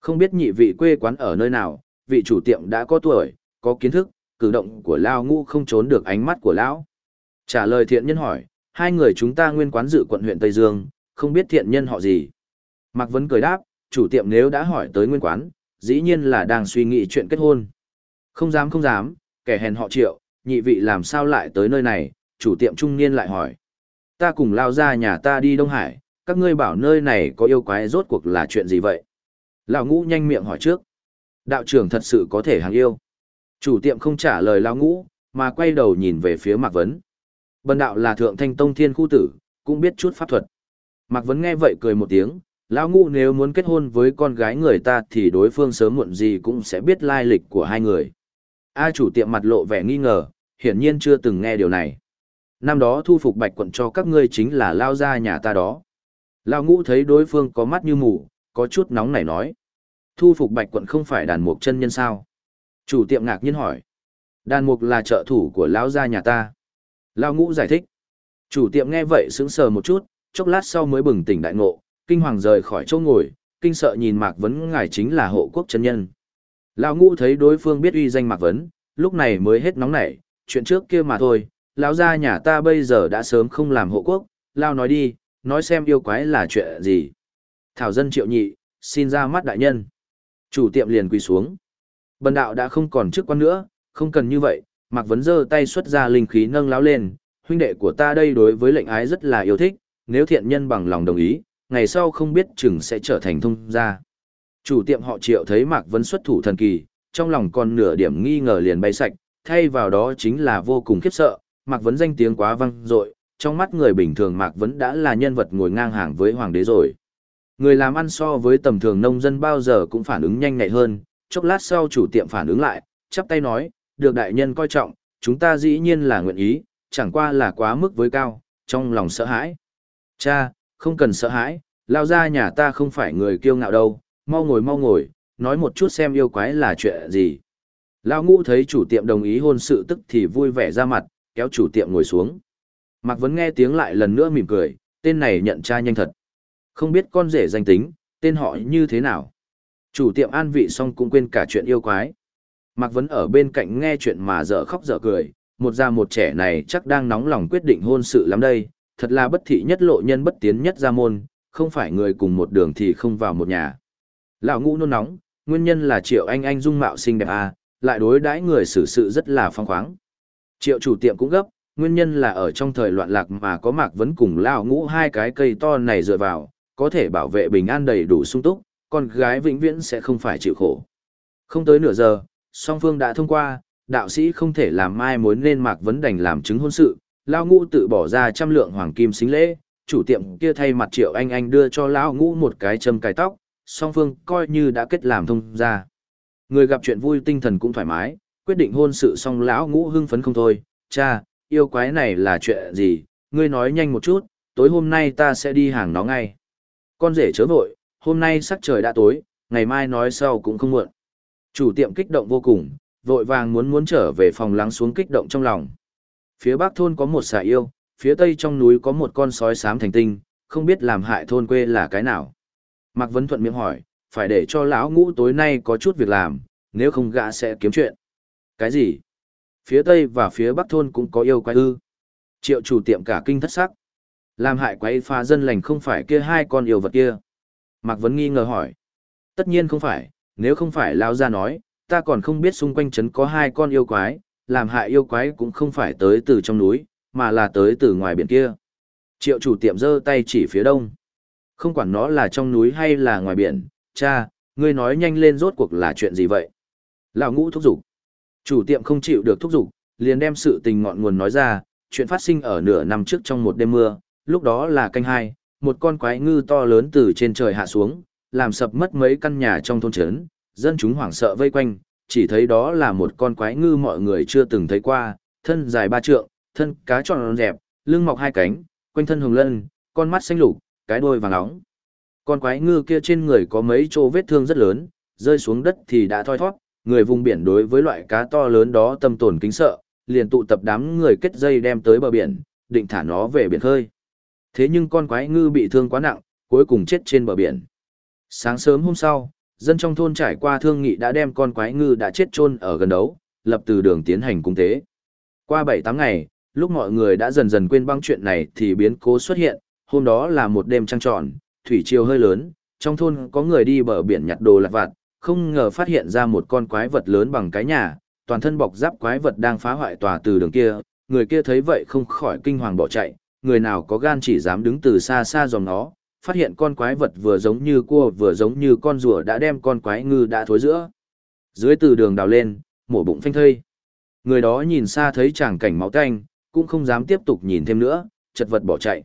Không biết nhị vị quê quán ở nơi nào, vị chủ tiệm đã có tuổi, có kiến thức, cử động của Lao Ngũ không trốn được ánh mắt của lão. Trả lời thiện nhân hỏi, hai người chúng ta nguyên quán dự quận huyện Tây Dương, không biết thiện nhân họ gì. Mạc Vấn cười đáp, chủ tiệm nếu đã hỏi tới nguyên quán, dĩ nhiên là đang suy nghĩ chuyện kết hôn. Không dám không dám, kẻ hèn họ triệu, nhị vị làm sao lại tới nơi này, chủ tiệm trung niên lại hỏi. Ta cùng lao ra nhà ta đi Đông Hải, các ngươi bảo nơi này có yêu quái rốt cuộc là chuyện gì vậy? Lão ngũ nhanh miệng hỏi trước. Đạo trưởng thật sự có thể hàng yêu. Chủ tiệm không trả lời lão ngũ, mà quay đầu nhìn về phía Mạc Vấn. Bần đạo là thượng thanh tông thiên khu tử, cũng biết chút pháp thuật. Mạc Vấn nghe vậy cười một tiếng, lão ngũ nếu muốn kết hôn với con gái người ta thì đối phương sớm muộn gì cũng sẽ biết lai lịch của hai người. A chủ tiệm mặt lộ vẻ nghi ngờ, hiển nhiên chưa từng nghe điều này. Năm đó thu phục bạch quận cho các ngươi chính là lao ra nhà ta đó. Lao ngũ thấy đối phương có mắt như mù, có chút nóng nảy nói. Thu phục bạch quận không phải đàn mục chân nhân sao? Chủ tiệm ngạc nhiên hỏi. Đàn mục là trợ thủ của lão gia nhà ta. Lao ngũ giải thích. Chủ tiệm nghe vậy sững sờ một chút, chốc lát sau mới bừng tỉnh đại ngộ, kinh hoàng rời khỏi chỗ ngồi, kinh sợ nhìn Mạc Vấn ngài chính là hộ quốc chân nhân. Lão ngũ thấy đối phương biết uy danh Mạc Vấn, lúc này mới hết nóng nảy, chuyện trước kia mà thôi, lão gia nhà ta bây giờ đã sớm không làm hộ quốc, Lão nói đi, nói xem yêu quái là chuyện gì. Thảo dân triệu nhị, xin ra mắt đại nhân. Chủ tiệm liền quỳ xuống. Bần đạo đã không còn chức quan nữa, không cần như vậy, Mạc Vấn giơ tay xuất ra linh khí nâng láo lên, huynh đệ của ta đây đối với lệnh ái rất là yêu thích, nếu thiện nhân bằng lòng đồng ý, ngày sau không biết chừng sẽ trở thành thông gia. Chủ tiệm họ triệu thấy Mạc Vấn xuất thủ thần kỳ, trong lòng còn nửa điểm nghi ngờ liền bay sạch, thay vào đó chính là vô cùng khiếp sợ, Mạc Vấn danh tiếng quá vang dội, trong mắt người bình thường Mạc Vấn đã là nhân vật ngồi ngang hàng với hoàng đế rồi. Người làm ăn so với tầm thường nông dân bao giờ cũng phản ứng nhanh nhạy hơn, chốc lát sau chủ tiệm phản ứng lại, chắp tay nói, được đại nhân coi trọng, chúng ta dĩ nhiên là nguyện ý, chẳng qua là quá mức với cao, trong lòng sợ hãi. Cha, không cần sợ hãi, lao ra nhà ta không phải người kiêu ngạo đâu, mau ngồi mau ngồi, nói một chút xem yêu quái là chuyện gì. Lao ngũ thấy chủ tiệm đồng ý hôn sự tức thì vui vẻ ra mặt, kéo chủ tiệm ngồi xuống. Mạc Vấn nghe tiếng lại lần nữa mỉm cười, tên này nhận cha nhanh thật. Không biết con rể danh tính, tên họ như thế nào. Chủ tiệm an vị xong cũng quên cả chuyện yêu quái. Mạc Vấn ở bên cạnh nghe chuyện mà dở khóc dở cười, một già một trẻ này chắc đang nóng lòng quyết định hôn sự lắm đây, thật là bất thị nhất lộ nhân bất tiến nhất gia môn, không phải người cùng một đường thì không vào một nhà. Lão ngũ nôn nóng, nguyên nhân là Triệu Anh Anh dung mạo xinh đẹp à, lại đối đãi người xử sự rất là phong khoáng. Triệu chủ tiệm cũng gấp, nguyên nhân là ở trong thời loạn lạc mà có Mạc Vấn cùng Lão ngũ hai cái cây to này dựa vào, có thể bảo vệ bình an đầy đủ sung túc, con gái vĩnh viễn sẽ không phải chịu khổ. Không tới nửa giờ, song phương đã thông qua, đạo sĩ không thể làm mai mối nên Mạc Vấn đành làm chứng hôn sự, Lão ngũ tự bỏ ra trăm lượng hoàng kim xính lễ, chủ tiệm kia thay mặt Triệu Anh Anh đưa cho Lão ngũ một cái châm cài tóc, song phương coi như đã kết làm thông ra. Người gặp chuyện vui tinh thần cũng thoải mái, quyết định hôn sự xong lão ngũ hưng phấn không thôi, cha, yêu quái này là chuyện gì, ngươi nói nhanh một chút, tối hôm nay ta sẽ đi hàng nó ngay. Con rể chớ vội, hôm nay sắc trời đã tối, ngày mai nói sau cũng không muộn. Chủ tiệm kích động vô cùng, vội vàng muốn muốn trở về phòng lắng xuống kích động trong lòng. Phía bắc thôn có một xà yêu, phía tây trong núi có một con sói xám thành tinh, không biết làm hại thôn quê là cái nào. Mạc Vấn Thuận miệng hỏi, phải để cho lão ngũ tối nay có chút việc làm, nếu không gã sẽ kiếm chuyện. Cái gì? Phía tây và phía bắc thôn cũng có yêu quái ư. Triệu chủ tiệm cả kinh thất sắc. Làm hại quái pha dân lành không phải kia hai con yêu vật kia. Mạc Vấn nghi ngờ hỏi. Tất nhiên không phải, nếu không phải lao ra nói, ta còn không biết xung quanh trấn có hai con yêu quái, làm hại yêu quái cũng không phải tới từ trong núi, mà là tới từ ngoài biển kia. Triệu chủ tiệm giơ tay chỉ phía đông. Không quản nó là trong núi hay là ngoài biển, cha, ngươi nói nhanh lên rốt cuộc là chuyện gì vậy? Lão ngũ thúc giục. Chủ tiệm không chịu được thúc giục, liền đem sự tình ngọn nguồn nói ra, chuyện phát sinh ở nửa năm trước trong một đêm mưa, lúc đó là canh hai, một con quái ngư to lớn từ trên trời hạ xuống, làm sập mất mấy căn nhà trong thôn trấn, dân chúng hoảng sợ vây quanh, chỉ thấy đó là một con quái ngư mọi người chưa từng thấy qua, thân dài ba trượng, thân cá tròn dẹp, lưng mọc hai cánh, quanh thân hồng lân, con mắt xanh lục, cái đuôi vàng óng. Con quái ngư kia trên người có mấy chỗ vết thương rất lớn, rơi xuống đất thì đã thoi thoát, người vùng biển đối với loại cá to lớn đó tâm tồn kính sợ, liền tụ tập đám người kết dây đem tới bờ biển, định thả nó về biển khơi. Thế nhưng con quái ngư bị thương quá nặng, cuối cùng chết trên bờ biển. Sáng sớm hôm sau, dân trong thôn trải qua thương nghị đã đem con quái ngư đã chết chôn ở gần đấu, lập từ đường tiến hành cung tế. Qua 7-8 ngày, lúc mọi người đã dần dần quên băng chuyện này thì biến cố xuất hiện, hôm đó là một đêm trăng tròn, thủy chiều hơi lớn, trong thôn có người đi bờ biển nhặt đồ lặt vặt, không ngờ phát hiện ra một con quái vật lớn bằng cái nhà, toàn thân bọc giáp quái vật đang phá hoại tòa từ đường kia, người kia thấy vậy không khỏi kinh hoàng bỏ chạy, người nào có gan chỉ dám đứng từ xa xa dòng nó, phát hiện con quái vật vừa giống như cua vừa giống như con rùa đã đem con quái ngư đã thối giữa. Dưới từ đường đào lên, mổ bụng phanh thây. Người đó nhìn xa thấy chàng cảnh máu tanh, cũng không dám tiếp tục nhìn thêm nữa, chật vật bỏ chạy.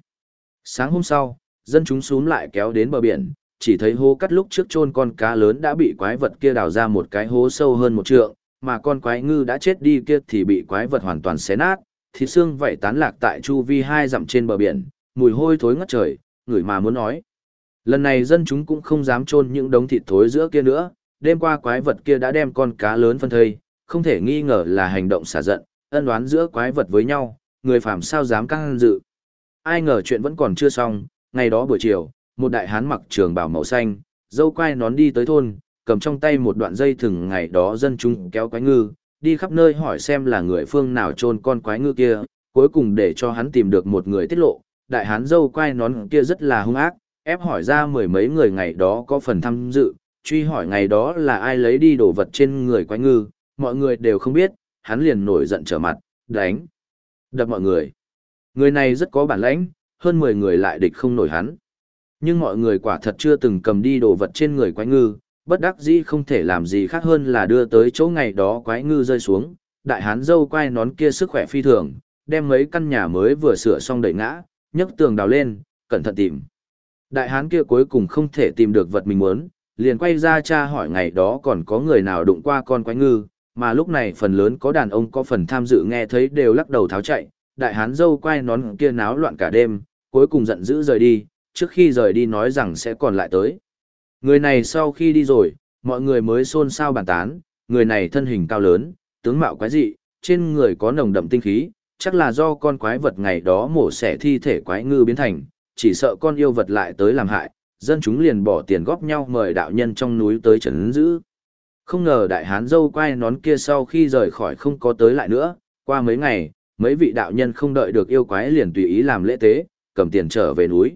Sáng hôm sau, dân chúng xuống lại kéo đến bờ biển, chỉ thấy hố cắt lúc trước chôn con cá lớn đã bị quái vật kia đào ra một cái hố sâu hơn một trượng, mà con quái ngư đã chết đi kia thì bị quái vật hoàn toàn xé nát, thịt xương vảy tán lạc tại chu vi hai dặm trên bờ biển, mùi hôi thối ngất trời, người mà muốn nói. Lần này dân chúng cũng không dám chôn những đống thịt thối giữa kia nữa, đêm qua quái vật kia đã đem con cá lớn phân thây, không thể nghi ngờ là hành động xả giận, ân đoán giữa quái vật với nhau, người phàm sao dám căng dự ai ngờ chuyện vẫn còn chưa xong, ngày đó buổi chiều, một đại hán mặc trường bào màu xanh, dâu quai nón đi tới thôn, cầm trong tay một đoạn dây thừng ngày đó dân chúng kéo quái ngư, đi khắp nơi hỏi xem là người phương nào chôn con quái ngư kia, cuối cùng để cho hắn tìm được một người tiết lộ, đại hán dâu quai nón kia rất là hung ác, ép hỏi ra mười mấy người ngày đó có phần tham dự, truy hỏi ngày đó là ai lấy đi đồ vật trên người quái ngư, mọi người đều không biết, hắn liền nổi giận trở mặt, đánh, đập mọi người. Người này rất có bản lãnh, hơn 10 người lại địch không nổi hắn. Nhưng mọi người quả thật chưa từng cầm đi đồ vật trên người quái ngư, bất đắc dĩ không thể làm gì khác hơn là đưa tới chỗ ngày đó quái ngư rơi xuống, đại hán dâu quai nón kia sức khỏe phi thường, đem mấy căn nhà mới vừa sửa xong đẩy ngã, nhấc tường đào lên, cẩn thận tìm. Đại hán kia cuối cùng không thể tìm được vật mình muốn, liền quay ra tra hỏi ngày đó còn có người nào đụng qua con quái ngư, mà lúc này phần lớn có đàn ông có phần tham dự nghe thấy đều lắc đầu tháo chạy, đại hán dâu quay nón kia náo loạn cả đêm, cuối cùng giận dữ rời đi, trước khi rời đi nói rằng sẽ còn lại tới. Người này sau khi đi rồi, mọi người mới xôn xao bàn tán, người này thân hình cao lớn, tướng mạo quái dị, trên người có nồng đậm tinh khí, chắc là do con quái vật ngày đó mổ xẻ thi thể quái ngư biến thành, chỉ sợ con yêu vật lại tới làm hại, dân chúng liền bỏ tiền góp nhau mời đạo nhân trong núi tới trấn giữ. Không ngờ đại hán dâu quay nón kia sau khi rời khỏi không có tới lại nữa, qua mấy ngày, mấy vị đạo nhân không đợi được yêu quái liền tùy ý làm lễ tế, cầm tiền trở về núi.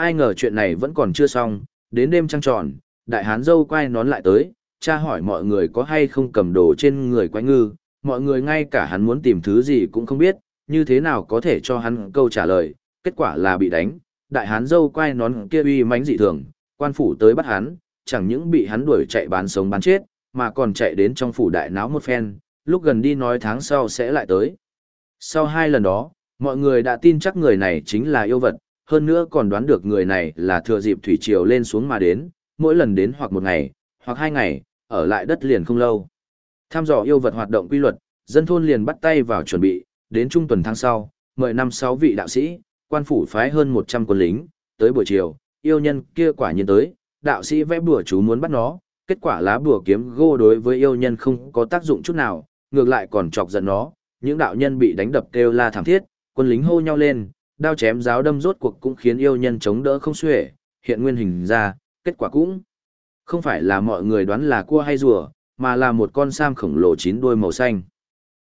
Ai ngờ chuyện này vẫn còn chưa xong, đến đêm trăng tròn, đại hán dâu quay nón lại tới, cha hỏi mọi người có hay không cầm đồ trên người quái ngư, mọi người ngay cả hắn muốn tìm thứ gì cũng không biết, như thế nào có thể cho hắn câu trả lời, kết quả là bị đánh, đại hán dâu quay nón kia uy mãnh dị thường, quan phủ tới bắt hắn, chẳng những bị hắn đuổi chạy bán sống bán chết, mà còn chạy đến trong phủ đại náo một phen, lúc gần đi nói tháng sau sẽ lại tới. Sau hai lần đó, mọi người đã tin chắc người này chính là yêu vật, hơn nữa còn đoán được người này là thừa dịp thủy triều lên xuống mà đến, mỗi lần đến hoặc một ngày, hoặc hai ngày, ở lại đất liền không lâu. Tham dò yêu vật hoạt động quy luật, dân thôn liền bắt tay vào chuẩn bị, đến trung tuần tháng sau, mời năm sáu vị đạo sĩ, quan phủ phái hơn 100 quân lính, tới buổi chiều, yêu nhân kia quả nhiên tới, đạo sĩ vẽ bùa chú muốn bắt nó, kết quả lá bùa kiếm gô đối với yêu nhân không có tác dụng chút nào, ngược lại còn chọc giận nó, những đạo nhân bị đánh đập kêu la thảm thiết, quân lính hô nhau lên, đao chém giáo đâm rốt cuộc cũng khiến yêu nhân chống đỡ không xuể, hiện nguyên hình ra, kết quả cũng không phải là mọi người đoán là cua hay rùa, mà là một con sam khổng lồ chín đuôi màu xanh.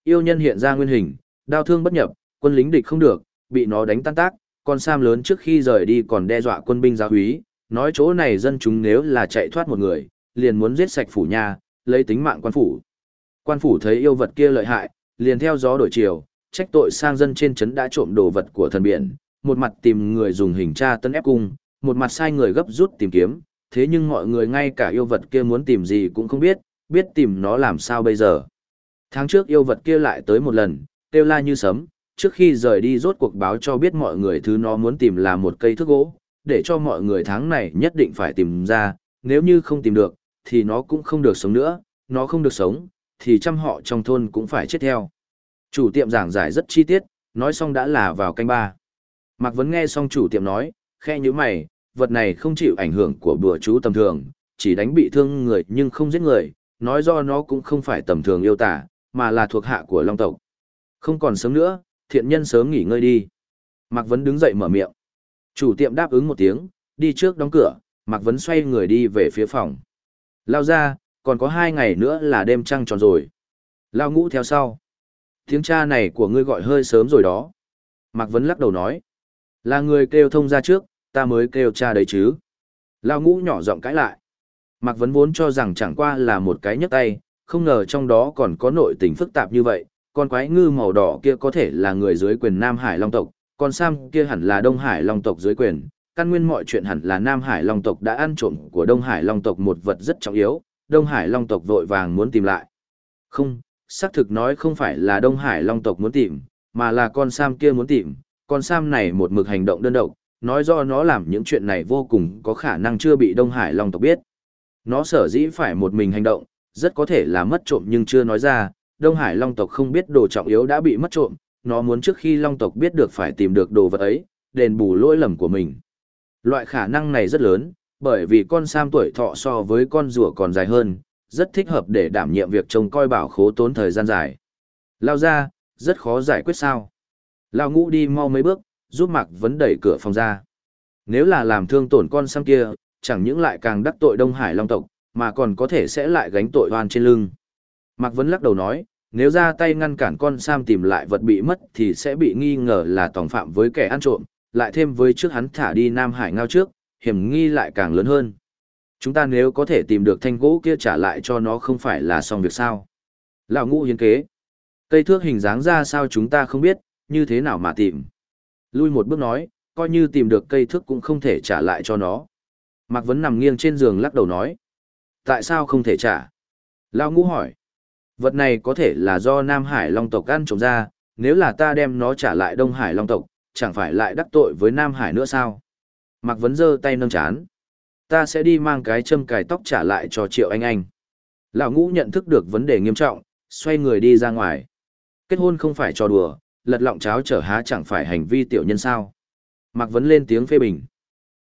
Yêu nhân hiện ra nguyên hình, đao thương bất nhập, quân lính địch không được, bị nó đánh tan tác, con sam lớn trước khi rời đi còn đe dọa quân binh giáo úy, nói chỗ này dân chúng nếu là chạy thoát một người, liền muốn giết sạch phủ nhà, lấy tính mạng quan phủ. Quan phủ thấy yêu vật kia lợi hại, liền theo gió đổi chiều, trách tội sang dân trên trấn đã trộm đồ vật của thần biển, một mặt tìm người dùng hình tra tân ép cung, một mặt sai người gấp rút tìm kiếm, thế nhưng mọi người ngay cả yêu vật kia muốn tìm gì cũng không biết, biết tìm nó làm sao bây giờ. Tháng trước yêu vật kia lại tới một lần, kêu la như sấm, trước khi rời đi rốt cuộc báo cho biết mọi người thứ nó muốn tìm là một cây thước gỗ, để cho mọi người tháng này nhất định phải tìm ra, nếu như không tìm được, thì nó cũng không được sống nữa, nó không được sống, thì trăm họ trong thôn cũng phải chết theo. Chủ tiệm giảng giải rất chi tiết, nói xong đã là vào canh ba. Mạc Vấn nghe xong chủ tiệm nói, khe như mày, vật này không chịu ảnh hưởng của bùa chú tầm thường, chỉ đánh bị thương người nhưng không giết người, nói do nó cũng không phải tầm thường yêu tả, mà là thuộc hạ của Long tộc. Không còn sớm nữa, thiện nhân sớm nghỉ ngơi đi. Mạc Vấn đứng dậy mở miệng. Chủ tiệm đáp ứng một tiếng, đi trước đóng cửa, Mạc Vấn xoay người đi về phía phòng. Lao ra, còn có hai ngày nữa là đêm trăng tròn rồi. Lao ngũ theo sau. Tiếng cha này của ngươi gọi hơi sớm rồi đó. Mạc Vấn lắc đầu nói. Là người kêu thông ra trước, ta mới kêu cha đấy chứ. Lao ngũ nhỏ giọng cãi lại. Mạc Vấn vốn cho rằng chẳng qua là một cái nhấc tay, không ngờ trong đó còn có nội tình phức tạp như vậy. Con quái ngư màu đỏ kia có thể là người dưới quyền Nam Hải Long tộc, con Sam kia hẳn là Đông Hải Long tộc dưới quyền. Căn nguyên mọi chuyện hẳn là Nam Hải Long tộc đã ăn trộm của Đông Hải Long tộc một vật rất trọng yếu, Đông Hải Long tộc vội vàng muốn tìm lại. Không, xác thực nói không phải là Đông Hải Long tộc muốn tìm, mà là con Sam kia muốn tìm. Con Sam này một mực hành động đơn độc, nói do nó làm những chuyện này vô cùng có khả năng chưa bị Đông Hải Long tộc biết. Nó sở dĩ phải một mình hành động, rất có thể là mất trộm nhưng chưa nói ra, Đông Hải Long tộc không biết đồ trọng yếu đã bị mất trộm, nó muốn trước khi Long tộc biết được phải tìm được đồ vật ấy, đền bù lỗi lầm của mình. Loại khả năng này rất lớn, bởi vì con Sam tuổi thọ so với con rùa còn dài hơn, rất thích hợp để đảm nhiệm việc trông coi bảo khố tốn thời gian dài. Lao ra, rất khó giải quyết sao. Lao ngũ đi mau mấy bước, giúp Mạc Vấn đẩy cửa phòng ra. Nếu là làm thương tổn con Sam kia, chẳng những lại càng đắc tội Đông Hải Long tộc, mà còn có thể sẽ lại gánh tội oan trên lưng. Mạc Vấn lắc đầu nói, nếu ra tay ngăn cản con Sam tìm lại vật bị mất thì sẽ bị nghi ngờ là tòng phạm với kẻ ăn trộm, lại thêm với trước hắn thả đi Nam Hải ngao trước, hiểm nghi lại càng lớn hơn. Chúng ta nếu có thể tìm được thanh gỗ kia trả lại cho nó không phải là xong việc sao. Lão ngũ hiến kế. Cây thước hình dáng ra sao chúng ta không biết, như thế nào mà tìm. Lui một bước nói, coi như tìm được cây thước cũng không thể trả lại cho nó. Mạc Vấn nằm nghiêng trên giường lắc đầu nói. Tại sao không thể trả? Lão ngũ hỏi. Vật này có thể là do Nam Hải Long tộc ăn trộm ra, nếu là ta đem nó trả lại Đông Hải Long tộc, chẳng phải lại đắc tội với Nam Hải nữa sao? Mạc Vấn giơ tay nâng chán. Ta sẽ đi mang cái châm cài tóc trả lại cho Triệu Anh Anh. Lão ngũ nhận thức được vấn đề nghiêm trọng, xoay người đi ra ngoài. Kết hôn không phải trò đùa, lật lọng cháo trở há chẳng phải hành vi tiểu nhân sao. Mạc Vấn lên tiếng phê bình.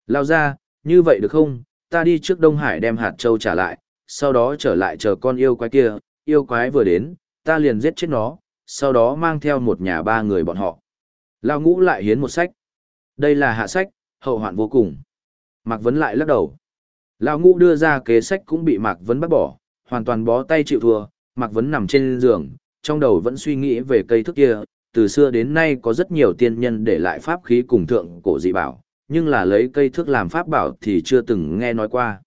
Lao ra, như vậy được không, ta đi trước Đông Hải đem hạt châu trả lại, sau đó trở lại chờ con yêu quái kia, yêu quái vừa đến, ta liền giết chết nó, sau đó mang theo một nhà ba người bọn họ. Lao ngũ lại hiến một sách. Đây là hạ sách, hậu hoạn vô cùng. Mạc Vấn lại lắc đầu. Lão ngũ đưa ra kế sách cũng bị Mạc Vấn bắt bỏ, hoàn toàn bó tay chịu thua. Mạc Vấn nằm trên giường, trong đầu vẫn suy nghĩ về cây thức kia. Từ xưa đến nay có rất nhiều tiên nhân để lại pháp khí cùng thượng cổ dị bảo, nhưng là lấy cây thước làm pháp bảo thì chưa từng nghe nói qua.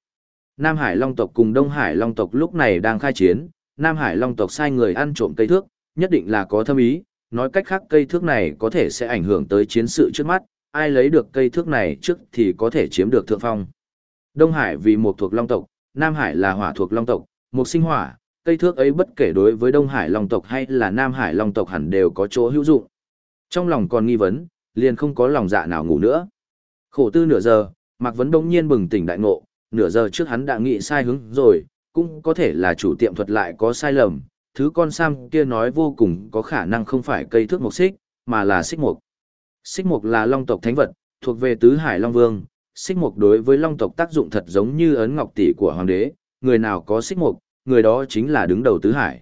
Nam Hải Long tộc cùng Đông Hải Long tộc lúc này đang khai chiến, Nam Hải Long tộc sai người ăn trộm cây thước, nhất định là có thâm ý, nói cách khác cây thước này có thể sẽ ảnh hưởng tới chiến sự trước mắt, ai lấy được cây thước này trước thì có thể chiếm được thượng phong. Đông Hải vì một thuộc Long tộc, Nam Hải là hỏa thuộc Long tộc, một sinh hỏa, cây thước ấy bất kể đối với Đông Hải Long tộc hay là Nam Hải Long tộc hẳn đều có chỗ hữu dụng. Trong lòng còn nghi vấn, liền không có lòng dạ nào ngủ nữa. Khổ tư nửa giờ, Mạc Vấn đông nhiên bừng tỉnh đại ngộ, nửa giờ trước hắn đã nghĩ sai hướng rồi, cũng có thể là chủ tiệm thuật lại có sai lầm, thứ con Sam kia nói vô cùng có khả năng không phải cây thước mộc xích, mà là xích mộc. Xích mục là long tộc thánh vật, thuộc về tứ hải long vương, xích mục đối với long tộc tác dụng thật giống như ấn ngọc tỷ của hoàng đế, người nào có xích mục, người đó chính là đứng đầu tứ hải.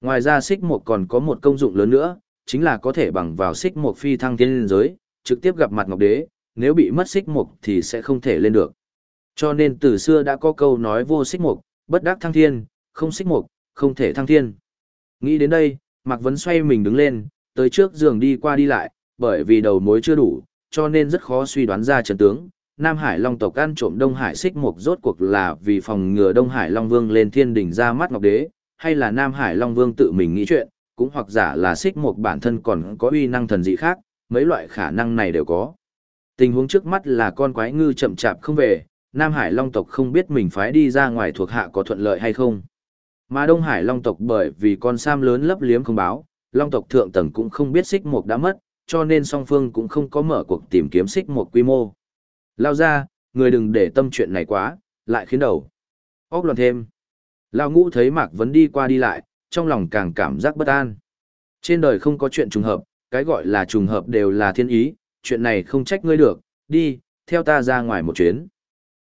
Ngoài ra xích mục còn có một công dụng lớn nữa, chính là có thể bằng vào xích mục phi thăng thiên giới, trực tiếp gặp mặt ngọc đế, nếu bị mất xích mục thì sẽ không thể lên được. Cho nên từ xưa đã có câu nói vô xích mục, bất đắc thăng thiên, không xích mục, không thể thăng thiên. Nghĩ đến đây, Mạc Vấn xoay mình đứng lên, tới trước giường đi qua đi lại, bởi vì đầu mối chưa đủ, cho nên rất khó suy đoán ra trận tướng. Nam Hải Long tộc ăn trộm Đông Hải xích mục rốt cuộc là vì phòng ngừa Đông Hải Long Vương lên thiên đỉnh ra mắt Ngọc Đế, hay là Nam Hải Long Vương tự mình nghĩ chuyện, cũng hoặc giả là xích mục bản thân còn có uy năng thần dị khác, mấy loại khả năng này đều có. Tình huống trước mắt là con quái ngư chậm chạp không về, Nam Hải Long tộc không biết mình phái đi ra ngoài thuộc hạ có thuận lợi hay không. Mà Đông Hải Long tộc bởi vì con sam lớn lấp liếm không báo, Long tộc thượng tầng cũng không biết xích mục đã mất, cho nên song phương cũng không có mở cuộc tìm kiếm xích một quy mô. Lao ra, người đừng để tâm chuyện này quá, lại khiến đầu. Ốc loạn thêm. Lao ngũ thấy Mạc Vấn đi qua đi lại, trong lòng càng cảm giác bất an. Trên đời không có chuyện trùng hợp, cái gọi là trùng hợp đều là thiên ý, chuyện này không trách ngươi được, đi, theo ta ra ngoài một chuyến.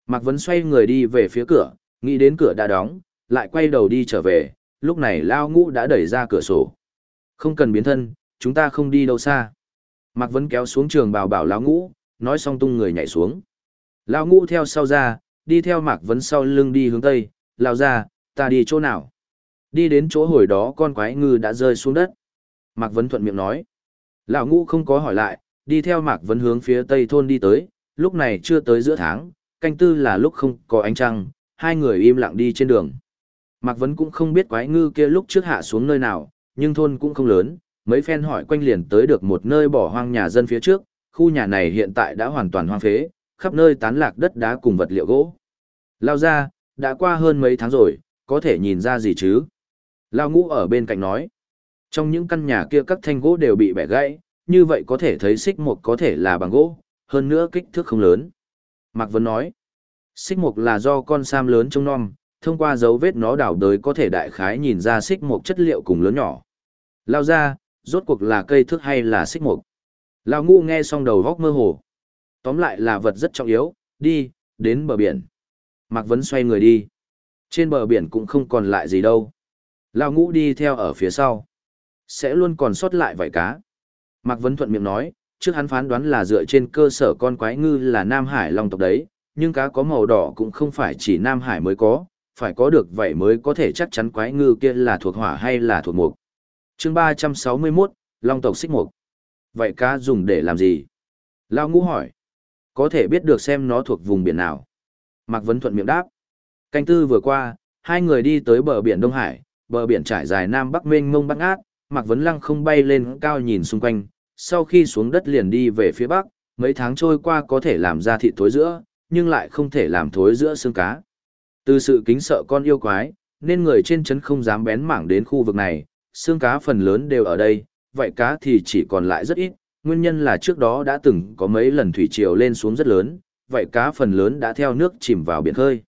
Mạc Vấn xoay người đi về phía cửa, nghĩ đến cửa đã đóng, lại quay đầu đi trở về, lúc này Lao Ngũ đã đẩy ra cửa sổ. Không cần biến thân, chúng ta không đi đâu xa. Mạc Vấn kéo xuống trường bào bảo Lão Ngũ, nói xong tung người nhảy xuống. Lão Ngũ theo sau ra, đi theo Mạc Vấn sau lưng đi hướng Tây, lao ra, ta đi chỗ nào? Đi đến chỗ hồi đó con quái ngư đã rơi xuống đất. Mạc Vấn thuận miệng nói. Lão Ngũ không có hỏi lại, đi theo Mạc Vấn hướng phía Tây thôn đi tới, lúc này chưa tới giữa tháng, canh tư là lúc không có ánh trăng, hai người im lặng đi trên đường. Mạc Vấn cũng không biết quái ngư kia lúc trước hạ xuống nơi nào, nhưng thôn cũng không lớn, mấy phen hỏi quanh liền tới được một nơi bỏ hoang nhà dân phía trước, khu nhà này hiện tại đã hoàn toàn hoang phế, khắp nơi tán lạc đất đá cùng vật liệu gỗ. Lao ra, đã qua hơn mấy tháng rồi, có thể nhìn ra gì chứ? Lao ngũ ở bên cạnh nói. Trong những căn nhà kia các thanh gỗ đều bị bẻ gãy, như vậy có thể thấy xích mục có thể là bằng gỗ, hơn nữa kích thước không lớn. Mạc Vân nói, xích mục là do con sam lớn trong non, thông qua dấu vết nó đảo đới có thể đại khái nhìn ra xích mục chất liệu cùng lớn nhỏ. Lao ra, rốt cuộc là cây thước hay là xích mục. Lao ngu nghe xong đầu góc mơ hồ. Tóm lại là vật rất trọng yếu, đi, đến bờ biển. Mạc Vấn xoay người đi. Trên bờ biển cũng không còn lại gì đâu. Lao ngũ đi theo ở phía sau. Sẽ luôn còn sót lại vài cá. Mạc Vấn thuận miệng nói, trước hắn phán đoán là dựa trên cơ sở con quái ngư là Nam Hải Long tộc đấy, nhưng cá có màu đỏ cũng không phải chỉ Nam Hải mới có, phải có được vậy mới có thể chắc chắn quái ngư kia là thuộc hỏa hay là thuộc mục chương 361, Long tộc xích mục. Vậy cá dùng để làm gì? Lao ngũ hỏi. Có thể biết được xem nó thuộc vùng biển nào. Mạc Vấn thuận miệng đáp. Canh tư vừa qua, hai người đi tới bờ biển Đông Hải, bờ biển trải dài Nam Bắc mênh mông bắc ngát, Mạc Vấn Lăng không bay lên cao nhìn xung quanh, sau khi xuống đất liền đi về phía bắc, mấy tháng trôi qua có thể làm ra thịt thối giữa, nhưng lại không thể làm thối giữa xương cá. Từ sự kính sợ con yêu quái, nên người trên trấn không dám bén mảng đến khu vực này, xương cá phần lớn đều ở đây, vậy cá thì chỉ còn lại rất ít, nguyên nhân là trước đó đã từng có mấy lần thủy triều lên xuống rất lớn, vậy cá phần lớn đã theo nước chìm vào biển khơi.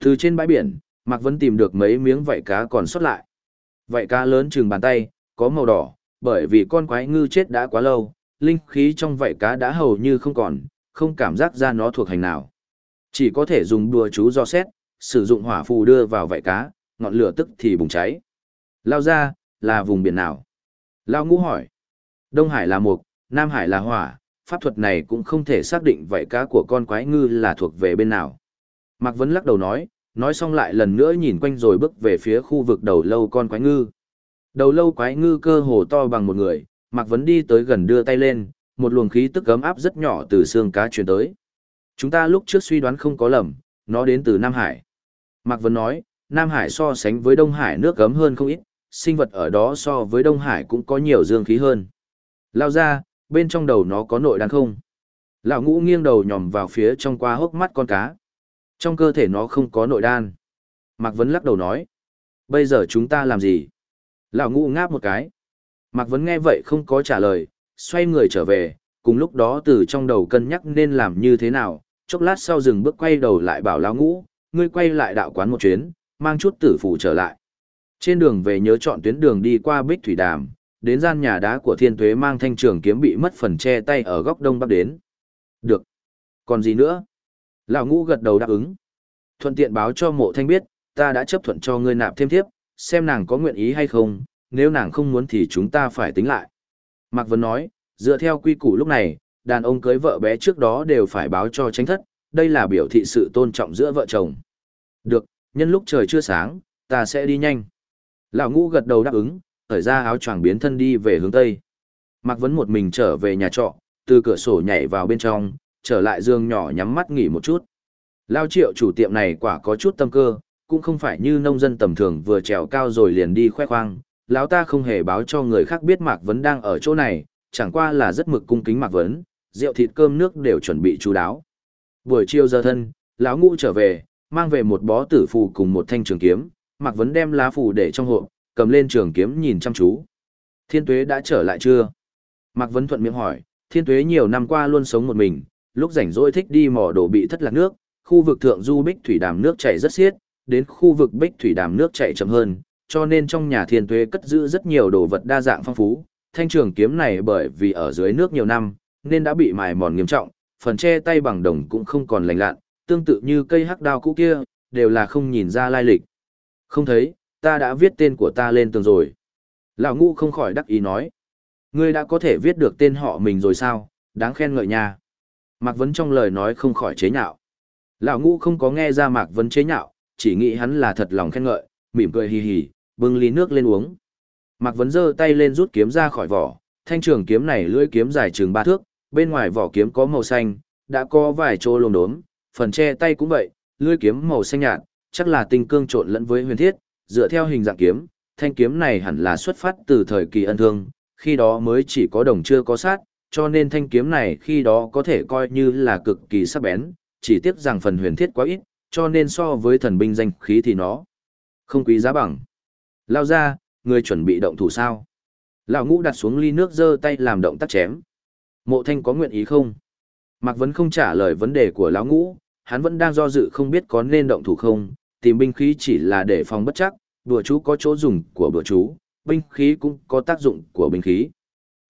Từ trên bãi biển, Mạc Vân tìm được mấy miếng vảy cá còn sót lại. Vảy cá lớn chừng bàn tay, có màu đỏ, bởi vì con quái ngư chết đã quá lâu, linh khí trong vảy cá đã hầu như không còn, không cảm giác ra nó thuộc hành nào. Chỉ có thể dùng đùa chú do xét, sử dụng hỏa phù đưa vào vảy cá, ngọn lửa tức thì bùng cháy. Lao ra, là vùng biển nào? Lao ngũ hỏi. Đông Hải là mục, Nam Hải là hỏa, pháp thuật này cũng không thể xác định vậy cá của con quái ngư là thuộc về bên nào. Mạc Vấn lắc đầu nói, nói xong lại lần nữa nhìn quanh rồi bước về phía khu vực đầu lâu con quái ngư. Đầu lâu quái ngư cơ hồ to bằng một người, Mạc Vấn đi tới gần đưa tay lên, một luồng khí tức ấm áp rất nhỏ từ xương cá truyền tới. Chúng ta lúc trước suy đoán không có lầm, nó đến từ Nam Hải. Mạc Vấn nói, Nam Hải so sánh với Đông Hải nước gấm hơn không ít, sinh vật ở đó so với Đông Hải cũng có nhiều dương khí hơn. Lao ra, bên trong đầu nó có nội đan không? Lão ngũ nghiêng đầu nhòm vào phía trong qua hốc mắt con cá. Trong cơ thể nó không có nội đan. Mạc Vấn lắc đầu nói. Bây giờ chúng ta làm gì? Lão ngũ ngáp một cái. Mạc Vấn nghe vậy không có trả lời, xoay người trở về, cùng lúc đó từ trong đầu cân nhắc nên làm như thế nào, chốc lát sau dừng bước quay đầu lại bảo lão ngũ, ngươi quay lại đạo quán một chuyến, mang chút tử phủ trở lại. Trên đường về nhớ chọn tuyến đường đi qua Bích Thủy Đàm, đến gian nhà đá của Thiên Tuế mang thanh trường kiếm bị mất phần che tay ở góc đông bắc đến. Được. Còn gì nữa? Lão ngũ gật đầu đáp ứng. Thuận tiện báo cho mộ thanh biết, ta đã chấp thuận cho ngươi nạp thêm thiếp, xem nàng có nguyện ý hay không, nếu nàng không muốn thì chúng ta phải tính lại. Mạc Vân nói, dựa theo quy củ lúc này, đàn ông cưới vợ bé trước đó đều phải báo cho tránh thất, đây là biểu thị sự tôn trọng giữa vợ chồng. Được, nhân lúc trời chưa sáng, ta sẽ đi nhanh. Lão ngũ gật đầu đáp ứng, thời ra áo choàng biến thân đi về hướng Tây. Mạc Vấn một mình trở về nhà trọ, từ cửa sổ nhảy vào bên trong, trở lại giường nhỏ nhắm mắt nghỉ một chút. Lao triệu chủ tiệm này quả có chút tâm cơ, cũng không phải như nông dân tầm thường vừa trèo cao rồi liền đi khoe khoang. Lão ta không hề báo cho người khác biết Mạc Vấn đang ở chỗ này, chẳng qua là rất mực cung kính Mạc Vấn, rượu thịt cơm nước đều chuẩn bị chú đáo. Buổi chiều giờ thân, lão ngũ trở về, mang về một bó tử phù cùng một thanh trường kiếm, Mạc Vấn đem lá phủ để trong hộp, cầm lên trường kiếm nhìn chăm chú. Thiên Tuế đã trở lại chưa? Mạc Vấn thuận miệng hỏi, Thiên Tuế nhiều năm qua luôn sống một mình, lúc rảnh rỗi thích đi mò đồ bị thất lạc nước, khu vực thượng du bích thủy đàm nước chảy rất xiết, đến khu vực bích thủy đàm nước chảy chậm hơn, cho nên trong nhà Thiên Tuế cất giữ rất nhiều đồ vật đa dạng phong phú. Thanh trường kiếm này bởi vì ở dưới nước nhiều năm, nên đã bị mài mòn nghiêm trọng, phần che tay bằng đồng cũng không còn lành lặn, tương tự như cây hắc đao cũ kia, đều là không nhìn ra lai lịch. Không thấy, ta đã viết tên của ta lên tường rồi. Lão ngũ không khỏi đắc ý nói. Ngươi đã có thể viết được tên họ mình rồi sao, đáng khen ngợi nha. Mạc Vấn trong lời nói không khỏi chế nhạo. Lão ngũ không có nghe ra Mạc Vấn chế nhạo, chỉ nghĩ hắn là thật lòng khen ngợi, mỉm cười hì hì, bưng ly nước lên uống. Mạc Vấn giơ tay lên rút kiếm ra khỏi vỏ, thanh trường kiếm này lưỡi kiếm dài chừng ba thước, bên ngoài vỏ kiếm có màu xanh, đã có vài chỗ lồn đốm, phần che tay cũng vậy, lưỡi kiếm màu xanh nhạt, chắc là tinh cương trộn lẫn với huyền thiết, dựa theo hình dạng kiếm, thanh kiếm này hẳn là xuất phát từ thời kỳ ân thương, khi đó mới chỉ có đồng chưa có sát, cho nên thanh kiếm này khi đó có thể coi như là cực kỳ sắc bén, chỉ tiếc rằng phần huyền thiết quá ít, cho nên so với thần binh danh khí thì nó không quý giá bằng. Lao ra, người chuẩn bị động thủ sao? Lão ngũ đặt xuống ly nước giơ tay làm động tác chém. Mộ thanh có nguyện ý không? Mạc Vấn không trả lời vấn đề của lão ngũ, hắn vẫn đang do dự không biết có nên động thủ không, tìm binh khí chỉ là để phòng bất chắc, bùa chú có chỗ dùng của bùa chú, binh khí cũng có tác dụng của binh khí.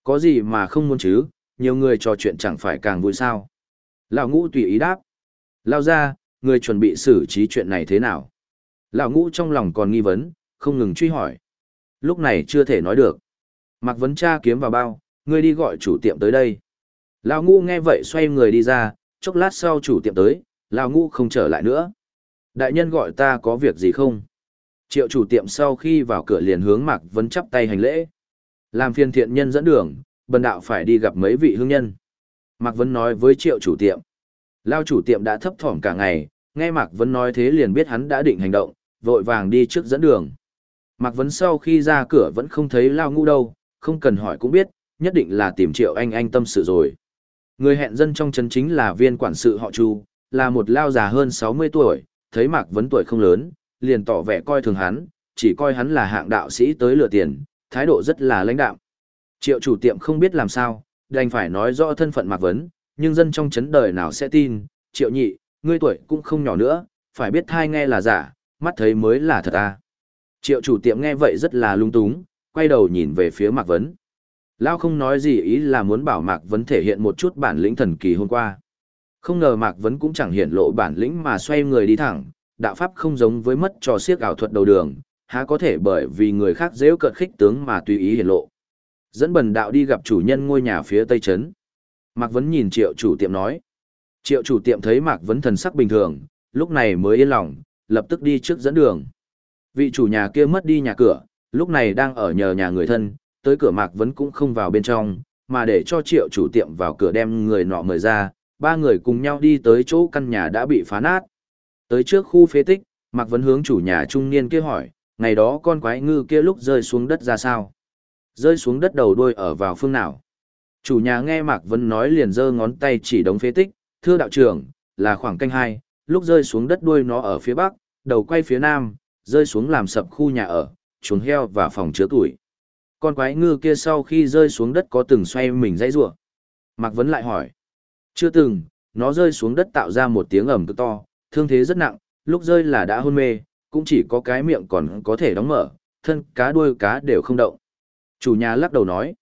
Có gì mà không muốn chứ, nhiều người trò chuyện chẳng phải càng vui sao. Lão ngũ tùy ý đáp. Lao ra, người chuẩn bị xử trí chuyện này thế nào? Lão ngũ trong lòng còn nghi vấn, không ngừng truy hỏi. Lúc này chưa thể nói được. Mạc Vấn Cha kiếm vào bao, ngươi đi gọi chủ tiệm tới đây. Lão ngũ nghe vậy xoay người đi ra, chốc lát sau chủ tiệm tới, lão ngũ không trở lại nữa. Đại nhân gọi ta có việc gì không? Triệu chủ tiệm sau khi vào cửa liền hướng Mạc Vấn chắp tay hành lễ. Làm phiền thiện nhân dẫn đường, bần đạo phải đi gặp mấy vị hương nhân. Mạc Vấn nói với triệu chủ tiệm. Lao chủ tiệm đã thấp thỏm cả ngày, nghe Mạc Vấn nói thế liền biết hắn đã định hành động, vội vàng đi trước dẫn đường. Mạc Vấn sau khi ra cửa vẫn không thấy Lao ngu đâu, không cần hỏi cũng biết, nhất định là tìm triệu anh anh tâm sự rồi. Người hẹn dân trong trấn chính là viên quản sự họ Chu, là một lao già hơn 60 tuổi, thấy Mạc Vấn tuổi không lớn, liền tỏ vẻ coi thường hắn, chỉ coi hắn là hạng đạo sĩ tới lừa tiền, thái độ rất là lãnh đạm. Triệu chủ tiệm không biết làm sao, đành phải nói rõ thân phận Mạc Vấn, nhưng dân trong chấn đời nào sẽ tin, triệu nhị, ngươi tuổi cũng không nhỏ nữa, phải biết thai nghe là giả, mắt thấy mới là thật à. Triệu chủ tiệm nghe vậy rất là lung túng, quay đầu nhìn về phía Mạc Vấn. Lao không nói gì ý là muốn bảo Mạc Vấn thể hiện một chút bản lĩnh thần kỳ hôm qua. Không ngờ Mạc Vấn cũng chẳng hiện lộ bản lĩnh mà xoay người đi thẳng, đạo pháp không giống với mất trò siếc ảo thuật đầu đường, há có thể bởi vì người khác dễ cợt khích tướng mà tùy ý hiển lộ. Dẫn bần đạo đi gặp chủ nhân ngôi nhà phía tây trấn. Mạc Vấn nhìn triệu chủ tiệm nói. Triệu chủ tiệm thấy Mạc Vấn thần sắc bình thường, lúc này mới yên lòng, lập tức đi trước dẫn đường. Vị chủ nhà kia mất đi nhà cửa, lúc này đang ở nhờ nhà người thân, tới cửa Mạc Vấn cũng không vào bên trong, mà để cho triệu chủ tiệm vào cửa đem người nọ mời ra, ba người cùng nhau đi tới chỗ căn nhà đã bị phá nát. Tới trước khu phế tích, Mạc Vấn hướng chủ nhà trung niên kia hỏi, ngày đó con quái ngư kia lúc rơi xuống đất ra sao? Rơi xuống đất đầu đuôi ở vào phương nào? Chủ nhà nghe Mạc Vấn nói liền giơ ngón tay chỉ đống phế tích, thưa đạo trưởng, là khoảng canh hai, lúc rơi xuống đất đuôi nó ở phía bắc, đầu quay phía nam, rơi xuống làm sập khu nhà ở, chuồng heo và phòng chứa tuổi. Con quái ngư kia sau khi rơi xuống đất có từng xoay mình dãy rủa Mạc Vấn lại hỏi. Chưa từng, nó rơi xuống đất tạo ra một tiếng ầm cực to, thương thế rất nặng, lúc rơi là đã hôn mê, cũng chỉ có cái miệng còn có thể đóng mở, thân cá đuôi cá đều không động. Chủ nhà lắc đầu nói.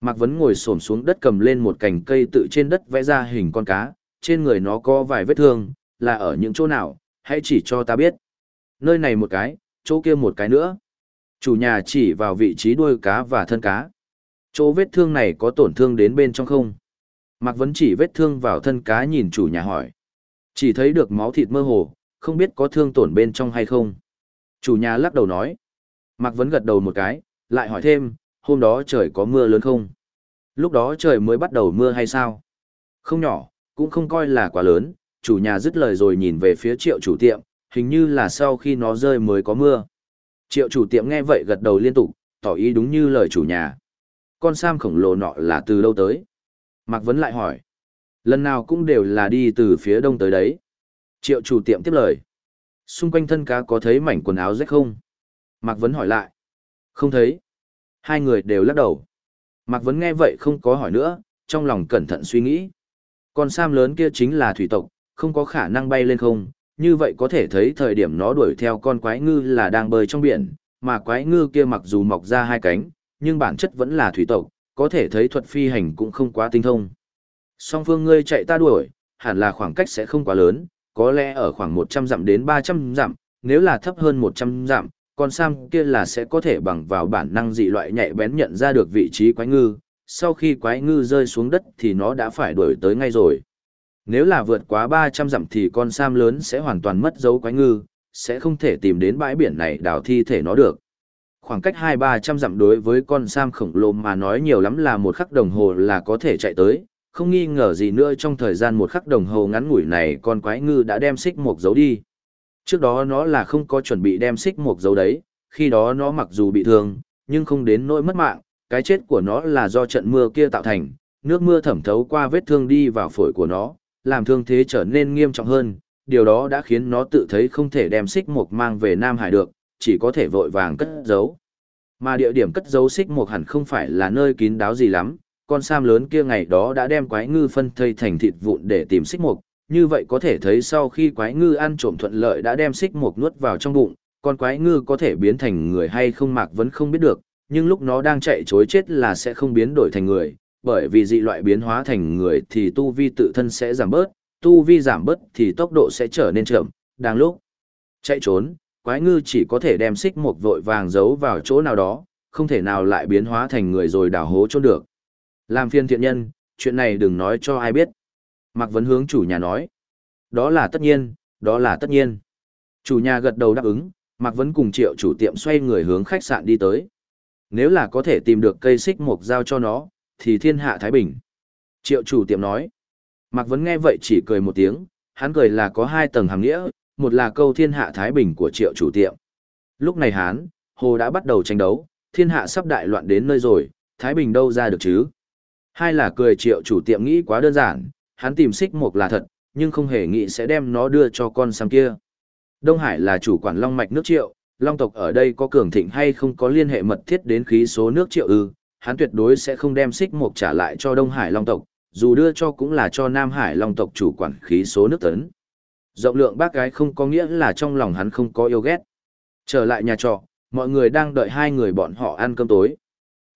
Mạc Vấn ngồi xổm xuống đất cầm lên một cành cây tự trên đất vẽ ra hình con cá, trên người nó có vài vết thương, là ở những chỗ nào, hãy chỉ cho ta biết. Nơi này một cái, chỗ kia một cái nữa. Chủ nhà chỉ vào vị trí đuôi cá và thân cá. Chỗ vết thương này có tổn thương đến bên trong không? Mạc Vấn chỉ vết thương vào thân cá nhìn chủ nhà hỏi. Chỉ thấy được máu thịt mơ hồ, không biết có thương tổn bên trong hay không. Chủ nhà lắc đầu nói. Mạc Vấn gật đầu một cái, lại hỏi thêm, hôm đó trời có mưa lớn không? Lúc đó trời mới bắt đầu mưa hay sao? Không nhỏ, cũng không coi là quá lớn, chủ nhà dứt lời rồi nhìn về phía triệu chủ tiệm, hình như là sau khi nó rơi mới có mưa. Triệu chủ tiệm nghe vậy gật đầu liên tục, tỏ ý đúng như lời chủ nhà. Con Sam khổng lồ nọ là từ đâu tới? Mạc Vấn lại hỏi. Lần nào cũng đều là đi từ phía đông tới đấy. Triệu chủ tiệm tiếp lời. Xung quanh thân cá có thấy mảnh quần áo rách không? Mạc Vấn hỏi lại. Không thấy. Hai người đều lắc đầu. Mạc Vấn nghe vậy không có hỏi nữa, trong lòng cẩn thận suy nghĩ. Con Sam lớn kia chính là thủy tộc, không có khả năng bay lên không, như vậy có thể thấy thời điểm nó đuổi theo con quái ngư là đang bơi trong biển, mà quái ngư kia mặc dù mọc ra hai cánh, nhưng bản chất vẫn là thủy tộc, có thể thấy thuật phi hành cũng không quá tinh thông. Song phương ngươi chạy ta đuổi, hẳn là khoảng cách sẽ không quá lớn, có lẽ ở khoảng 100 dặm đến 300 dặm, nếu là thấp hơn 100 dặm, con Sam kia là sẽ có thể bằng vào bản năng dị loại nhạy bén nhận ra được vị trí quái ngư, sau khi quái ngư rơi xuống đất thì nó đã phải đuổi tới ngay rồi. Nếu là vượt quá 300 dặm thì con Sam lớn sẽ hoàn toàn mất dấu quái ngư, sẽ không thể tìm đến bãi biển này đào thi thể nó được. Khoảng cách 2-300 dặm đối với con Sam khổng lồ mà nói nhiều lắm là một khắc đồng hồ là có thể chạy tới, không nghi ngờ gì nữa trong thời gian một khắc đồng hồ ngắn ngủi này con quái ngư đã đem xích một dấu đi. Trước đó nó là không có chuẩn bị đem xích một dấu đấy, khi đó nó mặc dù bị thương, nhưng không đến nỗi mất mạng, cái chết của nó là do trận mưa kia tạo thành, nước mưa thẩm thấu qua vết thương đi vào phổi của nó, làm thương thế trở nên nghiêm trọng hơn, điều đó đã khiến nó tự thấy không thể đem xích mộc mang về Nam Hải được, chỉ có thể vội vàng cất giấu. Mà địa điểm cất giấu xích mục hẳn không phải là nơi kín đáo gì lắm, con sam lớn kia ngày đó đã đem quái ngư phân thây thành thịt vụn để tìm xích mục, như vậy có thể thấy sau khi quái ngư ăn trộm thuận lợi đã đem xích mục nuốt vào trong bụng, con quái ngư có thể biến thành người hay không mạc vẫn không biết được, nhưng lúc nó đang chạy chối chết là sẽ không biến đổi thành người, bởi vì dị loại biến hóa thành người thì tu vi tự thân sẽ giảm bớt, tu vi giảm bớt thì tốc độ sẽ trở nên chậm, đang lúc chạy trốn, quái ngư chỉ có thể đem xích một vội vàng giấu vào chỗ nào đó, không thể nào lại biến hóa thành người rồi đào hố chôn được. Làm phiên thiện nhân, chuyện này đừng nói cho ai biết. Mạc Vấn hướng chủ nhà nói. Đó là tất nhiên, đó là tất nhiên. Chủ nhà gật đầu đáp ứng, Mạc Vấn cùng triệu chủ tiệm xoay người hướng khách sạn đi tới. Nếu là có thể tìm được cây xích mục giao cho nó, thì thiên hạ Thái Bình. Triệu chủ tiệm nói. Mạc Vấn nghe vậy chỉ cười một tiếng, hắn cười là có hai tầng hàng nghĩa, một là câu thiên hạ Thái Bình của triệu chủ tiệm. Lúc này Hán, Hồ đã bắt đầu tranh đấu, thiên hạ sắp đại loạn đến nơi rồi, Thái Bình đâu ra được chứ. Hai là cười triệu chủ tiệm nghĩ quá đơn giản, hắn tìm xích mục là thật, nhưng không hề nghĩ sẽ đem nó đưa cho con sam kia. Đông Hải là chủ quản long mạch nước triệu, long tộc ở đây có cường thịnh hay không có liên hệ mật thiết đến khí số nước triệu ư, hắn tuyệt đối sẽ không đem xích mục trả lại cho Đông Hải long tộc, dù đưa cho cũng là cho Nam Hải long tộc chủ quản khí số nước tấn. Rộng lượng bác gái không có nghĩa là trong lòng hắn không có yêu ghét. Trở lại nhà trọ, mọi người đang đợi hai người bọn họ ăn cơm tối.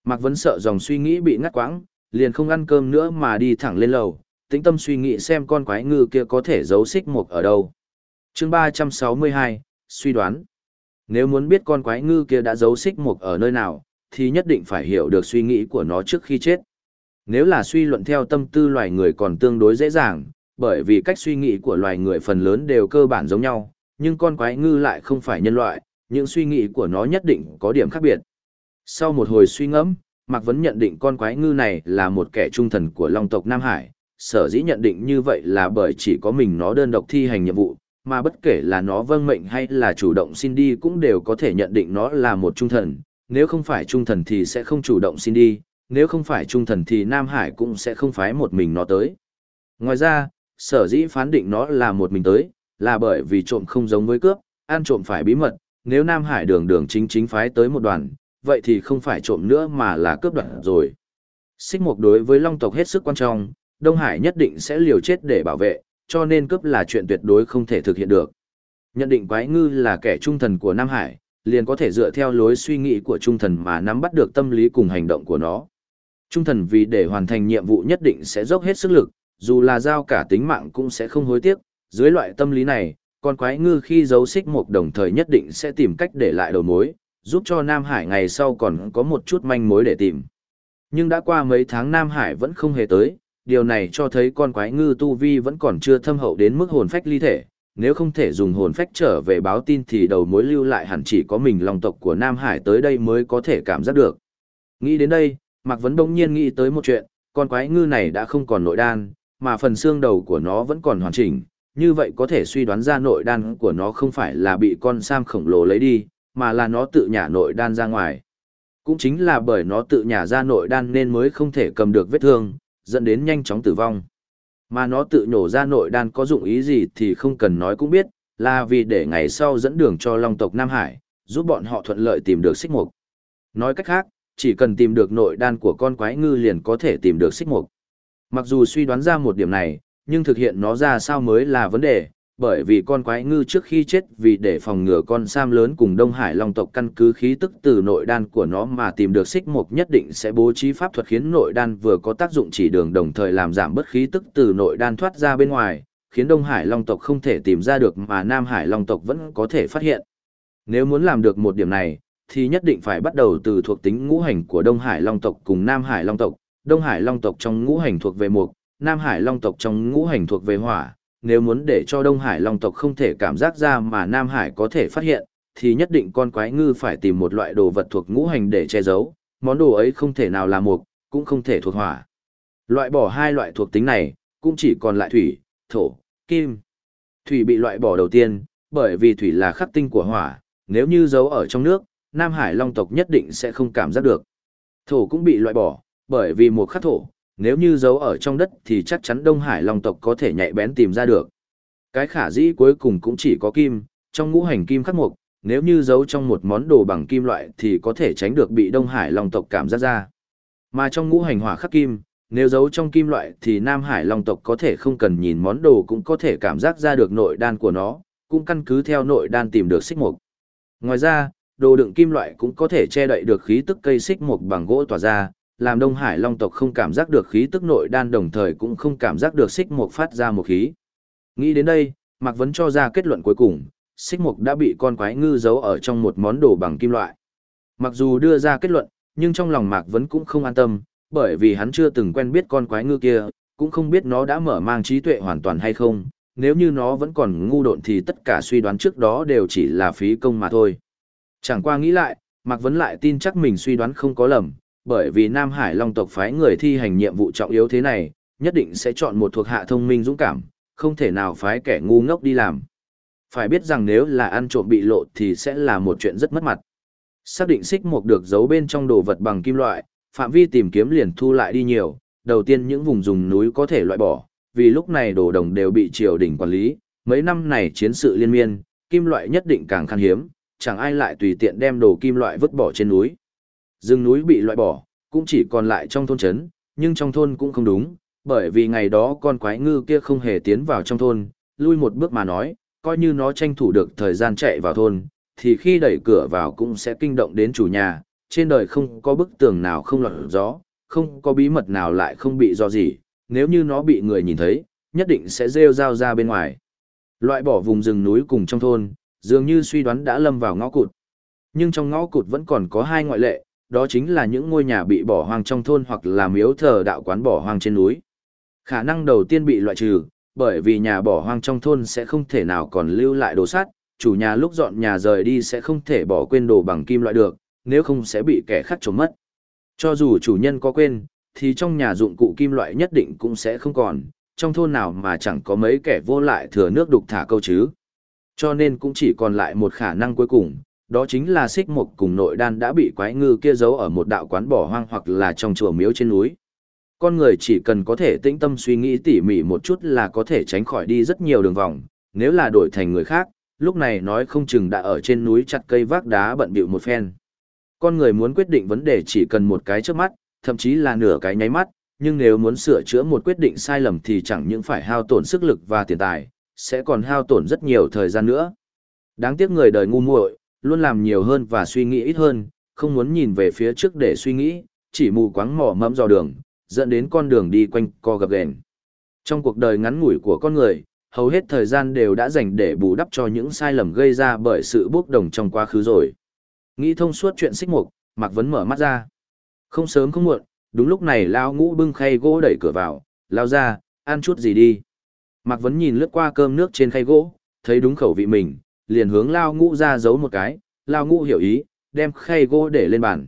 Mạc Vấn sợ dòng suy nghĩ bị ngắt quãng, liền không ăn cơm nữa mà đi thẳng lên lầu, tĩnh tâm suy nghĩ xem con quái ngư kia có thể giấu xích mục ở đâu. chương 362, suy đoán. Nếu muốn biết con quái ngư kia đã giấu xích mục ở nơi nào, thì nhất định phải hiểu được suy nghĩ của nó trước khi chết. Nếu là suy luận theo tâm tư loài người còn tương đối dễ dàng, bởi vì cách suy nghĩ của loài người phần lớn đều cơ bản giống nhau, nhưng con quái ngư lại không phải nhân loại, những suy nghĩ của nó nhất định có điểm khác biệt. Sau một hồi suy ngẫm, Mạc Vấn nhận định con quái ngư này là một kẻ trung thần của Long tộc Nam Hải, sở dĩ nhận định như vậy là bởi chỉ có mình nó đơn độc thi hành nhiệm vụ, mà bất kể là nó vâng mệnh hay là chủ động xin đi cũng đều có thể nhận định nó là một trung thần, nếu không phải trung thần thì sẽ không chủ động xin đi, nếu không phải trung thần thì Nam Hải cũng sẽ không phái một mình nó tới. Ngoài ra, sở dĩ phán định nó là một mình tới, là bởi vì trộm không giống với cướp, ăn trộm phải bí mật, nếu Nam Hải đường đường chính chính phái tới một đoàn, vậy thì không phải trộm nữa mà là cướp đoạt rồi. Xích mục đối với Long tộc hết sức quan trọng, Đông Hải nhất định sẽ liều chết để bảo vệ, cho nên cướp là chuyện tuyệt đối không thể thực hiện được. Nhận định quái ngư là kẻ trung thần của Nam Hải, liền có thể dựa theo lối suy nghĩ của trung thần mà nắm bắt được tâm lý cùng hành động của nó. Trung thần vì để hoàn thành nhiệm vụ nhất định sẽ dốc hết sức lực, dù là giao cả tính mạng cũng sẽ không hối tiếc, dưới loại tâm lý này, con quái ngư khi giấu xích một đồng thời nhất định sẽ tìm cách để lại đầu mối, giúp cho Nam Hải ngày sau còn có một chút manh mối để tìm. Nhưng đã qua mấy tháng Nam Hải vẫn không hề tới, điều này cho thấy con quái ngư tu vi vẫn còn chưa thâm hậu đến mức hồn phách ly thể, nếu không thể dùng hồn phách trở về báo tin thì đầu mối lưu lại hẳn chỉ có mình lòng tộc của Nam Hải tới đây mới có thể cảm giác được. Nghĩ đến đây, Mạc Vấn đông nhiên nghĩ tới một chuyện, con quái ngư này đã không còn nội đan, mà phần xương đầu của nó vẫn còn hoàn chỉnh, như vậy có thể suy đoán ra nội đan của nó không phải là bị con sam khổng lồ lấy đi, mà là nó tự nhả nội đan ra ngoài. Cũng chính là bởi nó tự nhả ra nội đan nên mới không thể cầm được vết thương, dẫn đến nhanh chóng tử vong. Mà nó tự nhổ ra nội đan có dụng ý gì thì không cần nói cũng biết, là vì để ngày sau dẫn đường cho Long tộc Nam Hải, giúp bọn họ thuận lợi tìm được xích mục. Nói cách khác, chỉ cần tìm được nội đan của con quái ngư liền có thể tìm được xích mục. Mặc dù suy đoán ra một điểm này, nhưng thực hiện nó ra sao mới là vấn đề, bởi vì con quái ngư trước khi chết vì để phòng ngừa con sam lớn cùng Đông Hải Long tộc căn cứ khí tức từ nội đan của nó mà tìm được xích mục nhất định sẽ bố trí pháp thuật khiến nội đan vừa có tác dụng chỉ đường đồng thời làm giảm bất khí tức từ nội đan thoát ra bên ngoài, khiến Đông Hải Long tộc không thể tìm ra được mà Nam Hải Long tộc vẫn có thể phát hiện. Nếu muốn làm được một điểm này, thì nhất định phải bắt đầu từ thuộc tính ngũ hành của Đông Hải Long tộc cùng Nam Hải Long tộc. Đông Hải Long tộc trong ngũ hành thuộc về mộc, Nam Hải Long tộc trong ngũ hành thuộc về hỏa, nếu muốn để cho Đông Hải Long tộc không thể cảm giác ra mà Nam Hải có thể phát hiện, thì nhất định con quái ngư phải tìm một loại đồ vật thuộc ngũ hành để che giấu, món đồ ấy không thể nào là mộc, cũng không thể thuộc hỏa. Loại bỏ hai loại thuộc tính này, cũng chỉ còn lại thủy, thổ, kim. Thủy bị loại bỏ đầu tiên, bởi vì thủy là khắc tinh của hỏa, nếu như giấu ở trong nước, Nam Hải Long tộc nhất định sẽ không cảm giác được. Thổ cũng bị loại bỏ, bởi vì một khắc thổ, nếu như giấu ở trong đất thì chắc chắn Đông Hải Long tộc có thể nhạy bén tìm ra được. Cái khả dĩ cuối cùng cũng chỉ có kim, trong ngũ hành kim khắc mục, nếu như giấu trong một món đồ bằng kim loại thì có thể tránh được bị Đông Hải Long tộc cảm giác ra. Mà trong ngũ hành hỏa khắc kim, nếu giấu trong kim loại thì Nam Hải Long tộc có thể không cần nhìn món đồ cũng có thể cảm giác ra được nội đan của nó, cũng căn cứ theo nội đan tìm được xích mục. Ngoài ra, đồ đựng kim loại cũng có thể che đậy được khí tức cây xích mục bằng gỗ tỏa ra, làm Đông Hải Long tộc không cảm giác được khí tức nội đan đồng thời cũng không cảm giác được xích mục phát ra một khí. Nghĩ đến đây, Mạc Vấn cho ra kết luận cuối cùng, xích mục đã bị con quái ngư giấu ở trong một món đồ bằng kim loại. Mặc dù đưa ra kết luận, nhưng trong lòng Mạc Vấn cũng không an tâm, bởi vì hắn chưa từng quen biết con quái ngư kia, cũng không biết nó đã mở mang trí tuệ hoàn toàn hay không, nếu như nó vẫn còn ngu độn thì tất cả suy đoán trước đó đều chỉ là phí công mà thôi. Chẳng qua nghĩ lại, Mạc Vấn lại tin chắc mình suy đoán không có lầm, bởi vì Nam Hải Long tộc phái người thi hành nhiệm vụ trọng yếu thế này, nhất định sẽ chọn một thuộc hạ thông minh dũng cảm, không thể nào phái kẻ ngu ngốc đi làm. Phải biết rằng nếu là ăn trộm bị lộ thì sẽ là một chuyện rất mất mặt. Xác định xích mục được giấu bên trong đồ vật bằng kim loại, phạm vi tìm kiếm liền thu lại đi nhiều, đầu tiên những vùng dùng núi có thể loại bỏ, vì lúc này đồ đồng đều bị triều đình quản lý, mấy năm này chiến sự liên miên, kim loại nhất định càng khan hiếm, chẳng ai lại tùy tiện đem đồ kim loại vứt bỏ trên núi. Rừng núi bị loại bỏ, cũng chỉ còn lại trong thôn trấn, nhưng trong thôn cũng không đúng, bởi vì ngày đó con quái ngư kia không hề tiến vào trong thôn, lui một bước mà nói, coi như nó tranh thủ được thời gian chạy vào thôn, thì khi đẩy cửa vào cũng sẽ kinh động đến chủ nhà, trên đời không có bức tường nào không lọt gió, không có bí mật nào lại không bị do gì, nếu như nó bị người nhìn thấy, nhất định sẽ rêu rao ra bên ngoài. Loại bỏ vùng rừng núi cùng trong thôn, dường như suy đoán đã lâm vào ngõ cụt. Nhưng trong ngõ cụt vẫn còn có hai ngoại lệ, đó chính là những ngôi nhà bị bỏ hoang trong thôn hoặc là miếu thờ đạo quán bỏ hoang trên núi. Khả năng đầu tiên bị loại trừ, bởi vì nhà bỏ hoang trong thôn sẽ không thể nào còn lưu lại đồ sắt, chủ nhà lúc dọn nhà rời đi sẽ không thể bỏ quên đồ bằng kim loại được, nếu không sẽ bị kẻ khác trộm mất. Cho dù chủ nhân có quên, thì trong nhà dụng cụ kim loại nhất định cũng sẽ không còn, trong thôn nào mà chẳng có mấy kẻ vô lại thừa nước đục thả câu chứ. Cho nên cũng chỉ còn lại một khả năng cuối cùng, đó chính là xích mục cùng nội đan đã bị quái ngư kia giấu ở một đạo quán bỏ hoang hoặc là trong chùa miếu trên núi. Con người chỉ cần có thể tĩnh tâm suy nghĩ tỉ mỉ một chút là có thể tránh khỏi đi rất nhiều đường vòng, nếu là đổi thành người khác, lúc này nói không chừng đã ở trên núi chặt cây vác đá bận bịu một phen. Con người muốn quyết định vấn đề chỉ cần một cái trước mắt, thậm chí là nửa cái nháy mắt, nhưng nếu muốn sửa chữa một quyết định sai lầm thì chẳng những phải hao tổn sức lực và tiền tài, sẽ còn hao tổn rất nhiều thời gian nữa. Đáng tiếc người đời ngu muội, luôn làm nhiều hơn và suy nghĩ ít hơn, không muốn nhìn về phía trước để suy nghĩ, chỉ mù quáng mỏ mẫm dò đường, dẫn đến con đường đi quanh co gập ghềnh. Trong cuộc đời ngắn ngủi của con người, hầu hết thời gian đều đã dành để bù đắp cho những sai lầm gây ra bởi sự bốc đồng trong quá khứ rồi. Nghĩ thông suốt chuyện xích mục, Mạc Vấn mở mắt ra. Không sớm không muộn, đúng lúc này Lao Ngũ bưng khay gỗ đẩy cửa vào, lao ra, ăn chút gì đi. Mạc Vấn nhìn lướt qua cơm nước trên khay gỗ, thấy đúng khẩu vị mình, liền hướng Lao Ngũ ra giấu một cái, Lao Ngũ hiểu ý, đem khay gỗ để lên bàn.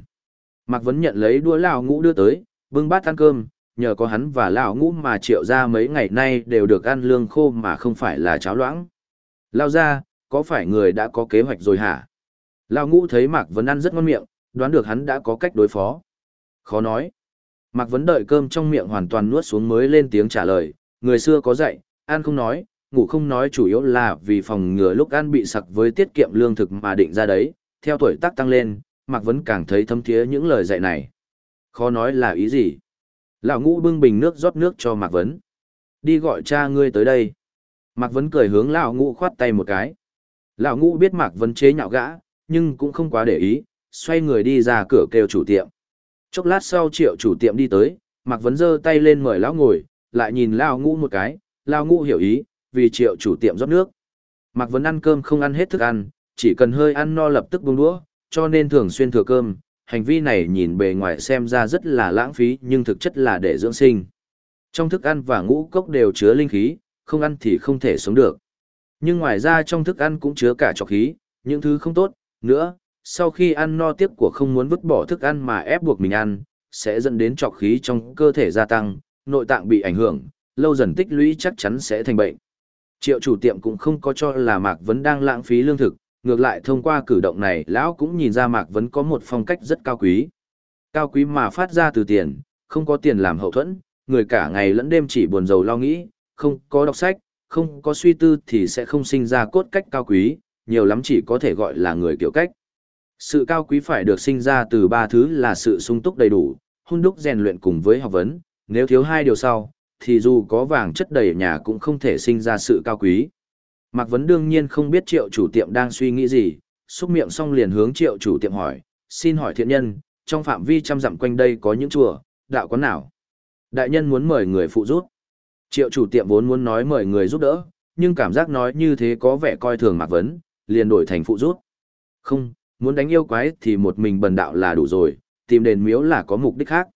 Mạc Vấn nhận lấy đũa Lao Ngũ đưa tới, bưng bát ăn cơm, nhờ có hắn và Lao Ngũ mà triệu ra mấy ngày nay đều được ăn lương khô mà không phải là cháo loãng. Lao ra, có phải người đã có kế hoạch rồi hả? Lao Ngũ thấy Mạc Vấn ăn rất ngon miệng, đoán được hắn đã có cách đối phó. Khó nói. Mạc Vấn đợi cơm trong miệng hoàn toàn nuốt xuống mới lên tiếng trả lời, người xưa có dạy, ăn không nói, ngủ không nói chủ yếu là vì phòng ngừa lúc ăn bị sặc với tiết kiệm lương thực mà định ra đấy, theo tuổi tác tăng lên, Mạc Vấn càng thấy thâm thiế những lời dạy này. Khó nói là ý gì? Lão ngũ bưng bình nước rót nước cho Mạc Vấn. Đi gọi cha ngươi tới đây. Mạc Vấn cười hướng lão ngũ khoát tay một cái. Lão ngũ biết Mạc Vấn chế nhạo gã, nhưng cũng không quá để ý, xoay người đi ra cửa kêu chủ tiệm. Chốc lát sau triệu chủ tiệm đi tới, Mạc Vấn giơ tay lên mời lão ngồi, lại nhìn lão ngũ một cái, lão ngũ hiểu ý, vì triệu chủ tiệm rót nước. Mạc Vấn ăn cơm không ăn hết thức ăn, chỉ cần hơi ăn no lập tức buông đũa, cho nên thường xuyên thừa cơm, hành vi này nhìn bề ngoài xem ra rất là lãng phí nhưng thực chất là để dưỡng sinh. Trong thức ăn và ngũ cốc đều chứa linh khí, không ăn thì không thể sống được. Nhưng ngoài ra trong thức ăn cũng chứa cả trọc khí, những thứ không tốt, nữa, sau khi ăn no tiếc của không muốn vứt bỏ thức ăn mà ép buộc mình ăn, sẽ dẫn đến trọc khí trong cơ thể gia tăng, nội tạng bị ảnh hưởng, lâu dần tích lũy chắc chắn sẽ thành bệnh. Triệu chủ tiệm cũng không có cho là Mạc Vấn đang lãng phí lương thực, ngược lại thông qua cử động này lão cũng nhìn ra Mạc Vấn có một phong cách rất cao quý. Cao quý mà phát ra từ tiền, không có tiền làm hậu thuẫn, người cả ngày lẫn đêm chỉ buồn rầu lo nghĩ, không có đọc sách, không có suy tư thì sẽ không sinh ra cốt cách cao quý, nhiều lắm chỉ có thể gọi là người kiểu cách. Sự cao quý phải được sinh ra từ ba thứ là sự sung túc đầy đủ, hôn đúc rèn luyện cùng với học vấn, nếu thiếu hai điều sau, thì dù có vàng chất đầy nhà cũng không thể sinh ra sự cao quý. Mạc Vấn đương nhiên không biết triệu chủ tiệm đang suy nghĩ gì, xúc miệng xong liền hướng triệu chủ tiệm hỏi, xin hỏi thiện nhân, trong phạm vi trăm dặm quanh đây có những chùa, đạo quán nào? Đại nhân muốn mời người phụ giúp. Triệu chủ tiệm vốn muốn nói mời người giúp đỡ, nhưng cảm giác nói như thế có vẻ coi thường Mạc Vấn, liền đổi thành phụ giúp. Không, muốn đánh yêu quái thì một mình bần đạo là đủ rồi, tìm đền miếu là có mục đích khác.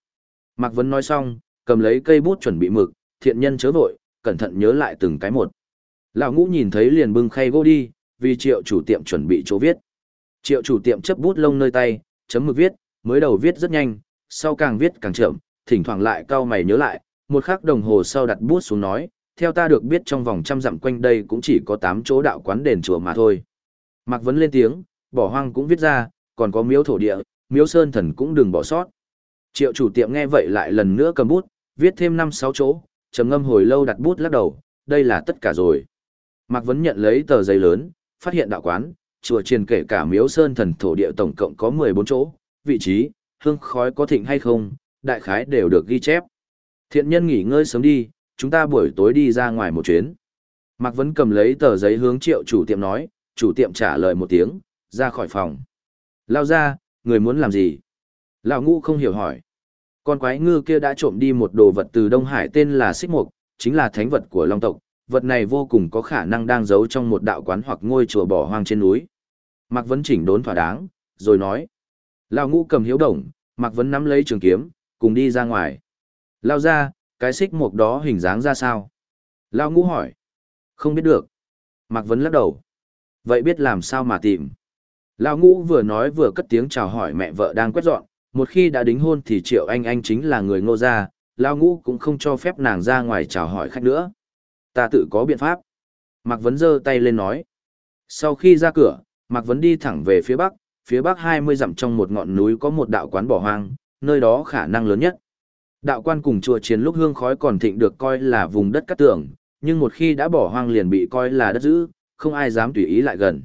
Mạc Vấn nói xong, cầm lấy cây bút chuẩn bị mực, thiện nhân chớ vội, cẩn thận nhớ lại từng cái một. Lão ngũ nhìn thấy liền bưng khay gỗ đi, vì triệu chủ tiệm chuẩn bị chỗ viết. Triệu chủ tiệm chấp bút lông nơi tay, chấm mực viết, mới đầu viết rất nhanh, sau càng viết càng chậm, thỉnh thoảng lại cau mày nhớ lại, một khắc đồng hồ sau đặt bút xuống nói, theo ta được biết trong vòng trăm dặm quanh đây cũng chỉ có 8 chỗ đạo quán đền chùa mà thôi. Mạc Vấn lên tiếng, bỏ hoang cũng viết ra, còn có miếu thổ địa, miếu sơn thần cũng đừng bỏ sót. Triệu chủ tiệm nghe vậy lại lần nữa cầm bút, viết thêm 5-6 chỗ, trầm ngâm hồi lâu đặt bút lắc đầu, đây là tất cả rồi. Mạc Vấn nhận lấy tờ giấy lớn, phát hiện đạo quán, chùa triền kể cả miếu sơn thần thổ địa tổng cộng có 14 chỗ, vị trí, hương khói có thịnh hay không, đại khái đều được ghi chép. Thiện nhân nghỉ ngơi sớm đi, chúng ta buổi tối đi ra ngoài một chuyến. Mạc Vấn cầm lấy tờ giấy hướng triệu chủ tiệm nói, chủ tiệm trả lời một tiếng, ra khỏi phòng. Lao ra, người muốn làm gì? Lão ngũ không hiểu hỏi. Con quái ngư kia đã trộm đi một đồ vật từ Đông Hải tên là xích mục, chính là thánh vật của Long tộc, vật này vô cùng có khả năng đang giấu trong một đạo quán hoặc ngôi chùa bỏ hoang trên núi. Mạc Vấn chỉnh đốn thỏa đáng, rồi nói. Lão ngũ cầm hiếu đồng, Mạc Vấn nắm lấy trường kiếm, cùng đi ra ngoài. Lao ra, cái xích mục đó hình dáng ra sao? Lão ngũ hỏi. Không biết được. Mạc Vấn lắc đầu. Vậy biết làm sao mà tìm? Lão ngũ vừa nói vừa cất tiếng chào hỏi mẹ vợ đang quét dọn, một khi đã đính hôn thì Triệu Anh Anh chính là người ngô gia, lao ngũ cũng không cho phép nàng ra ngoài chào hỏi khách nữa. Ta tự có biện pháp. Mạc Vấn giơ tay lên nói. Sau khi ra cửa, Mạc Vấn đi thẳng về phía bắc, phía bắc 20 dặm trong một ngọn núi có một đạo quán bỏ hoang, nơi đó khả năng lớn nhất. Đạo quan cùng chùa chiến lúc hương khói còn thịnh được coi là vùng đất cát tường, nhưng một khi đã bỏ hoang liền bị coi là đất giữ, không ai dám tùy ý lại gần.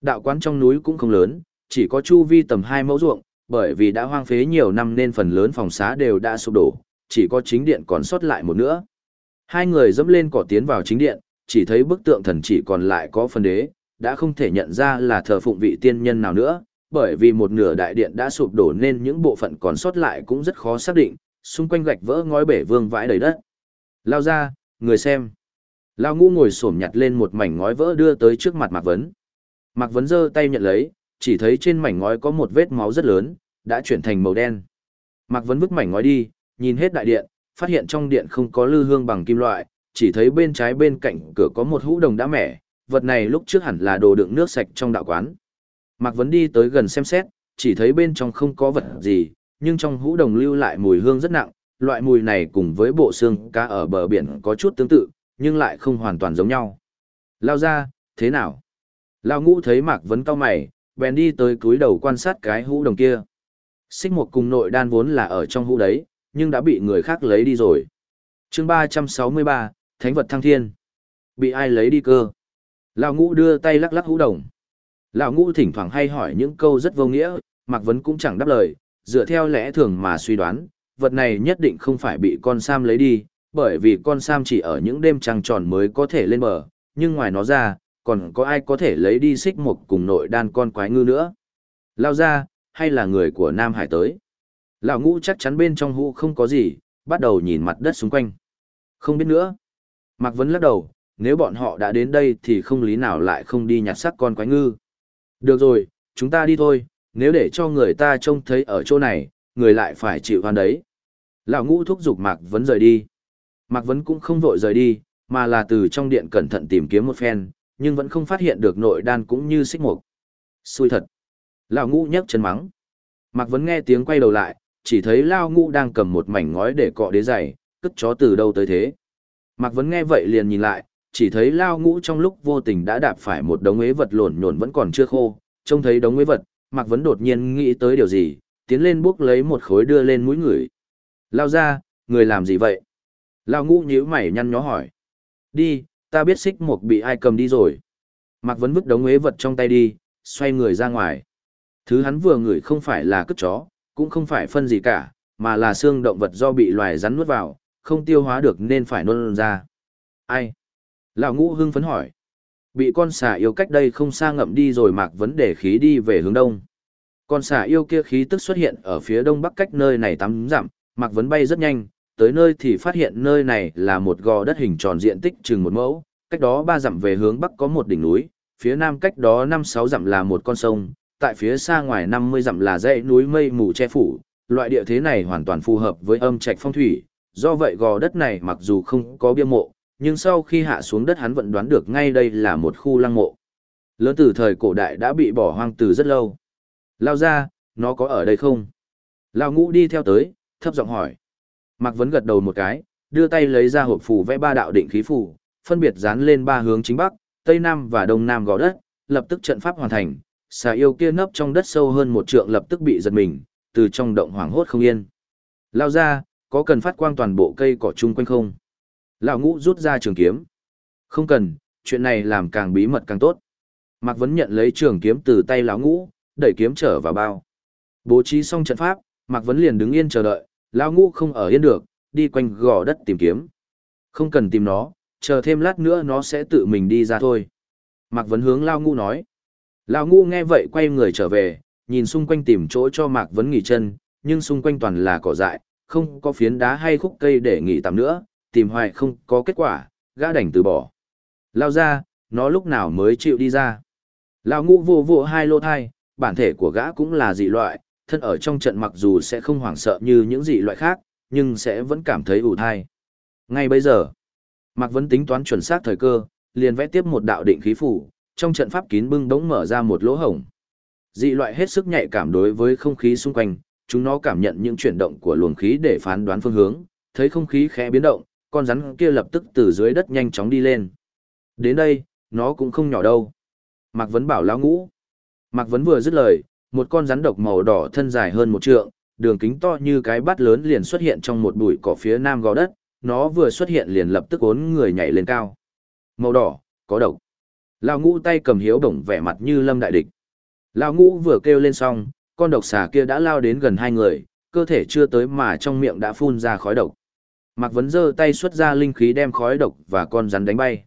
Đạo quán trong núi cũng không lớn, chỉ có chu vi tầm 2 mẫu ruộng, bởi vì đã hoang phế nhiều năm nên phần lớn phòng xá đều đã sụp đổ, chỉ có chính điện còn sót lại một nữa. Hai người dẫm lên cỏ tiến vào chính điện, chỉ thấy bức tượng thần chỉ còn lại có phần đế, đã không thể nhận ra là thờ phụng vị tiên nhân nào nữa, bởi vì một nửa đại điện đã sụp đổ nên những bộ phận còn sót lại cũng rất khó xác định, xung quanh gạch vỡ ngói bể vương vãi đầy đất. Lao ra, người xem. Lao ngũ ngồi xổm nhặt lên một mảnh ngói vỡ đưa tới trước mặt Mạc Vấn. Mạc Vấn giơ tay nhận lấy, chỉ thấy trên mảnh ngói có một vết máu rất lớn, đã chuyển thành màu đen. Mạc Vấn vứt mảnh ngói đi, nhìn hết đại điện, phát hiện trong điện không có lư hương bằng kim loại, chỉ thấy bên trái bên cạnh cửa có một hũ đồng đã mẻ, vật này lúc trước hẳn là đồ đựng nước sạch trong đạo quán. Mạc Vấn đi tới gần xem xét, chỉ thấy bên trong không có vật gì, nhưng trong hũ đồng lưu lại mùi hương rất nặng, loại mùi này cùng với bộ xương cá ở bờ biển có chút tương tự, nhưng lại không hoàn toàn giống nhau. Lao ra, thế nào? Lao ngũ thấy Mạc Vấn cao mày, bèn đi tới cúi đầu quan sát cái hũ đồng kia. Xích một cùng nội đan vốn là ở trong hũ đấy, nhưng đã bị người khác lấy đi rồi. chương 363, Thánh vật thăng thiên. Bị ai lấy đi cơ? Lão ngũ đưa tay lắc lắc hũ đồng. Lão ngũ thỉnh thoảng hay hỏi những câu rất vô nghĩa, Mạc Vấn cũng chẳng đáp lời, dựa theo lẽ thường mà suy đoán, vật này nhất định không phải bị con Sam lấy đi, bởi vì con Sam chỉ ở những đêm trăng tròn mới có thể lên bờ, nhưng ngoài nó ra, còn có ai có thể lấy đi xích một cùng nội đan con quái ngư nữa. Lao ra, hay là người của Nam Hải tới. Lão ngũ chắc chắn bên trong hũ không có gì, bắt đầu nhìn mặt đất xung quanh. Không biết nữa. Mạc Vấn lắc đầu, nếu bọn họ đã đến đây thì không lý nào lại không đi nhặt xác con quái ngư. Được rồi, chúng ta đi thôi, nếu để cho người ta trông thấy ở chỗ này, người lại phải chịu hoàn đấy. Lão ngũ thúc giục Mạc Vấn rời đi. Mạc Vấn cũng không vội rời đi, mà là từ trong điện cẩn thận tìm kiếm một phen, nhưng vẫn không phát hiện được nội đan cũng như xích mục. Xui thật. Lão ngũ nhấc chân mắng. Mạc Vấn nghe tiếng quay đầu lại, chỉ thấy Lao ngũ đang cầm một mảnh ngói để cọ đế giày, cất chó từ đâu tới thế. Mạc Vấn nghe vậy liền nhìn lại, chỉ thấy Lao ngũ trong lúc vô tình đã đạp phải một đống ế vật lộn nhổn vẫn còn chưa khô, trông thấy đống ế vật, Mạc Vấn đột nhiên nghĩ tới điều gì, tiến lên bước lấy một khối đưa lên mũi người. Lao ra, người làm gì vậy? Lao ngũ nhíu mày nhăn nhó hỏi. Đi, ta biết xích mục bị ai cầm đi rồi. Mạc Vấn vứt đống ế vật trong tay đi, xoay người ra ngoài. Thứ hắn vừa ngửi không phải là cất chó, cũng không phải phân gì cả, mà là xương động vật do bị loài rắn nuốt vào, không tiêu hóa được nên phải nôn ra. Ai? Lão ngũ hưng phấn hỏi. Bị con xà yêu cách đây không xa ngậm đi rồi mạc vấn để khí đi về hướng đông. Con xà yêu kia khí tức xuất hiện ở phía đông bắc cách nơi này tắm dặm, mạc vấn bay rất nhanh, tới nơi thì phát hiện nơi này là một gò đất hình tròn diện tích chừng một mẫu, cách đó ba dặm về hướng bắc có một đỉnh núi, phía nam cách đó năm sáu dặm là một con sông, tại phía xa ngoài 50 dặm là dãy núi mây mù che phủ, loại địa thế này hoàn toàn phù hợp với âm trạch phong thủy, do vậy gò đất này mặc dù không có bia mộ, nhưng sau khi hạ xuống đất hắn vẫn đoán được ngay đây là một khu lăng mộ. Lớn từ thời cổ đại đã bị bỏ hoang từ rất lâu. Lao ra, nó có ở đây không? Lao ngũ đi theo tới, thấp giọng hỏi. Mạc Vấn gật đầu một cái, đưa tay lấy ra hộp phù vẽ ba đạo định khí phù, phân biệt dán lên ba hướng chính bắc, tây nam và đông nam gò đất, lập tức trận pháp hoàn thành, xà yêu kia nấp trong đất sâu hơn một trượng lập tức bị giật mình, từ trong động hoảng hốt không yên. Lao ra, có cần phát quang toàn bộ cây cỏ chung quanh không? Lão ngũ rút ra trường kiếm. Không cần, chuyện này làm càng bí mật càng tốt. Mạc Vấn nhận lấy trường kiếm từ tay lão ngũ, đẩy kiếm trở vào bao. Bố trí xong trận pháp, Mạc Vấn liền đứng yên chờ đợi, lão ngũ không ở yên được, đi quanh gò đất tìm kiếm. Không cần tìm nó, chờ thêm lát nữa nó sẽ tự mình đi ra thôi. Mạc Vấn hướng lão ngũ nói. Lão ngũ nghe vậy quay người trở về, nhìn xung quanh tìm chỗ cho Mạc Vấn nghỉ chân, nhưng xung quanh toàn là cỏ dại, không có phiến đá hay khúc cây để nghỉ tạm nữa, tìm hoài không có kết quả, gã đành từ bỏ. Lao ra, nó lúc nào mới chịu đi ra. Lão ngũ vô vô hai lô thai, bản thể của gã cũng là dị loại, thân ở trong trận mặc dù sẽ không hoảng sợ như những dị loại khác, nhưng sẽ vẫn cảm thấy ủ thai. Ngay bây giờ, Mạc Vấn tính toán chuẩn xác thời cơ, liền vẽ tiếp một đạo định khí phủ, trong trận pháp kín bưng đống mở ra một lỗ hổng. Dị loại hết sức nhạy cảm đối với không khí xung quanh, chúng nó cảm nhận những chuyển động của luồng khí để phán đoán phương hướng, thấy không khí khẽ biến động, con rắn kia lập tức từ dưới đất nhanh chóng đi lên. Đến đây, nó cũng không nhỏ đâu. Mạc Vấn bảo lão ngũ. Mạc Vấn vừa dứt lời, một con rắn độc màu đỏ thân dài hơn một trượng, đường kính to như cái bát lớn liền xuất hiện trong một bụi cỏ phía nam gò đất, nó vừa xuất hiện liền lập tức ốn người nhảy lên cao. Màu đỏ, có độc. Lão ngũ tay cầm hiếu bổng vẻ mặt như lâm đại địch. Lão ngũ vừa kêu lên xong, con độc xà kia đã lao đến gần hai người, cơ thể chưa tới mà trong miệng đã phun ra khói độc. Mạc Vấn giơ tay xuất ra linh khí đem khói độc và con rắn đánh bay.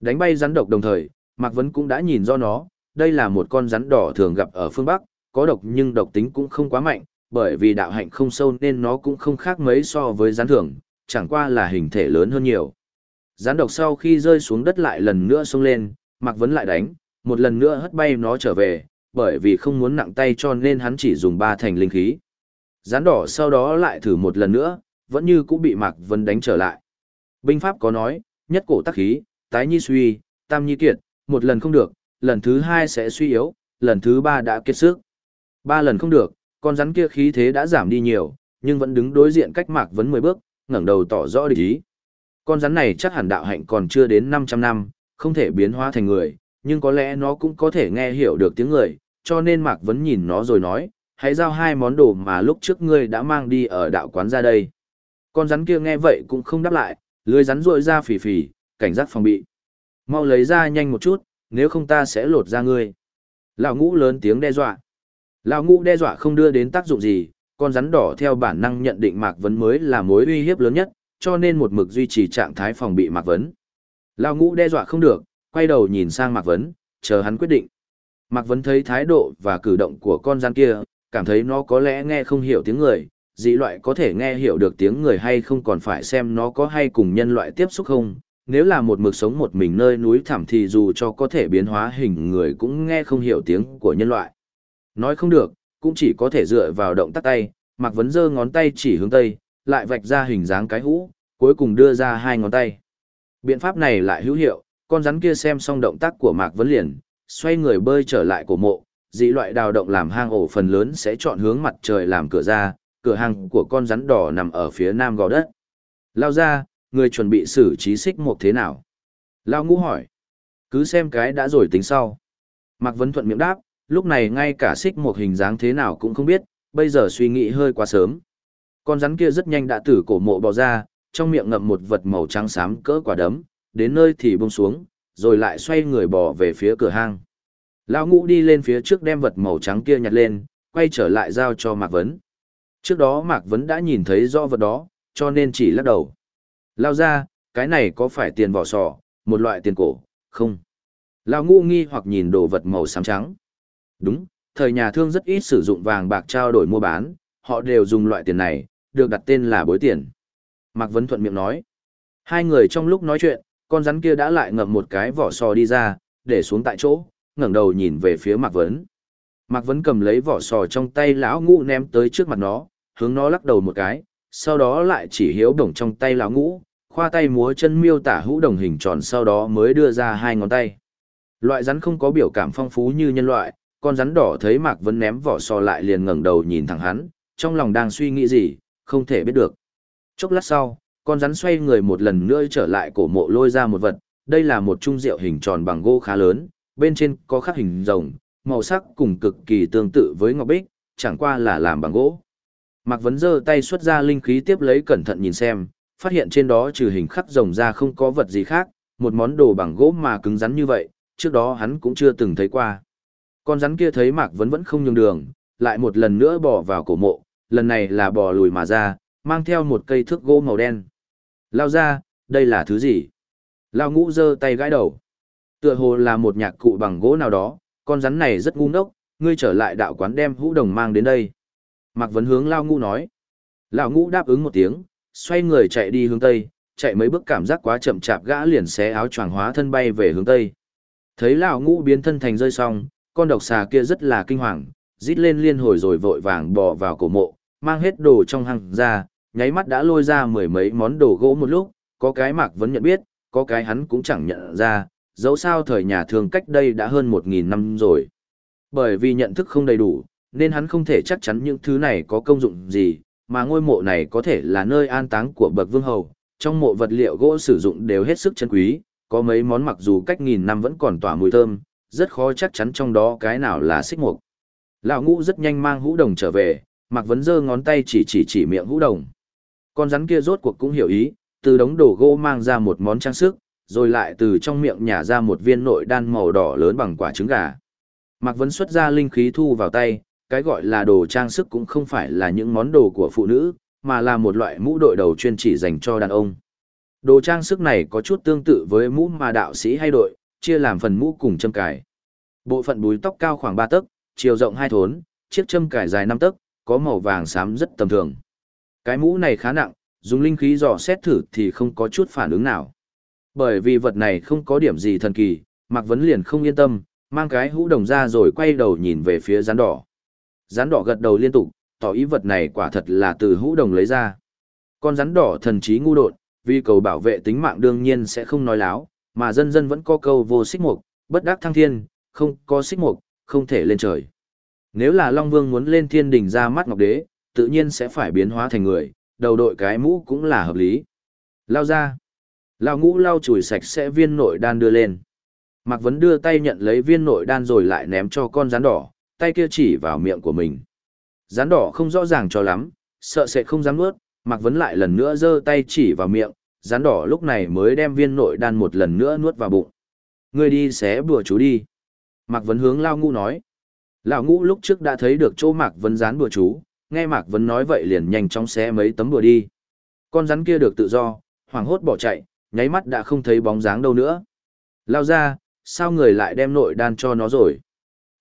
Đánh bay rắn độc đồng thời, Mạc Vấn cũng đã nhìn do nó, đây là một con rắn đỏ thường gặp ở phương Bắc, có độc nhưng độc tính cũng không quá mạnh, bởi vì đạo hạnh không sâu nên nó cũng không khác mấy so với rắn thường, chẳng qua là hình thể lớn hơn nhiều. Rắn độc sau khi rơi xuống đất lại lần nữa xông lên, Mạc Vấn lại đánh, một lần nữa hất bay nó trở về, bởi vì không muốn nặng tay cho nên hắn chỉ dùng ba thành linh khí. Rắn đỏ sau đó lại thử một lần nữa, vẫn như cũng bị Mạc Vấn đánh trở lại. Binh pháp có nói, nhất cổ tắc khí, tái nhi suy, tam nhi kiệt, một lần không được, lần thứ hai sẽ suy yếu, lần thứ ba đã kiệt sức. Ba lần không được, con rắn kia khí thế đã giảm đi nhiều, nhưng vẫn đứng đối diện cách Mạc Vấn 10 bước, ngẩng đầu tỏ rõ địch ý. Con rắn này chắc hẳn đạo hạnh còn chưa đến 500 năm, không thể biến hóa thành người, nhưng có lẽ nó cũng có thể nghe hiểu được tiếng người, cho nên Mạc Vấn nhìn nó rồi nói, hãy giao hai món đồ mà lúc trước ngươi đã mang đi ở đạo quán ra đây. Con rắn kia nghe vậy cũng không đáp lại, lưới rắn rội ra phì phì, cảnh giác phòng bị. Mau lấy ra nhanh một chút, nếu không ta sẽ lột ra ngươi. Lão ngũ lớn tiếng đe dọa. Lão ngũ đe dọa không đưa đến tác dụng gì, con rắn đỏ theo bản năng nhận định Mạc Vấn mới là mối uy hiếp lớn nhất, cho nên một mực duy trì trạng thái phòng bị Mạc Vấn. Lão ngũ đe dọa không được, quay đầu nhìn sang Mạc Vấn, chờ hắn quyết định. Mạc Vấn thấy thái độ và cử động của con rắn kia, cảm thấy nó có lẽ nghe không hiểu tiếng người, dị loại có thể nghe hiểu được tiếng người hay không còn phải xem nó có hay cùng nhân loại tiếp xúc không. Nếu là một mực sống một mình nơi núi thẳm thì dù cho có thể biến hóa hình người cũng nghe không hiểu tiếng của nhân loại. Nói không được, cũng chỉ có thể dựa vào động tác tay, Mạc Vấn giơ ngón tay chỉ hướng tây, lại vạch ra hình dáng cái hũ, cuối cùng đưa ra hai ngón tay. Biện pháp này lại hữu hiệu, con rắn kia xem xong động tác của Mạc Vấn liền, xoay người bơi trở lại cổ mộ, dị loại đào động làm hang ổ phần lớn sẽ chọn hướng mặt trời làm cửa ra, cửa hàng của con rắn đỏ nằm ở phía nam gò đất. Lao ra, người chuẩn bị xử trí xích một thế nào? Lao ngũ hỏi. Cứ xem cái đã rồi tính sau. Mạc Vấn Thuận miệng đáp, lúc này ngay cả xích một hình dáng thế nào cũng không biết, bây giờ suy nghĩ hơi quá sớm. Con rắn kia rất nhanh đã từ cổ mộ bò ra, trong miệng ngậm một vật màu trắng xám cỡ quả đấm, đến nơi thì buông xuống, rồi lại xoay người bò về phía cửa hang. Lão ngũ đi lên phía trước đem vật màu trắng kia nhặt lên, quay trở lại giao cho Mạc Vấn. Trước đó Mạc Vấn đã nhìn thấy rõ vật đó, cho nên chỉ lắc đầu. Lao ra, cái này có phải tiền vỏ sò, một loại tiền cổ, không? Lão ngũ nghi hoặc nhìn đồ vật màu xám trắng. Đúng, thời nhà thương rất ít sử dụng vàng bạc trao đổi mua bán, họ đều dùng loại tiền này, được đặt tên là bối tiền. Mạc Vấn thuận miệng nói. Hai người trong lúc nói chuyện, con rắn kia đã lại ngậm một cái vỏ sò đi ra, để xuống tại chỗ, ngẩng đầu nhìn về phía Mạc Vấn. Mạc Vấn cầm lấy vỏ sò trong tay lão ngũ ném tới trước mặt nó, hướng nó lắc đầu một cái, sau đó lại chỉ hiếu đồng trong tay lão ngũ, khoa tay múa chân miêu tả hũ đồng hình tròn sau đó mới đưa ra hai ngón tay. Loại rắn không có biểu cảm phong phú như nhân loại, con rắn đỏ thấy Mạc Vấn ném vỏ sò lại liền ngẩng đầu nhìn thẳng hắn, trong lòng đang suy nghĩ gì, không thể biết được. Chốc lát sau, con rắn xoay người một lần nữa trở lại cổ mộ lôi ra một vật, đây là một trung rượu hình tròn bằng gỗ khá lớn, bên trên có khắc hình rồng, màu sắc cùng cực kỳ tương tự với ngọc bích, chẳng qua là làm bằng gỗ. Mạc Vấn giơ tay xuất ra linh khí tiếp lấy cẩn thận nhìn xem, phát hiện trên đó trừ hình khắc rồng ra không có vật gì khác, một món đồ bằng gỗ mà cứng rắn như vậy, trước đó hắn cũng chưa từng thấy qua. Con rắn kia thấy Mạc Vấn vẫn không nhường đường, lại một lần nữa bỏ vào cổ mộ, lần này là bỏ lùi mà ra, mang theo một cây thước gỗ màu đen. Lao ra, đây là thứ gì? Lao ngũ giơ tay gãi đầu. Tựa hồ là một nhạc cụ bằng gỗ nào đó, con rắn này rất ngu ngốc, ngươi trở lại đạo quán đem hũ đồng mang đến đây. Mạc Vấn hướng Lao ngũ nói. Lão ngũ đáp ứng một tiếng, xoay người chạy đi hướng Tây, chạy mấy bước cảm giác quá chậm chạp gã liền xé áo choàng hóa thân bay về hướng Tây. Thấy Lão ngũ biến thân thành rơi xong, con độc xà kia rất là kinh hoàng, rít lên liên hồi rồi vội vàng bò vào cổ mộ, mang hết đồ trong hang ra, nháy mắt đã lôi ra mười mấy món đồ gỗ một lúc, có cái Mạc Vấn nhận biết, có cái hắn cũng chẳng nhận ra, dẫu sao thời nhà thường cách đây đã hơn một nghìn năm rồi. Bởi vì nhận thức không đầy đủ, nên hắn không thể chắc chắn những thứ này có công dụng gì, mà ngôi mộ này có thể là nơi an táng của bậc vương hầu, trong mộ vật liệu gỗ sử dụng đều hết sức chân quý, có mấy món mặc dù cách nghìn năm vẫn còn tỏa mùi thơm, rất khó chắc chắn trong đó cái nào là xích mục. Lão ngũ rất nhanh mang hũ đồng trở về, Mạc Vấn giơ ngón tay chỉ chỉ chỉ miệng hũ đồng. Con rắn kia rốt cuộc cũng hiểu ý, từ đống đồ gỗ mang ra một món trang sức, rồi lại từ trong miệng nhả ra một viên nội đan màu đỏ lớn bằng quả trứng gà. Mạc Vấn xuất ra linh khí thu vào tay, cái gọi là đồ trang sức cũng không phải là những món đồ của phụ nữ, mà là một loại mũ đội đầu chuyên chỉ dành cho đàn ông. Đồ trang sức này có chút tương tự với mũ mà đạo sĩ hay đội, chia làm phần mũ cùng châm cài. Bộ phận búi tóc cao khoảng 3 tấc, chiều rộng 2 thốn, chiếc châm cài dài 5 tấc, có màu vàng xám rất tầm thường. Cái mũ này khá nặng, dùng linh khí dò xét thử thì không có chút phản ứng nào. Bởi vì vật này không có điểm gì thần kỳ, Mạc Vấn liền không yên tâm, mang cái hũ đồng ra rồi quay đầu nhìn về phía rắn đỏ. Rắn đỏ gật đầu liên tục, tỏ ý vật này quả thật là từ hũ đồng lấy ra. Con rắn đỏ thần trí ngu đột, vì cầu bảo vệ tính mạng đương nhiên sẽ không nói láo, mà dân dân vẫn có câu vô xích mục, bất đắc thăng thiên, không có xích mục, không thể lên trời. Nếu là Long Vương muốn lên thiên đỉnh ra mắt Ngọc Đế, tự nhiên sẽ phải biến hóa thành người, đầu đội cái mũ cũng là hợp lý. Lao ra. Lao ngũ lau chùi sạch sẽ viên nội đan đưa lên. Mạc Vấn đưa tay nhận lấy viên nội đan rồi lại ném cho con rắn đỏ, tay kia chỉ vào miệng của mình. Rắn đỏ không rõ ràng cho lắm, sợ sẽ không dám nuốt, Mạc Vấn lại lần nữa giơ tay chỉ vào miệng, rắn đỏ lúc này mới đem viên nội đan một lần nữa nuốt vào bụng. Ngươi đi xé bùa chú đi. Mạc Vấn hướng Lao Ngũ nói. Lão Ngũ lúc trước đã thấy được chỗ Mạc Vấn rán bùa chú, nghe Mạc Vấn nói vậy liền nhanh chóng xé mấy tấm bùa đi. Con rắn kia được tự do, hoảng hốt bỏ chạy, nháy mắt đã không thấy bóng dáng đâu nữa. Lao ra, sao người lại đem nội đan cho nó rồi?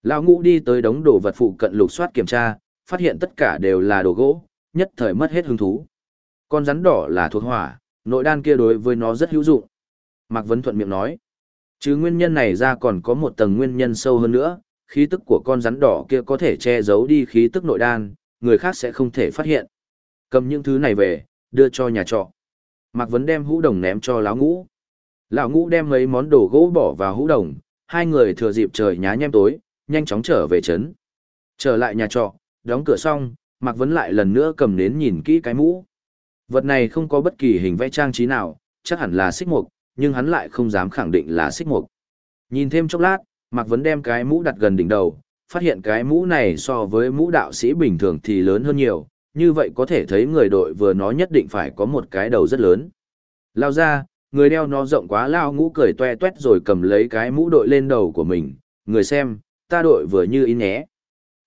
Lão Ngũ đi tới đống đồ vật phụ cận lục soát kiểm tra, phát hiện tất cả đều là đồ gỗ, nhất thời mất hết hứng thú. Con rắn đỏ là thuộc hỏa, nội đan kia đối với nó rất hữu dụng. Mạc Vấn thuận miệng nói. Chứ nguyên nhân này ra còn có một tầng nguyên nhân sâu hơn nữa, khí tức của con rắn đỏ kia có thể che giấu đi khí tức nội đan, người khác sẽ không thể phát hiện. Cầm những thứ này về, đưa cho nhà trọ. Mạc Vấn đem hũ đồng ném cho lão ngũ. Lão ngũ đem mấy món đồ gỗ bỏ vào hũ đồng, hai người thừa dịp trời nhá nhem tối, nhanh chóng trở về trấn. Trở lại nhà trọ, đóng cửa xong, Mạc Vấn lại lần nữa cầm nến nhìn kỹ cái mũ. Vật này không có bất kỳ hình vẽ trang trí nào, chắc hẳn là xích mục, nhưng hắn lại không dám khẳng định là xích mục. Nhìn thêm chốc lát, Mạc Vấn đem cái mũ đặt gần đỉnh đầu, phát hiện cái mũ này so với mũ đạo sĩ bình thường thì lớn hơn nhiều, như vậy có thể thấy người đội vừa nó nhất định phải có một cái đầu rất lớn. Lao ra, người đeo nó rộng quá lao ngũ cười toe toét rồi cầm lấy cái mũ đội lên đầu của mình, người xem, ta đội vừa như ý nhé.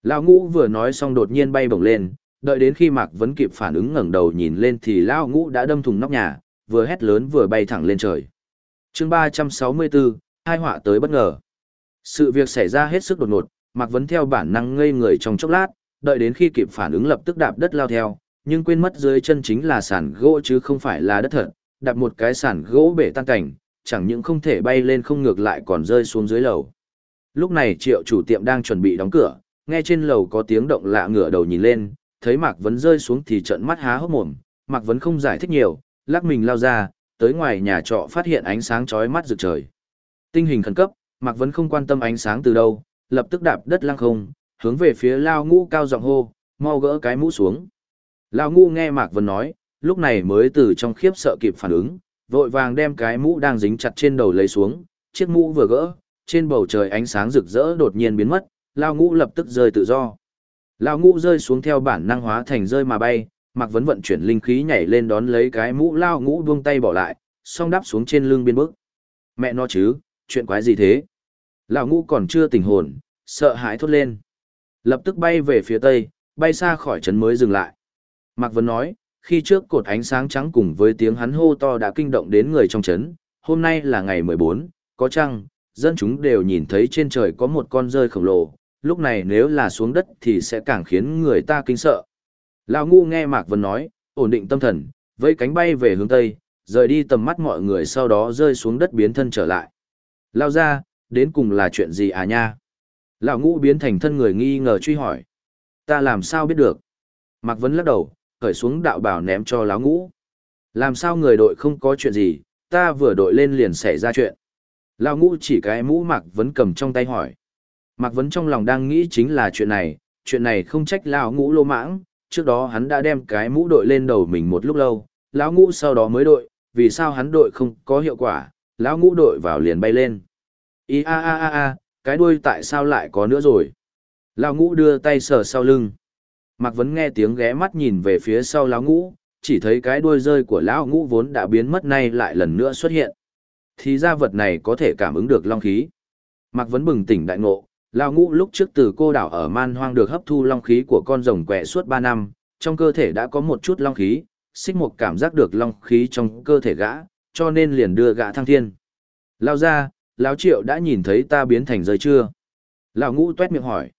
Lao ngũ vừa nói xong đột nhiên bay bổng lên, đợi đến khi Mạc Vấn kịp phản ứng ngẩng đầu nhìn lên thì Lao ngũ đã đâm thùng nóc nhà, vừa hét lớn vừa bay thẳng lên trời. chương 364, hai họa tới bất ngờ. Sự việc xảy ra hết sức đột ngột, Mạc Vấn theo bản năng ngây người trong chốc lát, đợi đến khi kịp phản ứng lập tức đạp đất lao theo, nhưng quên mất dưới chân chính là sàn gỗ chứ không phải là đất thật, đạp một cái sàn gỗ bể tan cảnh, chẳng những không thể bay lên không ngược lại còn rơi xuống dưới lầu. Lúc này triệu chủ tiệm đang chuẩn bị đóng cửa, nghe trên lầu có tiếng động lạ ngửa đầu nhìn lên, thấy Mạc Vấn rơi xuống thì trợn mắt há hốc mồm, Mạc Vấn không giải thích nhiều, lắc mình lao ra, tới ngoài nhà trọ phát hiện ánh sáng chói mắt rực trời. Tinh hình khẩn cấp, Mạc Vấn không quan tâm ánh sáng từ đâu, lập tức đạp đất lăng không, hướng về phía Lao Ngũ cao giọng hô, mau gỡ cái mũ xuống. Lao Ngũ nghe Mạc Vấn nói, lúc này mới từ trong khiếp sợ kịp phản ứng, vội vàng đem cái mũ đang dính chặt trên đầu lấy xuống, chiếc mũ vừa gỡ, trên bầu trời ánh sáng rực rỡ đột nhiên biến mất, Lao Ngũ lập tức rơi tự do. Lão Ngũ rơi xuống theo bản năng hóa thành rơi mà bay, Mạc Vấn vận chuyển linh khí nhảy lên đón lấy cái mũ Lao Ngũ buông tay bỏ lại, song đáp xuống trên lưng biên bức. Mẹ nó chứ, chuyện quái gì thế? Lão Ngũ còn chưa tỉnh hồn, sợ hãi thốt lên. Lập tức bay về phía tây, bay xa khỏi trấn mới dừng lại. Mạc Vấn nói, khi trước cột ánh sáng trắng cùng với tiếng hắn hô to đã kinh động đến người trong trấn, hôm nay là ngày 14, có chăng, dân chúng đều nhìn thấy trên trời có một con rơi khổng lồ, lúc này nếu là xuống đất thì sẽ càng khiến người ta kinh sợ. Lão ngu nghe Mạc Vân nói, ổn định tâm thần, vẫy cánh bay về hướng tây, rời đi tầm mắt mọi người sau đó rơi xuống đất biến thân trở lại. Lao ra, đến cùng là chuyện gì à nha? Lão ngũ biến thành thân người nghi ngờ truy hỏi. Ta làm sao biết được? Mạc Vân lắc đầu, khởi xuống đạo bảo ném cho lão ngũ. Làm sao người đội không có chuyện gì, ta vừa đội lên liền xảy ra chuyện. Lão ngũ chỉ cái mũ Mạc Vân cầm trong tay hỏi. Mạc Vấn trong lòng đang nghĩ chính là chuyện này, chuyện này không trách lão ngũ lô mãng, trước đó hắn đã đem cái mũ đội lên đầu mình một lúc lâu, lão ngũ sau đó mới đội, vì sao hắn đội không có hiệu quả, lão ngũ đội vào liền bay lên. Ý a a a a, cái đuôi tại sao lại có nữa rồi? Lão ngũ đưa tay sờ sau lưng. Mạc Vấn nghe tiếng ghé mắt nhìn về phía sau lão ngũ, chỉ thấy cái đuôi rơi của lão ngũ vốn đã biến mất nay lại lần nữa xuất hiện. Thì ra vật này có thể cảm ứng được long khí. Mạc Vấn bừng tỉnh đại ngộ, lão ngũ lúc trước từ cô đảo ở man hoang được hấp thu long khí của con rồng quẹ suốt 3 năm, trong cơ thể đã có một chút long khí, xích một cảm giác được long khí trong cơ thể gã, cho nên liền đưa gã thăng thiên. Lao ra, lão triệu đã nhìn thấy ta biến thành rơi chưa? Lão ngũ tuét miệng hỏi.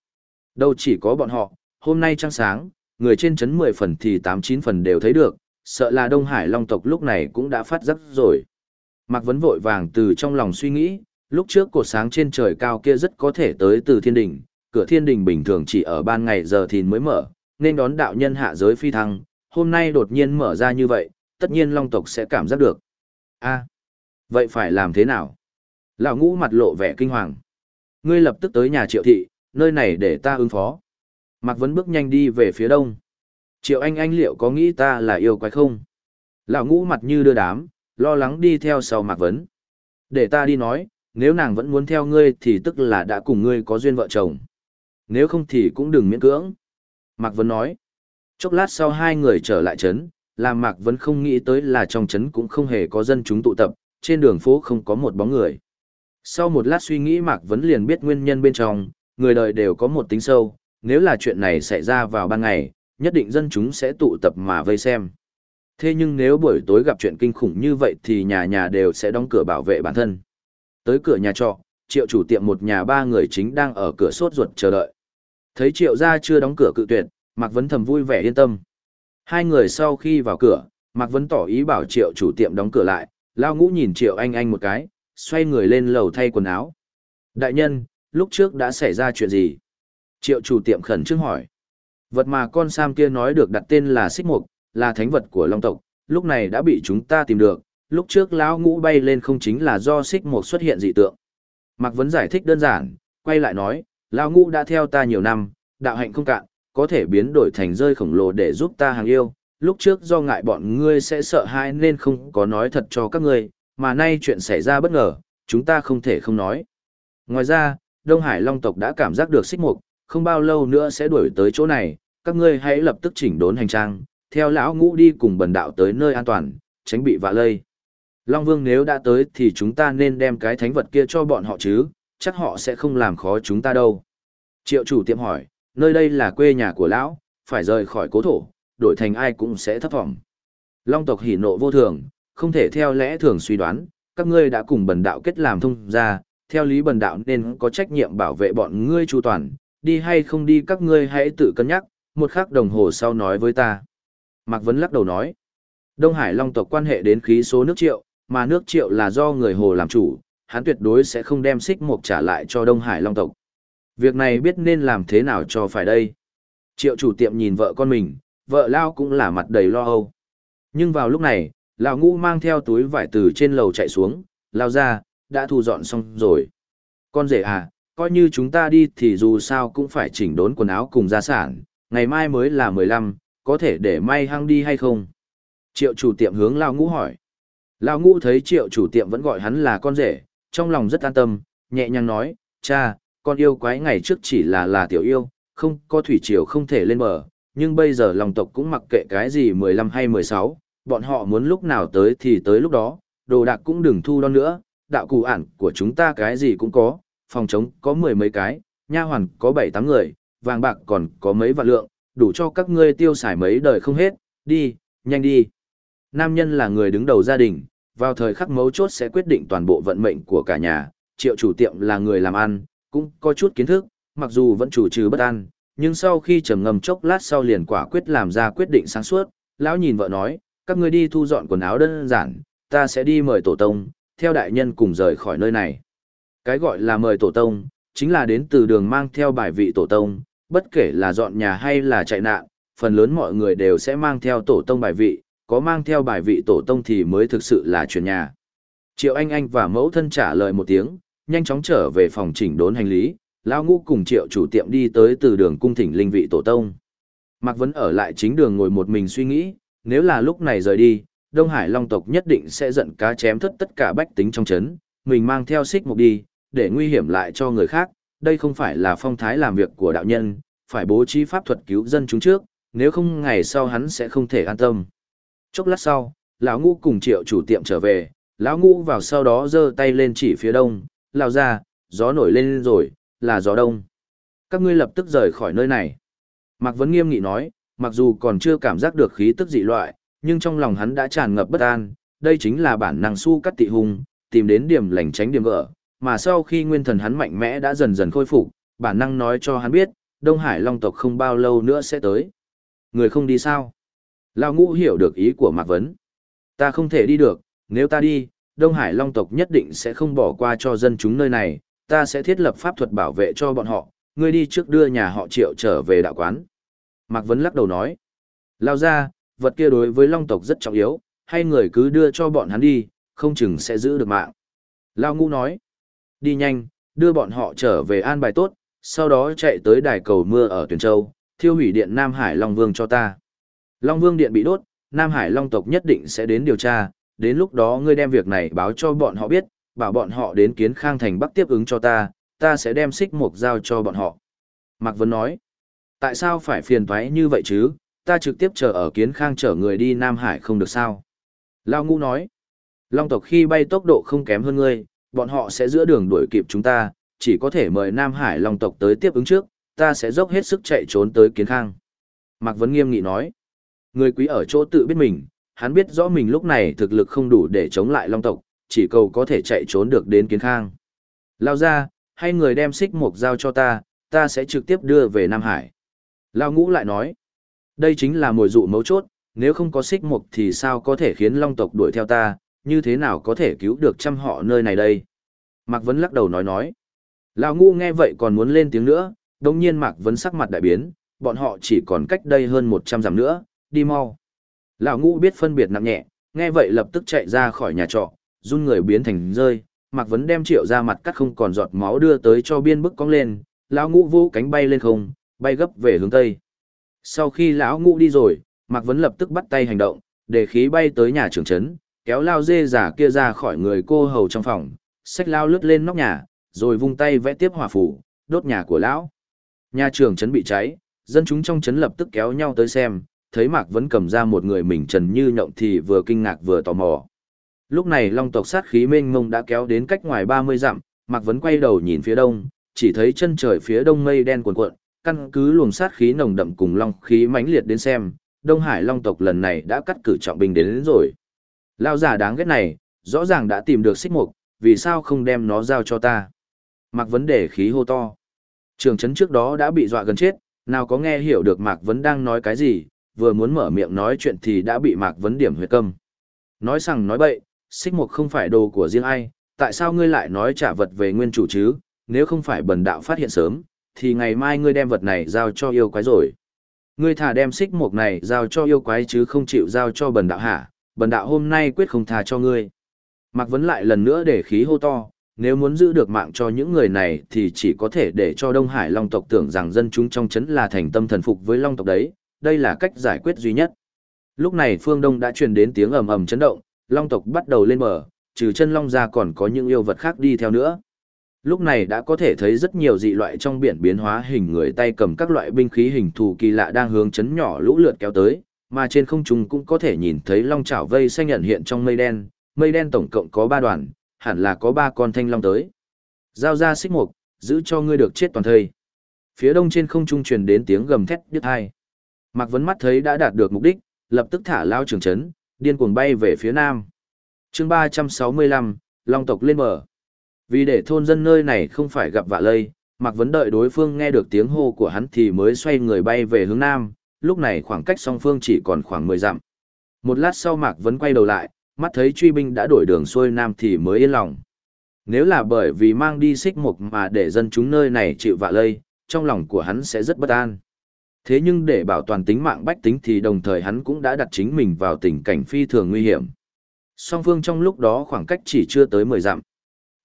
Đâu chỉ có bọn họ, hôm nay trăng sáng, người trên chấn 10 phần thì 8-9 phần đều thấy được, sợ là Đông Hải Long tộc lúc này cũng đã phát giác rồi. Mạc Vấn vội vàng từ trong lòng suy nghĩ, lúc trước cột sáng trên trời cao kia rất có thể tới từ thiên đình, cửa thiên đình bình thường chỉ ở ban ngày giờ thì mới mở, nên đón đạo nhân hạ giới phi thăng, hôm nay đột nhiên mở ra như vậy, tất nhiên Long tộc sẽ cảm giác được. a vậy phải làm thế nào? Lão ngũ mặt lộ vẻ kinh hoàng. Ngươi lập tức tới nhà triệu thị, nơi này để ta ứng phó. Mạc Vấn bước nhanh đi về phía đông. Triệu Anh Anh liệu có nghĩ ta là yêu quái không? Lão ngũ mặt như đưa đám, lo lắng đi theo sau Mạc Vấn. Để ta đi nói, nếu nàng vẫn muốn theo ngươi thì tức là đã cùng ngươi có duyên vợ chồng. Nếu không thì cũng đừng miễn cưỡng. Mạc Vấn nói. Chốc lát sau hai người trở lại trấn, làm Mạc Vấn không nghĩ tới là trong trấn cũng không hề có dân chúng tụ tập, trên đường phố không có một bóng người. Sau một lát suy nghĩ Mạc Vấn liền biết nguyên nhân bên trong, người đời đều có một tính sâu, nếu là chuyện này xảy ra vào ban ngày, nhất định dân chúng sẽ tụ tập mà vây xem. Thế nhưng nếu buổi tối gặp chuyện kinh khủng như vậy thì nhà nhà đều sẽ đóng cửa bảo vệ bản thân. Tới cửa nhà trọ, triệu chủ tiệm một nhà ba người chính đang ở cửa sốt ruột chờ đợi. Thấy triệu gia chưa đóng cửa cự tuyệt, Mạc Vấn thầm vui vẻ yên tâm. Hai người sau khi vào cửa, Mạc Vấn tỏ ý bảo triệu chủ tiệm đóng cửa lại, lao ngũ nhìn triệu anh anh một cái, xoay người lên lầu thay quần áo. Đại nhân, lúc trước đã xảy ra chuyện gì? Triệu chủ tiệm khẩn trương hỏi. Vật mà con Sam kia nói được đặt tên là xích mục, là thánh vật của Long tộc, lúc này đã bị chúng ta tìm được, lúc trước lão ngũ bay lên không chính là do xích mục xuất hiện dị tượng. Mạc Vấn giải thích đơn giản, quay lại nói, lão ngũ đã theo ta nhiều năm, đạo hạnh không cạn, có thể biến đổi thành rơi khổng lồ để giúp ta hàng yêu. Lúc trước do ngại bọn ngươi sẽ sợ hãi nên không có nói thật cho các ngươi, mà nay chuyện xảy ra bất ngờ, chúng ta không thể không nói. Ngoài ra, Đông Hải Long tộc đã cảm giác được xích mục, không bao lâu nữa sẽ đuổi tới chỗ này, các ngươi hãy lập tức chỉnh đốn hành trang, theo lão ngũ đi cùng bần đạo tới nơi an toàn, tránh bị vạ lây. Long Vương nếu đã tới thì chúng ta nên đem cái thánh vật kia cho bọn họ chứ, chắc họ sẽ không làm khó chúng ta đâu. Triệu chủ tiệm hỏi, nơi đây là quê nhà của lão, phải rời khỏi cố thổ, đổi thành ai cũng sẽ thấp vọng. Long tộc hỉ nộ vô thường, không thể theo lẽ thường suy đoán, các ngươi đã cùng bần đạo kết làm thông ra, theo lý bần đạo nên có trách nhiệm bảo vệ bọn ngươi chu toàn, đi hay không đi các ngươi hãy tự cân nhắc, một khắc đồng hồ sau nói với ta. Mạc Vấn lắc đầu nói, Đông Hải Long tộc quan hệ đến khí số nước triệu, mà nước triệu là do người Hồ làm chủ, hắn tuyệt đối sẽ không đem xích mục trả lại cho Đông Hải Long tộc. Việc này biết nên làm thế nào cho phải đây. Triệu chủ tiệm nhìn vợ con mình, vợ Lao cũng là mặt đầy lo âu. Nhưng vào lúc này, Lão Ngũ mang theo túi vải từ trên lầu chạy xuống, lao ra, đã thu dọn xong rồi. Con rể à, coi như chúng ta đi thì dù sao cũng phải chỉnh đốn quần áo cùng gia sản, ngày mai mới là mười lăm, có thể để may hăng đi hay không? Triệu chủ tiệm hướng Lao Ngũ hỏi. Lão Ngũ thấy triệu chủ tiệm vẫn gọi hắn là con rể, trong lòng rất an tâm, nhẹ nhàng nói, cha, con yêu quái ngày trước chỉ là là tiểu yêu, không có thủy triều không thể lên bờ, nhưng bây giờ lòng tộc cũng mặc kệ cái gì mười lăm hay mười sáu, bọn họ muốn lúc nào tới thì tới lúc đó, đồ đạc cũng đừng thu đón nữa, đạo cụ ản của chúng ta cái gì cũng có, phòng chống có mười mấy cái, nha hoàn có bảy tám người, vàng bạc còn có mấy vạn lượng, đủ cho các ngươi tiêu xài mấy đời không hết, đi, nhanh đi. Nam nhân là người đứng đầu gia đình, vào thời khắc mấu chốt sẽ quyết định toàn bộ vận mệnh của cả nhà, triệu chủ tiệm là người làm ăn, cũng có chút kiến thức, mặc dù vẫn chủ trừ bất an, nhưng sau khi trầm ngâm chốc lát sau liền quả quyết làm ra quyết định sáng suốt, lão nhìn vợ nói, các ngươi đi thu dọn quần áo đơn giản, ta sẽ đi mời tổ tông, theo đại nhân cùng rời khỏi nơi này. Cái gọi là mời tổ tông, chính là đến từ đường mang theo bài vị tổ tông, bất kể là dọn nhà hay là chạy nạn, phần lớn mọi người đều sẽ mang theo tổ tông bài vị, có mang theo bài vị tổ tông thì mới thực sự là chuyển nhà. Triệu Anh Anh và mẫu thân trả lời một tiếng, nhanh chóng trở về phòng chỉnh đốn hành lý, Lao Ngũ cùng Triệu chủ tiệm đi tới từ đường cung thỉnh linh vị tổ tông. Mạc Vấn ở lại chính đường ngồi một mình suy nghĩ, nếu là lúc này rời đi, Đông Hải Long tộc nhất định sẽ giận cá chém thất tất cả bách tính trong chấn, mình mang theo xích mục đi, để nguy hiểm lại cho người khác, đây không phải là phong thái làm việc của đạo nhân, phải bố trí pháp thuật cứu dân chúng trước, nếu không ngày sau hắn sẽ không thể an tâm. Chốc lát sau, lão ngũ cùng triệu chủ tiệm trở về, lão ngũ vào sau đó giơ tay lên chỉ phía đông, lao ra, gió nổi lên rồi, là gió đông. Các ngươi lập tức rời khỏi nơi này. Mạc Vấn nghiêm nghị nói, mặc dù còn chưa cảm giác được khí tức dị loại, nhưng trong lòng hắn đã tràn ngập bất an, đây chính là bản năng su cắt tị hung, tìm đến điểm lành tránh điểm vỡ mà sau khi nguyên thần hắn mạnh mẽ đã dần dần khôi phục, bản năng nói cho hắn biết, Đông Hải Long tộc không bao lâu nữa sẽ tới. Người không đi sao? Lão ngũ hiểu được ý của Mạc Vấn. Ta không thể đi được, nếu ta đi, Đông Hải Long tộc nhất định sẽ không bỏ qua cho dân chúng nơi này, ta sẽ thiết lập pháp thuật bảo vệ cho bọn họ, ngươi đi trước đưa nhà họ triệu trở về đạo quán. Mạc Vấn lắc đầu nói. Lao ra, vật kia đối với Long tộc rất trọng yếu, hay người cứ đưa cho bọn hắn đi, không chừng sẽ giữ được mạng. Lao ngũ nói. Đi nhanh, đưa bọn họ trở về an bài tốt, sau đó chạy tới đài cầu mưa ở Tuyền Châu, thiêu hủy điện Nam Hải Long Vương cho ta. Long Vương điện bị đốt, Nam Hải Long tộc nhất định sẽ đến điều tra, đến lúc đó ngươi đem việc này báo cho bọn họ biết, bảo bọn họ đến kiến khang thành bắc tiếp ứng cho ta, ta sẽ đem xích mục giao cho bọn họ. Mạc Vân nói, tại sao phải phiền thoái như vậy chứ, ta trực tiếp chờ ở kiến khang chở người đi Nam Hải không được sao. Lao Ngũ nói, Long tộc khi bay tốc độ không kém hơn ngươi, bọn họ sẽ giữa đường đuổi kịp chúng ta, chỉ có thể mời Nam Hải Long tộc tới tiếp ứng trước, ta sẽ dốc hết sức chạy trốn tới kiến khang. Mạc Vấn nghiêm nghị nói, người quý ở chỗ tự biết mình, hắn biết rõ mình lúc này thực lực không đủ để chống lại Long tộc, chỉ cầu có thể chạy trốn được đến kiến khang. Lao ra, hay người đem xích mộc giao cho ta, ta sẽ trực tiếp đưa về Nam Hải. Lao ngũ lại nói, đây chính là mồi dụ mấu chốt, nếu không có xích mộc thì sao có thể khiến Long tộc đuổi theo ta, như thế nào có thể cứu được trăm họ nơi này đây? Mạc Vấn lắc đầu nói nói. Lão Ngũ nghe vậy còn muốn lên tiếng nữa, đồng nhiên Mạc Vấn sắc mặt đại biến, bọn họ chỉ còn cách đây hơn 100 dặm nữa, đi mau. Lão ngu biết phân biệt nặng nhẹ, nghe vậy lập tức chạy ra khỏi nhà trọ, run người biến thành rơi, Mạc Vấn đem triệu ra mặt cắt không còn giọt máu đưa tới cho biên bức cong lên, lão ngũ vô cánh bay lên không, bay gấp về hướng tây. Sau khi lão ngũ đi rồi, Mạc Vấn lập tức bắt tay hành động, để khí bay tới nhà trưởng trấn, kéo lao dê giả kia ra khỏi người cô hầu trong phòng, xách lao lướt lên nóc nhà, rồi vung tay vẽ tiếp hỏa phủ, đốt nhà của lão. Nhà trưởng trấn bị cháy, dân chúng trong trấn lập tức kéo nhau tới xem, thấy Mạc Vấn cầm ra một người mình trần như nhộng thì vừa kinh ngạc vừa tò mò. Lúc này long tộc sát khí mênh mông đã kéo đến cách ngoài 30 dặm, Mạc Vấn quay đầu nhìn phía đông, chỉ thấy chân trời phía đông mây đen cuồn cuộn, căn cứ luồng sát khí nồng đậm cùng long khí mãnh liệt đến xem, Đông Hải Long tộc lần này đã cắt cử trọng binh đến, đến rồi. Lao giả đáng ghét này, rõ ràng đã tìm được xích mục, vì sao không đem nó giao cho ta? Mạc Vấn đề khí hô to. Trường trấn trước đó đã bị dọa gần chết, nào có nghe hiểu được Mạc Vấn đang nói cái gì, vừa muốn mở miệng nói chuyện thì đã bị Mạc Vấn điểm huyệt câm. Nói rằng nói bậy, xích mục không phải đồ của riêng ai, tại sao ngươi lại nói trả vật về nguyên chủ chứ, nếu không phải bần đạo phát hiện sớm, thì ngày mai ngươi đem vật này giao cho yêu quái rồi. Ngươi thả đem xích mục này giao cho yêu quái chứ không chịu giao cho bần đạo hả, bần đạo hôm nay quyết không tha cho ngươi. Mạc Vấn lại lần nữa để khí hô to, nếu muốn giữ được mạng cho những người này thì chỉ có thể để cho Đông Hải Long tộc tưởng rằng dân chúng trong chấn là thành tâm thần phục với Long tộc đấy, đây là cách giải quyết duy nhất. Lúc này phương Đông đã truyền đến tiếng ầm ầm chấn động, Long tộc bắt đầu lên bờ, trừ chân Long ra còn có những yêu vật khác đi theo nữa. Lúc này đã có thể thấy rất nhiều dị loại trong biển biến hóa hình người tay cầm các loại binh khí hình thù kỳ lạ đang hướng chấn nhỏ lũ lượt kéo tới, mà trên không trung cũng có thể nhìn thấy long chảo vây xanh nhận hiện trong mây đen, mây đen tổng cộng có ba đoàn, hẳn là có ba con thanh long tới. Giao ra xích mục, giữ cho ngươi được chết toàn thời. Phía đông trên không trung truyền đến tiếng gầm thét đứt hai. Mạc Vấn mắt thấy đã đạt được mục đích, lập tức thả lao trường chấn, điên cuồng bay về phía nam. chương ba trăm sáu mươi lăm, Long tộc lên bờ. Vì để thôn dân nơi này không phải gặp vạ lây, Mạc Vấn đợi đối phương nghe được tiếng hô của hắn thì mới xoay người bay về hướng nam, lúc này khoảng cách song phương chỉ còn khoảng 10 dặm. Một lát sau Mạc Vấn quay đầu lại, mắt thấy truy binh đã đổi đường xuôi nam thì mới yên lòng. Nếu là bởi vì mang đi xích mục mà để dân chúng nơi này chịu vạ lây, trong lòng của hắn sẽ rất bất an. Thế nhưng để bảo toàn tính mạng bách tính thì đồng thời hắn cũng đã đặt chính mình vào tình cảnh phi thường nguy hiểm. Song phương trong lúc đó khoảng cách chỉ chưa tới 10 dặm.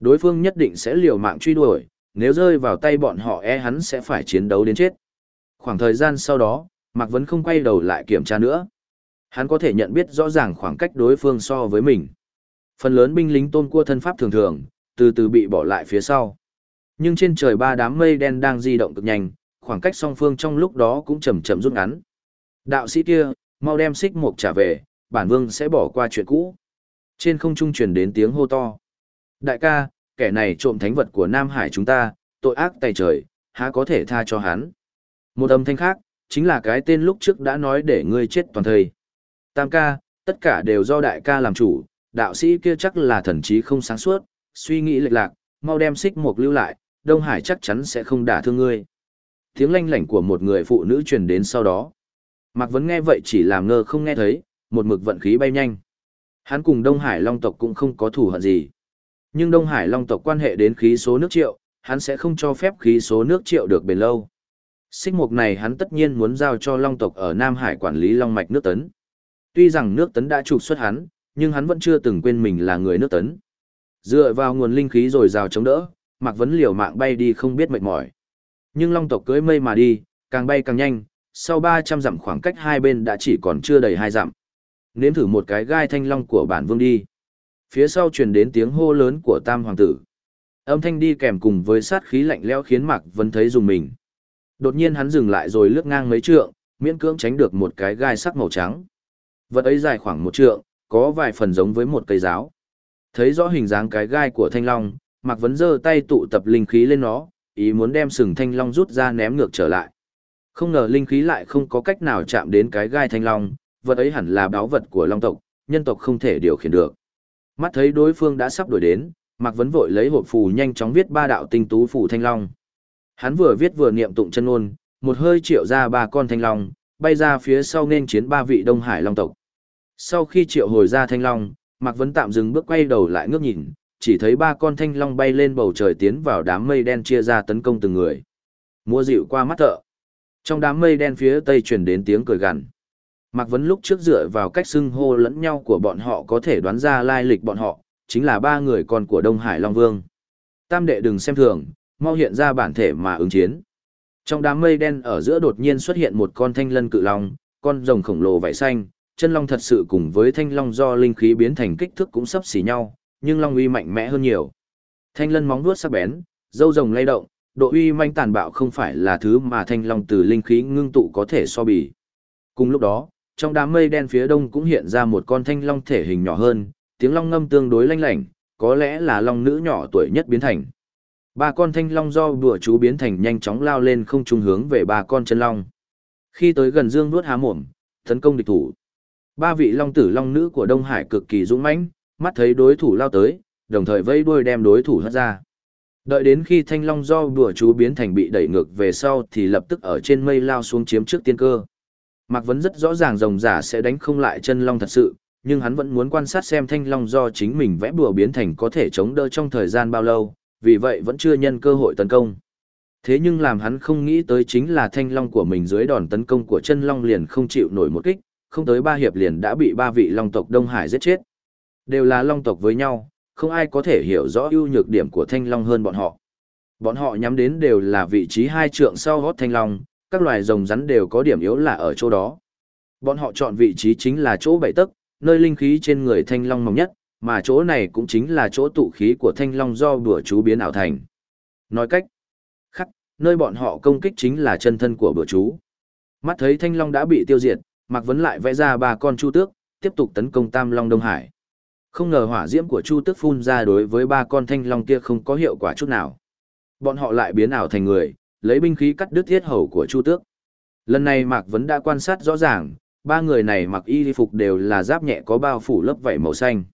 Đối phương nhất định sẽ liều mạng truy đuổi, nếu rơi vào tay bọn họ e hắn sẽ phải chiến đấu đến chết. Khoảng thời gian sau đó, Mạc Vấn không quay đầu lại kiểm tra nữa. Hắn có thể nhận biết rõ ràng khoảng cách đối phương so với mình. Phần lớn binh lính tôn cua thân pháp thường thường, từ từ bị bỏ lại phía sau. Nhưng trên trời ba đám mây đen đang di động cực nhanh, khoảng cách song phương trong lúc đó cũng chậm chậm rút ngắn. Đạo sĩ kia, mau đem xích mục trả về, bản vương sẽ bỏ qua chuyện cũ. Trên không trung truyền đến tiếng hô to. Đại ca, kẻ này trộm thánh vật của Nam Hải chúng ta, tội ác tày trời, há có thể tha cho hắn. Một âm thanh khác, chính là cái tên lúc trước đã nói để ngươi chết toàn thời. Tam ca, tất cả đều do đại ca làm chủ, đạo sĩ kia chắc là thần trí không sáng suốt, suy nghĩ lệch lạc, mau đem xích mục lưu lại, Đông Hải chắc chắn sẽ không đả thương ngươi. Tiếng lanh lảnh của một người phụ nữ truyền đến sau đó. Mạc Vấn nghe vậy chỉ làm ngơ không nghe thấy, một mực vận khí bay nhanh. Hắn cùng Đông Hải Long tộc cũng không có thù hận gì. Nhưng Đông Hải Long tộc quan hệ đến khí số nước triệu, hắn sẽ không cho phép khí số nước triệu được bền lâu. Xích mục này hắn tất nhiên muốn giao cho Long tộc ở Nam Hải quản lý Long mạch nước tấn. Tuy rằng nước tấn đã trục xuất hắn, nhưng hắn vẫn chưa từng quên mình là người nước tấn. Dựa vào nguồn linh khí rồi rào chống đỡ, Mạc Vấn liều mạng bay đi không biết mệt mỏi. Nhưng Long tộc cưỡi mây mà đi, càng bay càng nhanh, sau 300 dặm khoảng cách hai bên đã chỉ còn chưa đầy hai dặm. Nếm thử một cái gai thanh long của bản vương đi. Phía sau truyền đến tiếng hô lớn của Tam hoàng tử. Âm thanh đi kèm cùng với sát khí lạnh lẽo khiến Mạc Vân thấy dùng mình. Đột nhiên hắn dừng lại rồi lướt ngang mấy trượng, miễn cưỡng tránh được một cái gai sắc màu trắng. Vật ấy dài khoảng một trượng, có vài phần giống với một cây giáo. Thấy rõ hình dáng cái gai của thanh long, Mạc Vấn giơ tay tụ tập linh khí lên nó, ý muốn đem sừng thanh long rút ra ném ngược trở lại. Không ngờ linh khí lại không có cách nào chạm đến cái gai thanh long, vật ấy hẳn là báo vật của long tộc, nhân tộc không thể điều khiển được. Mắt thấy đối phương đã sắp đuổi đến, Mạc Vấn vội lấy hộp phù nhanh chóng viết ba đạo tinh tú phù thanh long. Hắn vừa viết vừa niệm tụng chân ngôn, một hơi triệu ra ba con thanh long, bay ra phía sau nên chiến ba vị Đông Hải long tộc. Sau khi triệu hồi ra thanh long, Mạc Vấn tạm dừng bước quay đầu lại ngước nhìn, chỉ thấy ba con thanh long bay lên bầu trời tiến vào đám mây đen chia ra tấn công từng người. Mua dịu qua mắt thợ. Trong đám mây đen phía tây truyền đến tiếng cười gằn. Mạc Vấn lúc trước dựa vào cách xưng hô lẫn nhau của bọn họ có thể đoán ra lai lịch bọn họ, chính là ba người con của Đông Hải Long Vương. Tam đệ đừng xem thường, mau hiện ra bản thể mà ứng chiến. Trong đám mây đen ở giữa đột nhiên xuất hiện một con thanh lân cự long, con rồng khổng lồ vảy xanh, chân long thật sự cùng với thanh long do linh khí biến thành kích thước cũng sắp xỉ nhau, nhưng long uy mạnh mẽ hơn nhiều. Thanh lân móng vuốt sắc bén, dâu rồng lay động, độ uy manh tàn bạo không phải là thứ mà thanh long từ linh khí ngưng tụ có thể so bì. Cùng lúc đó, trong đám mây đen phía đông cũng hiện ra một con thanh long thể hình nhỏ hơn, tiếng long ngâm tương đối lanh lảnh, có lẽ là long nữ nhỏ tuổi nhất biến thành. Ba con thanh long do bùa chú biến thành nhanh chóng lao lên không trung hướng về ba con chân long. Khi tới gần Dương vuốt há mồm, tấn công địch thủ. Ba vị long tử long nữ của Đông Hải cực kỳ dũng mãnh, mắt thấy đối thủ lao tới, đồng thời vây đuôi đem đối thủ hất ra. Đợi đến khi thanh long do bùa chú biến thành bị đẩy ngược về sau thì lập tức ở trên mây lao xuống chiếm trước tiên cơ. Mạc Vấn rất rõ ràng rồng giả sẽ đánh không lại chân long thật sự, nhưng hắn vẫn muốn quan sát xem thanh long do chính mình vẽ bùa biến thành có thể chống đỡ trong thời gian bao lâu, vì vậy vẫn chưa nhân cơ hội tấn công. Thế nhưng làm hắn không nghĩ tới chính là thanh long của mình dưới đòn tấn công của chân long liền không chịu nổi một kích, không tới ba hiệp liền đã bị ba vị long tộc Đông Hải giết chết. Đều là long tộc với nhau, không ai có thể hiểu rõ ưu nhược điểm của thanh long hơn bọn họ. Bọn họ nhắm đến đều là vị trí hai trượng sau hót thanh long, các loài rồng rắn đều có điểm yếu là ở chỗ đó. Bọn họ chọn vị trí chính là chỗ bảy tấc, nơi linh khí trên người thanh long mỏng nhất, mà chỗ này cũng chính là chỗ tụ khí của thanh long do bữa chú biến ảo thành. Nói cách khắc, nơi bọn họ công kích chính là chân thân của bữa chú. Mắt thấy thanh long đã bị tiêu diệt, Mạc Vấn lại vẽ ra ba con chu tước, tiếp tục tấn công Tam Long Đông Hải. Không ngờ hỏa diễm của chu tước phun ra đối với ba con thanh long kia không có hiệu quả chút nào. Bọn họ lại biến ảo thành người, lấy binh khí cắt đứt thiết hầu của chu tước. Lần này Mạc Vấn đã quan sát rõ ràng, ba người này mặc y phục đều là giáp nhẹ có bao phủ lớp vảy màu xanh.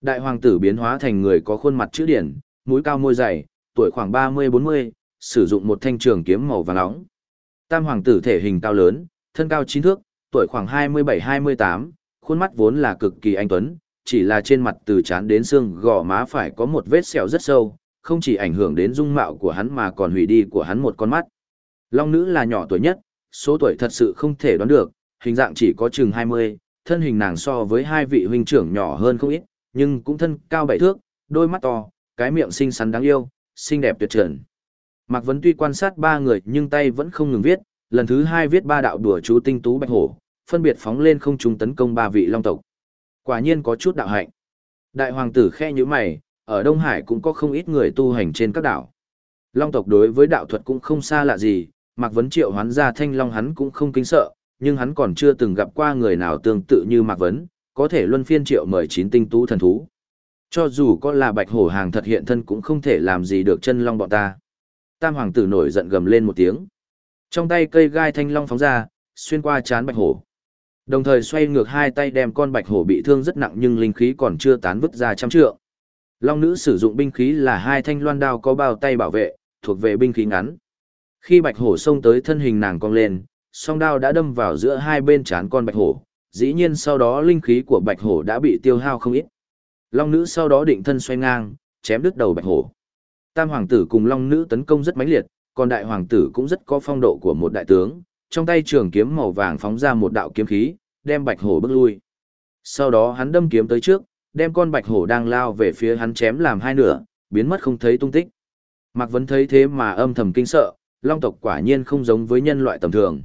Đại hoàng tử biến hóa thành người có khuôn mặt chữ điển, mũi cao môi dày, tuổi khoảng 30-40, sử dụng một thanh trường kiếm màu vàng nóng. Tam hoàng tử thể hình cao lớn, thân cao chín thước, tuổi khoảng 27-28, khuôn mắt vốn là cực kỳ anh tuấn, chỉ là trên mặt từ trán đến xương gò má phải có một vết sẹo rất sâu, không chỉ ảnh hưởng đến dung mạo của hắn mà còn hủy đi của hắn một con mắt. Long nữ là nhỏ tuổi nhất, số tuổi thật sự không thể đoán được, hình dạng chỉ có chừng 20, thân hình nàng so với hai vị huynh trưởng nhỏ hơn không ít, nhưng cũng thân cao bảy thước, đôi mắt to, cái miệng xinh xắn đáng yêu, xinh đẹp tuyệt trần. Mạc Vấn tuy quan sát ba người nhưng tay vẫn không ngừng viết, lần thứ hai viết ba đạo đùa chú tinh tú bạch hổ, phân biệt phóng lên không trung tấn công ba vị long tộc. Quả nhiên có chút đạo hạnh. Đại hoàng tử khe như mày, ở Đông Hải cũng có không ít người tu hành trên các đảo. Long tộc đối với đạo thuật cũng không xa lạ gì, Mạc Vấn triệu hoán ra thanh long hắn cũng không kính sợ, nhưng hắn còn chưa từng gặp qua người nào tương tự như Mạc Vấn, có thể luân phiên triệu mời chín tinh tú thần thú. Cho dù có là bạch hổ hàng thật hiện thân cũng không thể làm gì được chân long bọn ta. Tam hoàng tử nổi giận gầm lên một tiếng. Trong tay cây gai thanh long phóng ra, xuyên qua chán bạch hổ. Đồng thời xoay ngược hai tay đem con bạch hổ bị thương rất nặng nhưng linh khí còn chưa tán vứt ra trăm trượng. Long nữ sử dụng binh khí là hai thanh loan đao có bao tay bảo vệ, thuộc về binh khí ngắn. Khi bạch hổ xông tới thân hình nàng cong lên, song đao đã đâm vào giữa hai bên chán con bạch hổ, dĩ nhiên sau đó linh khí của bạch hổ đã bị tiêu hao không ít. Long nữ sau đó định thân xoay ngang, chém đứt đầu bạch hổ. Tam hoàng tử cùng long nữ tấn công rất mãnh liệt, còn đại hoàng tử cũng rất có phong độ của một đại tướng, trong tay trường kiếm màu vàng phóng ra một đạo kiếm khí, đem bạch hổ bước lui. Sau đó hắn đâm kiếm tới trước, đem con bạch hổ đang lao về phía hắn chém làm hai nửa, biến mất không thấy tung tích. Mạc Vấn thấy thế mà âm thầm kinh sợ, long tộc quả nhiên không giống với nhân loại tầm thường.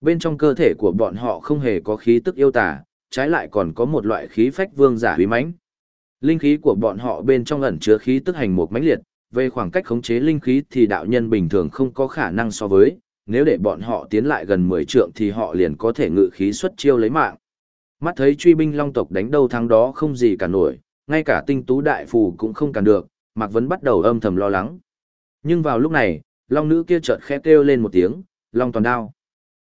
Bên trong cơ thể của bọn họ không hề có khí tức yêu tà, trái lại còn có một loại khí phách vương giả uy mãnh. Linh khí của bọn họ bên trong ẩn chứa khí tức hành một mãnh liệt, về khoảng cách khống chế linh khí thì đạo nhân bình thường không có khả năng so với, nếu để bọn họ tiến lại gần 10 trượng thì họ liền có thể ngự khí xuất chiêu lấy mạng. Mắt thấy truy binh long tộc đánh đâu thắng đó không gì cả nổi, ngay cả tinh tú đại phù cũng không cản được, Mạc Vấn bắt đầu âm thầm lo lắng. Nhưng vào lúc này, long nữ kia chợt khẽ kêu lên một tiếng, long toàn đao.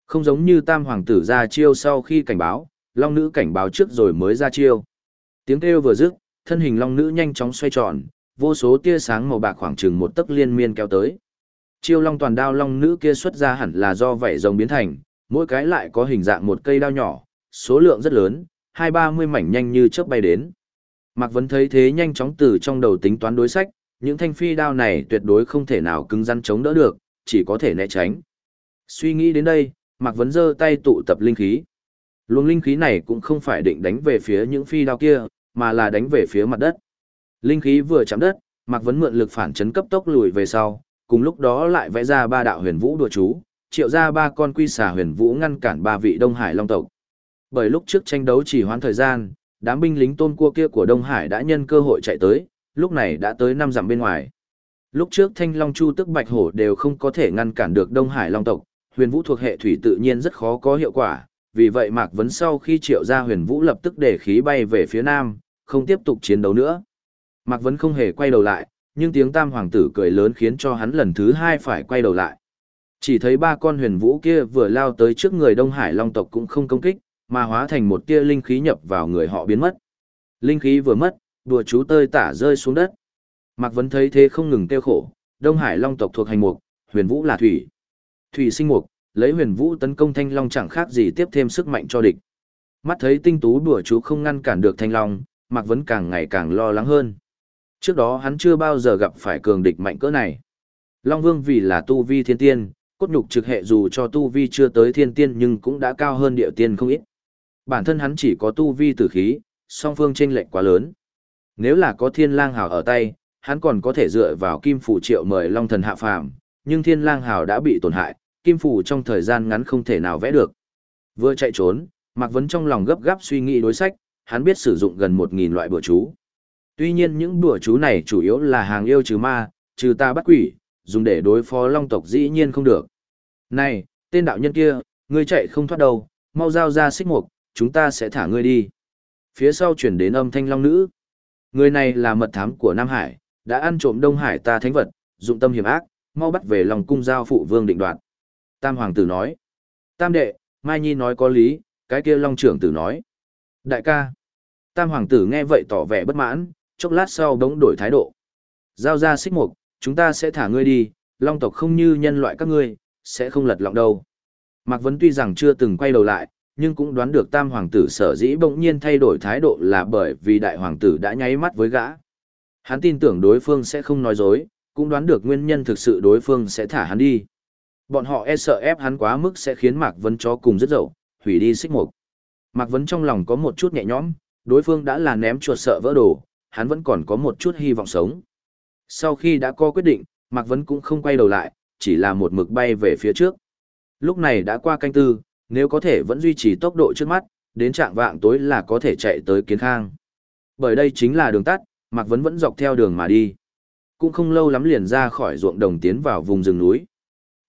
Không giống như tam hoàng tử ra chiêu sau khi cảnh báo, long nữ cảnh báo trước rồi mới ra chiêu. Tiếng kêu vừa dứt, thân hình long nữ nhanh chóng xoay tròn, vô số tia sáng màu bạc khoảng chừng một tấc liên miên kéo tới. Chiêu long toàn đao long nữ kia xuất ra hẳn là do vảy rồng biến thành, mỗi cái lại có hình dạng một cây đao nhỏ, số lượng rất lớn, hai ba mươi mảnh nhanh như chớp bay đến. Mạc Vấn thấy thế nhanh chóng từ trong đầu tính toán đối sách, những thanh phi đao này tuyệt đối không thể nào cứng rắn chống đỡ được, chỉ có thể né tránh. Suy nghĩ đến đây, Mạc Vấn giơ tay tụ tập linh khí. Luồng linh khí này cũng không phải định đánh về phía những phi đao kia, mà là đánh về phía mặt đất. Linh khí vừa chạm đất, Mạc Vấn mượn lực phản chấn cấp tốc lùi về sau, cùng lúc đó lại vẽ ra ba đạo huyền vũ đùa chú, triệu ra ba con quy xà huyền vũ ngăn cản ba vị Đông Hải Long tộc. Bởi lúc trước tranh đấu chỉ hoãn thời gian, đám binh lính tôn cua kia của Đông Hải đã nhân cơ hội chạy tới, lúc này đã tới năm dặm bên ngoài. Lúc trước Thanh Long Chu tức Bạch Hổ đều không có thể ngăn cản được Đông Hải Long tộc, huyền vũ thuộc hệ thủy tự nhiên rất khó có hiệu quả, vì vậy Mạc Vấn sau khi triệu ra huyền vũ lập tức để khí bay về phía nam, không tiếp tục chiến đấu nữa. Mạc Vấn không hề quay đầu lại, nhưng tiếng tam hoàng tử cười lớn khiến cho hắn lần thứ hai phải quay đầu lại. Chỉ thấy ba con huyền vũ kia vừa lao tới trước người Đông Hải Long tộc cũng không công kích, mà hóa thành một tia linh khí nhập vào người họ biến mất. Linh khí vừa mất, đùa chú tơi tả rơi xuống đất. Mạc Vấn thấy thế không ngừng tiêu khổ, Đông Hải Long tộc thuộc hành mục, huyền vũ là thủy. Thủy sinh mục, lấy huyền vũ tấn công thanh long chẳng khác gì tiếp thêm sức mạnh cho địch. Mắt thấy tinh tú đùa chú không ngăn cản được thanh long, Mạc Vấn càng ngày càng lo lắng hơn. Trước đó hắn chưa bao giờ gặp phải cường địch mạnh cỡ này. Long Vương vì là tu vi thiên tiên, cốt nhục trực hệ dù cho tu vi chưa tới thiên tiên nhưng cũng đã cao hơn địa tiên không ít. Bản thân hắn chỉ có tu vi tử khí, song phương chênh lệch quá lớn. Nếu là có thiên lang hào ở tay, hắn còn có thể dựa vào kim phủ triệu mời long thần hạ phàm, nhưng thiên lang hào đã bị tổn hại, kim phủ trong thời gian ngắn không thể nào vẽ được. Vừa chạy trốn, Mạc Vấn trong lòng gấp gáp suy nghĩ đối sách, hắn biết sử dụng gần 1.000 loại bữa chú. Tuy nhiên những bùa chú này chủ yếu là hàng yêu trừ ma, trừ ta bắt quỷ, dùng để đối phó long tộc dĩ nhiên không được. Này, tên đạo nhân kia, ngươi chạy không thoát đâu, mau giao ra xích mục, chúng ta sẽ thả ngươi đi. Phía sau chuyển đến âm thanh long nữ. Người này là mật thám của Nam Hải, đã ăn trộm Đông Hải ta thánh vật, dụng tâm hiểm ác, mau bắt về lòng cung giao phụ vương định đoạt. Tam hoàng tử nói. Tam đệ, Mai Nhi nói có lý, cái kia long trưởng tử nói. Đại ca. Tam hoàng tử nghe vậy tỏ vẻ bất mãn, chốc lát sau bỗng đổi thái độ. Giao ra xích mục, chúng ta sẽ thả ngươi đi, long tộc không như nhân loại các ngươi, sẽ không lật lọng đâu. Mạc Vấn tuy rằng chưa từng quay đầu lại, nhưng cũng đoán được tam hoàng tử sở dĩ bỗng nhiên thay đổi thái độ là bởi vì đại hoàng tử đã nháy mắt với gã. Hắn tin tưởng đối phương sẽ không nói dối, cũng đoán được nguyên nhân thực sự đối phương sẽ thả hắn đi. Bọn họ e sợ ép hắn quá mức sẽ khiến Mạc Vấn cho cùng rất dậu, hủy đi xích mục. Mạc Vấn trong lòng có một chút nhẹ nhõm, đối phương đã là ném chuột sợ vỡ đồ, hắn vẫn còn có một chút hy vọng sống. Sau khi đã có quyết định, Mạc Vấn cũng không quay đầu lại, chỉ là một mực bay về phía trước. Lúc này đã qua canh tư, nếu có thể vẫn duy trì tốc độ trước mắt, đến trạng vạng tối là có thể chạy tới kiến khang. Bởi đây chính là đường tắt, Mạc Vấn vẫn dọc theo đường mà đi. Cũng không lâu lắm liền ra khỏi ruộng đồng tiến vào vùng rừng núi.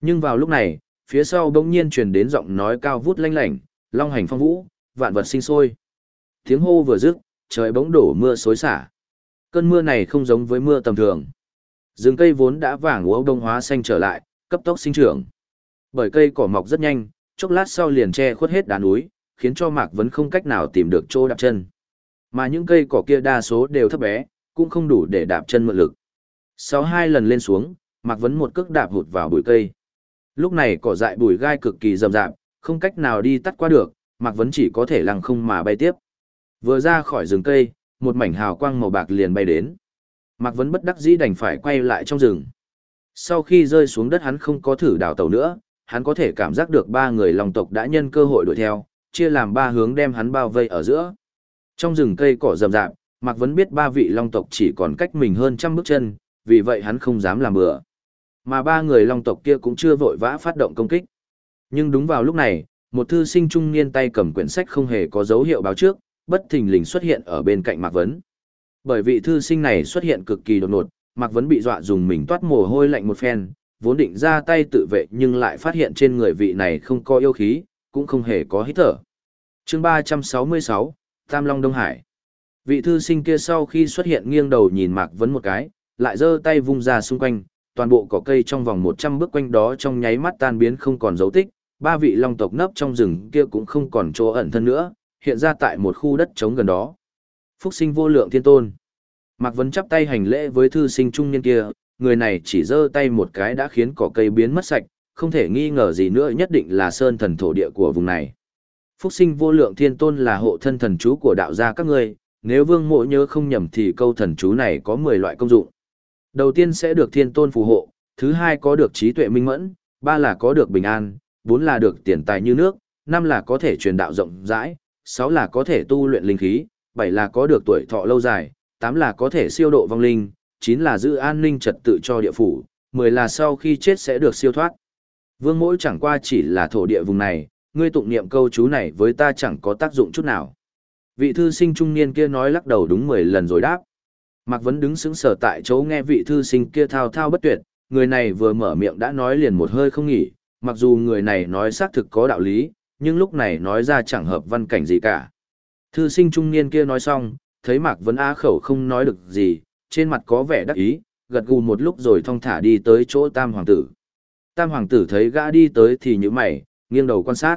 Nhưng vào lúc này, phía sau bỗng nhiên truyền đến giọng nói cao vút lanh lảnh, long hành phong vũ, vạn vật sinh sôi. Tiếng hô vừa dứt, trời bỗng đổ mưa xối xả. Cơn mưa này không giống với mưa tầm thường. Rừng cây vốn đã vàng úa đông hóa xanh trở lại, cấp tốc sinh trưởng. Bởi cây cỏ mọc rất nhanh, chốc lát sau liền che khuất hết đá núi, khiến cho Mạc Vấn không cách nào tìm được chỗ đạp chân. Mà những cây cỏ kia đa số đều thấp bé, cũng không đủ để đạp chân mượn lực. Sau hai lần lên xuống, Mạc Vấn một cước đạp hụt vào bụi cây. Lúc này cỏ dại bụi gai cực kỳ rậm rạp, không cách nào đi tắt qua được, Mạc Vấn chỉ có thể lăng không mà bay tiếp. Vừa ra khỏi rừng cây, một mảnh hào quang màu bạc liền bay đến. Mạc Vấn bất đắc dĩ đành phải quay lại trong rừng. Sau khi rơi xuống đất hắn không có thử đào tàu nữa, hắn có thể cảm giác được ba người lòng tộc đã nhân cơ hội đuổi theo, chia làm ba hướng đem hắn bao vây ở giữa. Trong rừng cây cỏ rậm rạp, Mạc Vấn biết ba vị long tộc chỉ còn cách mình hơn trăm bước chân, vì vậy hắn không dám làm bừa. Mà ba người long tộc kia cũng chưa vội vã phát động công kích. Nhưng đúng vào lúc này, một thư sinh trung niên tay cầm quyển sách không hề có dấu hiệu báo trước, bất thình lình xuất hiện ở bên cạnh Mạc Vấn. Bởi vị thư sinh này xuất hiện cực kỳ đột ngột, Mạc Vấn bị dọa dùng mình toát mồ hôi lạnh một phen, vốn định ra tay tự vệ nhưng lại phát hiện trên người vị này không có yêu khí, cũng không hề có hít thở. chương 366, Tam Long Đông Hải. Vị thư sinh kia sau khi xuất hiện nghiêng đầu nhìn Mạc Vấn một cái, lại giơ tay vung ra xung quanh, toàn bộ cỏ cây trong vòng 100 bước quanh đó trong nháy mắt tan biến không còn dấu tích, ba vị long tộc nấp trong rừng kia cũng không còn chỗ ẩn thân nữa, hiện ra tại một khu đất trống gần đó. Phúc sinh vô lượng thiên tôn. Mạc Vấn chắp tay hành lễ với thư sinh trung niên kia, người này chỉ giơ tay một cái đã khiến cỏ cây biến mất sạch, không thể nghi ngờ gì nữa nhất định là sơn thần thổ địa của vùng này. Phúc sinh vô lượng thiên tôn là hộ thân thần chú của đạo gia các ngươi, nếu vương mộ nhớ không nhầm thì câu thần chú này có 10 loại công dụng. Đầu tiên sẽ được thiên tôn phù hộ, thứ hai có được trí tuệ minh mẫn, ba là có được bình an, bốn là được tiền tài như nước, năm là có thể truyền đạo rộng rãi, sáu là có thể tu luyện linh khí, bảy là có được tuổi thọ lâu dài, tám là có thể siêu độ vong linh, chín là giữ an ninh trật tự cho địa phủ, mười là sau khi chết sẽ được siêu thoát. Vương mỗi chẳng qua chỉ là thổ địa vùng này, ngươi tụng niệm câu chú này với ta chẳng có tác dụng chút nào. Vị thư sinh trung niên kia nói lắc đầu đúng mười lần rồi đáp. Mạc Vấn đứng sững sờ tại chỗ nghe vị thư sinh kia thao thao bất tuyệt, người này vừa mở miệng đã nói liền một hơi không nghỉ, mặc dù người này nói xác thực có đạo lý, nhưng lúc này nói ra chẳng hợp văn cảnh gì cả. Thư sinh trung niên kia nói xong, thấy Mạc Vấn á khẩu không nói được gì, trên mặt có vẻ đắc ý, gật gù một lúc rồi thong thả đi tới chỗ Tam Hoàng tử. Tam Hoàng tử thấy gã đi tới thì như mày, nghiêng đầu quan sát.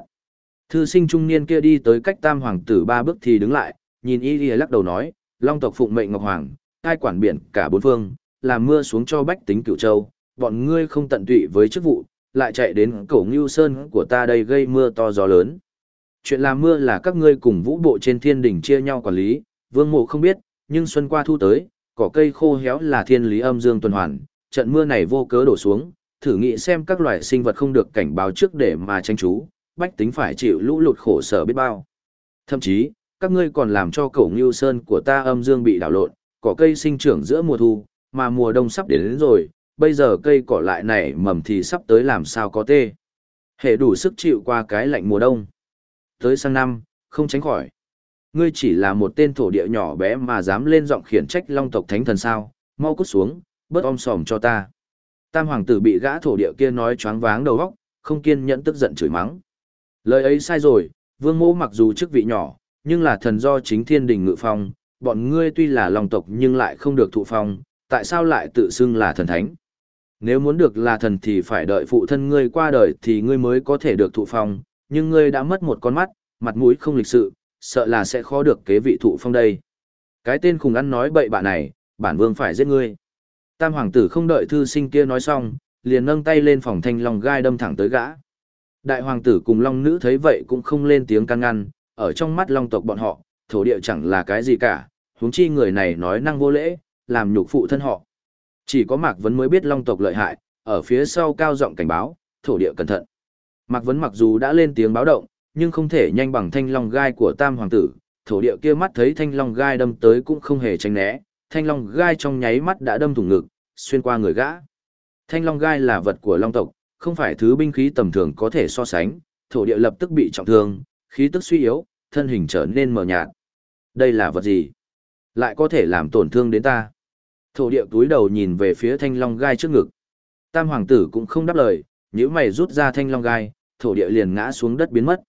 Thư sinh trung niên kia đi tới cách Tam Hoàng tử ba bước thì đứng lại, nhìn y y lắc đầu nói, Long tộc phụng mệnh Ngọc Hoàng, cai quản biển cả bốn phương, làm mưa xuống cho bách tính cửu châu, bọn ngươi không tận tụy với chức vụ, lại chạy đến cổ ngưu sơn của ta đây gây mưa to gió lớn. Chuyện làm mưa là các ngươi cùng vũ bộ trên thiên đỉnh chia nhau quản lý, vương mộ không biết, nhưng xuân qua thu tới, cỏ cây khô héo là thiên lý âm dương tuần hoàn, trận mưa này vô cớ đổ xuống, thử nghĩ xem các loài sinh vật không được cảnh báo trước để mà tranh trú, bách tính phải chịu lũ lụt khổ sở biết bao. Thậm chí, các ngươi còn làm cho cổ ngưu sơn của ta âm dương bị đảo lộn, cỏ cây sinh trưởng giữa mùa thu, mà mùa đông sắp đến, đến rồi, bây giờ cây cỏ lại này mầm thì sắp tới làm sao có tê. Hệ đủ sức chịu qua cái lạnh mùa đông. Tới sang năm, không tránh khỏi. Ngươi chỉ là một tên thổ địa nhỏ bé mà dám lên giọng khiển trách long tộc thánh thần sao, mau cút xuống, bớt om sòm cho ta. Tam hoàng tử bị gã thổ địa kia nói choáng váng đầu óc, không kiên nhẫn tức giận chửi mắng. Lời ấy sai rồi, vương mẫu mặc dù chức vị nhỏ, nhưng là thần do chính thiên đình ngự phong, bọn ngươi tuy là long tộc nhưng lại không được thụ phong, tại sao lại tự xưng là thần thánh? Nếu muốn được là thần thì phải đợi phụ thân ngươi qua đời thì ngươi mới có thể được thụ phong, nhưng ngươi đã mất một con mắt, mặt mũi không lịch sự, sợ là sẽ khó được kế vị thụ phong đây. Cái tên khùng ăn nói bậy bạ này, bản vương phải giết ngươi. Tam hoàng tử không đợi thư sinh kia nói xong, liền nâng tay lên phòng thanh long gai đâm thẳng tới gã. Đại hoàng tử cùng long nữ thấy vậy cũng không lên tiếng can ngăn, ở trong mắt long tộc bọn họ, thổ địa chẳng là cái gì cả, huống chi người này nói năng vô lễ, làm nhục phụ thân họ. Chỉ có Mạc Vấn mới biết long tộc lợi hại, ở phía sau cao giọng cảnh báo, thổ địa cẩn thận. Mạc Vấn mặc dù đã lên tiếng báo động, nhưng không thể nhanh bằng thanh long gai của tam hoàng tử, thổ địa kia mắt thấy thanh long gai đâm tới cũng không hề tránh né, thanh long gai trong nháy mắt đã đâm thủng ngực, xuyên qua người gã. Thanh long gai là vật của long tộc, không phải thứ binh khí tầm thường có thể so sánh, thổ địa lập tức bị trọng thương, khí tức suy yếu, thân hình trở nên mờ nhạt. Đây là vật gì? Lại có thể làm tổn thương đến ta. Thổ địa túi đầu nhìn về phía thanh long gai trước ngực. Tam hoàng tử cũng không đáp lời, nếu mày rút ra thanh long gai, thổ địa liền ngã xuống đất biến mất.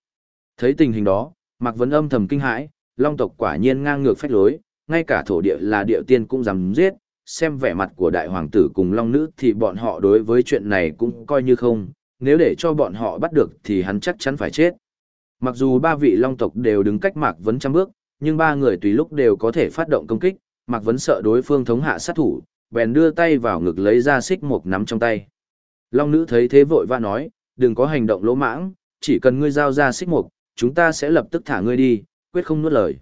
Thấy tình hình đó, Mạc Vấn âm thầm kinh hãi, long tộc quả nhiên ngang ngược phách lối, ngay cả thổ địa là địa tiên cũng dám giết, xem vẻ mặt của đại hoàng tử cùng long nữ thì bọn họ đối với chuyện này cũng coi như không, nếu để cho bọn họ bắt được thì hắn chắc chắn phải chết. Mặc dù ba vị long tộc đều đứng cách Mạc Vấn trăm bước, nhưng ba người tùy lúc đều có thể phát động công kích, Mạc Vấn sợ đối phương thống hạ sát thủ, bèn đưa tay vào ngực lấy ra xích một nắm trong tay. Long nữ thấy thế vội vã nói, đừng có hành động lỗ mãng, chỉ cần ngươi giao ra xích mục, chúng ta sẽ lập tức thả ngươi đi, quyết không nuốt lời.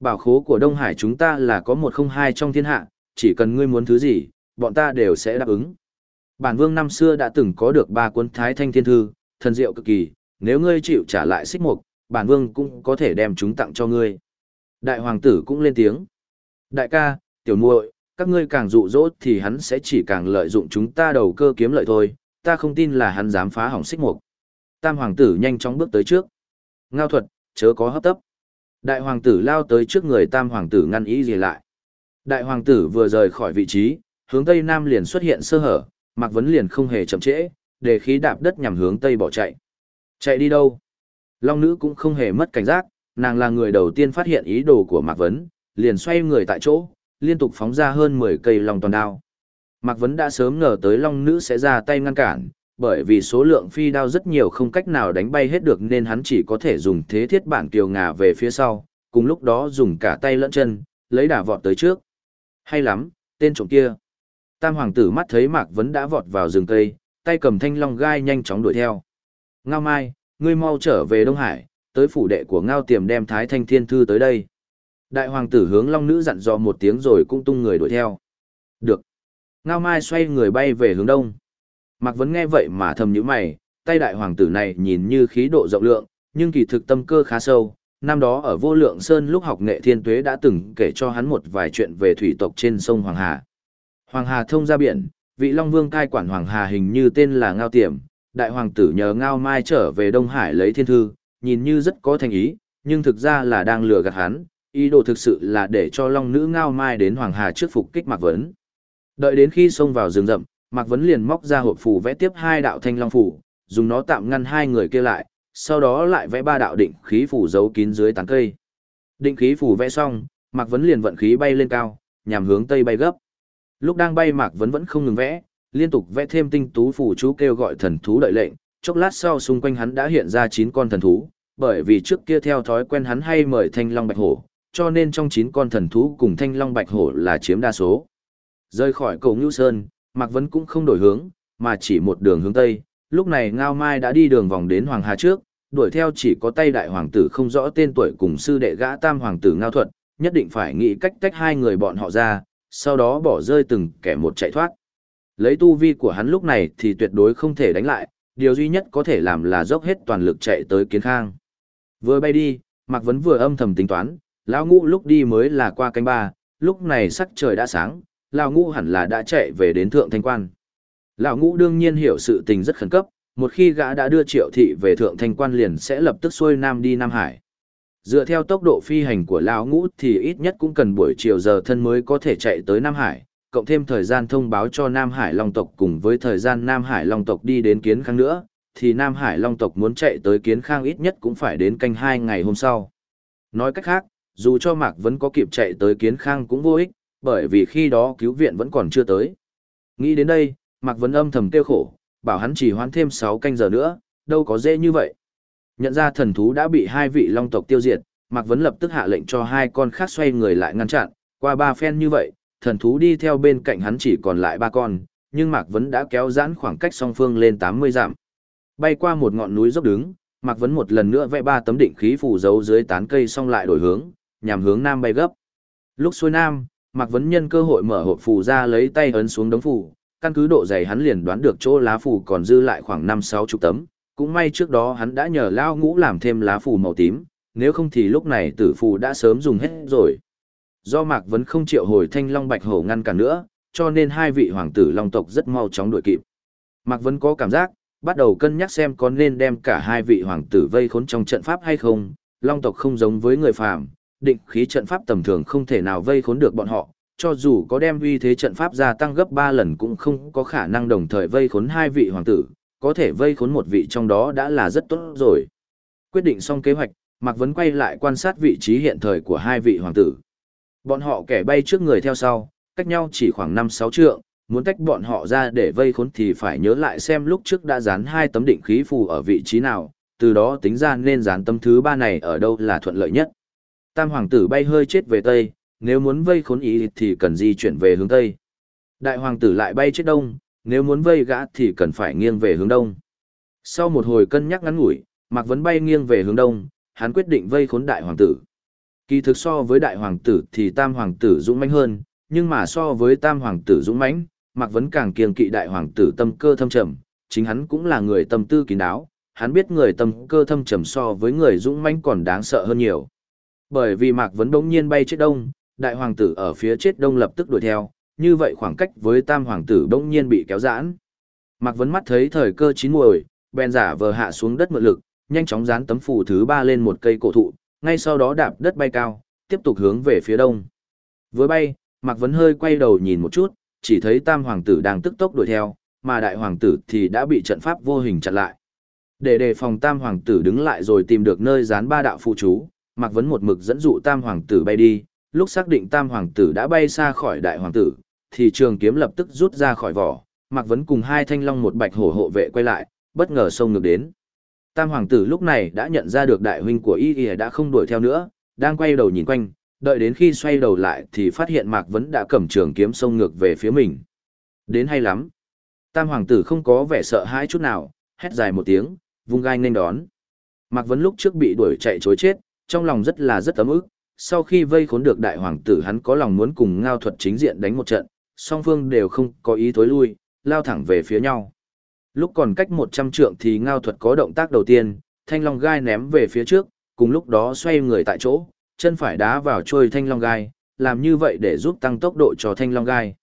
Bảo khố của Đông Hải chúng ta là có một không hai trong thiên hạ, chỉ cần ngươi muốn thứ gì, bọn ta đều sẽ đáp ứng. Bản vương năm xưa đã từng có được ba cuốn thái thanh thiên thư, thần diệu cực kỳ, nếu ngươi chịu trả lại xích mục, bản vương cũng có thể đem chúng tặng cho ngươi. Đại hoàng tử cũng lên tiếng. Đại ca, tiểu muội, các ngươi càng dụ dỗ thì hắn sẽ chỉ càng lợi dụng chúng ta đầu cơ kiếm lợi thôi, ta không tin là hắn dám phá hỏng xích mục. Tam hoàng tử nhanh chóng bước tới trước. Ngao thuật, chớ có hấp tấp. Đại hoàng tử lao tới trước người tam hoàng tử ngăn ý gì lại. Đại hoàng tử vừa rời khỏi vị trí, hướng tây nam liền xuất hiện sơ hở, Mạc Vấn liền không hề chậm trễ, để khí đạp đất nhằm hướng tây bỏ chạy. Chạy đi đâu? Long nữ cũng không hề mất cảnh giác, nàng là người đầu tiên phát hiện ý đồ của Mạc Vấn, liền xoay người tại chỗ, liên tục phóng ra hơn 10 cây long toàn đao. Mạc Vấn đã sớm ngờ tới long nữ sẽ ra tay ngăn cản, bởi vì số lượng phi đao rất nhiều không cách nào đánh bay hết được nên hắn chỉ có thể dùng thế thiết bản kiều ngà về phía sau, cùng lúc đó dùng cả tay lẫn chân, lấy đả vọt tới trước. Hay lắm, tên trộm kia. Tam hoàng tử mắt thấy Mạc Vấn đã vọt vào rừng cây, tay cầm thanh long gai nhanh chóng đuổi theo. Ngao Mai, ngươi mau trở về Đông Hải, tới phủ đệ của Ngao Tiềm đem Thái Thanh Thiên Thư tới đây. Đại hoàng tử hướng long nữ dặn dò một tiếng rồi cũng tung người đuổi theo. Được. Ngao Mai xoay người bay về hướng đông. Mạc Vấn nghe vậy mà thầm nhíu mày, tay đại hoàng tử này nhìn như khí độ rộng lượng, nhưng kỳ thực tâm cơ khá sâu. Năm đó ở Vô Lượng Sơn lúc học nghệ thiên tuế đã từng kể cho hắn một vài chuyện về thủy tộc trên sông Hoàng Hà. Hoàng Hà thông ra biển, vị Long Vương cai quản Hoàng Hà hình như tên là Ngao Tiềm, đại hoàng tử nhờ Ngao Mai trở về Đông Hải lấy thiên thư, nhìn như rất có thành ý, nhưng thực ra là đang lừa gạt hắn, ý đồ thực sự là để cho Long Nữ Ngao Mai đến Hoàng Hà trước phục kích Mạc Vấn. Đợi đến khi xông vào rừng rậm, Mạc Vấn liền móc ra hộp phù vẽ tiếp hai đạo thanh long phủ, dùng nó tạm ngăn hai người kia lại, sau đó lại vẽ ba đạo định khí phủ giấu kín dưới tán cây. Định khí phủ vẽ xong, Mạc Vấn liền vận khí bay lên cao, nhằm hướng tây bay gấp. Lúc đang bay Mạc Vấn vẫn không ngừng vẽ, liên tục vẽ thêm tinh tú phủ chú kêu gọi thần thú đợi lệnh, chốc lát sau xung quanh hắn đã hiện ra chín con thần thú, bởi vì trước kia theo thói quen hắn hay mời thanh long bạch hổ, cho nên trong chín con thần thú cùng thanh long bạch hổ là chiếm đa số. Rơi khỏi cầu Ngưu Sơn, Mạc Vấn cũng không đổi hướng, mà chỉ một đường hướng Tây. Lúc này Ngao Mai đã đi đường vòng đến Hoàng Hà trước, đuổi theo chỉ có tay đại hoàng tử không rõ tên tuổi cùng sư đệ gã tam hoàng tử Ngao Thuật, nhất định phải nghĩ cách tách hai người bọn họ ra, sau đó bỏ rơi từng kẻ một chạy thoát. Lấy tu vi của hắn lúc này thì tuyệt đối không thể đánh lại, điều duy nhất có thể làm là dốc hết toàn lực chạy tới kiến khang. Vừa bay đi, Mạc Vấn vừa âm thầm tính toán, lão ngũ lúc đi mới là qua canh ba, lúc này sắc trời đã sáng, lão ngũ hẳn là đã chạy về đến thượng thanh quan. Lão ngũ đương nhiên hiểu sự tình rất khẩn cấp, một khi gã đã đưa triệu thị về thượng thanh quan liền sẽ lập tức xuôi nam đi Nam Hải. Dựa theo tốc độ phi hành của lão ngũ thì ít nhất cũng cần buổi chiều giờ thân mới có thể chạy tới Nam Hải, cộng thêm thời gian thông báo cho Nam Hải Long tộc cùng với thời gian Nam Hải Long tộc đi đến kiến khang nữa, thì Nam Hải Long tộc muốn chạy tới kiến khang ít nhất cũng phải đến canh hai ngày hôm sau. Nói cách khác, dù cho Mạc vẫn có kịp chạy tới kiến khang cũng vô ích, bởi vì khi đó cứu viện vẫn còn chưa tới. Nghĩ đến đây, Mạc Vấn âm thầm tiêu khổ, bảo hắn chỉ hoãn thêm 6 canh giờ nữa, đâu có dễ như vậy. Nhận ra thần thú đã bị hai vị long tộc tiêu diệt, Mạc Vấn lập tức hạ lệnh cho hai con khác xoay người lại ngăn chặn, qua ba phen như vậy, thần thú đi theo bên cạnh hắn chỉ còn lại ba con, nhưng Mạc Vấn đã kéo giãn khoảng cách song phương lên 80 dặm. Bay qua một ngọn núi dốc đứng, Mạc Vấn một lần nữa vẽ ba tấm định khí phủ giấu dưới tán cây xong lại đổi hướng, nhằm hướng nam bay gấp. Lúc xuôi nam, Mạc Vấn nhân cơ hội mở hộp phù ra lấy tay ấn xuống đống phù, căn cứ độ dày hắn liền đoán được chỗ lá phù còn dư lại khoảng 5-6 chục tấm, cũng may trước đó hắn đã nhờ lao ngũ làm thêm lá phù màu tím, nếu không thì lúc này tử phù đã sớm dùng hết rồi. Do Mạc Vấn không chịu hồi thanh long bạch hổ ngăn cản nữa, cho nên hai vị hoàng tử long tộc rất mau chóng đuổi kịp. Mạc Vấn có cảm giác, bắt đầu cân nhắc xem có nên đem cả hai vị hoàng tử vây khốn trong trận pháp hay không, long tộc không giống với người phàm, định khí trận pháp tầm thường không thể nào vây khốn được bọn họ, cho dù có đem uy thế trận pháp gia tăng gấp 3 lần cũng không có khả năng đồng thời vây khốn hai vị hoàng tử, có thể vây khốn một vị trong đó đã là rất tốt rồi. Quyết định xong kế hoạch, Mạc Vấn quay lại quan sát vị trí hiện thời của hai vị hoàng tử. Bọn họ kẻ bay trước người theo sau, cách nhau chỉ khoảng 5-6 trượng, muốn tách bọn họ ra để vây khốn thì phải nhớ lại xem lúc trước đã dán hai tấm định khí phù ở vị trí nào, từ đó tính ra nên dán tấm thứ ba này ở đâu là thuận lợi nhất. Tam hoàng tử bay hơi chết về Tây, nếu muốn vây khốn ý thì cần di chuyển về hướng Tây. Đại hoàng tử lại bay chết Đông, nếu muốn vây gã thì cần phải nghiêng về hướng Đông. Sau một hồi cân nhắc ngắn ngủi, Mạc Vấn bay nghiêng về hướng Đông, hắn quyết định vây khốn đại hoàng tử. Kỳ thực so với đại hoàng tử thì tam hoàng tử dũng mãnh hơn, nhưng mà so với tam hoàng tử dũng mãnh, Mạc Vấn càng kiêng kỵ đại hoàng tử tâm cơ thâm trầm, chính hắn cũng là người tâm tư kín đáo, hắn biết người tâm cơ thâm trầm so với người dũng mãnh còn đáng sợ hơn nhiều. Bởi vì Mạc Vấn bỗng nhiên bay chết đông, đại hoàng tử ở phía chết đông lập tức đuổi theo, như vậy khoảng cách với tam hoàng tử bỗng nhiên bị kéo giãn. Mạc Vấn mắt thấy thời cơ chín muồi, bèn giả vờ hạ xuống đất mượn lực, nhanh chóng dán tấm phủ thứ ba lên một cây cổ thụ, ngay sau đó đạp đất bay cao, tiếp tục hướng về phía đông. Với bay, Mạc Vấn hơi quay đầu nhìn một chút, chỉ thấy tam hoàng tử đang tức tốc đuổi theo, mà đại hoàng tử thì đã bị trận pháp vô hình chặn lại. Để đề phòng tam hoàng tử đứng lại rồi tìm được nơi dán ba đạo phụ chú, Mạc Vấn một mực dẫn dụ tam hoàng tử bay đi, lúc xác định tam hoàng tử đã bay xa khỏi đại hoàng tử, thì trường kiếm lập tức rút ra khỏi vỏ, Mạc Vấn cùng hai thanh long một bạch hổ hộ vệ quay lại, bất ngờ xông ngược đến. Tam hoàng tử lúc này đã nhận ra được đại huynh của y y đã không đuổi theo nữa, đang quay đầu nhìn quanh, đợi đến khi xoay đầu lại thì phát hiện Mạc Vấn đã cầm trường kiếm xông ngược về phía mình. Đến hay lắm. Tam hoàng tử không có vẻ sợ hãi chút nào, hét dài một tiếng, vung gai nên đón. Mạc Vấn lúc trước bị đuổi chạy chối chết, trong lòng rất là rất ấm ức, sau khi vây khốn được đại hoàng tử hắn có lòng muốn cùng ngao thuật chính diện đánh một trận, song phương đều không có ý thối lui, lao thẳng về phía nhau. Lúc còn cách 100 trượng thì ngao thuật có động tác đầu tiên, thanh long gai ném về phía trước, cùng lúc đó xoay người tại chỗ, chân phải đá vào trôi thanh long gai, làm như vậy để giúp tăng tốc độ cho thanh long gai.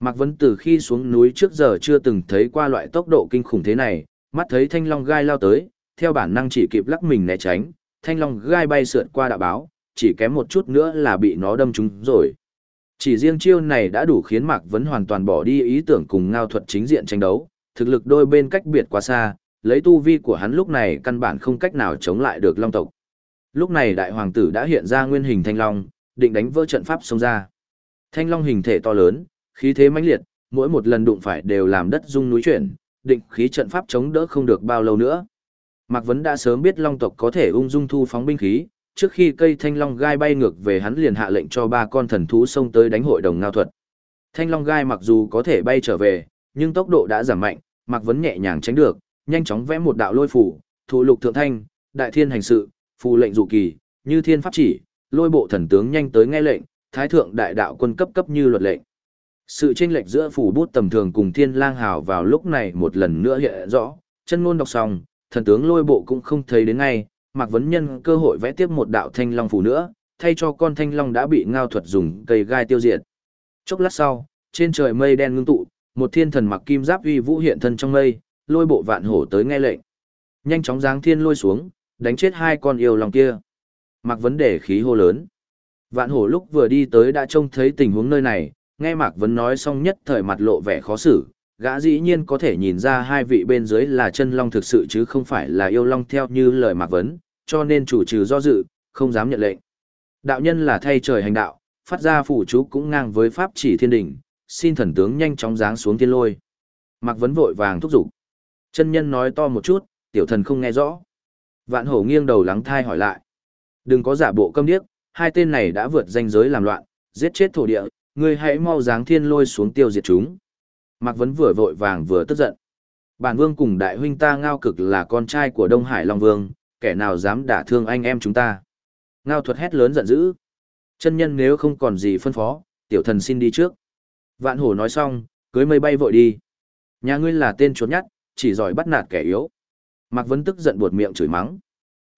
Mạc Vấn từ khi xuống núi trước giờ chưa từng thấy qua loại tốc độ kinh khủng thế này, mắt thấy thanh long gai lao tới, theo bản năng chỉ kịp lắc mình né tránh, thanh long gai bay sượt qua đạo báo, chỉ kém một chút nữa là bị nó đâm trúng rồi. Chỉ riêng chiêu này đã đủ khiến Mạc Vấn hoàn toàn bỏ đi ý tưởng cùng ngao thuật chính diện tranh đấu, thực lực đôi bên cách biệt quá xa, lấy tu vi của hắn lúc này căn bản không cách nào chống lại được long tộc. Lúc này đại hoàng tử đã hiện ra nguyên hình thanh long, định đánh vỡ trận pháp xông ra. Thanh long hình thể to lớn, khí thế mãnh liệt, mỗi một lần đụng phải đều làm đất rung núi chuyển, định khí trận pháp chống đỡ không được bao lâu nữa. Mạc Vấn đã sớm biết long tộc có thể ung dung thu phóng binh khí, trước khi cây thanh long gai bay ngược về hắn liền hạ lệnh cho ba con thần thú xông tới đánh hội đồng ngao thuật. Thanh long gai mặc dù có thể bay trở về, nhưng tốc độ đã giảm mạnh, Mạc Vấn nhẹ nhàng tránh được, nhanh chóng vẽ một đạo lôi phủ, thủ lục thượng thanh, đại thiên hành sự, phù lệnh dụ kỳ, như thiên pháp chỉ, lôi bộ thần tướng nhanh tới nghe lệnh, thái thượng đại đạo quân cấp cấp như luật lệnh. Sự chênh lệch giữa phủ bút tầm thường cùng thiên lang hào vào lúc này một lần nữa hiện rõ, chân ngôn đọc xong, thần tướng lôi bộ cũng không thấy đến ngay, Mạc Vấn Nhân cơ hội vẽ tiếp một đạo thanh long phù nữa, thay cho con thanh long đã bị ngao thuật dùng cây gai tiêu diệt. Chốc lát sau, trên trời mây đen ngưng tụ, một thiên thần mặc kim giáp uy vũ hiện thân trong mây, lôi bộ vạn hổ tới nghe lệnh. Nhanh chóng giáng thiên lôi xuống, đánh chết hai con yêu lòng kia. Mạc Vấn đề khí hô lớn. Vạn hổ lúc vừa đi tới đã trông thấy tình huống nơi này, nghe Mạc Vấn nói xong nhất thời mặt lộ vẻ khó xử, gã dĩ nhiên có thể nhìn ra hai vị bên dưới là chân long thực sự chứ không phải là yêu long theo như lời Mạc Vấn, cho nên chủ trừ do dự, không dám nhận lệnh. Đạo nhân là thay trời hành đạo, phát ra phủ chú cũng ngang với pháp chỉ thiên đỉnh, xin thần tướng nhanh chóng giáng xuống thiên lôi. Mạc Vấn vội vàng thúc giục. Chân nhân nói to một chút, tiểu thần không nghe rõ. Vạn hổ nghiêng đầu lắng thai hỏi lại. Đừng có giả bộ câm điếc, hai tên này đã vượt danh giới làm loạn, giết chết thổ địa, ngươi hãy mau giáng thiên lôi xuống tiêu diệt chúng. Mạc Vấn vừa vội vàng vừa tức giận. Bản vương cùng đại huynh ta ngao cực là con trai của Đông Hải Long Vương, kẻ nào dám đả thương anh em chúng ta. Ngao thuật hét lớn giận dữ. Chân nhân nếu không còn gì phân phó, tiểu thần xin đi trước. Vạn hổ nói xong, cưới mây bay vội đi. Nhà ngươi là tên trốn nhát, chỉ giỏi bắt nạt kẻ yếu. Mạc Vấn tức giận buột miệng chửi mắng.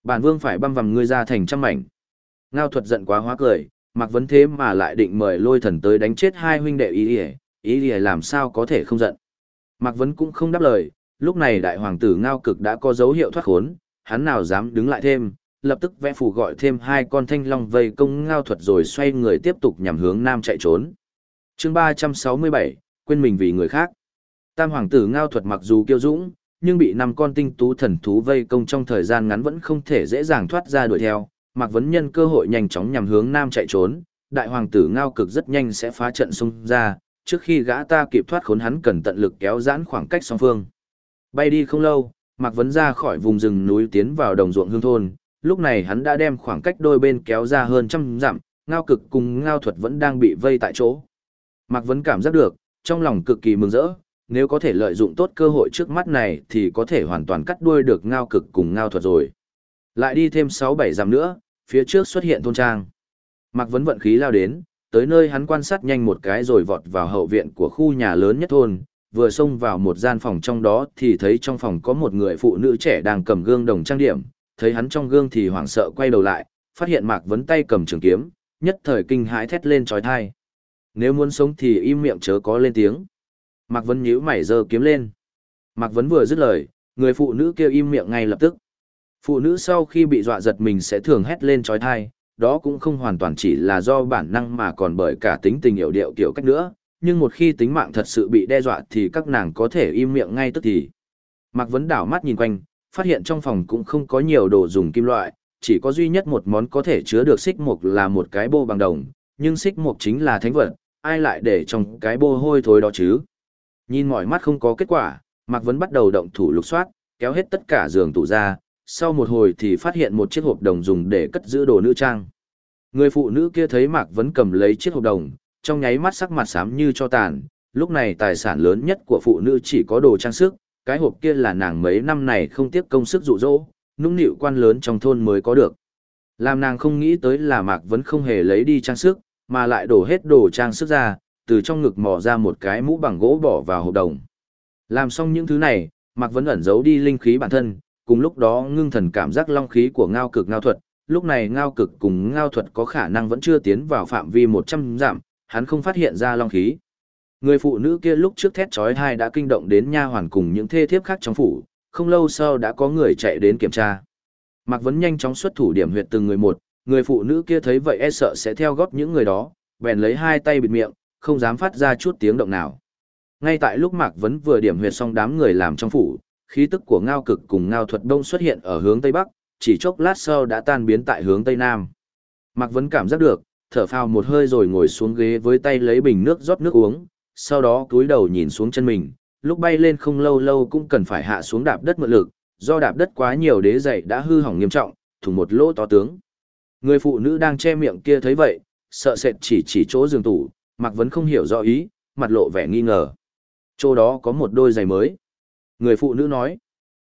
Bản vương phải băm vằm ngươi ra thành trăm mảnh. Ngao thuật giận quá hóa cười, Mạc Vấn thế mà lại định mời lôi thần tới đánh chết hai huynh đệ ý ý ý ỉa làm sao có thể không giận. Mạc Vấn cũng không đáp lời, lúc này đại hoàng tử Ngao cực đã có dấu hiệu thoát khốn, hắn nào dám đứng lại thêm, lập tức vẽ phù gọi thêm hai con thanh long vây công ngao thuật rồi xoay người tiếp tục nhằm hướng nam chạy trốn. chương 367, quên mình vì người khác. Tam hoàng tử ngao thuật mặc dù kiêu dũng, nhưng bị năm con tinh tú thần thú vây công trong thời gian ngắn vẫn không thể dễ dàng thoát ra đuổi theo. Mạc Vấn nhân cơ hội nhanh chóng nhằm hướng nam chạy trốn, đại hoàng tử ngao cực rất nhanh sẽ phá trận xung ra, trước khi gã ta kịp thoát khốn hắn cần tận lực kéo giãn khoảng cách song phương. Bay đi không lâu, Mạc Vấn ra khỏi vùng rừng núi tiến vào đồng ruộng hương thôn, lúc này hắn đã đem khoảng cách đôi bên kéo ra hơn trăm dặm, ngao cực cùng ngao thuật vẫn đang bị vây tại chỗ. Mạc Vấn cảm giác được, trong lòng cực kỳ mừng rỡ, nếu có thể lợi dụng tốt cơ hội trước mắt này thì có thể hoàn toàn cắt đuôi được ngao cực cùng ngao thuật rồi. Lại đi thêm 6-7 dặm nữa, phía trước xuất hiện thôn trang. Mạc Vấn vận khí lao đến, tới nơi hắn quan sát nhanh một cái rồi vọt vào hậu viện của khu nhà lớn nhất thôn, vừa xông vào một gian phòng trong đó thì thấy trong phòng có một người phụ nữ trẻ đang cầm gương đồng trang điểm, thấy hắn trong gương thì hoảng sợ quay đầu lại, phát hiện Mạc Vấn tay cầm trường kiếm, nhất thời kinh hãi thét lên trói thai. Nếu muốn sống thì im miệng chớ có lên tiếng. Mạc Vấn nhíu mày giơ kiếm lên. Mạc Vấn vừa dứt lời, người phụ nữ kêu im miệng ngay lập tức. Phụ nữ sau khi bị dọa giật mình sẽ thường hét lên trói thai, đó cũng không hoàn toàn chỉ là do bản năng mà còn bởi cả tính tình hiểu điệu kiểu cách nữa, nhưng một khi tính mạng thật sự bị đe dọa thì các nàng có thể im miệng ngay tức thì. Mạc Vấn đảo mắt nhìn quanh, phát hiện trong phòng cũng không có nhiều đồ dùng kim loại, chỉ có duy nhất một món có thể chứa được xích mục là một cái bô bằng đồng, nhưng xích mục chính là thánh vật, ai lại để trong cái bô hôi thối đó chứ. Nhìn mọi mắt không có kết quả, Mạc Vấn bắt đầu động thủ lục soát, kéo hết tất cả giường tủ ra, sau một hồi thì phát hiện một chiếc hộp đồng dùng để cất giữ đồ nữ trang. Người phụ nữ kia thấy Mạc Vấn cầm lấy chiếc hộp đồng, trong nháy mắt sắc mặt xám như cho tàn, lúc này tài sản lớn nhất của phụ nữ chỉ có đồ trang sức, cái hộp kia là nàng mấy năm này không tiếp công sức dụ dỗ, nũng nịu quan lớn trong thôn mới có được. Làm nàng không nghĩ tới là Mạc Vấn không hề lấy đi trang sức, mà lại đổ hết đồ trang sức ra, từ trong ngực mò ra một cái mũ bằng gỗ bỏ vào hộp đồng. Làm xong những thứ này, Mạc Vấn ẩn giấu đi linh khí bản thân, cùng lúc đó ngưng thần cảm giác long khí của ngao cực ngao thuật, lúc này ngao cực cùng ngao thuật có khả năng vẫn chưa tiến vào phạm vi 100 giảm, hắn không phát hiện ra long khí. Người phụ nữ kia lúc trước thét chói tai đã kinh động đến nha hoàn cùng những thê thiếp khác trong phủ, không lâu sau đã có người chạy đến kiểm tra. Mạc Vấn nhanh chóng xuất thủ điểm huyệt từng người một, người phụ nữ kia thấy vậy e sợ sẽ theo góp những người đó, bèn lấy hai tay bịt miệng, không dám phát ra chút tiếng động nào. Ngay tại lúc Mạc Vấn vừa điểm huyệt xong đám người làm trong phủ, khí tức của ngao cực cùng ngao thuật đông xuất hiện ở hướng tây bắc, chỉ chốc lát sau đã tan biến tại hướng tây nam. Mạc Vấn cảm giác được, thở phào một hơi rồi ngồi xuống ghế với tay lấy bình nước rót nước uống, sau đó cúi đầu nhìn xuống chân mình, lúc bay lên không lâu lâu cũng cần phải hạ xuống đạp đất mượn lực, do đạp đất quá nhiều đế dày đã hư hỏng nghiêm trọng, thủng một lỗ to tướng. Người phụ nữ đang che miệng kia thấy vậy, sợ sệt chỉ chỉ chỗ giường tủ, Mạc Vấn không hiểu rõ ý, mặt lộ vẻ nghi ngờ. Chỗ đó có một đôi giày mới. Người phụ nữ nói.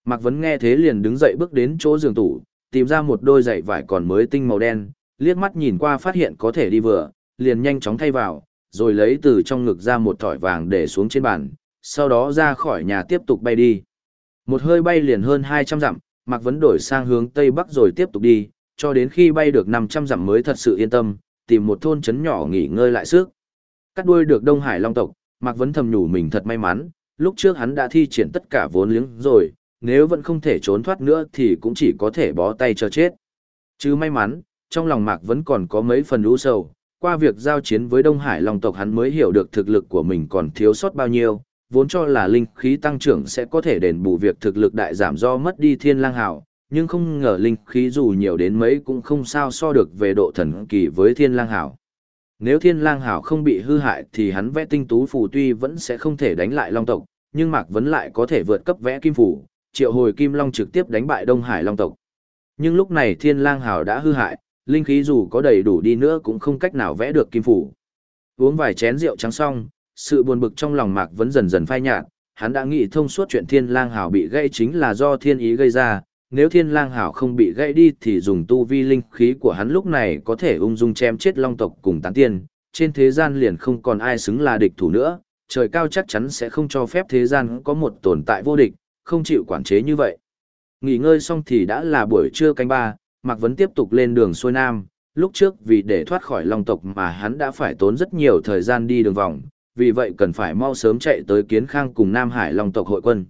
Mạc Vấn nghe thế liền đứng dậy bước đến chỗ giường tủ, tìm ra một đôi giày vải còn mới tinh màu đen, liếc mắt nhìn qua phát hiện có thể đi vừa, liền nhanh chóng thay vào, rồi lấy từ trong ngực ra một thỏi vàng để xuống trên bàn, sau đó ra khỏi nhà tiếp tục bay đi. Một hơi bay liền hơn 200 dặm, Mạc Vấn đổi sang hướng Tây Bắc rồi tiếp tục đi, cho đến khi bay được 500 dặm mới thật sự yên tâm, tìm một thôn trấn nhỏ nghỉ ngơi lại sức. Cắt đuôi được Đông Hải Long tộc, Mạc Vấn thầm nhủ mình thật may mắn, lúc trước hắn đã thi triển tất cả vốn liếng rồi, nếu vẫn không thể trốn thoát nữa thì cũng chỉ có thể bó tay cho chết. Chứ may mắn, trong lòng Mạc vẫn còn có mấy phần u sầu, qua việc giao chiến với Đông Hải Long tộc hắn mới hiểu được thực lực của mình còn thiếu sót bao nhiêu, vốn cho là linh khí tăng trưởng sẽ có thể đền bù việc thực lực đại giảm do mất đi thiên lang hảo, nhưng không ngờ linh khí dù nhiều đến mấy cũng không sao so được về độ thần kỳ với thiên lang hảo. Nếu thiên lang hảo không bị hư hại thì hắn vẽ tinh tú phù tuy vẫn sẽ không thể đánh lại long tộc, nhưng Mạc Vấn lại có thể vượt cấp vẽ kim phù, triệu hồi kim long trực tiếp đánh bại Đông Hải long tộc. Nhưng lúc này thiên lang hảo đã hư hại, linh khí dù có đầy đủ đi nữa cũng không cách nào vẽ được kim phù. Uống vài chén rượu trắng xong, sự buồn bực trong lòng Mạc Vấn dần dần phai nhạt, hắn đã nghĩ thông suốt chuyện thiên lang hảo bị gây chính là do thiên ý gây ra, nếu thiên lang hảo không bị gãy đi thì dùng tu vi linh khí của hắn lúc này có thể ung dung chém chết long tộc cùng tán tiên, trên thế gian liền không còn ai xứng là địch thủ nữa, trời cao chắc chắn sẽ không cho phép thế gian có một tồn tại vô địch, không chịu quản chế như vậy. Nghỉ ngơi xong thì đã là buổi trưa canh ba, Mạc Vấn tiếp tục lên đường xuôi nam, lúc trước vì để thoát khỏi long tộc mà hắn đã phải tốn rất nhiều thời gian đi đường vòng, vì vậy cần phải mau sớm chạy tới kiến khang cùng Nam Hải long tộc hội quân.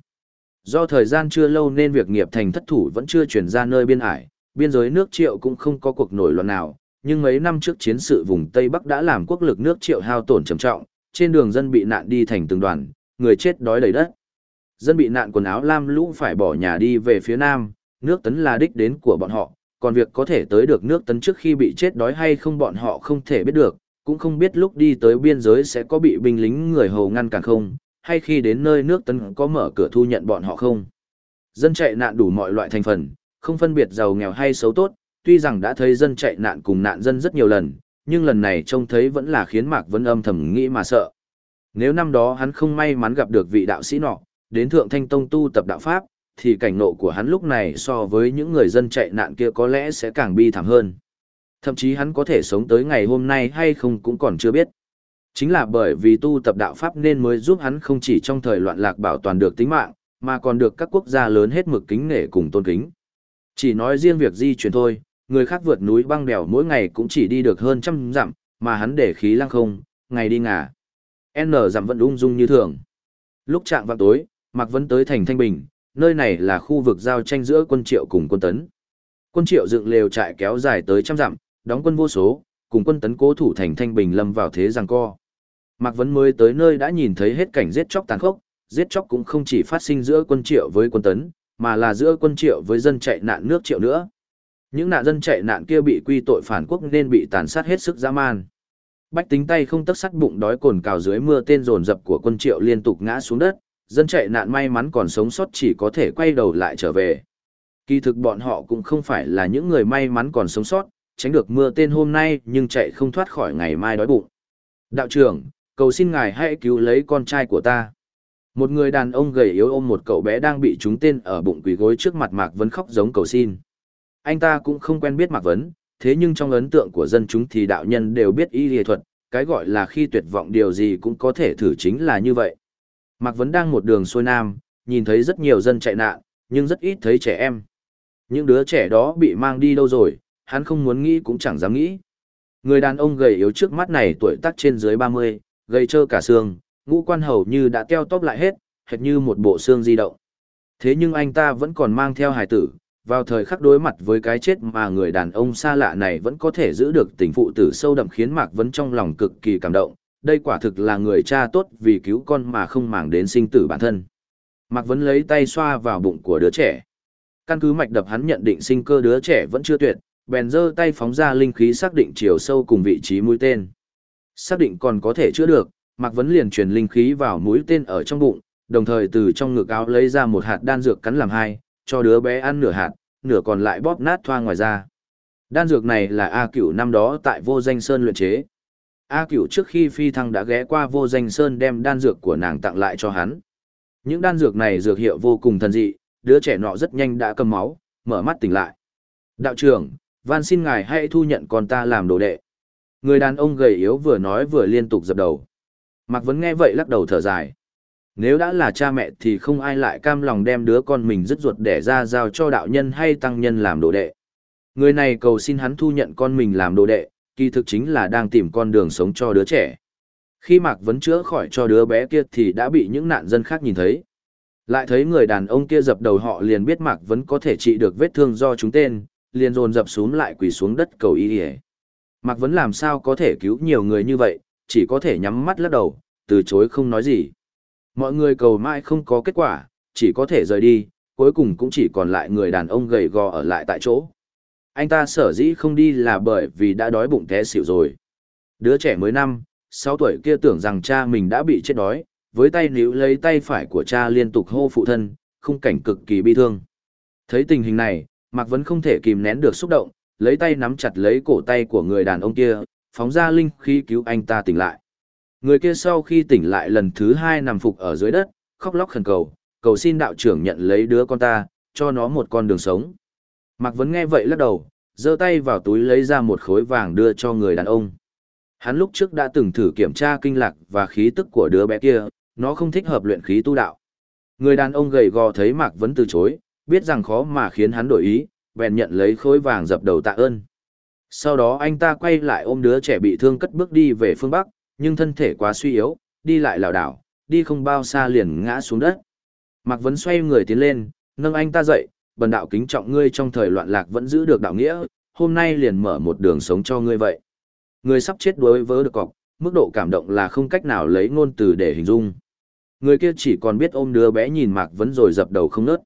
Do thời gian chưa lâu nên việc nghiệp thành thất thủ vẫn chưa chuyển ra nơi biên hải, biên giới nước triệu cũng không có cuộc nổi loạn nào, nhưng mấy năm trước chiến sự vùng Tây Bắc đã làm quốc lực nước triệu hao tổn trầm trọng, trên đường dân bị nạn đi thành từng đoàn, người chết đói đầy đất. Dân bị nạn quần áo lam lũ phải bỏ nhà đi về phía nam, nước tấn là đích đến của bọn họ, còn việc có thể tới được nước tấn trước khi bị chết đói hay không bọn họ không thể biết được, cũng không biết lúc đi tới biên giới sẽ có bị binh lính người hầu ngăn cản không, hay khi đến nơi nước tấn có mở cửa thu nhận bọn họ không. Dân chạy nạn đủ mọi loại thành phần, không phân biệt giàu nghèo hay xấu tốt, tuy rằng đã thấy dân chạy nạn cùng nạn dân rất nhiều lần, nhưng lần này trông thấy vẫn là khiến Mạc Vân âm thầm nghĩ mà sợ. Nếu năm đó hắn không may mắn gặp được vị đạo sĩ nọ, đến Thượng Thanh Tông tu tập đạo Pháp, thì cảnh nộ của hắn lúc này so với những người dân chạy nạn kia có lẽ sẽ càng bi thảm hơn. Thậm chí hắn có thể sống tới ngày hôm nay hay không cũng còn chưa biết. Chính là bởi vì tu tập đạo Pháp nên mới giúp hắn không chỉ trong thời loạn lạc bảo toàn được tính mạng, mà còn được các quốc gia lớn hết mực kính nể cùng tôn kính. Chỉ nói riêng việc di chuyển thôi, người khác vượt núi băng đèo mỗi ngày cũng chỉ đi được hơn trăm dặm, mà hắn để khí lăng không, ngày đi ngả. N dặm vẫn ung dung như thường. Lúc trạng vào tối, Mạc Vân tới thành Thanh Bình, nơi này là khu vực giao tranh giữa quân triệu cùng quân tấn. Quân triệu dựng lều trại kéo dài tới trăm dặm, đóng quân vô số, cùng quân tấn cố thủ thành Thanh Bình lâm vào thế giằng co. Mạc Vấn mới tới nơi đã nhìn thấy hết cảnh giết chóc tàn khốc, giết chóc cũng không chỉ phát sinh giữa quân triệu với quân tấn, mà là giữa quân triệu với dân chạy nạn nước triệu nữa. Những nạn dân chạy nạn kia bị quy tội phản quốc nên bị tàn sát hết sức dã man. Bách tính tay không tấc sắt bụng đói cồn cào dưới mưa tên rồn dập của quân triệu liên tục ngã xuống đất, dân chạy nạn may mắn còn sống sót chỉ có thể quay đầu lại trở về. Kỳ thực bọn họ cũng không phải là những người may mắn còn sống sót, tránh được mưa tên hôm nay nhưng chạy không thoát khỏi ngày mai đói bụng. Đạo trưởng, cầu xin ngài hãy cứu lấy con trai của ta. Một người đàn ông gầy yếu ôm một cậu bé đang bị trúng tên ở bụng quỳ gối trước mặt Mạc Vấn khóc giống cầu xin. Anh ta cũng không quen biết Mạc Vấn, thế nhưng trong ấn tượng của dân chúng thì đạo nhân đều biết y lìa thuật, cái gọi là khi tuyệt vọng điều gì cũng có thể thử chính là như vậy. Mạc Vấn đang một đường xuôi nam, nhìn thấy rất nhiều dân chạy nạn, nhưng rất ít thấy trẻ em. Những đứa trẻ đó bị mang đi đâu rồi, hắn không muốn nghĩ cũng chẳng dám nghĩ. Người đàn ông gầy yếu trước mắt này tuổi tác trên dưới 30, gầy trơ cả xương, ngũ quan hầu như đã teo tóp lại hết, hệt như một bộ xương di động. Thế nhưng anh ta vẫn còn mang theo hài tử, vào thời khắc đối mặt với cái chết mà người đàn ông xa lạ này vẫn có thể giữ được tình phụ tử sâu đậm khiến Mạc Vấn trong lòng cực kỳ cảm động, đây quả thực là người cha tốt vì cứu con mà không màng đến sinh tử bản thân. Mạc Vấn lấy tay xoa vào bụng của đứa trẻ. Căn cứ mạch đập hắn nhận định sinh cơ đứa trẻ vẫn chưa tuyệt, bèn giơ tay phóng ra linh khí xác định chiều sâu cùng vị trí mũi tên. Xác định còn có thể chữa được, Mạc Vấn liền truyền linh khí vào mũi tên ở trong bụng, đồng thời từ trong ngực áo lấy ra một hạt đan dược cắn làm hai, cho đứa bé ăn nửa hạt, nửa còn lại bóp nát thoa ngoài ra. Đan dược này là A Cửu năm đó tại Vô Danh Sơn luyện chế. A Cửu trước khi phi thăng đã ghé qua Vô Danh Sơn đem đan dược của nàng tặng lại cho hắn. Những đan dược này dược hiệu vô cùng thần dị, đứa trẻ nọ rất nhanh đã cầm máu, mở mắt tỉnh lại. Đạo trưởng, van xin ngài hãy thu nhận con ta làm đồ đệ. Người đàn ông gầy yếu vừa nói vừa liên tục dập đầu. Mạc Vấn nghe vậy lắc đầu thở dài. Nếu đã là cha mẹ thì không ai lại cam lòng đem đứa con mình dứt ruột để ra giao cho đạo nhân hay tăng nhân làm đồ đệ. Người này cầu xin hắn thu nhận con mình làm đồ đệ, kỳ thực chính là đang tìm con đường sống cho đứa trẻ. Khi Mạc Vấn chữa khỏi cho đứa bé kia thì đã bị những nạn dân khác nhìn thấy. Lại thấy người đàn ông kia dập đầu họ liền biết Mạc Vấn có thể trị được vết thương do chúng tên, liền dồn dập xuống lại quỳ xuống đất cầu y ỉa Mạc Vấn làm sao có thể cứu nhiều người như vậy, chỉ có thể nhắm mắt lắc đầu, từ chối không nói gì. Mọi người cầu mãi không có kết quả, chỉ có thể rời đi, cuối cùng cũng chỉ còn lại người đàn ông gầy gò ở lại tại chỗ. Anh ta sở dĩ không đi là bởi vì đã đói bụng té xỉu rồi. Đứa trẻ mới năm, sáu tuổi kia tưởng rằng cha mình đã bị chết đói, với tay níu lấy tay phải của cha liên tục hô phụ thân, khung cảnh cực kỳ bi thương. Thấy tình hình này, Mạc Vấn không thể kìm nén được xúc động, lấy tay nắm chặt lấy cổ tay của người đàn ông kia, phóng ra linh khí cứu anh ta tỉnh lại. Người kia sau khi tỉnh lại lần thứ hai nằm phục ở dưới đất, khóc lóc khẩn cầu, cầu xin đạo trưởng nhận lấy đứa con ta, cho nó một con đường sống. Mạc Vấn nghe vậy lắc đầu, giơ tay vào túi lấy ra một khối vàng đưa cho người đàn ông. Hắn lúc trước đã từng thử kiểm tra kinh lạc và khí tức của đứa bé kia, nó không thích hợp luyện khí tu đạo. Người đàn ông gầy gò thấy Mạc Vấn từ chối, biết rằng khó mà khiến hắn đổi ý, bèn nhận lấy khối vàng dập đầu tạ ơn. Sau đó anh ta quay lại ôm đứa trẻ bị thương cất bước đi về phương Bắc, nhưng thân thể quá suy yếu, đi lại lảo đảo, đi không bao xa liền ngã xuống đất. Mạc Vấn xoay người tiến lên, nâng anh ta dậy, bần đạo kính trọng ngươi trong thời loạn lạc vẫn giữ được đạo nghĩa, hôm nay liền mở một đường sống cho ngươi vậy. Người sắp chết đối với được cọc, mức độ cảm động là không cách nào lấy ngôn từ để hình dung. Người kia chỉ còn biết ôm đứa bé nhìn Mạc Vấn rồi dập đầu không nớt.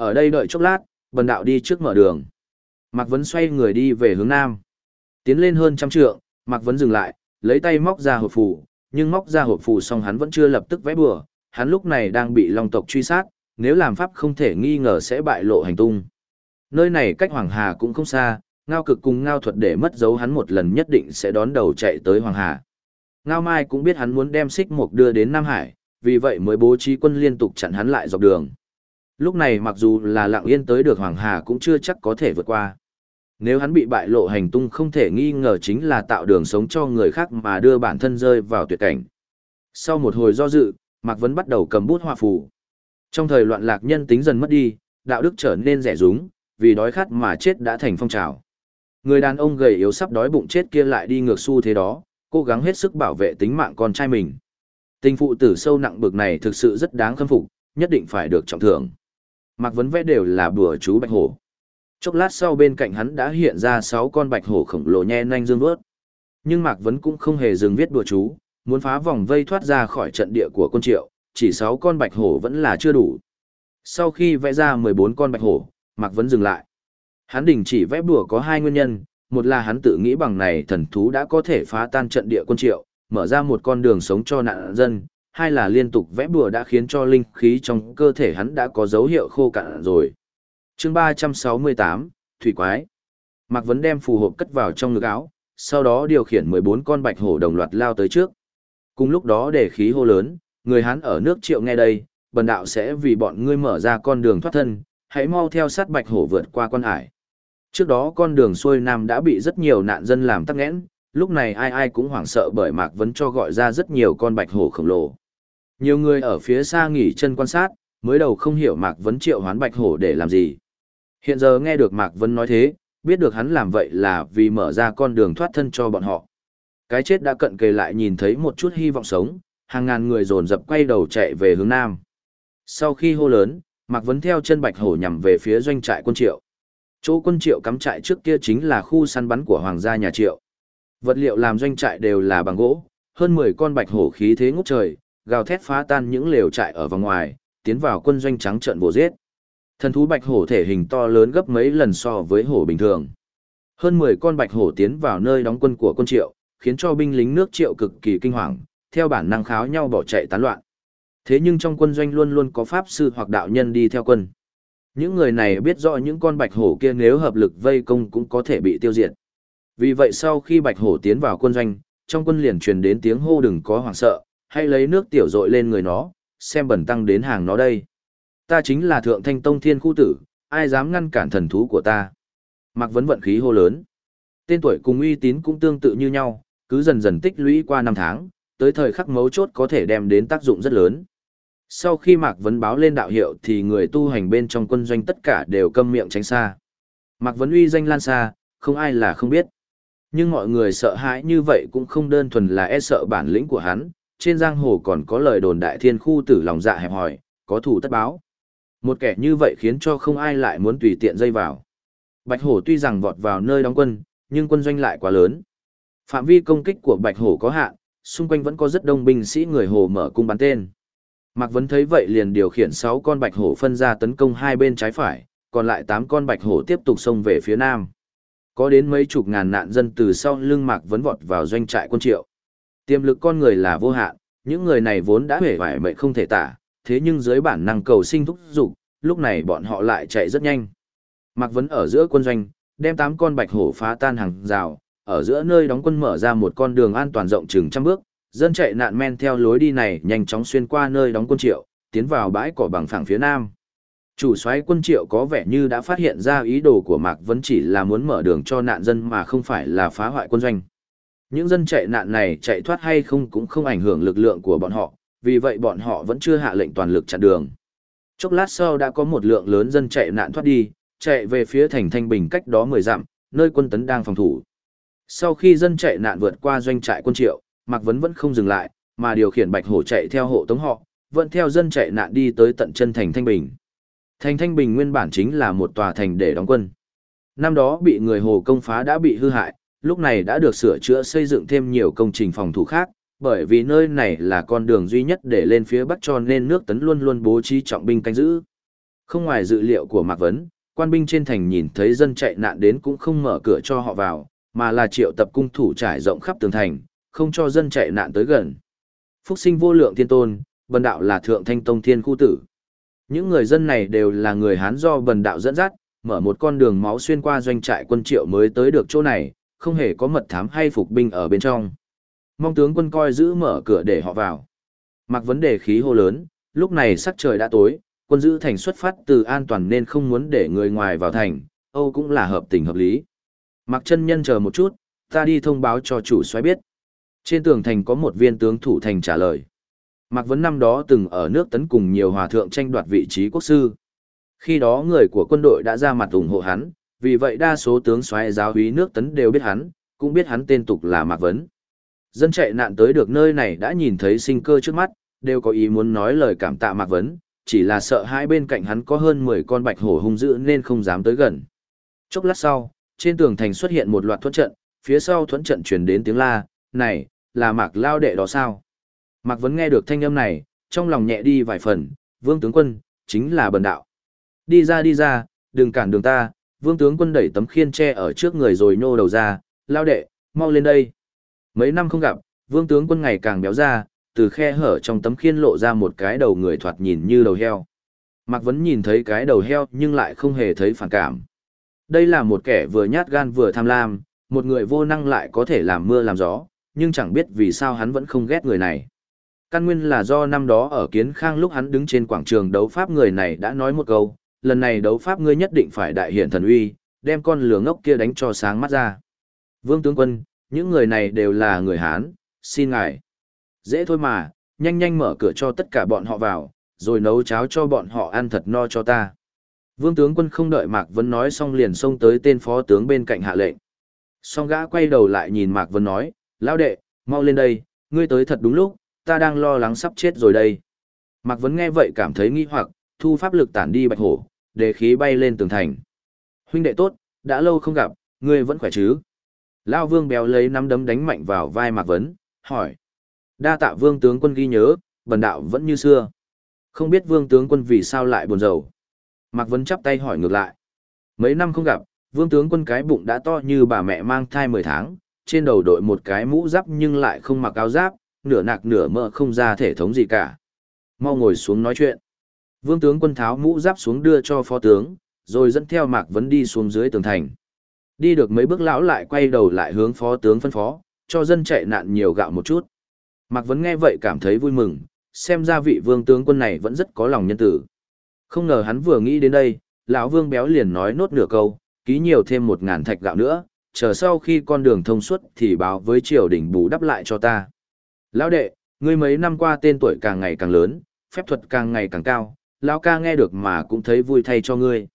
Ở đây đợi chốc lát, bần đạo đi trước mở đường. Mạc Vấn xoay người đi về hướng nam. Tiến lên hơn trăm trượng, Mạc Vấn dừng lại, lấy tay móc ra hộp phù, nhưng móc ra hộp phù xong hắn vẫn chưa lập tức vẽ bừa, hắn lúc này đang bị long tộc truy sát, nếu làm pháp không thể nghi ngờ sẽ bại lộ hành tung. Nơi này cách Hoàng Hà cũng không xa, ngao cực cùng ngao thuật để mất dấu hắn một lần nhất định sẽ đón đầu chạy tới Hoàng Hà. Ngao Mai cũng biết hắn muốn đem xích mục đưa đến Nam Hải, vì vậy mới bố trí quân liên tục chặn hắn lại dọc đường. Lúc này mặc dù là lặng yên tới được Hoàng Hà cũng chưa chắc có thể vượt qua. Nếu hắn bị bại lộ hành tung không thể nghi ngờ chính là tạo đường sống cho người khác mà đưa bản thân rơi vào tuyệt cảnh. Sau một hồi do dự, Mạc Vấn bắt đầu cầm bút họa phù. Trong thời loạn lạc nhân tính dần mất đi, đạo đức trở nên rẻ rúng, vì đói khát mà chết đã thành phong trào. Người đàn ông gầy yếu sắp đói bụng chết kia lại đi ngược xu thế đó, cố gắng hết sức bảo vệ tính mạng con trai mình. Tình phụ tử sâu nặng bực này thực sự rất đáng khâm phục, nhất định phải được trọng thưởng. Mạc Vấn vẽ đều là bùa chú bạch hổ. Chốc lát sau bên cạnh hắn đã hiện ra sáu con bạch hổ khổng lồ nhe nanh dương vớt. Nhưng Mạc Vấn cũng không hề dừng viết bùa chú, muốn phá vòng vây thoát ra khỏi trận địa của quân triệu, chỉ sáu con bạch hổ vẫn là chưa đủ. Sau khi vẽ ra mười bốn con bạch hổ, Mạc Vấn dừng lại. Hắn đình chỉ vẽ bùa có hai nguyên nhân, một là hắn tự nghĩ bằng này thần thú đã có thể phá tan trận địa quân triệu, mở ra một con đường sống cho nạn dân, hai là liên tục vẽ bùa đã khiến cho linh khí trong cơ thể hắn đã có dấu hiệu khô cạn rồi. chương 368, Thủy Quái Mạc Vấn đem phù hộp cất vào trong ngực áo, sau đó điều khiển 14 con bạch hổ đồng loạt lao tới trước. Cùng lúc đó để khí hô lớn, người hắn ở nước triệu nghe đây, bần đạo sẽ vì bọn ngươi mở ra con đường thoát thân, hãy mau theo sát bạch hổ vượt qua quan hải. Trước đó con đường xuôi nam đã bị rất nhiều nạn dân làm tắc nghẽn, lúc này ai ai cũng hoảng sợ bởi Mạc Vấn cho gọi ra rất nhiều con bạch hổ khổng lồ. Nhiều người ở phía xa nghỉ chân quan sát, mới đầu không hiểu Mạc Vấn triệu hoán bạch hổ để làm gì. Hiện giờ nghe được Mạc Vấn nói thế, biết được hắn làm vậy là vì mở ra con đường thoát thân cho bọn họ. Cái chết đã cận kề lại nhìn thấy một chút hy vọng sống, hàng ngàn người dồn dập quay đầu chạy về hướng nam. Sau khi hô lớn, Mạc Vấn theo chân bạch hổ nhằm về phía doanh trại quân triệu. Chỗ quân triệu cắm trại trước kia chính là khu săn bắn của hoàng gia nhà triệu. Vật liệu làm doanh trại đều là bằng gỗ, hơn 10 con bạch hổ khí thế ngút trời, gào thét phá tan những lều trại ở vòng ngoài, tiến vào quân doanh trắng trận bổ giết. Thần thú bạch hổ thể hình to lớn gấp mấy lần so với hổ bình thường. Hơn 10 con bạch hổ tiến vào nơi đóng quân của quân triệu, khiến cho binh lính nước triệu cực kỳ kinh hoàng, theo bản năng kháo nhau bỏ chạy tán loạn. Thế nhưng trong quân doanh luôn luôn có pháp sư hoặc đạo nhân đi theo quân. Những người này biết rõ những con bạch hổ kia nếu hợp lực vây công cũng có thể bị tiêu diệt. Vì vậy sau khi bạch hổ tiến vào quân doanh, trong quân liền truyền đến tiếng hô đừng có hoảng sợ, hay lấy nước tiểu dội lên người nó, xem bẩn tăng đến hàng nó đây. Ta chính là thượng thanh tông thiên khu tử, ai dám ngăn cản thần thú của ta. Mạc vấn vận khí hô lớn. Tên tuổi cùng uy tín cũng tương tự như nhau, cứ dần dần tích lũy qua năm tháng, tới thời khắc mấu chốt có thể đem đến tác dụng rất lớn. Sau khi Mạc Vấn báo lên đạo hiệu thì người tu hành bên trong quân doanh tất cả đều câm miệng tránh xa. Mạc Vấn uy danh lan xa, không ai là không biết. Nhưng mọi người sợ hãi như vậy cũng không đơn thuần là e sợ bản lĩnh của hắn, trên giang hồ còn có lời đồn đại thiên khu tử lòng dạ hẹp hòi, có thủ tất báo. Một kẻ như vậy khiến cho không ai lại muốn tùy tiện dây vào. Bạch hổ tuy rằng vọt vào nơi đóng quân, nhưng quân doanh lại quá lớn. Phạm vi công kích của bạch hổ có hạn, xung quanh vẫn có rất đông binh sĩ người hồ mở cung bắn tên. Mạc Vấn thấy vậy liền điều khiển 6 con bạch hổ phân ra tấn công hai bên trái phải, còn lại 8 con bạch hổ tiếp tục xông về phía nam. Có đến mấy chục ngàn nạn dân từ sau lưng Mạc Vấn vọt vào doanh trại quân triệu. Tiềm lực con người là vô hạn, những người này vốn đã hể vải mệnh không thể tả, thế nhưng dưới bản năng cầu sinh thúc dục, lúc này bọn họ lại chạy rất nhanh. Mạc Vấn ở giữa quân doanh, đem tám con bạch hổ phá tan hàng rào, ở giữa nơi đóng quân mở ra một con đường an toàn rộng chừng trăm bước, dân chạy nạn men theo lối đi này nhanh chóng xuyên qua nơi đóng quân triệu, tiến vào bãi cỏ bằng phẳng phía nam. Chủ soái quân triệu có vẻ như đã phát hiện ra ý đồ của Mạc Vấn chỉ là muốn mở đường cho nạn dân mà không phải là phá hoại quân doanh. Những dân chạy nạn này chạy thoát hay không cũng không ảnh hưởng lực lượng của bọn họ, vì vậy bọn họ vẫn chưa hạ lệnh toàn lực chặn đường. Chốc lát sau đã có một lượng lớn dân chạy nạn thoát đi, chạy về phía thành Thanh Bình cách đó 10 dặm, nơi quân tấn đang phòng thủ. Sau khi dân chạy nạn vượt qua doanh trại quân triệu, Mạc Vấn vẫn không dừng lại, mà điều khiển Bạch Hổ chạy theo hộ tống họ, vẫn theo dân chạy nạn đi tới tận chân thành Thanh Bình. Thành Thanh Bình nguyên bản chính là một tòa thành để đóng quân. Năm đó bị người Hồ công phá đã bị hư hại, lúc này đã được sửa chữa xây dựng thêm nhiều công trình phòng thủ khác, bởi vì nơi này là con đường duy nhất để lên phía bắc cho nên nước tấn luôn luôn bố trí trọng binh canh giữ. Không ngoài dự liệu của Mạc Vấn, quan binh trên thành nhìn thấy dân chạy nạn đến cũng không mở cửa cho họ vào, mà là triệu tập cung thủ trải rộng khắp tường thành, không cho dân chạy nạn tới gần. Phúc sinh vô lượng thiên tôn, bần đạo là thượng thanh tông thiên khu tử. Những người dân này đều là người Hán do bần đạo dẫn dắt, mở một con đường máu xuyên qua doanh trại quân triệu mới tới được chỗ này, không hề có mật thám hay phục binh ở bên trong. Mong tướng quân coi giữ mở cửa để họ vào. Mặc vấn đề khí hô lớn, lúc này sắc trời đã tối, quân giữ thành xuất phát từ an toàn nên không muốn để người ngoài vào thành, Âu cũng là hợp tình hợp lý. Mặc chân nhân chờ một chút, ta đi thông báo cho chủ soái biết. Trên tường thành có một viên tướng thủ thành trả lời. Mạc Vấn năm đó từng ở nước tấn cùng nhiều hòa thượng tranh đoạt vị trí quốc sư. Khi đó người của quân đội đã ra mặt ủng hộ hắn, vì vậy đa số tướng soái giáo úy nước tấn đều biết hắn, cũng biết hắn tên tục là Mạc Vấn. Dân chạy nạn tới được nơi này đã nhìn thấy sinh cơ trước mắt, đều có ý muốn nói lời cảm tạ Mạc Vấn, chỉ là sợ hai bên cạnh hắn có hơn 10 con bạch hổ hung dữ nên không dám tới gần. Chốc lát sau, trên tường thành xuất hiện một loạt thuẫn trận, phía sau thuẫn trận truyền đến tiếng la, này, là Mạc Lao đệ đó sao? Mạc Vấn nghe được thanh âm này, trong lòng nhẹ đi vài phần, vương tướng quân, chính là bần đạo. Đi ra đi ra, đừng cản đường ta, vương tướng quân đẩy tấm khiên tre ở trước người rồi nô đầu ra, lao đệ, mau lên đây. Mấy năm không gặp, vương tướng quân ngày càng béo ra, từ khe hở trong tấm khiên lộ ra một cái đầu người thoạt nhìn như đầu heo. Mạc Vấn nhìn thấy cái đầu heo nhưng lại không hề thấy phản cảm. Đây là một kẻ vừa nhát gan vừa tham lam, một người vô năng lại có thể làm mưa làm gió, nhưng chẳng biết vì sao hắn vẫn không ghét người này. Căn nguyên là do năm đó ở Kiến Khang lúc hắn đứng trên quảng trường đấu pháp người này đã nói một câu, lần này đấu pháp ngươi nhất định phải đại hiện thần uy, đem con lửa ngốc kia đánh cho sáng mắt ra. Vương tướng quân, những người này đều là người Hán, xin ngài. Dễ thôi mà, nhanh nhanh mở cửa cho tất cả bọn họ vào, rồi nấu cháo cho bọn họ ăn thật no cho ta. Vương tướng quân không đợi Mạc Vân nói xong liền xông tới tên phó tướng bên cạnh hạ lệnh. Song gã quay đầu lại nhìn Mạc Vân nói, lão đệ, mau lên đây, ngươi tới thật đúng lúc, ta đang lo lắng sắp chết rồi đây. Mạc Vân nghe vậy cảm thấy nghi hoặc, thu pháp lực tản đi bạch hổ, để khí bay lên tường thành. Huynh đệ tốt, đã lâu không gặp, ngươi vẫn khỏe chứ? Lao vương béo lấy nắm đấm đánh mạnh vào vai Mạc Vấn, hỏi. Đa tạ vương tướng quân ghi nhớ, bần đạo vẫn như xưa. Không biết vương tướng quân vì sao lại buồn rầu. Mạc Vấn chắp tay hỏi ngược lại. Mấy năm không gặp, vương tướng quân cái bụng đã to như bà mẹ mang thai 10 tháng, trên đầu đội một cái mũ giáp nhưng lại không mặc áo giáp, nửa nạc nửa mỡ không ra thể thống gì cả. Mau ngồi xuống nói chuyện. Vương tướng quân tháo mũ giáp xuống đưa cho phó tướng, rồi dẫn theo Mạc Vấn đi xuống dưới tường thành. Đi được mấy bước lão lại quay đầu lại hướng phó tướng phân phó, cho dân chạy nạn nhiều gạo một chút. Mạc Vấn nghe vậy cảm thấy vui mừng, xem ra vị vương tướng quân này vẫn rất có lòng nhân tử. Không ngờ hắn vừa nghĩ đến đây, lão vương béo liền nói nốt nửa câu, ký nhiều thêm một ngàn thạch gạo nữa, chờ sau khi con đường thông suốt thì báo với triều đình bù đắp lại cho ta. Lão đệ, ngươi mấy năm qua tên tuổi càng ngày càng lớn, phép thuật càng ngày càng cao, lão ca nghe được mà cũng thấy vui thay cho ngươi.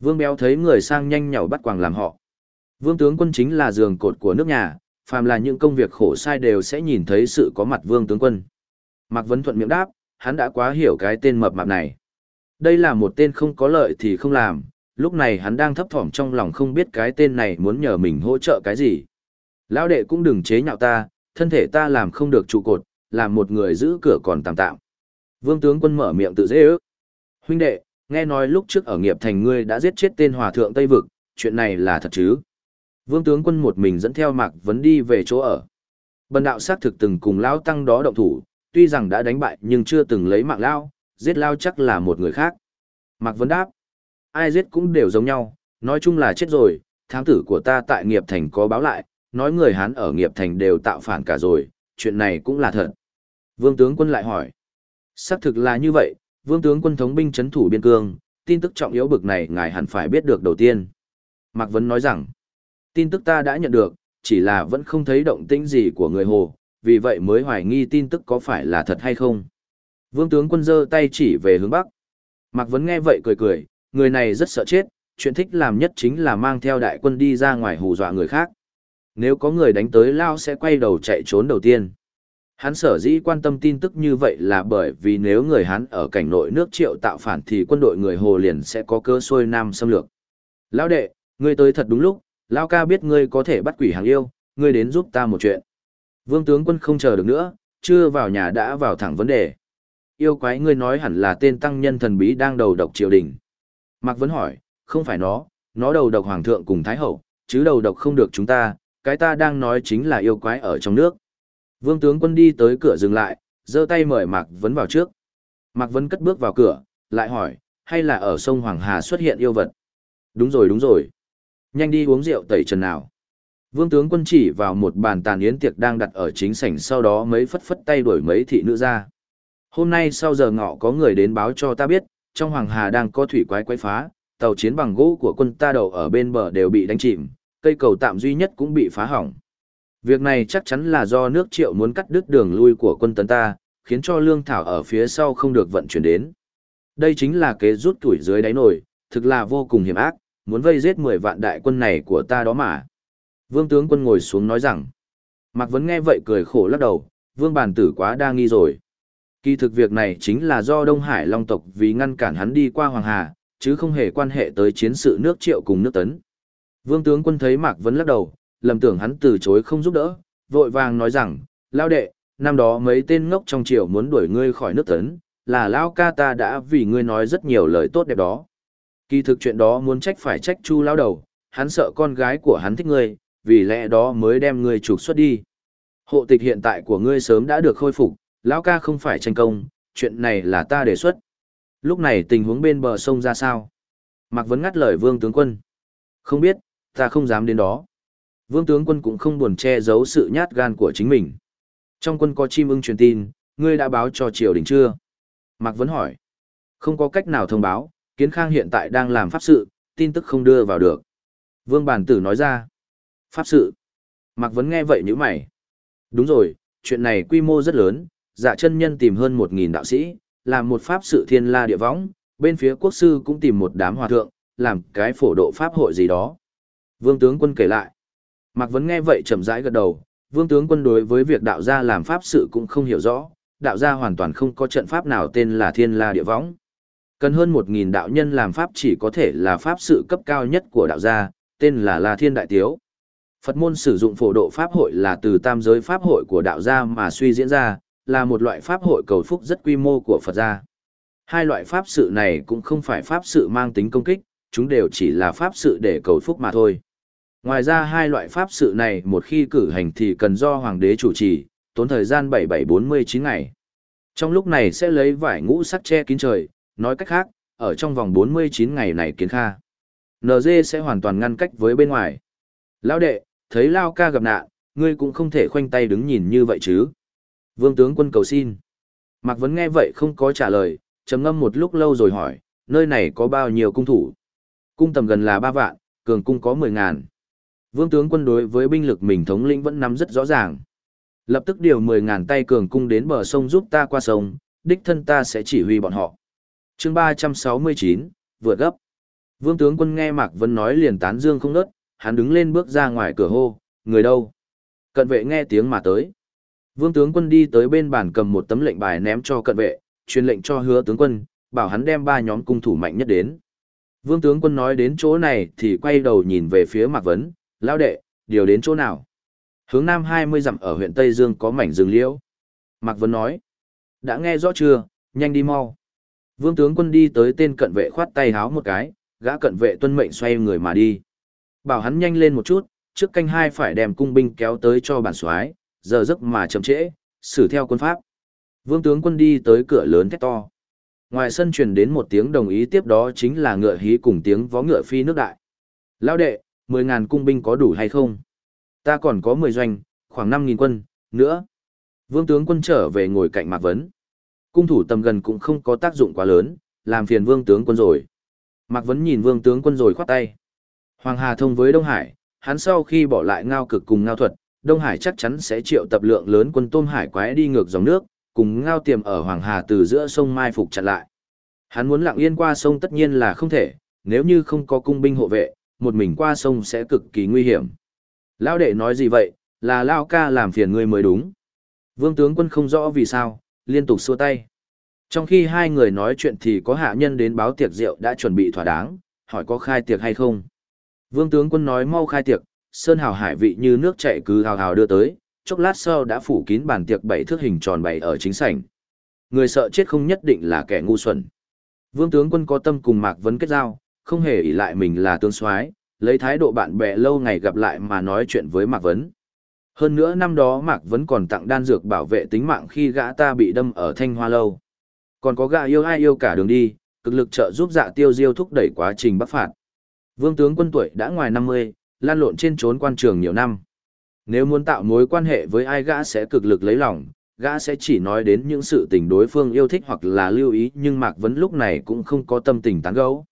Vương béo thấy người sang nhanh nhảu bắt quàng làm họ. Vương tướng quân chính là giường cột của nước nhà, phàm là những công việc khổ sai đều sẽ nhìn thấy sự có mặt vương tướng quân. Mạc Vấn thuận miệng đáp, hắn đã quá hiểu cái tên mập mạp này. Đây là một tên không có lợi thì không làm, lúc này hắn đang thấp thỏm trong lòng không biết cái tên này muốn nhờ mình hỗ trợ cái gì. Lão đệ cũng đừng chế nhạo ta, thân thể ta làm không được trụ cột, làm một người giữ cửa còn tạm tạm. Vương tướng quân mở miệng tự dễ ước. Huynh đệ, nghe nói lúc trước ở nghiệp thành ngươi đã giết chết tên hòa thượng Tây Vực, chuyện này là thật chứ? Vương tướng quân một mình dẫn theo Mạc Vấn đi về chỗ ở. Bần đạo xác thực từng cùng Lao Tăng đó động thủ, tuy rằng đã đánh bại nhưng chưa từng lấy mạng Lao, giết Lao chắc là một người khác. Mạc Vấn đáp, ai giết cũng đều giống nhau, nói chung là chết rồi, thám tử của ta tại nghiệp thành có báo lại, nói người Hán ở nghiệp thành đều tạo phản cả rồi, chuyện này cũng là thật. Vương tướng quân lại hỏi. Xác thực là như vậy, vương tướng quân thống binh chấn thủ biên cương, tin tức trọng yếu bực này ngài hẳn phải biết được đầu tiên. Mạc Vấn nói rằng, tin tức ta đã nhận được, chỉ là vẫn không thấy động tĩnh gì của người Hồ, vì vậy mới hoài nghi tin tức có phải là thật hay không. Vương tướng quân giơ tay chỉ về hướng Bắc. Mạc Vấn nghe vậy cười cười, người này rất sợ chết, chuyện thích làm nhất chính là mang theo đại quân đi ra ngoài hù dọa người khác nếu có người đánh tới Lao sẽ quay đầu chạy trốn đầu tiên. Hắn sở dĩ quan tâm tin tức như vậy là bởi vì nếu người hắn ở cảnh nội nước triệu tạo phản thì quân đội người Hồ liền sẽ có cơ xuôi nam xâm lược. Lão đệ, ngươi tới thật đúng lúc, Lão ca biết ngươi có thể bắt quỷ hàng yêu, ngươi đến giúp ta một chuyện. Vương tướng quân không chờ được nữa, chưa vào nhà đã vào thẳng vấn đề. Yêu quái ngươi nói hẳn là tên tăng nhân thần bí đang đầu độc triều đình. Mạc Vấn hỏi, không phải nó, nó đầu độc hoàng thượng cùng thái hậu, chứ đầu độc không được chúng ta, cái ta đang nói chính là yêu quái ở trong nước. Vương tướng quân đi tới cửa dừng lại, giơ tay mời Mạc Vấn vào trước. Mạc Vấn cất bước vào cửa, lại hỏi, hay là ở sông Hoàng Hà xuất hiện yêu vật? Đúng rồi đúng rồi. Nhanh đi uống rượu tẩy trần nào. Vương tướng quân chỉ vào một bàn tàn yến tiệc đang đặt ở chính sảnh sau đó mấy phất phất tay đuổi mấy thị nữ ra. Hôm nay sau giờ ngọ có người đến báo cho ta biết, trong Hoàng Hà đang có thủy quái quái phá, tàu chiến bằng gỗ của quân ta đầu ở bên bờ đều bị đánh chìm, cây cầu tạm duy nhất cũng bị phá hỏng. Việc này chắc chắn là do nước triệu muốn cắt đứt đường lui của quân tấn ta, khiến cho lương thảo ở phía sau không được vận chuyển đến. Đây chính là kế rút tuổi dưới đáy nổi, thực là vô cùng hiểm ác, muốn vây giết 10 vạn đại quân này của ta đó mà. Vương tướng quân ngồi xuống nói rằng, Mạc Vấn nghe vậy cười khổ lắc đầu, vương bản tử quá đa nghi rồi. Kỳ thực việc này chính là do Đông Hải Long tộc vì ngăn cản hắn đi qua Hoàng Hà, chứ không hề quan hệ tới chiến sự nước triệu cùng nước tấn. Vương tướng quân thấy Mạc Vấn lắc đầu, lầm tưởng hắn từ chối không giúp đỡ, vội vàng nói rằng, lao đệ, năm đó mấy tên ngốc trong triều muốn đuổi ngươi khỏi nước tấn, là lao ca ta đã vì ngươi nói rất nhiều lời tốt đẹp đó. Kỳ thực chuyện đó muốn trách phải trách chu lao đầu, hắn sợ con gái của hắn thích ngươi, vì lẽ đó mới đem ngươi trục xuất đi. Hộ tịch hiện tại của ngươi sớm đã được khôi phục, lão ca không phải tranh công, chuyện này là ta đề xuất. Lúc này tình huống bên bờ sông ra sao? Mạc Vấn ngắt lời vương tướng quân. Không biết, ta không dám đến đó. Vương tướng quân cũng không buồn che giấu sự nhát gan của chính mình. Trong quân có chim ưng truyền tin, ngươi đã báo cho triều đình chưa? Mạc Vấn hỏi. Không có cách nào thông báo, Kiến Khang hiện tại đang làm pháp sự, tin tức không đưa vào được. Vương Bản Tử nói ra. Pháp sự. Mạc Vấn nghe vậy như mày. Đúng rồi, chuyện này quy mô rất lớn, dạ chân nhân tìm hơn 1.000 đạo sĩ, làm một pháp sự thiên la địa võng, bên phía quốc sư cũng tìm một đám hòa thượng, làm cái phổ độ pháp hội gì đó. Vương tướng quân kể lại. Mạc Vấn nghe vậy chậm rãi gật đầu, vương tướng quân đối với việc đạo gia làm pháp sự cũng không hiểu rõ, đạo gia hoàn toàn không có trận pháp nào tên là thiên la địa võng. Cần hơn 1.000 đạo nhân làm pháp chỉ có thể là pháp sự cấp cao nhất của đạo gia, tên là La Thiên Đại Tiếu. Phật môn sử dụng phổ độ pháp hội là từ tam giới pháp hội của đạo gia mà suy diễn ra, là một loại pháp hội cầu phúc rất quy mô của Phật gia. Hai loại pháp sự này cũng không phải pháp sự mang tính công kích, chúng đều chỉ là pháp sự để cầu phúc mà thôi. Ngoài ra hai loại pháp sự này một khi cử hành thì cần do hoàng đế chủ trì, tốn thời gian 7749 ngày. Trong lúc này sẽ lấy vải ngũ sắc che kín trời, nói cách khác, ở trong vòng 49 ngày này kiến kha. NG sẽ hoàn toàn ngăn cách với bên ngoài. Lão đệ, thấy Lao ca gặp nạn, ngươi cũng không thể khoanh tay đứng nhìn như vậy chứ. Vương tướng quân cầu xin. Mạc Vấn nghe vậy không có trả lời, trầm ngâm một lúc lâu rồi hỏi, nơi này có bao nhiêu cung thủ? Cung tầm gần là 3 vạn, cường cung có 10 ngàn. Vương tướng quân đối với binh lực mình thống lĩnh vẫn nắm rất rõ ràng. Lập tức điều 10 ngàn tay cường cung đến bờ sông giúp ta qua sông, đích thân ta sẽ chỉ huy bọn họ. chương 369, vượt gấp. Vương tướng quân nghe Mạc Vân nói liền tán dương không nớt, hắn đứng lên bước ra ngoài cửa hô, người đâu? Cận vệ nghe tiếng mà tới. Vương tướng quân đi tới bên bàn cầm một tấm lệnh bài ném cho cận vệ, truyền lệnh cho hứa tướng quân, bảo hắn đem ba nhóm cung thủ mạnh nhất đến. Vương tướng quân nói đến chỗ này thì quay đầu nhìn về phía Mạc Vấn, lao đệ, điều đến chỗ nào? Hướng nam 20 dặm ở huyện Tây Dương có mảnh rừng liễu. Mạc Vân nói, đã nghe rõ chưa, nhanh đi mau. Vương tướng quân đi tới tên cận vệ khoát tay háo một cái, gã cận vệ tuân mệnh xoay người mà đi. Bảo hắn nhanh lên một chút, trước canh hai phải đem cung binh kéo tới cho bản soái, giờ giấc mà chậm trễ, xử theo quân pháp. Vương tướng quân đi tới cửa lớn thét to. Ngoài sân truyền đến một tiếng đồng ý tiếp đó chính là ngựa hí cùng tiếng vó ngựa phi nước đại. Lao đệ, mười ngàn cung binh có đủ hay không? Ta còn có mười doanh, khoảng năm nghìn quân, nữa. Vương tướng quân trở về ngồi cạnh Mạc Vấn. Cung thủ tầm gần cũng không có tác dụng quá lớn, làm phiền vương tướng quân rồi. Mạc Vấn nhìn vương tướng quân rồi khoát tay. Hoàng Hà thông với Đông Hải, hắn sau khi bỏ lại ngao cực cùng ngao thuật, Đông Hải chắc chắn sẽ triệu tập lượng lớn quân tôm hải quái đi ngược dòng nước, cùng ngao tiềm ở Hoàng Hà từ giữa sông Mai Phục chặn lại. Hắn muốn lặng yên qua sông tất nhiên là không thể, nếu như không có cung binh hộ vệ, một mình qua sông sẽ cực kỳ nguy hiểm. Lão đệ nói gì vậy, là Lao ca làm phiền ngươi mới đúng. Vương tướng quân không rõ vì sao, liên tục xua tay. Trong khi hai người nói chuyện thì có hạ nhân đến báo tiệc rượu đã chuẩn bị thỏa đáng, hỏi có khai tiệc hay không. Vương tướng quân nói mau khai tiệc, sơn hào hải vị như nước chảy cứ hào hào đưa tới, chốc lát sau đã phủ kín bàn tiệc bảy thước hình tròn bày ở chính sảnh. Người sợ chết không nhất định là kẻ ngu xuẩn. Vương tướng quân có tâm cùng Mạc Vấn kết giao, không hề ỷ lại mình là tướng soái, lấy thái độ bạn bè lâu ngày gặp lại mà nói chuyện với Mạc Vấn. Hơn nữa năm đó Mạc Vấn còn tặng đan dược bảo vệ tính mạng khi gã ta bị đâm ở Thanh Hoa Lâu. Còn có gã yêu ai yêu cả đường đi, cực lực trợ giúp dạ tiêu diêu thúc đẩy quá trình bắc phạt. Vương tướng quân tuổi đã ngoài 50, lan lộn trên trốn quan trường nhiều năm. Nếu muốn tạo mối quan hệ với ai gã sẽ cực lực lấy lòng, gã sẽ chỉ nói đến những sự tình đối phương yêu thích hoặc là lưu ý nhưng Mạc Vấn lúc này cũng không có tâm tình tán gấu.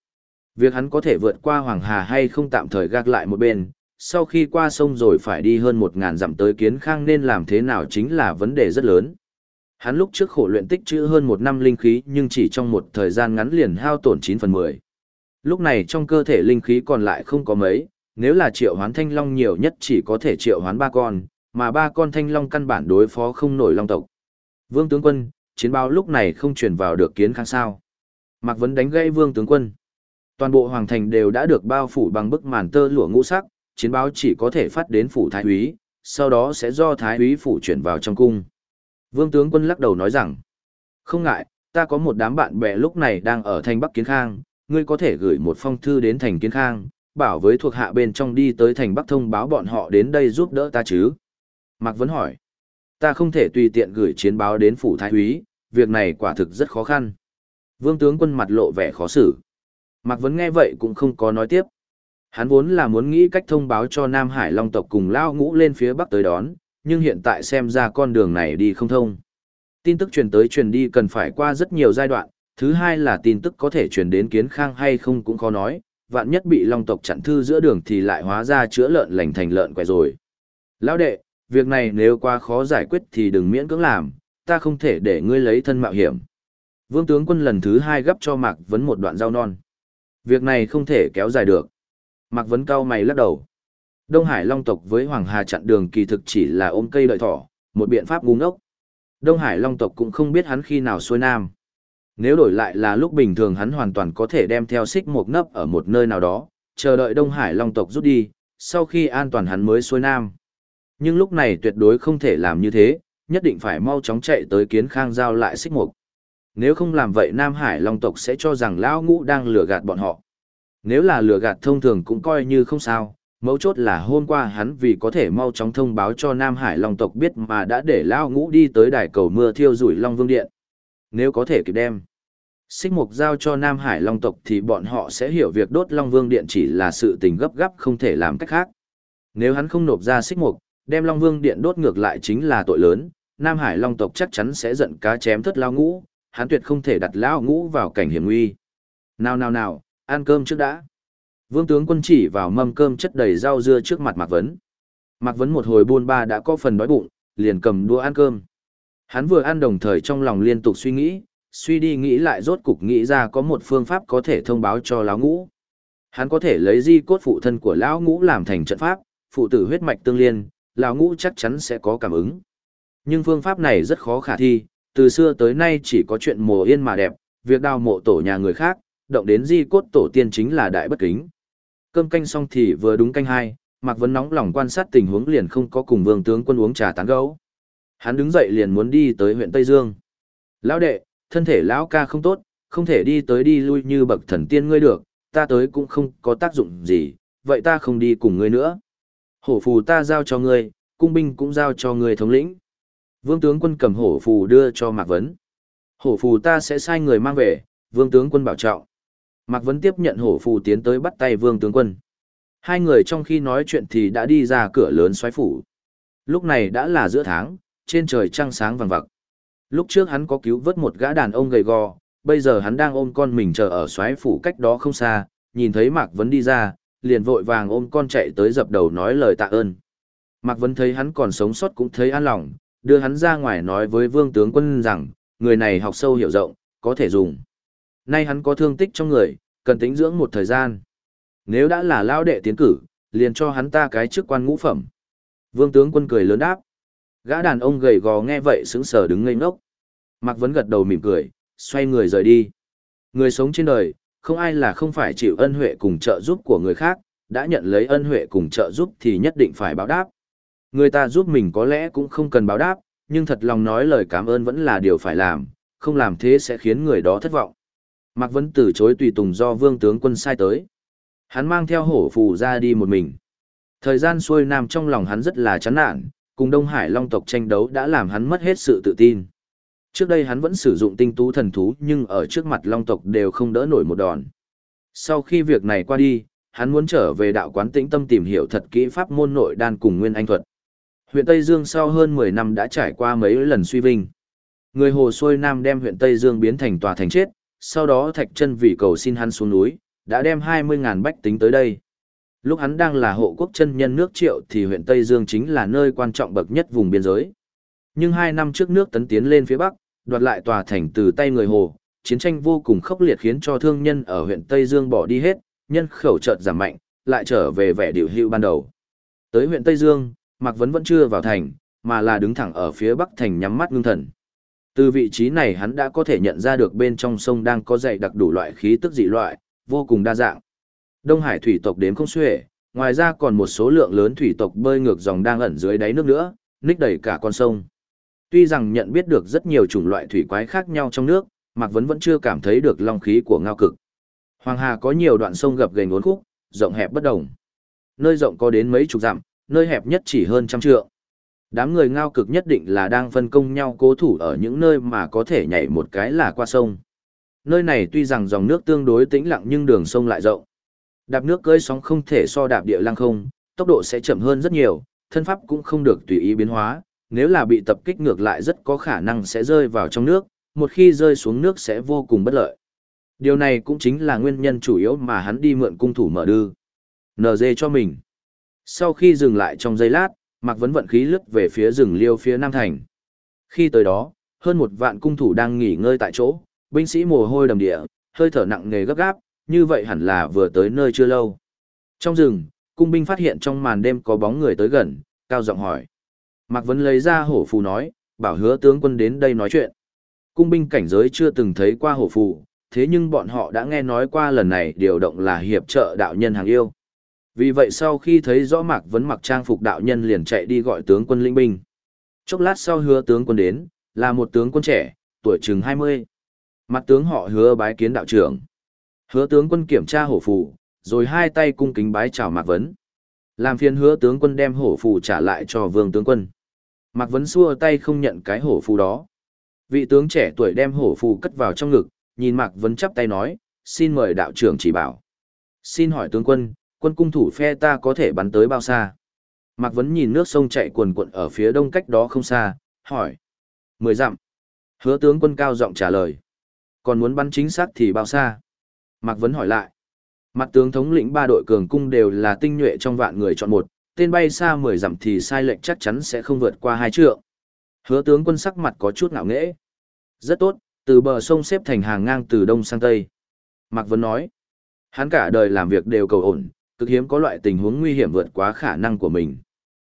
Việc hắn có thể vượt qua Hoàng Hà hay không tạm thời gác lại một bên, sau khi qua sông rồi phải đi hơn một ngàn dặm tới kiến khang nên làm thế nào chính là vấn đề rất lớn. Hắn lúc trước khổ luyện tích trữ hơn một năm linh khí nhưng chỉ trong một thời gian ngắn liền hao tổn chín phần 10. Lúc này trong cơ thể linh khí còn lại không có mấy, nếu là triệu hoán thanh long nhiều nhất chỉ có thể triệu hoán ba con, mà ba con thanh long căn bản đối phó không nổi long tộc. Vương tướng quân, chiến báo lúc này không truyền vào được kiến khang sao. Mạc Vấn đánh gãy vương tướng quân. Toàn bộ hoàng thành đều đã được bao phủ bằng bức màn tơ lụa ngũ sắc, chiến báo chỉ có thể phát đến phủ thái úy, sau đó sẽ do thái úy phủ chuyển vào trong cung. Vương tướng quân lắc đầu nói rằng, không ngại, ta có một đám bạn bè lúc này đang ở thành Bắc Kiến Khang, ngươi có thể gửi một phong thư đến thành Kiến Khang, bảo với thuộc hạ bên trong đi tới thành Bắc thông báo bọn họ đến đây giúp đỡ ta chứ. Mạc Vấn hỏi, ta không thể tùy tiện gửi chiến báo đến phủ thái úy, việc này quả thực rất khó khăn. Vương tướng quân mặt lộ vẻ khó xử. Mạc Vấn nghe vậy cũng không có nói tiếp. Hắn vốn là muốn nghĩ cách thông báo cho Nam Hải Long tộc cùng Lao Ngũ lên phía Bắc tới đón, nhưng hiện tại xem ra con đường này đi không thông. Tin tức truyền tới truyền đi cần phải qua rất nhiều giai đoạn, thứ hai là tin tức có thể truyền đến kiến khang hay không cũng khó nói, vạn nhất bị Long tộc chặn thư giữa đường thì lại hóa ra chữa lợn lành thành lợn quẻ rồi. Lão đệ, việc này nếu quá khó giải quyết thì đừng miễn cưỡng làm, ta không thể để ngươi lấy thân mạo hiểm. Vương tướng quân lần thứ hai gấp cho Mạc Vấn một đoạn rau non. Việc này không thể kéo dài được. Mạc Vấn cao mày lắc đầu. Đông Hải Long tộc với Hoàng Hà chặn đường kỳ thực chỉ là ôm cây đợi thỏ, một biện pháp ngu ngốc. Đông Hải Long tộc cũng không biết hắn khi nào xuôi nam. Nếu đổi lại là lúc bình thường hắn hoàn toàn có thể đem theo xích một nấp ở một nơi nào đó, chờ đợi Đông Hải Long tộc rút đi, sau khi an toàn hắn mới xuôi nam. Nhưng lúc này tuyệt đối không thể làm như thế, nhất định phải mau chóng chạy tới kiến khang giao lại xích mục. Nếu không làm vậy Nam Hải Long tộc sẽ cho rằng Lão Ngũ đang lừa gạt bọn họ. Nếu là lừa gạt thông thường cũng coi như không sao, mấu chốt là hôm qua hắn vì có thể mau chóng thông báo cho Nam Hải Long tộc biết mà đã để Lão Ngũ đi tới đài cầu mưa thiêu rủi Long Vương Điện. Nếu có thể kịp đem. Xích mục giao cho Nam Hải Long tộc thì bọn họ sẽ hiểu việc đốt Long Vương Điện chỉ là sự tình gấp gáp không thể làm cách khác. Nếu hắn không nộp ra xích mục, đem Long Vương Điện đốt ngược lại chính là tội lớn, Nam Hải Long tộc chắc chắn sẽ giận cá chém thất lao ngũ, hắn tuyệt không thể đặt lão ngũ vào cảnh hiểm nguy. Nào nào nào, ăn cơm trước đã. Vương tướng quân chỉ vào mâm cơm chất đầy rau dưa trước mặt Mạc Vấn. Mạc Vấn một hồi buôn ba đã có phần đói bụng, liền cầm đũa ăn cơm. Hắn vừa ăn đồng thời trong lòng liên tục suy nghĩ, suy đi nghĩ lại rốt cục nghĩ ra có một phương pháp có thể thông báo cho lão ngũ. Hắn có thể lấy di cốt phụ thân của lão ngũ làm thành trận pháp, phụ tử huyết mạch tương liên, lão ngũ chắc chắn sẽ có cảm ứng. Nhưng phương pháp này rất khó khả thi, từ xưa tới nay chỉ có chuyện mồ yên mà đẹp, việc đào mộ tổ nhà người khác, động đến di cốt tổ tiên chính là đại bất kính. Cơm canh xong thì vừa đúng canh hai, Mạc Vấn nóng lòng quan sát tình huống liền không có cùng vương tướng quân uống trà tán gấu. Hắn đứng dậy liền muốn đi tới huyện Tây Dương. Lão đệ, thân thể lão ca không tốt, không thể đi tới đi lui như bậc thần tiên ngươi được, ta tới cũng không có tác dụng gì, vậy ta không đi cùng ngươi nữa. Hổ phù ta giao cho ngươi, cung binh cũng giao cho ngươi thống lĩnh. Vương tướng quân cầm hổ phù đưa cho Mạc Vấn. Hổ phù ta sẽ sai người mang về, vương tướng quân bảo trọng. Mạc Vấn tiếp nhận hổ phù tiến tới bắt tay vương tướng quân. Hai người trong khi nói chuyện thì đã đi ra cửa lớn xoáy phủ. Lúc này đã là giữa tháng, trên trời trăng sáng vàng vặc. Lúc trước hắn có cứu vớt một gã đàn ông gầy gò, bây giờ hắn đang ôm con mình chờ ở xoáy phủ cách đó không xa, nhìn thấy Mạc Vấn đi ra, liền vội vàng ôm con chạy tới dập đầu nói lời tạ ơn. Mạc Vấn thấy hắn còn sống sót cũng thấy an lòng, đưa hắn ra ngoài nói với vương tướng quân rằng, người này học sâu hiểu rộng, có thể dùng. Nay hắn có thương tích trong người, cần tính dưỡng một thời gian. Nếu đã là lao đệ tiến cử, liền cho hắn ta cái chức quan ngũ phẩm. Vương tướng quân cười lớn đáp. Gã đàn ông gầy gò nghe vậy sững sờ đứng ngây ngốc. Mạc Vấn gật đầu mỉm cười, xoay người rời đi. Người sống trên đời, không ai là không phải chịu ân huệ cùng trợ giúp của người khác, đã nhận lấy ân huệ cùng trợ giúp thì nhất định phải báo đáp. Người ta giúp mình có lẽ cũng không cần báo đáp, nhưng thật lòng nói lời cảm ơn vẫn là điều phải làm, không làm thế sẽ khiến người đó thất vọng. Mạc Vấn từ chối tùy tùng do vương tướng quân sai tới. Hắn mang theo hổ phù ra đi một mình. Thời gian xuôi nam trong lòng hắn rất là chán nản, cùng Đông Hải Long tộc tranh đấu đã làm hắn mất hết sự tự tin. Trước đây hắn vẫn sử dụng tinh tú thần thú nhưng ở trước mặt Long tộc đều không đỡ nổi một đòn. Sau khi việc này qua đi, hắn muốn trở về đạo quán tĩnh tâm tìm hiểu thật kỹ pháp môn nội đan cùng nguyên anh thuật. Huyện Tây Dương sau hơn 10 năm đã trải qua mấy lần suy vinh. Người hồ xuôi nam đem huyện Tây Dương biến thành tòa thành chết, sau đó thạch chân vì cầu xin hắn xuống núi, đã đem 20.000 bách tính tới đây. Lúc hắn đang là hộ quốc chân nhân nước triệu thì huyện Tây Dương chính là nơi quan trọng bậc nhất vùng biên giới. Nhưng hai năm trước nước tấn tiến lên phía Bắc, đoạt lại tòa thành từ tay người hồ, chiến tranh vô cùng khốc liệt khiến cho thương nhân ở huyện Tây Dương bỏ đi hết, nhân khẩu chợt giảm mạnh, lại trở về vẻ điều hưu ban đầu. Tới huyện Tây Dương, Mạc Vấn vẫn chưa vào thành, mà là đứng thẳng ở phía Bắc thành nhắm mắt ngưng thần. Từ vị trí này hắn đã có thể nhận ra được bên trong sông đang có dày đặc đủ loại khí tức dị loại, vô cùng đa dạng. Đông Hải thủy tộc đếm không xuể, ngoài ra còn một số lượng lớn thủy tộc bơi ngược dòng đang ẩn dưới đáy nước nữa, ních đầy cả con sông. Tuy rằng nhận biết được rất nhiều chủng loại thủy quái khác nhau trong nước, Mạc Vấn vẫn chưa cảm thấy được long khí của ngao cực. Hoàng Hà có nhiều đoạn sông gập ghềnh uốn khúc, rộng hẹp bất đồng. Nơi rộng có đến mấy chục dặm, nơi hẹp nhất chỉ hơn trăm trượng. Đám người ngao cực nhất định là đang phân công nhau cố thủ ở những nơi mà có thể nhảy một cái là qua sông. Nơi này tuy rằng dòng nước tương đối tĩnh lặng nhưng đường sông lại rộng. Đạp nước cưỡi sóng không thể so đạp địa lăng không, tốc độ sẽ chậm hơn rất nhiều, thân pháp cũng không được tùy ý biến hóa, nếu là bị tập kích ngược lại rất có khả năng sẽ rơi vào trong nước, một khi rơi xuống nước sẽ vô cùng bất lợi. Điều này cũng chính là nguyên nhân chủ yếu mà hắn đi mượn cung thủ mở đư. NG cho mình. Sau khi dừng lại trong giây lát, Mạc Vấn vận khí lướt về phía rừng liêu phía Nam Thành. Khi tới đó, hơn một vạn cung thủ đang nghỉ ngơi tại chỗ, binh sĩ mồ hôi đầm địa, hơi thở nặng nề gấp gáp, như vậy hẳn là vừa tới nơi chưa lâu. Trong rừng, cung binh phát hiện trong màn đêm có bóng người tới gần, cao giọng hỏi. Mạc Vấn lấy ra hổ phù nói, bảo hứa tướng quân đến đây nói chuyện. Cung binh cảnh giới chưa từng thấy qua hổ phù, thế nhưng bọn họ đã nghe nói qua lần này điều động là hiệp trợ đạo nhân hàng yêu. Vì vậy sau khi thấy rõ Mạc Vấn mặc trang phục đạo nhân liền chạy đi gọi tướng quân lĩnh binh. Chốc lát sau hứa tướng quân đến, là một tướng quân trẻ, tuổi chừng 20. Mặt tướng họ hứa bái kiến đạo trưởng. Hứa tướng quân kiểm tra hổ phù, rồi hai tay cung kính bái chào Mạc Vấn. Làm phiền hứa tướng quân đem hổ phù trả lại cho vương tướng quân. Mạc Vấn xua tay không nhận cái hổ phù đó. Vị tướng trẻ tuổi đem hổ phù cất vào trong ngực, nhìn Mạc Vấn chắp tay nói, xin mời đạo trưởng chỉ bảo. Xin hỏi tướng quân, quân cung thủ phe ta có thể bắn tới bao xa? Mạc Vấn nhìn nước sông chạy cuồn cuộn ở phía đông cách đó không xa, hỏi. Mười dặm. Hứa tướng quân cao giọng trả lời. Còn muốn bắn chính xác thì bao xa? Mạc Vấn hỏi lại. Mặt tướng thống lĩnh ba đội cường cung đều là tinh nhuệ trong vạn người chọn một, tên bay xa mười dặm thì sai lệnh chắc chắn sẽ không vượt qua hai trượng. Hứa tướng quân sắc mặt có chút ngạo nghễ. Rất tốt, từ bờ sông xếp thành hàng ngang từ đông sang tây. Mạc Vấn nói, hắn cả đời làm việc đều cầu ổn, cực hiếm có loại tình huống nguy hiểm vượt quá khả năng của mình.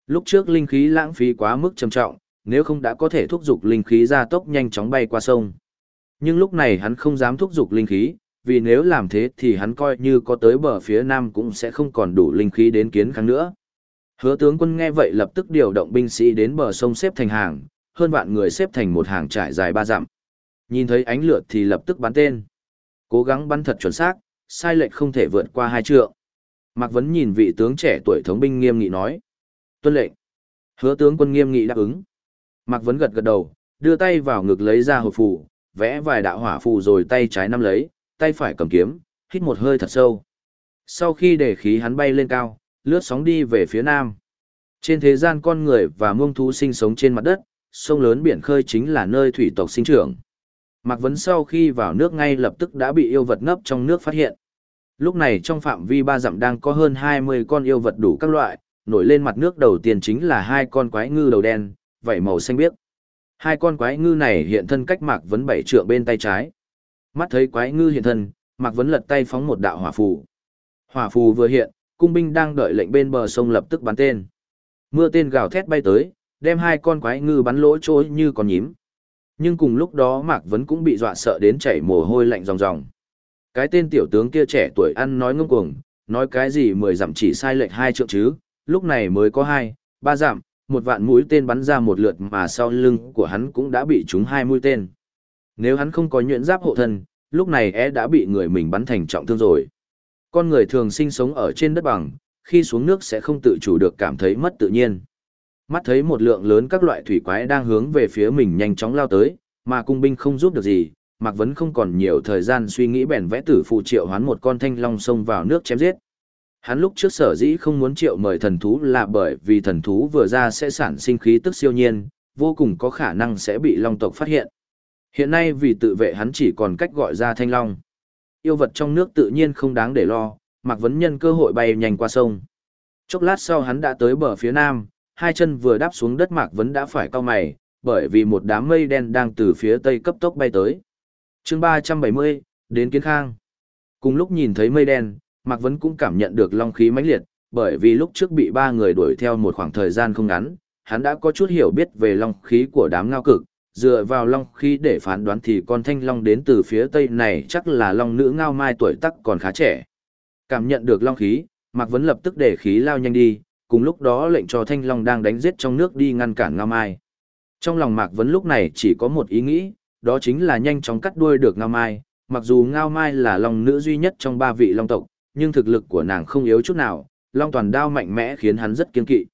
Lúc trước linh khí lãng phí quá mức trầm trọng, nếu không đã có thể thúc giục linh khí ra tốc nhanh chóng bay qua sông. Nhưng lúc này hắn không dám thúc giục linh khí, vì nếu làm thế thì hắn coi như có tới bờ phía nam cũng sẽ không còn đủ linh khí đến kiến kháng nữa. Hứa tướng quân nghe vậy lập tức điều động binh sĩ đến bờ sông xếp thành hàng, hơn vạn người xếp thành một hàng trải dài ba dặm. Nhìn thấy ánh lửa thì lập tức bắn tên. Cố gắng bắn thật chuẩn xác, sai lệch không thể vượt qua hai trượng. Mạc Vấn nhìn vị tướng trẻ tuổi thống binh nghiêm nghị nói. Tuân lệnh. Hứa tướng quân nghiêm nghị đáp ứng. Mạc Vấn gật gật đầu, đưa tay vào ngực lấy ra hộp phù, vẽ vài đạo hỏa phù rồi tay trái nắm lấy, tay phải cầm kiếm, hít một hơi thật sâu. Sau khi để khí hắn bay lên cao, lướt sóng đi về phía nam. Trên thế gian con người và muông thú sinh sống trên mặt đất, sông lớn biển khơi chính là nơi thủy tộc sinh trưởng. Mạc Vấn sau khi vào nước ngay lập tức đã bị yêu vật ngấp trong nước phát hiện. Lúc này trong phạm vi ba dặm đang có hơn 20 con yêu vật đủ các loại, nổi lên mặt nước đầu tiên chính là hai con quái ngư đầu đen, vảy màu xanh biếc. Hai con quái ngư này hiện thân cách Mạc Vấn bảy trượng bên tay trái. Mắt thấy quái ngư hiện thân, Mạc Vấn lật tay phóng một đạo hỏa phù. Hỏa phù vừa hiện, cung binh đang đợi lệnh bên bờ sông lập tức bắn tên. Mưa tên gào thét bay tới, đem hai con quái ngư bắn lỗ trôi như con nhím. Nhưng cùng lúc đó Mạc Vấn cũng bị dọa sợ đến chảy mồ hôi lạnh ròng ròng. Cái tên tiểu tướng kia trẻ tuổi ăn nói ngông cuồng, nói cái gì mười dặm chỉ sai lệch hai trượng chứ, lúc này mới có hai, ba dặm, một vạn mũi tên bắn ra một lượt mà sau lưng của hắn cũng đã bị trúng hai mũi tên. Nếu hắn không có nhuyễn giáp hộ thân, lúc này é đã bị người mình bắn thành trọng thương rồi. Con người thường sinh sống ở trên đất bằng, khi xuống nước sẽ không tự chủ được cảm thấy mất tự nhiên. Mắt thấy một lượng lớn các loại thủy quái đang hướng về phía mình nhanh chóng lao tới, mà cung binh không giúp được gì, Mạc Vấn không còn nhiều thời gian suy nghĩ bèn vẽ tử phụ triệu hoán một con thanh long xông vào nước chém giết. Hắn lúc trước sở dĩ không muốn triệu mời thần thú là bởi vì thần thú vừa ra sẽ sản sinh khí tức siêu nhiên, vô cùng có khả năng sẽ bị long tộc phát hiện. Hiện nay vì tự vệ hắn chỉ còn cách gọi ra thanh long. Yêu vật trong nước tự nhiên không đáng để lo, Mạc Vấn nhân cơ hội bay nhanh qua sông. Chốc lát sau hắn đã tới bờ phía nam, hai chân vừa đáp xuống đất Mạc Vấn đã phải cao mày, bởi vì một đám mây đen đang từ phía tây cấp tốc bay tới chương 370, đến Kiến Khang. Cùng lúc nhìn thấy mây đen, Mạc Vấn cũng cảm nhận được long khí mãnh liệt, bởi vì lúc trước bị ba người đuổi theo một khoảng thời gian không ngắn, hắn đã có chút hiểu biết về long khí của đám ngao cực, dựa vào long khí để phán đoán thì con thanh long đến từ phía tây này chắc là long nữ ngao mai tuổi tắc còn khá trẻ. Cảm nhận được long khí, Mạc Vấn lập tức để khí lao nhanh đi, cùng lúc đó lệnh cho thanh long đang đánh giết trong nước đi ngăn cản ngao mai. Trong lòng Mạc Vấn lúc này chỉ có một ý nghĩ, đó chính là nhanh chóng cắt đuôi được ngao mai, mặc dù ngao mai là long nữ duy nhất trong ba vị long tộc, nhưng thực lực của nàng không yếu chút nào, long toàn đao mạnh mẽ khiến hắn rất kiên kỵ.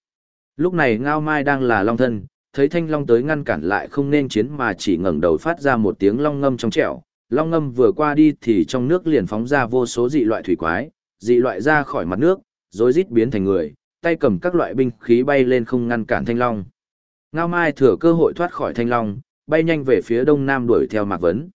Lúc này ngao mai đang là long thân, thấy thanh long tới ngăn cản lại không nên chiến mà chỉ ngẩng đầu phát ra một tiếng long ngâm trong trẻo. Long ngâm vừa qua đi thì trong nước liền phóng ra vô số dị loại thủy quái, dị loại ra khỏi mặt nước, rồi rít biến thành người, tay cầm các loại binh khí bay lên không ngăn cản thanh long. Ngao Mai thừa cơ hội thoát khỏi thanh long, bay nhanh về phía đông nam đuổi theo Mạc Vấn.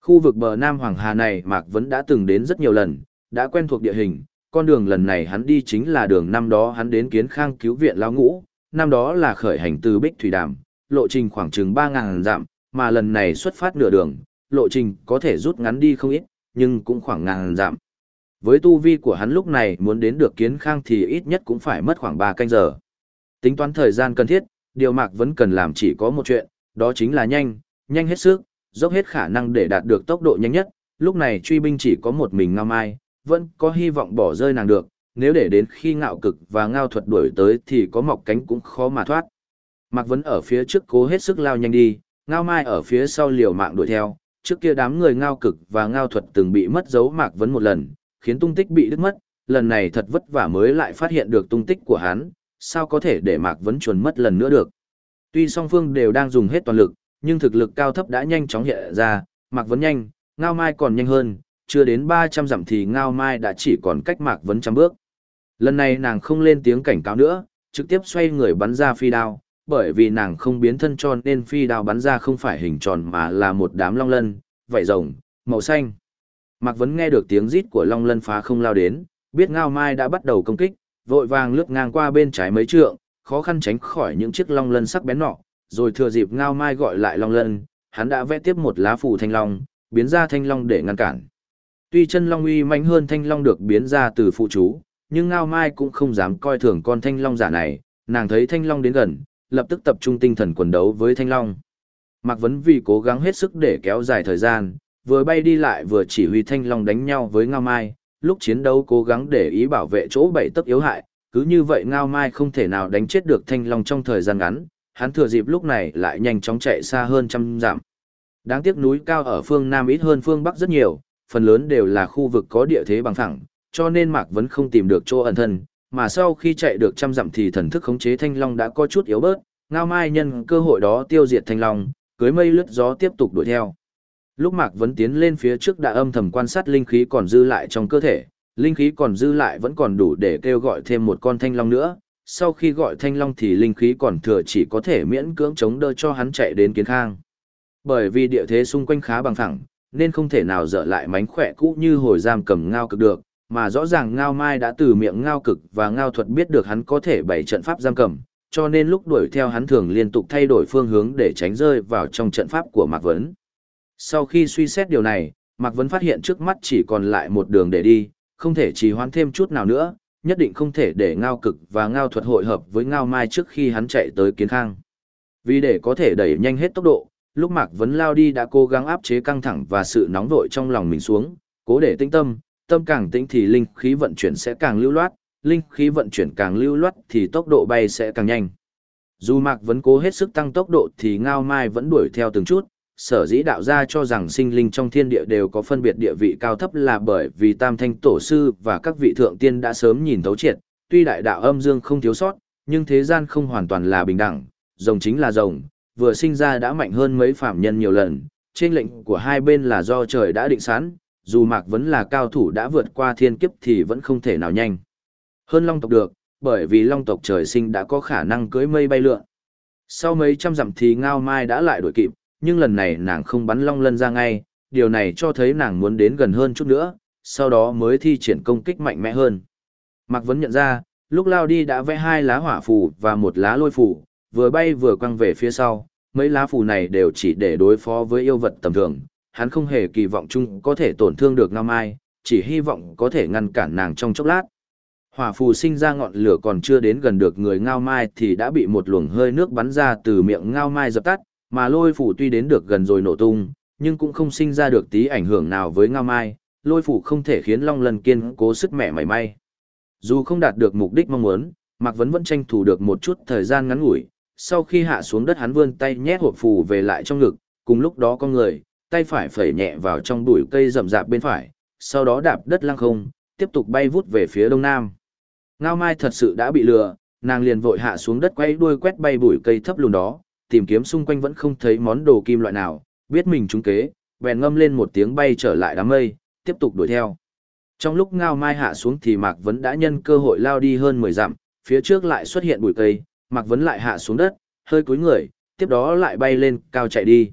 Khu vực bờ Nam Hoàng Hà này Mạc Vấn đã từng đến rất nhiều lần, đã quen thuộc địa hình, con đường lần này hắn đi chính là đường năm đó hắn đến kiến khang cứu viện lao ngũ, năm đó là khởi hành từ Bích Thủy Đàm, lộ trình khoảng chừng 3.000 dặm, mà lần này xuất phát nửa đường, lộ trình có thể rút ngắn đi không ít, nhưng cũng khoảng ngàn dặm. Với tu vi của hắn lúc này muốn đến được kiến khang thì ít nhất cũng phải mất khoảng 3 canh giờ. Tính toán thời gian cần thiết, điều Mạc Vấn cần làm chỉ có một chuyện, đó chính là nhanh, nhanh hết sức, dốc hết khả năng để đạt được tốc độ nhanh nhất. Lúc này truy binh chỉ có một mình Ngao Mai, vẫn có hy vọng bỏ rơi nàng được, nếu để đến khi ngạo cực và ngao thuật đuổi tới thì có mọc cánh cũng khó mà thoát. Mạc Vấn ở phía trước cố hết sức lao nhanh đi, ngao mai ở phía sau liều mạng đuổi theo, trước kia đám người ngao cực và ngao thuật từng bị mất dấu Mạc Vấn một lần, khiến tung tích bị đứt mất, lần này thật vất vả mới lại phát hiện được tung tích của hắn, sao có thể để Mạc Vấn chuồn mất lần nữa được. Tuy song phương đều đang dùng hết toàn lực, nhưng thực lực cao thấp đã nhanh chóng hiện ra, Mạc Vấn nhanh, ngao mai còn nhanh hơn, chưa đến 300 dặm thì ngao mai đã chỉ còn cách Mạc Vấn trăm bước. Lần này nàng không lên tiếng cảnh cáo nữa, trực tiếp xoay người bắn ra phi đao, bởi vì nàng không biến thân tròn nên phi đao bắn ra không phải hình tròn mà là một đám long lân, vảy rồng, màu xanh. Mạc Vấn nghe được tiếng rít của long lân phá không lao đến, biết ngao mai đã bắt đầu công kích, vội vàng lướt ngang qua bên trái mấy trượng, khó khăn tránh khỏi những chiếc long lân sắc bén nọ, rồi thừa dịp ngao mai gọi lại long lân, hắn đã vẽ tiếp một lá phù thanh long, biến ra thanh long để ngăn cản. Tuy chân long uy mạnh hơn thanh long được biến ra từ phụ chú, nhưng Ngao Mai cũng không dám coi thường con thanh long giả này, nàng thấy thanh long đến gần, lập tức tập trung tinh thần quần đấu với thanh long. Mạc Vấn vì cố gắng hết sức để kéo dài thời gian, vừa bay đi lại vừa chỉ huy thanh long đánh nhau với Ngao Mai, lúc chiến đấu cố gắng để ý bảo vệ chỗ bảy tấc yếu hại, cứ như vậy Ngao Mai không thể nào đánh chết được thanh long trong thời gian ngắn, hắn thừa dịp lúc này lại nhanh chóng chạy xa hơn trăm dặm. Đáng tiếc núi cao ở phương Nam ít hơn phương Bắc rất nhiều, phần lớn đều là khu vực có địa thế bằng phẳng, cho nên Mạc vẫn không tìm được chỗ ẩn thân, mà sau khi chạy được trăm dặm thì thần thức khống chế thanh long đã có chút yếu bớt, ngao mai nhân cơ hội đó tiêu diệt thanh long, cưới mây lướt gió tiếp tục đuổi theo. Lúc Mạc vẫn tiến lên phía trước đã âm thầm quan sát linh khí còn dư lại trong cơ thể, linh khí còn dư lại vẫn còn đủ để kêu gọi thêm một con thanh long nữa. Sau khi gọi thanh long thì linh khí còn thừa chỉ có thể miễn cưỡng chống đỡ cho hắn chạy đến kiến khang. Bởi vì địa thế xung quanh khá bằng phẳng, nên không thể nào dở lại mánh khỏe cũ như hồi giam cầm ngao cực được, mà rõ ràng Ngao Mai đã từ miệng Ngao Cực và Ngao Thuật biết được hắn có thể bày trận pháp giam cầm, cho nên lúc đuổi theo hắn thường liên tục thay đổi phương hướng để tránh rơi vào trong trận pháp của Mạc Vấn. Sau khi suy xét điều này, Mạc Vấn phát hiện trước mắt chỉ còn lại một đường để đi, không thể trì hoãn thêm chút nào nữa, nhất định không thể để ngao cực và ngao thuật hội hợp với ngao mai trước khi hắn chạy tới kiến khang. Vì để có thể đẩy nhanh hết tốc độ, lúc Mạc Vấn lao đi đã cố gắng áp chế căng thẳng và sự nóng vội trong lòng mình xuống, cố để tĩnh tâm, tâm càng tĩnh thì linh khí vận chuyển sẽ càng lưu loát, linh khí vận chuyển càng lưu loát thì tốc độ bay sẽ càng nhanh. Dù Mạc Vấn cố hết sức tăng tốc độ thì Ngao Mai vẫn đuổi theo từng chút, sở dĩ đạo gia cho rằng sinh linh trong thiên địa đều có phân biệt địa vị cao thấp là bởi vì tam thanh tổ sư và các vị thượng tiên đã sớm nhìn thấu triệt, tuy đại đạo âm dương không thiếu sót, nhưng thế gian không hoàn toàn là bình đẳng, rồng chính là rồng, vừa sinh ra đã mạnh hơn mấy phạm nhân nhiều lần, trên lệnh của hai bên là do trời đã định sẵn, dù Mạc Vấn là cao thủ đã vượt qua thiên kiếp thì vẫn không thể nào nhanh. Hơn long tộc được, bởi vì long tộc trời sinh đã có khả năng cưới mây bay lượn. Sau mấy trăm dặm thì Ngao Mai đã lại đuổi kịp, nhưng lần này nàng không bắn long lân ra ngay, điều này cho thấy nàng muốn đến gần hơn chút nữa, sau đó mới thi triển công kích mạnh mẽ hơn. Mạc Vấn nhận ra, lúc lao đi đã vẽ hai lá hỏa phù và một lá lôi phù, vừa bay vừa quăng về phía sau, mấy lá phù này đều chỉ để đối phó với yêu vật tầm thường, hắn không hề kỳ vọng chung có thể tổn thương được Ngao Mai, chỉ hy vọng có thể ngăn cản nàng trong chốc lát. Hỏa phù sinh ra ngọn lửa còn chưa đến gần được người Ngao Mai thì đã bị một luồng hơi nước bắn ra từ miệng Ngao Mai dập tắt, mà lôi phủ tuy đến được gần rồi nổ tung, nhưng cũng không sinh ra được tí ảnh hưởng nào với Ngao Mai, lôi phủ không thể khiến Long Lân kiên cố sức mẹ mảy may. Dù không đạt được mục đích mong muốn, Mạc Vấn vẫn tranh thủ được một chút thời gian ngắn ngủi, sau khi hạ xuống đất hắn vươn tay nhét hộp phù về lại trong ngực, cùng lúc đó con người, tay phải phẩy nhẹ vào trong bụi cây rậm rạp bên phải, sau đó đạp đất lăng không, tiếp tục bay vút về phía đông nam. Ngao Mai thật sự đã bị lừa, nàng liền vội hạ xuống đất quay đuôi quét bay bụi cây thấp lùn đó, tìm kiếm xung quanh vẫn không thấy món đồ kim loại nào, biết mình trúng kế, bèn ngâm lên một tiếng bay trở lại đám mây, tiếp tục đuổi theo. Trong lúc Ngao Mai hạ xuống thì Mạc Vấn đã nhân cơ hội lao đi hơn 10 dặm, phía trước lại xuất hiện bụi cây, Mạc Vấn lại hạ xuống đất, hơi cúi người, tiếp đó lại bay lên, cao chạy đi.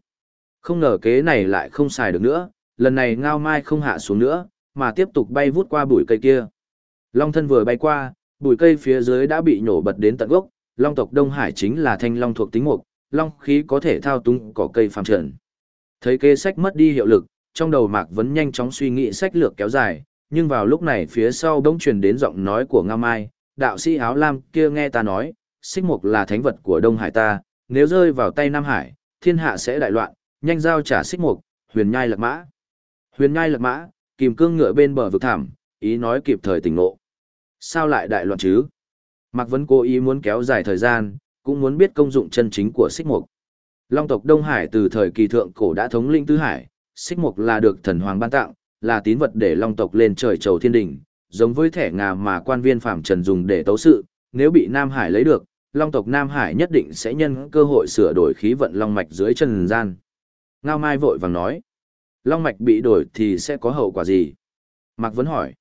Không ngờ kế này lại không xài được nữa, lần này Ngao Mai không hạ xuống nữa, mà tiếp tục bay vút qua bụi cây kia. Long thân vừa bay qua, bụi cây phía dưới đã bị nổ bật đến tận gốc, long tộc Đông Hải chính là thanh long thuộc tính mục, long khí có thể thao túng cỏ cây phàm trần. Thấy kế sách mất đi hiệu lực, trong đầu Mạc Vấn nhanh chóng suy nghĩ sách lược kéo dài, nhưng vào lúc này phía sau bỗng truyền đến giọng nói của Nga Mai, đạo sĩ áo lam kia nghe ta nói, xích mục là thánh vật của Đông Hải ta, nếu rơi vào tay Nam Hải, thiên hạ sẽ đại loạn, nhanh giao trả xích mục, huyền nhai lạc mã. Huyền nhai lạc mã, kìm cương ngựa bên bờ vực thảm, ý nói kịp thời tỉnh ngộ. Sao lại đại loạn chứ? Mạc Vấn cố ý muốn kéo dài thời gian, cũng muốn biết công dụng chân chính của xích mục. Long tộc Đông Hải từ thời kỳ thượng cổ đã thống lĩnh tứ hải, xích mục là được thần hoàng ban tặng, là tín vật để long tộc lên trời chầu thiên đình, giống với thẻ ngà mà quan viên phạm trần dùng để tấu sự, nếu bị Nam Hải lấy được, long tộc Nam Hải nhất định sẽ nhân cơ hội sửa đổi khí vận long mạch dưới chân gian. Ngao Mai vội vàng nói, long mạch bị đổi thì sẽ có hậu quả gì? Mạc Vấn hỏi,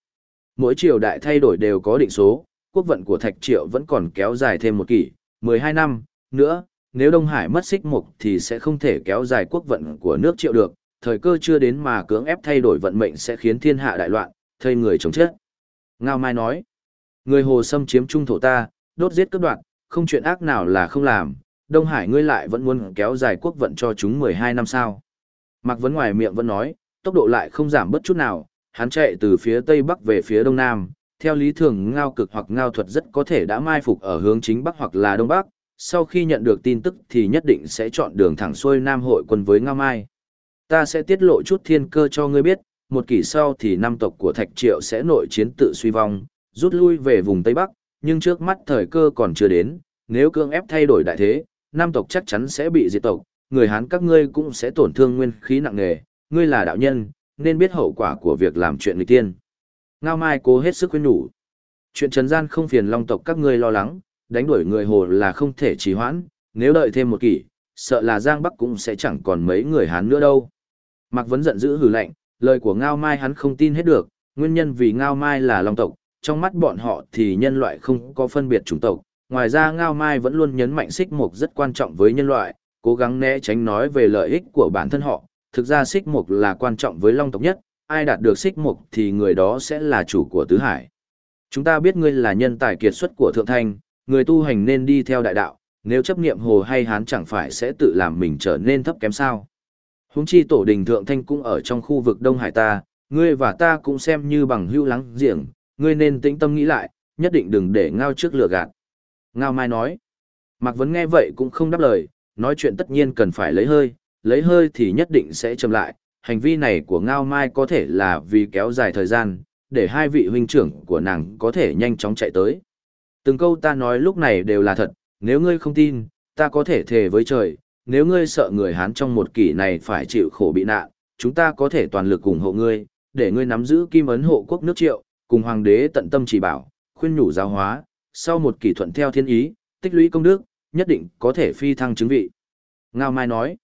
mỗi triều đại thay đổi đều có định số, quốc vận của Thạch Triệu vẫn còn kéo dài thêm một kỷ, 12 năm, nữa, nếu Đông Hải mất xích mục thì sẽ không thể kéo dài quốc vận của nước Triệu được, thời cơ chưa đến mà cưỡng ép thay đổi vận mệnh sẽ khiến thiên hạ đại loạn, thây người chống chết. Ngao Mai nói, người hồ xâm chiếm trung thổ ta, đốt giết cướp đoạt, không chuyện ác nào là không làm, Đông Hải ngươi lại vẫn muốn kéo dài quốc vận cho chúng 12 năm sao. Mạc Vấn ngoài miệng vẫn nói, tốc độ lại không giảm bất chút nào, hắn chạy từ phía tây bắc về phía đông nam, theo lý thường ngao cực hoặc ngao thuật rất có thể đã mai phục ở hướng chính bắc hoặc là đông bắc, sau khi nhận được tin tức thì nhất định sẽ chọn đường thẳng xuôi nam hội quân với ngao mai. Ta sẽ tiết lộ chút thiên cơ cho ngươi biết, một kỷ sau thì năm tộc của Thạch Triệu sẽ nội chiến tự suy vong, rút lui về vùng Tây Bắc, nhưng trước mắt thời cơ còn chưa đến, nếu cương ép thay đổi đại thế, năm tộc chắc chắn sẽ bị diệt tộc, người Hán các ngươi cũng sẽ tổn thương nguyên khí nặng nề, ngươi là đạo nhân, nên biết hậu quả của việc làm chuyện người tiên. Ngao Mai cố hết sức khuyên nhủ. Chuyện trần gian không phiền long tộc các ngươi lo lắng, đánh đuổi người hồ là không thể trì hoãn, nếu đợi thêm một kỷ, sợ là Giang Bắc cũng sẽ chẳng còn mấy người Hán nữa đâu. Mạc Vấn giận dữ hừ lạnh, lời của Ngao Mai hắn không tin hết được, nguyên nhân vì Ngao Mai là long tộc, trong mắt bọn họ thì nhân loại không có phân biệt chủng tộc. Ngoài ra Ngao Mai vẫn luôn nhấn mạnh xích mục rất quan trọng với nhân loại, cố gắng né tránh nói về lợi ích của bản thân họ. Thực ra xích mục là quan trọng với long tộc nhất, ai đạt được xích mục thì người đó sẽ là chủ của tứ hải. Chúng ta biết ngươi là nhân tài kiệt xuất của thượng thanh, người tu hành nên đi theo đại đạo, nếu chấp niệm hồ hay hán chẳng phải sẽ tự làm mình trở nên thấp kém sao. Húng chi tổ đình thượng thanh cũng ở trong khu vực Đông Hải ta, ngươi và ta cũng xem như bằng hữu lắng giềng, ngươi nên tĩnh tâm nghĩ lại, nhất định đừng để ngao trước lửa gạt. Ngao Mai nói. Mạc Vấn nghe vậy cũng không đáp lời, nói chuyện tất nhiên cần phải lấy hơi, lấy hơi thì nhất định sẽ chậm lại. Hành vi này của Ngao Mai có thể là vì kéo dài thời gian, để hai vị huynh trưởng của nàng có thể nhanh chóng chạy tới. Từng câu ta nói lúc này đều là thật, nếu ngươi không tin, ta có thể thề với trời, nếu ngươi sợ người Hán trong một kỷ này phải chịu khổ bị nạn, chúng ta có thể toàn lực ủng hộ ngươi, để ngươi nắm giữ kim ấn hộ quốc nước triệu, cùng hoàng đế tận tâm chỉ bảo, khuyên nhủ giáo hóa, sau một kỷ thuận theo thiên ý, tích lũy công đức, nhất định có thể phi thăng chứng vị. Ngao Mai nói,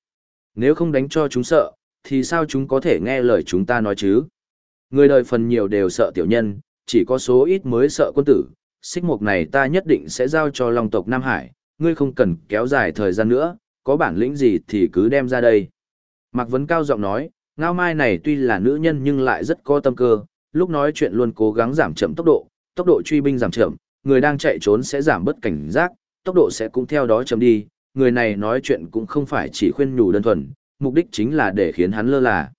nếu không đánh cho chúng sợ, thì sao chúng có thể nghe lời chúng ta nói chứ? Người đời phần nhiều đều sợ tiểu nhân, chỉ có số ít mới sợ quân tử. Xích mục này ta nhất định sẽ giao cho Long tộc Nam Hải, ngươi không cần kéo dài thời gian nữa, có bản lĩnh gì thì cứ đem ra đây. Mạc Vấn cao giọng nói, Ngao Mai này tuy là nữ nhân nhưng lại rất có tâm cơ, lúc nói chuyện luôn cố gắng giảm chậm tốc độ, tốc độ truy binh giảm chậm, người đang chạy trốn sẽ giảm bớt cảnh giác, tốc độ sẽ cũng theo đó chậm đi, người này nói chuyện cũng không phải chỉ khuyên nhủ đơn thuần, mục đích chính là để khiến hắn lơ là.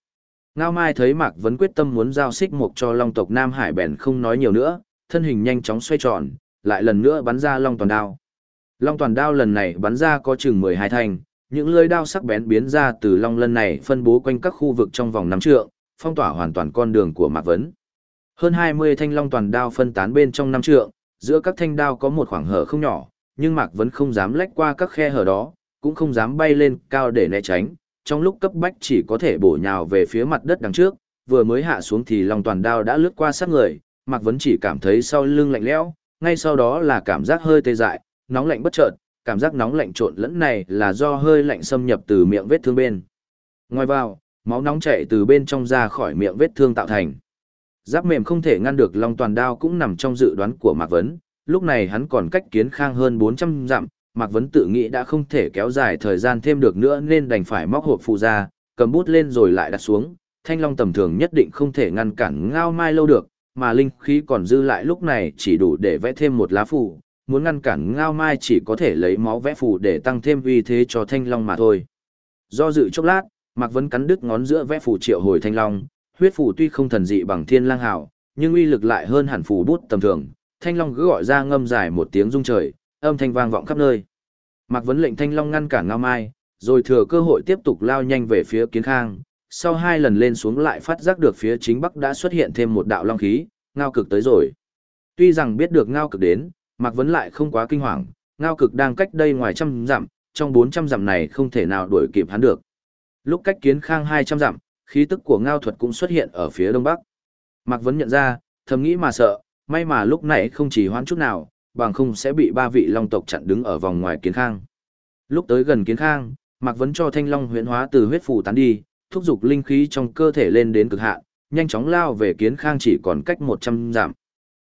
Ngao Mai thấy Mạc Vấn quyết tâm muốn giao xích mục cho Long tộc Nam Hải bèn không nói nhiều nữa, thân hình nhanh chóng xoay tròn, lại lần nữa bắn ra Long toàn đao. Long toàn đao lần này bắn ra có chừng 12 thanh, những lưỡi đao sắc bén biến ra từ long lân này phân bố quanh các khu vực trong vòng năm trượng, phong tỏa hoàn toàn con đường của Mạc Vấn. Hơn 20 thanh long toàn đao phân tán bên trong năm trượng, giữa các thanh đao có một khoảng hở không nhỏ, nhưng Mạc Vấn không dám lách qua các khe hở đó, cũng không dám bay lên cao để né tránh, trong lúc cấp bách chỉ có thể bổ nhào về phía mặt đất đằng trước, vừa mới hạ xuống thì long toàn đao đã lướt qua sát người, Mạc Vấn chỉ cảm thấy sau lưng lạnh lẽo, ngay sau đó là cảm giác hơi tê dại, nóng lạnh bất chợt, cảm giác nóng lạnh trộn lẫn này là do hơi lạnh xâm nhập từ miệng vết thương bên. Ngoài vào, máu nóng chảy từ bên trong ra khỏi miệng vết thương tạo thành. Giáp mềm không thể ngăn được long toàn đao cũng nằm trong dự đoán của Mạc Vấn, lúc này hắn còn cách kiến khang hơn 400 dặm, Mạc Vấn tự nghĩ đã không thể kéo dài thời gian thêm được nữa nên đành phải móc hộp phụ ra, cầm bút lên rồi lại đặt xuống, thanh long tầm thường nhất định không thể ngăn cản ngao mai lâu được, mà linh khí còn dư lại lúc này chỉ đủ để vẽ thêm một lá phù, muốn ngăn cản ngao mai chỉ có thể lấy máu vẽ phù để tăng thêm uy thế cho thanh long mà thôi. Do dự chốc lát, Mạc Vấn cắn đứt ngón giữa vẽ phù triệu hồi thanh long, huyết phù tuy không thần dị bằng thiên lang hào, nhưng uy lực lại hơn hẳn phù bút tầm thường. Thanh long cứ gọi ra ngâm dài một tiếng rung trời, âm thanh vang vọng khắp nơi. Mạc Vấn lệnh thanh long ngăn cản ngao mai, rồi thừa cơ hội tiếp tục lao nhanh về phía kiến khang. Sau hai lần lên xuống lại phát giác được phía chính bắc đã xuất hiện thêm một đạo long khí, ngao cực tới rồi. Tuy rằng biết được ngao cực đến, Mạc Vấn lại không quá kinh hoàng, ngao cực đang cách đây ngoài trăm dặm, trong bốn trăm dặm này không thể nào đuổi kịp hắn được. Lúc cách kiến khang hai trăm dặm, khí tức của ngao thuật cũng xuất hiện ở phía đông bắc. Mạc Vấn nhận ra, thầm nghĩ mà sợ, may mà lúc này không chỉ hoãn chút nào, bằng không sẽ bị ba vị long tộc chặn đứng ở vòng ngoài kiến khang. Lúc tới gần kiến khang, Mạc Vấn cho thanh long huyễn hóa từ huyết phủ tán đi, thúc giục linh khí trong cơ thể lên đến cực hạn, nhanh chóng lao về kiến khang chỉ còn cách một trăm dặm.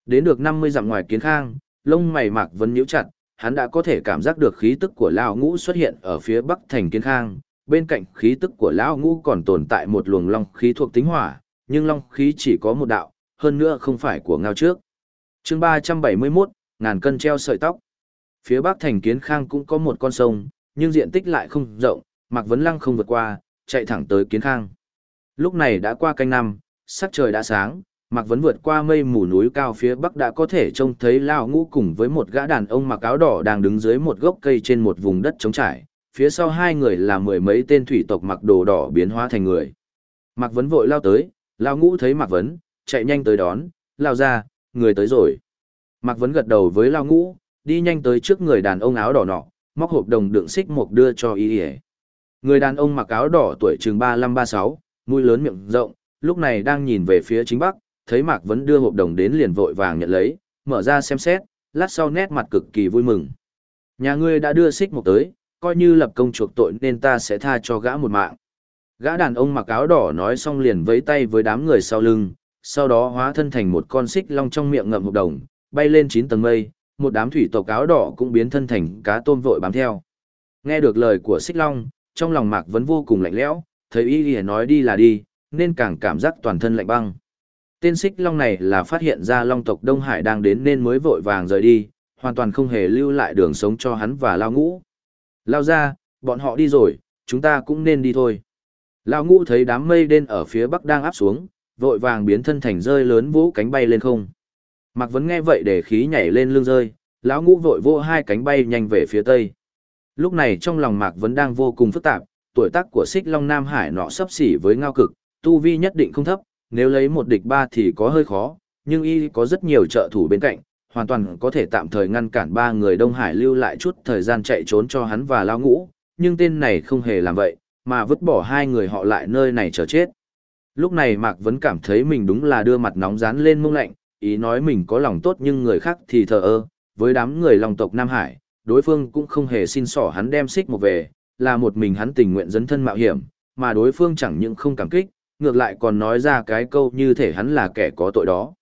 Đến được năm mươi dặm ngoài kiến khang, lông mày Mạc Vấn nhíu chặt, hắn đã có thể cảm giác được khí tức của lão ngũ xuất hiện ở phía bắc thành kiến khang, bên cạnh khí tức của lão ngũ còn tồn tại một luồng long khí thuộc tính hỏa, nhưng long khí chỉ có một đạo, hơn nữa không phải của ngao trước. chương 371, ngàn cân treo sợi tóc. Phía bắc thành kiến khang cũng có một con sông, nhưng diện tích lại không rộng, Mạc Vấn Lăng không vượt qua, chạy thẳng tới kiến khang. Lúc này đã qua canh năm, sắc trời đã sáng, Mạc Vấn vượt qua mây mù núi cao phía bắc đã có thể trông thấy Lao Ngũ cùng với một gã đàn ông mặc áo đỏ đang đứng dưới một gốc cây trên một vùng đất trống trải, phía sau hai người là mười mấy tên thủy tộc mặc đồ đỏ biến hóa thành người. Mạc Vấn vội lao tới, Lao Ngũ thấy Mạc Vấn, chạy nhanh tới đón, lao ra, người tới rồi. Mạc Vấn gật đầu với Lao Ngũ, đi nhanh tới trước người đàn ông áo đỏ nọ, móc hộp đồng đựng xích mộc đưa cho y y Người đàn ông mặc áo đỏ tuổi chừng ba ba mươi sáu, mũi lớn miệng rộng, lúc này đang nhìn về phía chính bắc, thấy Mạc Vấn đưa hộp đồng đến liền vội vàng nhận lấy, mở ra xem xét, lát sau nét mặt cực kỳ vui mừng. Nhà ngươi đã đưa xích mộc tới, coi như lập công chuộc tội nên ta sẽ tha cho gã một mạng. Gã đàn ông mặc áo đỏ nói xong liền vẫy tay với đám người sau lưng, sau đó hóa thân thành một con xích long trong miệng ngậm hộp đồng, bay lên chín tầng mây, một đám thủy tộc áo đỏ cũng biến thân thành cá tôm vội bám theo. Nghe được lời của xích long, trong lòng Mạc Vấn vô cùng lạnh lẽo, thấy y nói đi là đi, nên càng cảm giác toàn thân lạnh băng. Tên xích long này là phát hiện ra long tộc Đông Hải đang đến nên mới vội vàng rời đi, hoàn toàn không hề lưu lại đường sống cho hắn và lao ngũ. Lao ra, bọn họ đi rồi, chúng ta cũng nên đi thôi. Lao ngũ thấy đám mây đen ở phía bắc đang áp xuống, vội vàng biến thân thành rơi lớn vũ cánh bay lên không. Mạc Vấn nghe vậy để khí nhảy lên lưng rơi, lão ngũ vội vô hai cánh bay nhanh về phía tây. Lúc này trong lòng Mạc Vấn đang vô cùng phức tạp, tuổi tác của Xích Long Nam Hải nọ sấp xỉ với ngao cực, tu vi nhất định không thấp, nếu lấy một địch ba thì có hơi khó, nhưng y có rất nhiều trợ thủ bên cạnh, hoàn toàn có thể tạm thời ngăn cản ba người Đông Hải lưu lại chút thời gian chạy trốn cho hắn và lão ngũ, nhưng tên này không hề làm vậy, mà vứt bỏ hai người họ lại nơi này chờ chết. Lúc này Mạc Vấn cảm thấy mình đúng là đưa mặt nóng dán lên mông lạnh, ý nói mình có lòng tốt nhưng người khác thì thờ ơ, với đám người lòng tộc Nam Hải, đối phương cũng không hề xin sỏ hắn đem xích một về, là một mình hắn tình nguyện dấn thân mạo hiểm, mà đối phương chẳng những không cảm kích, ngược lại còn nói ra cái câu như thể hắn là kẻ có tội đó.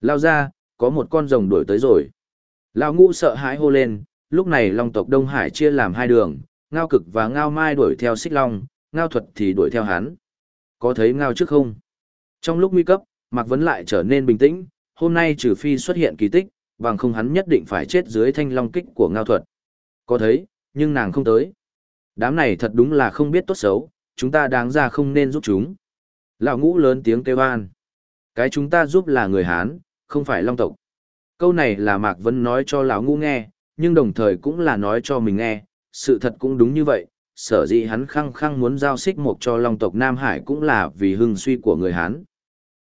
Lao ra, có một con rồng đuổi tới rồi. Lao ngũ sợ hãi hô lên, lúc này long tộc Đông Hải chia làm hai đường, ngao cực và ngao mai đuổi theo xích long, ngao thuật thì đuổi theo hắn. Có thấy ngao trước không? Trong lúc nguy cấp, Mạc Vấn lại trở nên bình tĩnh, hôm nay trừ phi xuất hiện kỳ tích, bằng không hắn nhất định phải chết dưới thanh long kích của ngao thuật. Có thấy, nhưng nàng không tới. Đám này thật đúng là không biết tốt xấu, chúng ta đáng ra không nên giúp chúng. Lão ngũ lớn tiếng kêu an. Cái chúng ta giúp là người Hán, không phải long tộc. Câu này là Mạc Vân nói cho lão ngũ nghe, nhưng đồng thời cũng là nói cho mình nghe, sự thật cũng đúng như vậy, sở dĩ hắn khăng khăng muốn giao xích mục cho long tộc Nam Hải cũng là vì hưng suy của người Hán.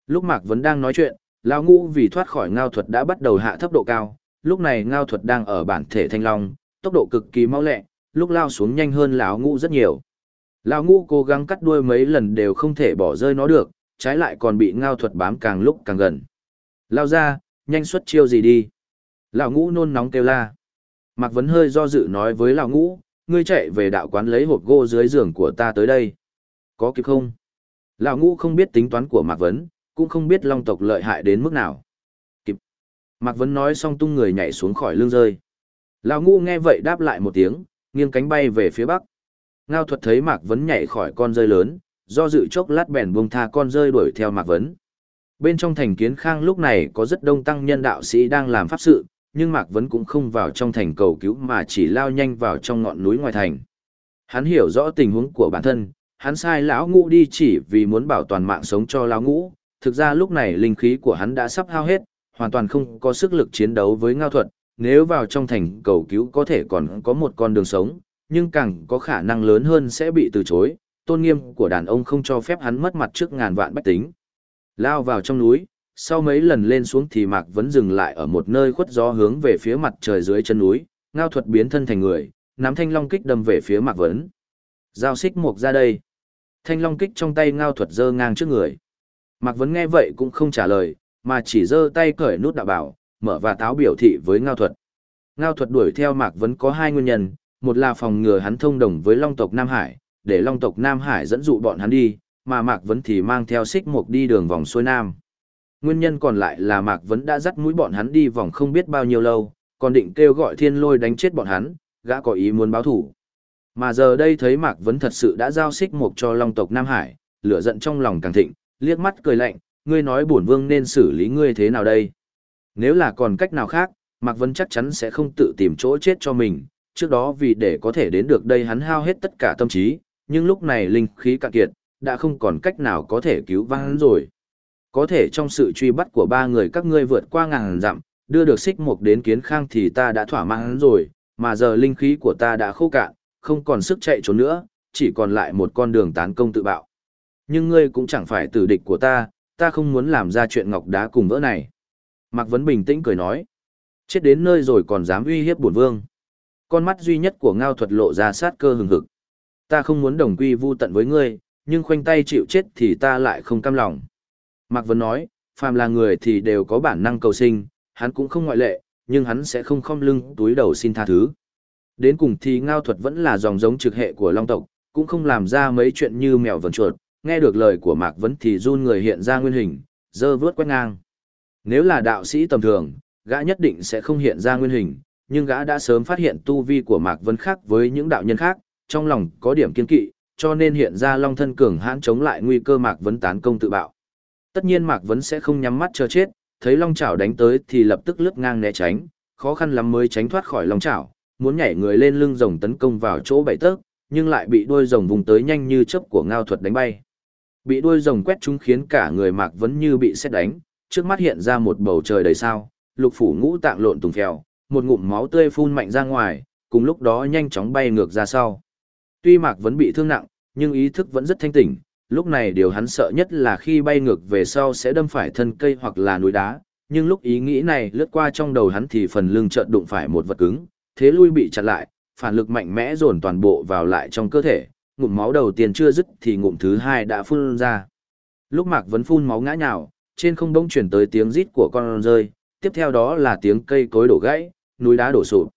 Lúc Mạc Vấn đang nói chuyện, lão ngũ vì thoát khỏi ngao thuật đã bắt đầu hạ thấp độ cao, lúc này ngao thuật đang ở bản thể thanh long, tốc độ cực kỳ mau lẹ, lúc lao xuống nhanh hơn lão ngũ rất nhiều. Lão ngũ cố gắng cắt đuôi mấy lần đều không thể bỏ rơi nó được, trái lại còn bị ngao thuật bám càng lúc càng gần. Lao ra, nhanh xuất chiêu gì đi. Lão ngũ nôn nóng kêu la. Mạc Vấn hơi do dự nói với lão ngũ, ngươi chạy về đạo quán lấy hộp gỗ dưới giường của ta tới đây. Có kịp không? Lão ngũ không biết tính toán của Mạc Vấn, cũng không biết long tộc lợi hại đến mức nào. Kịp. Mạc Vấn nói xong tung người nhảy xuống khỏi lưng rơi. Lão ngũ nghe vậy đáp lại một tiếng, nghiêng cánh bay về phía bắc. Ngao thuật thấy Mạc Vấn nhảy khỏi con rơi lớn, do dự chốc lát bèn buông tha con rơi đuổi theo Mạc Vấn. Bên trong thành kiến khang lúc này có rất đông tăng nhân đạo sĩ đang làm pháp sự, nhưng Mạc Vấn cũng không vào trong thành cầu cứu mà chỉ lao nhanh vào trong ngọn núi ngoài thành. Hắn hiểu rõ tình huống của bản thân, hắn sai lão ngũ đi chỉ vì muốn bảo toàn mạng sống cho lão ngũ, thực ra lúc này linh khí của hắn đã sắp hao hết, hoàn toàn không có sức lực chiến đấu với ngao thuật, nếu vào trong thành cầu cứu có thể còn có một con đường sống, nhưng càng có khả năng lớn hơn sẽ bị từ chối, tôn nghiêm của đàn ông không cho phép hắn mất mặt trước ngàn vạn bách tính. Lao vào trong núi, sau mấy lần lên xuống thì Mạc vẫn dừng lại ở một nơi khuất gió hướng về phía mặt trời dưới chân núi, ngao thuật biến thân thành người, nắm thanh long kích đâm về phía Mạc Vấn. Giao xích mục ra đây. Thanh long kích trong tay ngao thuật giơ ngang trước người. Mạc Vấn nghe vậy cũng không trả lời, mà chỉ giơ tay cởi nút đạo bảo, mở và táo biểu thị với ngao thuật. Ngao thuật đuổi theo Mạc Vấn có hai nguyên nhân, một là phòng ngừa hắn thông đồng với long tộc Nam Hải, để long tộc Nam Hải dẫn dụ bọn hắn đi, mà Mạc Vấn thì mang theo xích mục đi đường vòng xuôi Nam. Nguyên nhân còn lại là Mạc Vấn đã dắt mũi bọn hắn đi vòng không biết bao nhiêu lâu, còn định kêu gọi thiên lôi đánh chết bọn hắn, gã có ý muốn báo thủ. Mà giờ đây thấy Mạc Vấn thật sự đã giao xích mục cho long tộc Nam Hải, lửa giận trong lòng càng thịnh, liếc mắt cười lạnh, ngươi nói bổn vương nên xử lý ngươi thế nào đây? Nếu là còn cách nào khác, Mạc Vân chắc chắn sẽ không tự tìm chỗ chết cho mình, trước đó vì để có thể đến được đây hắn hao hết tất cả tâm trí, nhưng lúc này linh khí cạn kiệt, đã không còn cách nào có thể cứu vãn hắn rồi. Có thể trong sự truy bắt của ba người các ngươi vượt qua ngàn dặm, đưa được xích mục đến kiến khang thì ta đã thỏa mãn hắn rồi, mà giờ linh khí của ta đã khô cạn, không còn sức chạy trốn nữa, chỉ còn lại một con đường tán công tự bạo. Nhưng ngươi cũng chẳng phải tử địch của ta, ta không muốn làm ra chuyện ngọc đá cùng vỡ này. Mạc Vấn bình tĩnh cười nói. Chết đến nơi rồi còn dám uy hiếp bổn vương. Con mắt duy nhất của ngao thuật lộ ra sát cơ hừng hực. Ta không muốn đồng quy vu tận với ngươi, nhưng khoanh tay chịu chết thì ta lại không cam lòng. Mạc Vấn nói, phàm là người thì đều có bản năng cầu sinh, hắn cũng không ngoại lệ, nhưng hắn sẽ không khom lưng túi đầu xin tha thứ. Đến cùng thì ngao thuật vẫn là dòng giống trực hệ của long tộc, cũng không làm ra mấy chuyện như mèo vần chuột, nghe được lời của Mạc Vấn thì run người hiện ra nguyên hình, dơ vướt quét ngang. Nếu là đạo sĩ tầm thường, gã nhất định sẽ không hiện ra nguyên hình, nhưng gã đã sớm phát hiện tu vi của Mạc Vấn khác với những đạo nhân khác, trong lòng có điểm kiên kỵ, cho nên hiện ra long thân cường hãn chống lại nguy cơ Mạc Vấn tán công tự bạo. Tất nhiên Mạc Vấn sẽ không nhắm mắt chờ chết, thấy long chảo đánh tới thì lập tức lướt ngang né tránh, khó khăn lắm mới tránh thoát khỏi long chảo, muốn nhảy người lên lưng rồng tấn công vào chỗ bảy tấc, nhưng lại bị đuôi rồng vùng tới nhanh như chớp của ngao thuật đánh bay. Bị đuôi rồng quét trúng khiến cả người Mạc Vấn như bị xét đánh, trước mắt hiện ra một bầu trời đầy sao, lục phủ ngũ tạng lộn tùng phèo, một ngụm máu tươi phun mạnh ra ngoài, cùng lúc đó nhanh chóng bay ngược ra sau. Tuy Mạc vẫn bị thương nặng, nhưng ý thức vẫn rất thanh tỉnh, lúc này điều hắn sợ nhất là khi bay ngược về sau sẽ đâm phải thân cây hoặc là núi đá, nhưng lúc ý nghĩ này lướt qua trong đầu hắn thì phần lưng chợt đụng phải một vật cứng, thế lui bị chặn lại, phản lực mạnh mẽ dồn toàn bộ vào lại trong cơ thể, ngụm máu đầu tiên chưa dứt thì ngụm thứ hai đã phun ra. Lúc Mạc Vấn phun máu ngã nhào, trên không bỗng chuyển tới tiếng rít của con rơi, tiếp theo đó là tiếng cây cối đổ gãy, núi đá đổ sụp.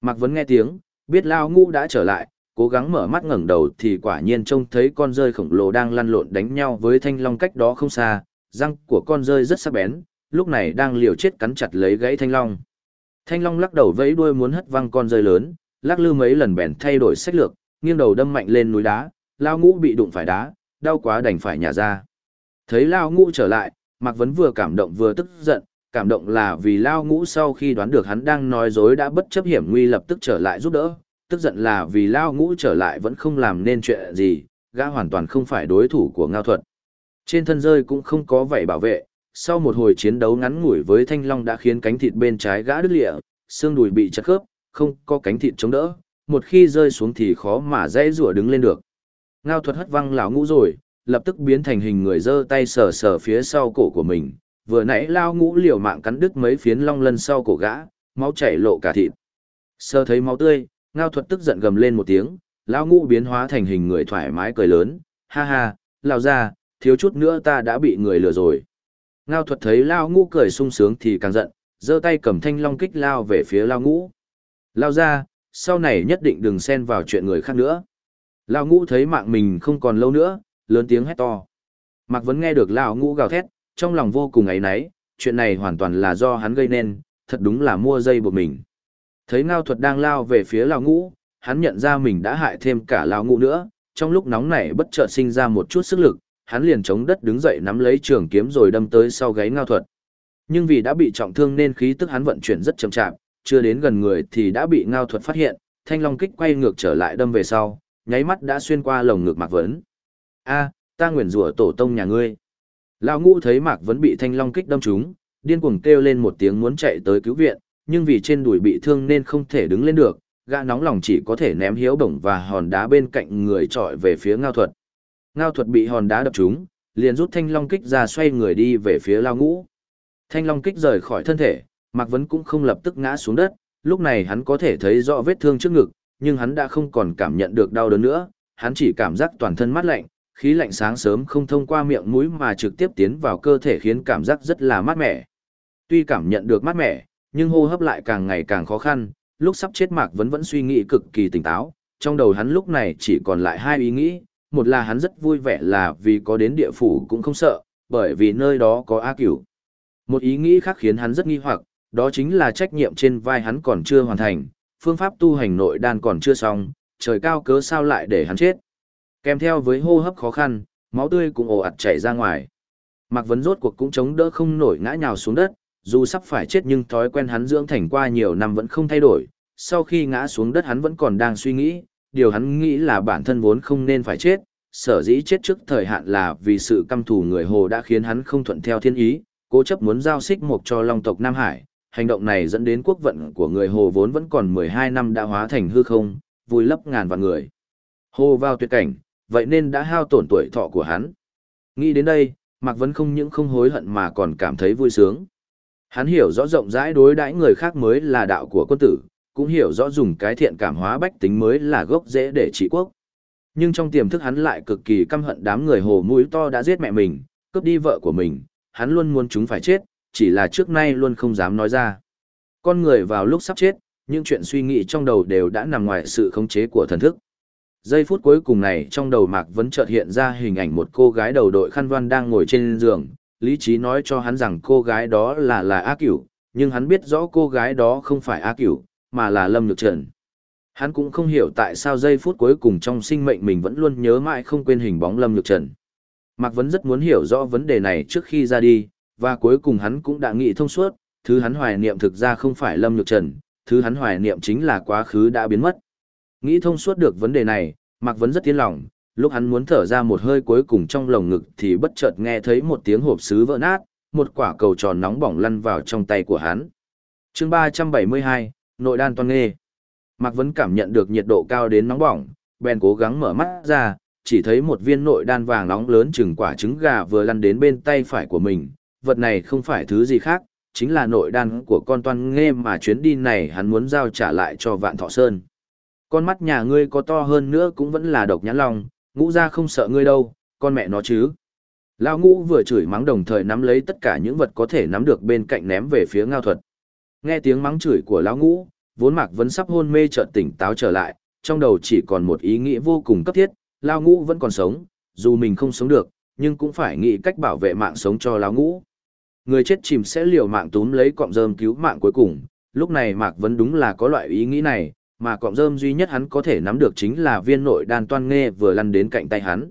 Mạc Vấn nghe tiếng, biết Lao Ngũ đã trở lại, cố gắng mở mắt ngẩng đầu thì quả nhiên trông thấy con rơi khổng lồ đang lăn lộn đánh nhau với thanh long cách đó không xa, răng của con rơi rất sắc bén, lúc này đang liều chết cắn chặt lấy gãy thanh long. Thanh long lắc đầu vẫy đuôi muốn hất văng con rơi lớn, lắc lư mấy lần bèn thay đổi sách lược, nghiêng đầu đâm mạnh lên núi đá, lao ngũ bị đụng phải đá, đau quá đành phải nhả ra. Thấy lao ngũ trở lại, Mạc Vấn vừa cảm động vừa tức giận, cảm động là vì lao ngũ sau khi đoán được hắn đang nói dối đã bất chấp hiểm nguy lập tức trở lại giúp đỡ, tức giận là vì lao ngũ trở lại vẫn không làm nên chuyện gì, gã hoàn toàn không phải đối thủ của ngao thuật. Trên thân rơi cũng không có vậy bảo vệ, sau một hồi chiến đấu ngắn ngủi với thanh long đã khiến cánh thịt bên trái gã đứt lịa, xương đùi bị chặt khớp, không có cánh thịt chống đỡ, một khi rơi xuống thì khó mà dễ rủa đứng lên được. Ngao thuật hất văng lão ngũ rồi, lập tức biến thành hình người giơ tay sờ sờ phía sau cổ của mình, vừa nãy lao ngũ liều mạng cắn đứt mấy phiến long lân sau cổ gã, máu chảy lộ cả thịt. Sơ thấy máu tươi, ngao thuật tức giận gầm lên một tiếng, lao ngũ biến hóa thành hình người thoải mái cười lớn, ha ha, lao ra, thiếu chút nữa ta đã bị người lừa rồi. Ngao thuật thấy lao ngũ cười sung sướng thì càng giận, giơ tay cầm thanh long kích lao về phía lao ngũ. Lao ra, sau này nhất định đừng xen vào chuyện người khác nữa. Lão ngũ thấy mạng mình không còn lâu nữa, lớn tiếng hét to. Mạc Vấn nghe được Lão ngũ gào thét, trong lòng vô cùng ấy náy, chuyện này hoàn toàn là do hắn gây nên, thật đúng là mua dây buộc mình. Thấy Ngao thuật đang lao về phía Lão ngũ, hắn nhận ra mình đã hại thêm cả Lão ngũ nữa, trong lúc nóng nảy bất chợt sinh ra một chút sức lực, hắn liền chống đất đứng dậy nắm lấy trường kiếm rồi đâm tới sau gáy Ngao thuật. Nhưng vì đã bị trọng thương nên khí tức hắn vận chuyển rất chậm chạp, chưa đến gần người thì đã bị ngao thuật phát hiện, thanh long kích quay ngược trở lại đâm về sau, nháy mắt đã xuyên qua lồng ngực Mạc Vấn. A, ta nguyền rủa tổ tông nhà ngươi. Lão ngũ thấy Mạc Vấn bị thanh long kích đâm trúng, điên cuồng kêu lên một tiếng muốn chạy tới cứu viện, nhưng vì trên đùi bị thương nên không thể đứng lên được, gã nóng lòng chỉ có thể ném hiếu bổng và hòn đá bên cạnh người trọi về phía ngao thuật. Ngao thuật bị hòn đá đập trúng, liền rút thanh long kích ra xoay người đi về phía lao ngũ. Thanh long kích rời khỏi thân thể, Mạc Vấn cũng không lập tức ngã xuống đất, lúc này hắn có thể thấy rõ vết thương trước ngực, nhưng hắn đã không còn cảm nhận được đau đớn nữa, hắn chỉ cảm giác toàn thân mát lạnh, khí lạnh sáng sớm không thông qua miệng mũi mà trực tiếp tiến vào cơ thể khiến cảm giác rất là mát mẻ. Tuy cảm nhận được mát mẻ, nhưng hô hấp lại càng ngày càng khó khăn, lúc sắp chết Mạc Vấn vẫn suy nghĩ cực kỳ tỉnh táo, trong đầu hắn lúc này chỉ còn lại hai ý nghĩ, một là hắn rất vui vẻ là vì có đến địa phủ cũng không sợ, bởi vì nơi đó có A Cửu. Một ý nghĩ khác khiến hắn rất nghi hoặc, đó chính là trách nhiệm trên vai hắn còn chưa hoàn thành, phương pháp tu hành nội đan còn chưa xong, trời cao cớ sao lại để hắn chết. Kèm theo với hô hấp khó khăn, máu tươi cũng ồ ạt chảy ra ngoài. Mạc Vấn rốt cuộc cũng chống đỡ không nổi ngã nhào xuống đất, dù sắp phải chết nhưng thói quen hắn dưỡng thành qua nhiều năm vẫn không thay đổi. Sau khi ngã xuống đất hắn vẫn còn đang suy nghĩ, điều hắn nghĩ là bản thân vốn không nên phải chết, sở dĩ chết trước thời hạn là vì sự căm thù người Hồ đã khiến hắn không thuận theo thiên ý, cố chấp muốn giao xích một cho long tộc Nam Hải, hành động này dẫn đến quốc vận của người Hồ vốn vẫn còn 12 năm đã hóa thành hư không, vùi lấp ngàn vạn người. Hồ vào tuyệt cảnh, vậy nên đã hao tổn tuổi thọ của hắn. Nghĩ đến đây, Mạc Vấn không những không hối hận mà còn cảm thấy vui sướng. Hắn hiểu rõ rộng rãi đối đãi người khác mới là đạo của quân tử, cũng hiểu rõ dùng cái thiện cảm hóa bách tính mới là gốc rễ để trị quốc. Nhưng trong tiềm thức hắn lại cực kỳ căm hận đám người hồ mũi to đã giết mẹ mình, cướp đi vợ của mình, hắn luôn muốn chúng phải chết, chỉ là trước nay luôn không dám nói ra. Con người vào lúc sắp chết, những chuyện suy nghĩ trong đầu đều đã nằm ngoài sự khống chế của thần thức. Giây phút cuối cùng này trong đầu Mạc Vấn chợt hiện ra hình ảnh một cô gái đầu đội khăn voan đang ngồi trên giường, lý trí nói cho hắn rằng cô gái đó là là A Cửu, nhưng hắn biết rõ cô gái đó không phải A Cửu, mà là Lâm Nhược Trần. Hắn cũng không hiểu tại sao giây phút cuối cùng trong sinh mệnh mình vẫn luôn nhớ mãi không quên hình bóng Lâm Nhược Trần. Mạc Vấn rất muốn hiểu rõ vấn đề này trước khi ra đi, và cuối cùng hắn cũng đã nghĩ thông suốt, thứ hắn hoài niệm thực ra không phải Lâm Nhược Trần, thứ hắn hoài niệm chính là quá khứ đã biến mất. Nghĩ thông suốt được vấn đề này, Mạc Vấn rất tiến lòng, lúc hắn muốn thở ra một hơi cuối cùng trong lồng ngực thì bất chợt nghe thấy một tiếng hộp sứ vỡ nát, một quả cầu tròn nóng bỏng lăn vào trong tay của hắn. chương 372, nội đan toàn nghề. Mạc Vấn cảm nhận được nhiệt độ cao đến nóng bỏng, bèn cố gắng mở mắt ra, chỉ thấy một viên nội đan vàng nóng lớn chừng quả trứng gà vừa lăn đến bên tay phải của mình. Vật này không phải thứ gì khác, chính là nội đan của con toan Nghe mà chuyến đi này hắn muốn giao trả lại cho vạn thọ sơn. Con mắt nhà ngươi có to hơn nữa cũng vẫn là độc nhãn lòng, ngũ ra không sợ ngươi đâu, con mẹ nó chứ. Lao ngũ vừa chửi mắng đồng thời nắm lấy tất cả những vật có thể nắm được bên cạnh ném về phía ngao thuật. Nghe tiếng mắng chửi của lão ngũ, vốn mạc vẫn sắp hôn mê chợt tỉnh táo trở lại, trong đầu chỉ còn một ý nghĩa vô cùng cấp thiết, lao ngũ vẫn còn sống, dù mình không sống được, nhưng cũng phải nghĩ cách bảo vệ mạng sống cho lao ngũ. Người chết chìm sẽ liều mạng túm lấy cọng rơm cứu mạng cuối cùng, lúc này mạc vẫn đúng là có loại ý nghĩ này, mà cọng rơm duy nhất hắn có thể nắm được chính là viên nội đan toan nghe vừa lăn đến cạnh tay hắn.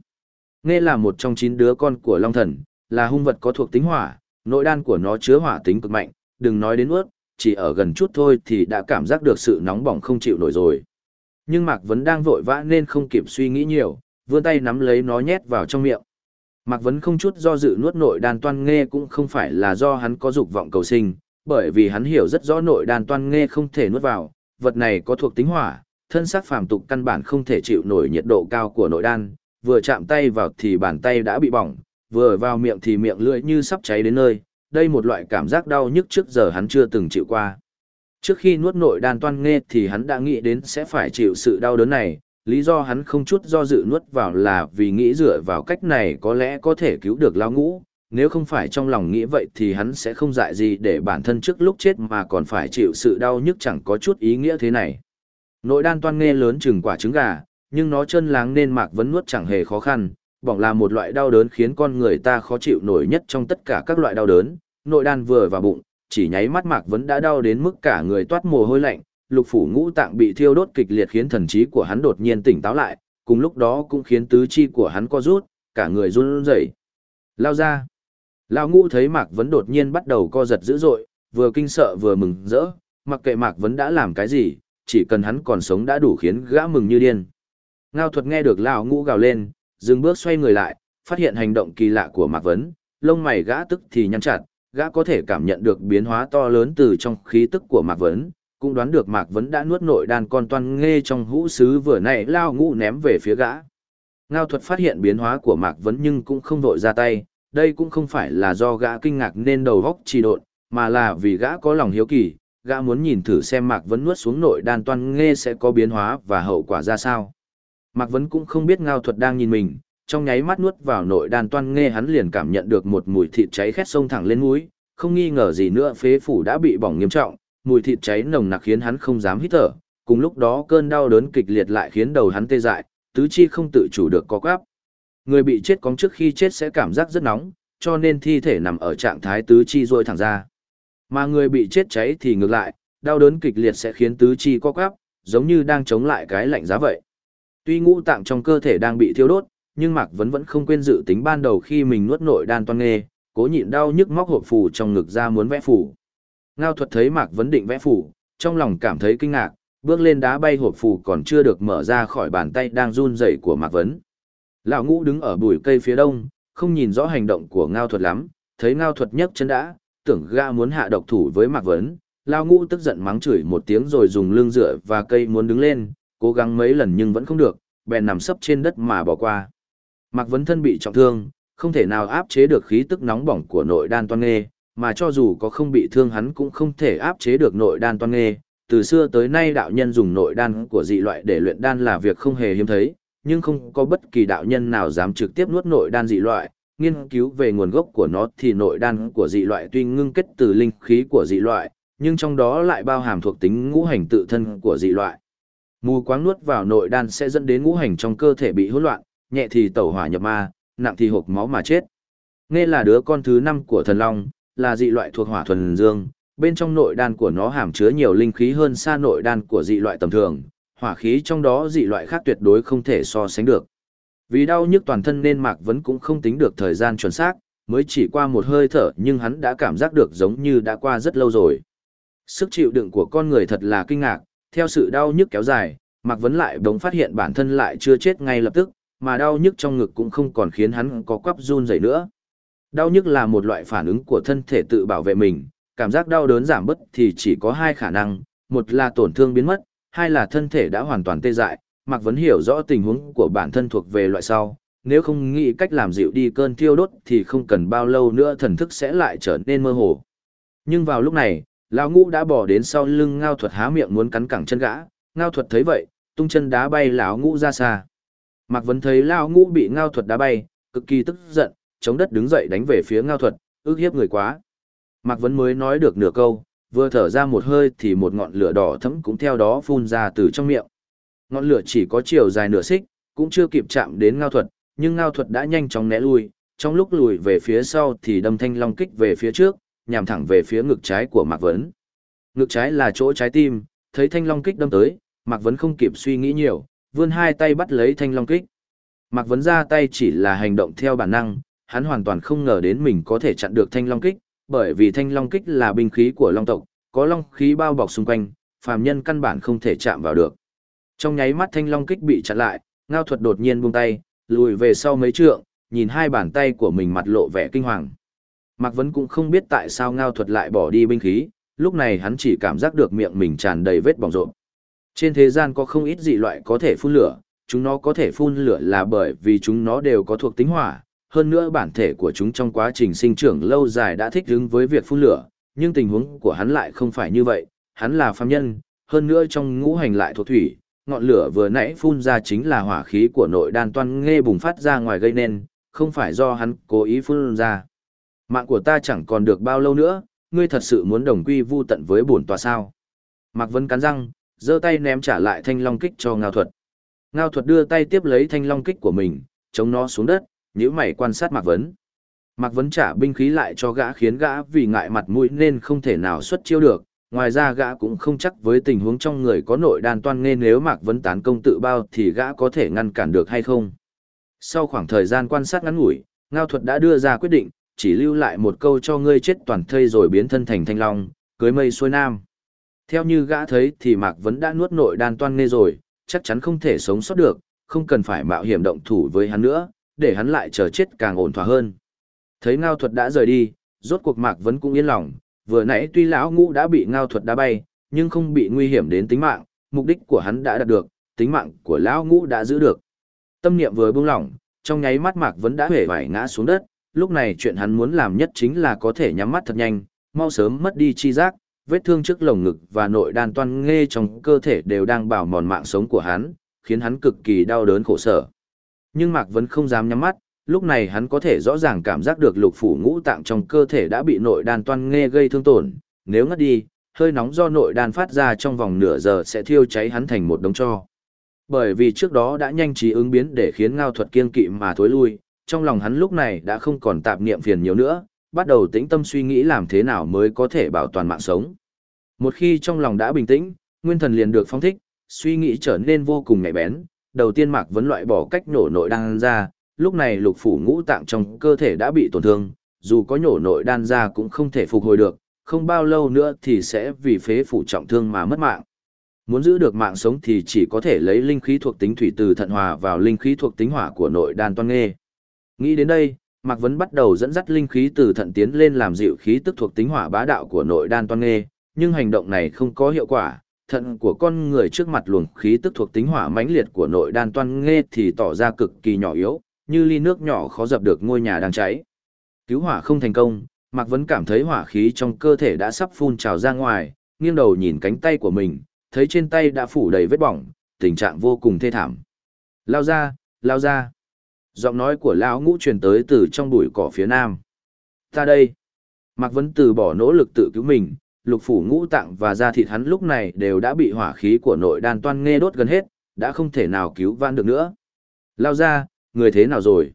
Nghe là một trong chín đứa con của Long Thần, là hung vật có thuộc tính hỏa, nội đan của nó chứa hỏa tính cực mạnh, đừng nói đến ướt, chỉ ở gần chút thôi thì đã cảm giác được sự nóng bỏng không chịu nổi rồi. Nhưng Mạc Vấn đang vội vã nên không kịp suy nghĩ nhiều, vươn tay nắm lấy nó nhét vào trong miệng. Mạc Vấn không chút do dự nuốt nội đan toan nghe cũng không phải là do hắn có dục vọng cầu sinh, bởi vì hắn hiểu rất rõ nội đan toan nghe không thể nuốt vào, vật này có thuộc tính hỏa, thân xác phàm tục căn bản không thể chịu nổi nhiệt độ cao của nội đan, vừa chạm tay vào thì bàn tay đã bị bỏng, vừa vào miệng thì miệng lưỡi như sắp cháy đến nơi, đây một loại cảm giác đau nhức trước giờ hắn chưa từng chịu qua. Trước khi nuốt nội đan toan nghe thì hắn đã nghĩ đến sẽ phải chịu sự đau đớn này, lý do hắn không chút do dự nuốt vào là vì nghĩ dựa vào cách này có lẽ có thể cứu được lao ngũ, nếu không phải trong lòng nghĩ vậy thì hắn sẽ không dại gì để bản thân trước lúc chết mà còn phải chịu sự đau nhức chẳng có chút ý nghĩa thế này. Nội đan toan nghe lớn chừng quả trứng gà, nhưng nó chân láng nên mạc vẫn nuốt chẳng hề khó khăn, bỏng là một loại đau đớn khiến con người ta khó chịu nổi nhất trong tất cả các loại đau đớn, nội đan vừa vào bụng, chỉ nháy mắt mạc vẫn đã đau đến mức cả người toát mồ hôi lạnh, lục phủ ngũ tạng bị thiêu đốt kịch liệt khiến thần trí của hắn đột nhiên tỉnh táo lại, cùng lúc đó cũng khiến tứ chi của hắn co rút, cả người run rẩy. Lao ra. Lao ngũ thấy Mạc Vấn đột nhiên bắt đầu co giật dữ dội, vừa kinh sợ vừa mừng rỡ, mặc kệ Mạc Vấn đã làm cái gì, chỉ cần hắn còn sống đã đủ khiến gã mừng như điên. Ngao thuật nghe được Lao ngũ gào lên, dừng bước xoay người lại, phát hiện hành động kỳ lạ của Mạc Vấn, lông mày gã tức thì nhăn chặt, gã có thể cảm nhận được biến hóa to lớn từ trong khí tức của Mạc Vấn, cũng đoán được Mạc Vấn đã nuốt nội đan con toan nghe trong hũ sứ vừa nãy lao ngũ ném về phía gã. Ngao thuật phát hiện biến hóa của Mạc Vấn nhưng cũng không vội ra tay, đây cũng không phải là do gã kinh ngạc nên đầu góc trì độn, mà là vì gã có lòng hiếu kỳ, gã muốn nhìn thử xem Mạc Vấn nuốt xuống nội đan toan nghe sẽ có biến hóa và hậu quả ra sao. Mạc Vấn cũng không biết Ngao thuật đang nhìn mình, trong nháy mắt nuốt vào nội đan toan nghe hắn liền cảm nhận được một mùi thịt cháy khét sông thẳng lên mũi, không nghi ngờ gì nữa phế phủ đã bị bỏng nghiêm trọng, mùi thịt cháy nồng nặc khiến hắn không dám hít thở, cùng lúc đó cơn đau đớn kịch liệt lại khiến đầu hắn tê dại, tứ chi không tự chủ được co quắp. Người bị chết cóng trước khi chết sẽ cảm giác rất nóng, cho nên thi thể nằm ở trạng thái tứ chi rôi thẳng ra. Mà người bị chết cháy thì ngược lại, đau đớn kịch liệt sẽ khiến tứ chi co quắp, giống như đang chống lại cái lạnh giá vậy. Tuy ngũ tạng trong cơ thể đang bị thiêu đốt, nhưng Mạc Vấn vẫn không quên dự tính ban đầu khi mình nuốt nội đan toan nghê, cố nhịn đau nhức móc hộp phù trong ngực ra muốn vẽ phù. Ngao thuật thấy Mạc Vấn định vẽ phù, trong lòng cảm thấy kinh ngạc, bước lên đá bay hộp phù còn chưa được mở ra khỏi bàn tay đang run rẩy của Mạc Vấn. Lão ngũ đứng ở bụi cây phía đông, không nhìn rõ hành động của Ngao thuật lắm, thấy Ngao thuật nhấc chân đã, tưởng ga muốn hạ độc thủ với Mạc Vấn. Lão ngũ tức giận mắng chửi một tiếng rồi dùng lưng dựa và cây muốn đứng lên, cố gắng mấy lần nhưng vẫn không được, bèn nằm sấp trên đất mà bỏ qua. Mạc Vấn thân bị trọng thương, không thể nào áp chế được khí tức nóng bỏng của nội đan toan nghê, mà cho dù có không bị thương hắn cũng không thể áp chế được nội đan toan nghê. Từ xưa tới nay đạo nhân dùng nội đan của dị loại để luyện đan là việc không hề hiếm thấy, nhưng không có bất kỳ đạo nhân nào dám trực tiếp nuốt nội đan dị loại. Nghiên cứu về nguồn gốc của nó thì nội đan của dị loại tuy ngưng kết từ linh khí của dị loại, nhưng trong đó lại bao hàm thuộc tính ngũ hành tự thân của dị loại. Mù quáng nuốt vào nội đan sẽ dẫn đến ngũ hành trong cơ thể bị hỗn loạn, nhẹ thì tẩu hỏa nhập ma, nặng thì hộp máu mà chết. Nghe là đứa con thứ năm của thần long, là dị loại thuộc hỏa thuần dương, bên trong nội đan của nó hàm chứa nhiều linh khí hơn xa nội đan của dị loại tầm thường, hỏa khí trong đó dị loại khác tuyệt đối không thể so sánh được. Vì đau nhức toàn thân nên Mạc Vấn cũng không tính được thời gian chuẩn xác, mới chỉ qua một hơi thở nhưng hắn đã cảm giác được giống như đã qua rất lâu rồi. Sức chịu đựng của con người thật là kinh ngạc, theo sự đau nhức kéo dài, Mạc Vấn lại đống phát hiện bản thân lại chưa chết ngay lập tức, mà đau nhức trong ngực cũng không còn khiến hắn có quắp run rẩy nữa. Đau nhức là một loại phản ứng của thân thể tự bảo vệ mình, cảm giác đau đớn giảm bớt thì chỉ có hai khả năng, một là tổn thương biến mất, hai là thân thể đã hoàn toàn tê dại. Mạc Vấn hiểu rõ tình huống của bản thân thuộc về loại sau, nếu không nghĩ cách làm dịu đi cơn thiêu đốt thì không cần bao lâu nữa thần thức sẽ lại trở nên mơ hồ. Nhưng vào lúc này, lão ngũ đã bỏ đến sau lưng ngao thuật há miệng muốn cắn cẳng chân gã, ngao thuật thấy vậy, tung chân đá bay lão ngũ ra xa. Mạc Vấn thấy lão ngũ bị ngao thuật đá bay, cực kỳ tức giận, chống đất đứng dậy đánh về phía ngao thuật, ước hiếp người quá. Mạc Vấn mới nói được nửa câu, vừa thở ra một hơi thì một ngọn lửa đỏ thẫm cũng theo đó phun ra từ trong miệng. Ngọn lửa chỉ có chiều dài nửa xích, cũng chưa kịp chạm đến ngao thuật, nhưng ngao thuật đã nhanh chóng né lui, trong lúc lùi về phía sau thì đâm thanh long kích về phía trước, nhằm thẳng về phía ngực trái của Mạc Vấn. Ngực trái là chỗ trái tim, thấy thanh long kích đâm tới, Mạc Vấn không kịp suy nghĩ nhiều, vươn hai tay bắt lấy thanh long kích. Mạc Vấn ra tay chỉ là hành động theo bản năng, hắn hoàn toàn không ngờ đến mình có thể chặn được thanh long kích, bởi vì thanh long kích là binh khí của long tộc, có long khí bao bọc xung quanh, phàm nhân căn bản không thể chạm vào được. Trong nháy mắt thanh long kích bị chặn lại, ngao thuật đột nhiên buông tay, lùi về sau mấy trượng, nhìn hai bàn tay của mình mặt lộ vẻ kinh hoàng. Mạc Vấn cũng không biết tại sao ngao thuật lại bỏ đi binh khí, lúc này hắn chỉ cảm giác được miệng mình tràn đầy vết bỏng rộn. Trên thế gian có không ít dị loại có thể phun lửa, chúng nó có thể phun lửa là bởi vì chúng nó đều có thuộc tính hỏa, hơn nữa bản thể của chúng trong quá trình sinh trưởng lâu dài đã thích ứng với việc phun lửa, nhưng tình huống của hắn lại không phải như vậy, hắn là phàm nhân, hơn nữa trong ngũ hành lại thuộc thủy, ngọn lửa vừa nãy phun ra chính là hỏa khí của nội đan toan nghe bùng phát ra ngoài gây nên, không phải do hắn cố ý phun ra. Mạng của ta chẳng còn được bao lâu nữa, ngươi thật sự muốn đồng quy vu tận với bổn tòa sao. Mạc Vân cắn răng, giơ tay ném trả lại thanh long kích cho Ngao Thuật. Ngao Thuật đưa tay tiếp lấy thanh long kích của mình, chống nó xuống đất, nhíu mày quan sát Mạc Vấn. Mạc Vấn trả binh khí lại cho gã khiến gã vì ngại mặt mũi nên không thể nào xuất chiêu được, ngoài ra gã cũng không chắc với tình huống trong người có nội đan toan nên nếu Mạc Vấn tán công tự bao thì gã có thể ngăn cản được hay không. Sau khoảng thời gian quan sát ngắn ngủi, Ngao Thuật đã đưa ra quyết định, chỉ lưu lại một câu cho ngươi chết toàn thây rồi biến thân thành thanh long, cưới mây xuôi nam. Theo như gã thấy thì Mạc Vấn đã nuốt nội đan toan nghe rồi, chắc chắn không thể sống sót được, không cần phải mạo hiểm động thủ với hắn nữa, để hắn lại chờ chết càng ổn thỏa hơn. Thấy Ngao Thuật đã rời đi, rốt cuộc Mạc Vấn cũng yên lòng, vừa nãy tuy lão ngũ đã bị Ngao Thuật đá bay, nhưng không bị nguy hiểm đến tính mạng, mục đích của hắn đã đạt được, tính mạng của lão ngũ đã giữ được. Tâm niệm vừa buông lỏng, trong nháy mắt Mạc Vấn đã hề vải ngã xuống đất, lúc này chuyện hắn muốn làm nhất chính là có thể nhắm mắt thật nhanh, mau sớm mất đi chi giác, vết thương trước lồng ngực và nội đan toan nghe trong cơ thể đều đang bảo mòn mạng sống của hắn, khiến hắn cực kỳ đau đớn khổ sở. Nhưng Mạc Vấn không dám nhắm mắt, lúc này hắn có thể rõ ràng cảm giác được lục phủ ngũ tạng trong cơ thể đã bị nội đan toan nghe gây thương tổn, nếu ngất đi, hơi nóng do nội đan phát ra trong vòng nửa giờ sẽ thiêu cháy hắn thành một đống cho. Bởi vì trước đó đã nhanh trí ứng biến để khiến ngao thuật kiên kỵ mà thối lui, trong lòng hắn lúc này đã không còn tạp niệm phiền nhiều nữa, bắt đầu tĩnh tâm suy nghĩ làm thế nào mới có thể bảo toàn mạng sống. Một khi trong lòng đã bình tĩnh, nguyên thần liền được phong thích, suy nghĩ trở nên vô cùng nhạy bén, đầu tiên Mạc Vấn loại bỏ cách nổ nội đan ra, lúc này lục phủ ngũ tạng trong cơ thể đã bị tổn thương, dù có nhổ nội đan ra cũng không thể phục hồi được, không bao lâu nữa thì sẽ vì phế phủ trọng thương mà mất mạng. Muốn giữ được mạng sống thì chỉ có thể lấy linh khí thuộc tính thủy từ thận hòa vào linh khí thuộc tính hỏa của nội đan toan nghê. Nghĩ đến đây, Mạc Vấn bắt đầu dẫn dắt linh khí từ thận tiến lên làm dịu khí tức thuộc tính hỏa bá đạo của nội đan toan nghê, nhưng hành động này không có hiệu quả, thận của con người trước mặt luồng khí tức thuộc tính hỏa mãnh liệt của nội đan toan nghê thì tỏ ra cực kỳ nhỏ yếu, như ly nước nhỏ khó dập được ngôi nhà đang cháy. Cứu hỏa không thành công, Mạc Vấn cảm thấy hỏa khí trong cơ thể đã sắp phun trào ra ngoài, nghiêng đầu nhìn cánh tay của mình, thấy trên tay đã phủ đầy vết bỏng, tình trạng vô cùng thê thảm. Lao ra, lao ra. Giọng nói của lão ngũ truyền tới từ trong bụi cỏ phía nam. Ta đây. Mạc Vấn từ bỏ nỗ lực tự cứu mình, lục phủ ngũ tạng và da thịt hắn lúc này đều đã bị hỏa khí của nội đan toan nghe đốt gần hết, đã không thể nào cứu vãn được nữa. Lao ra, người thế nào rồi?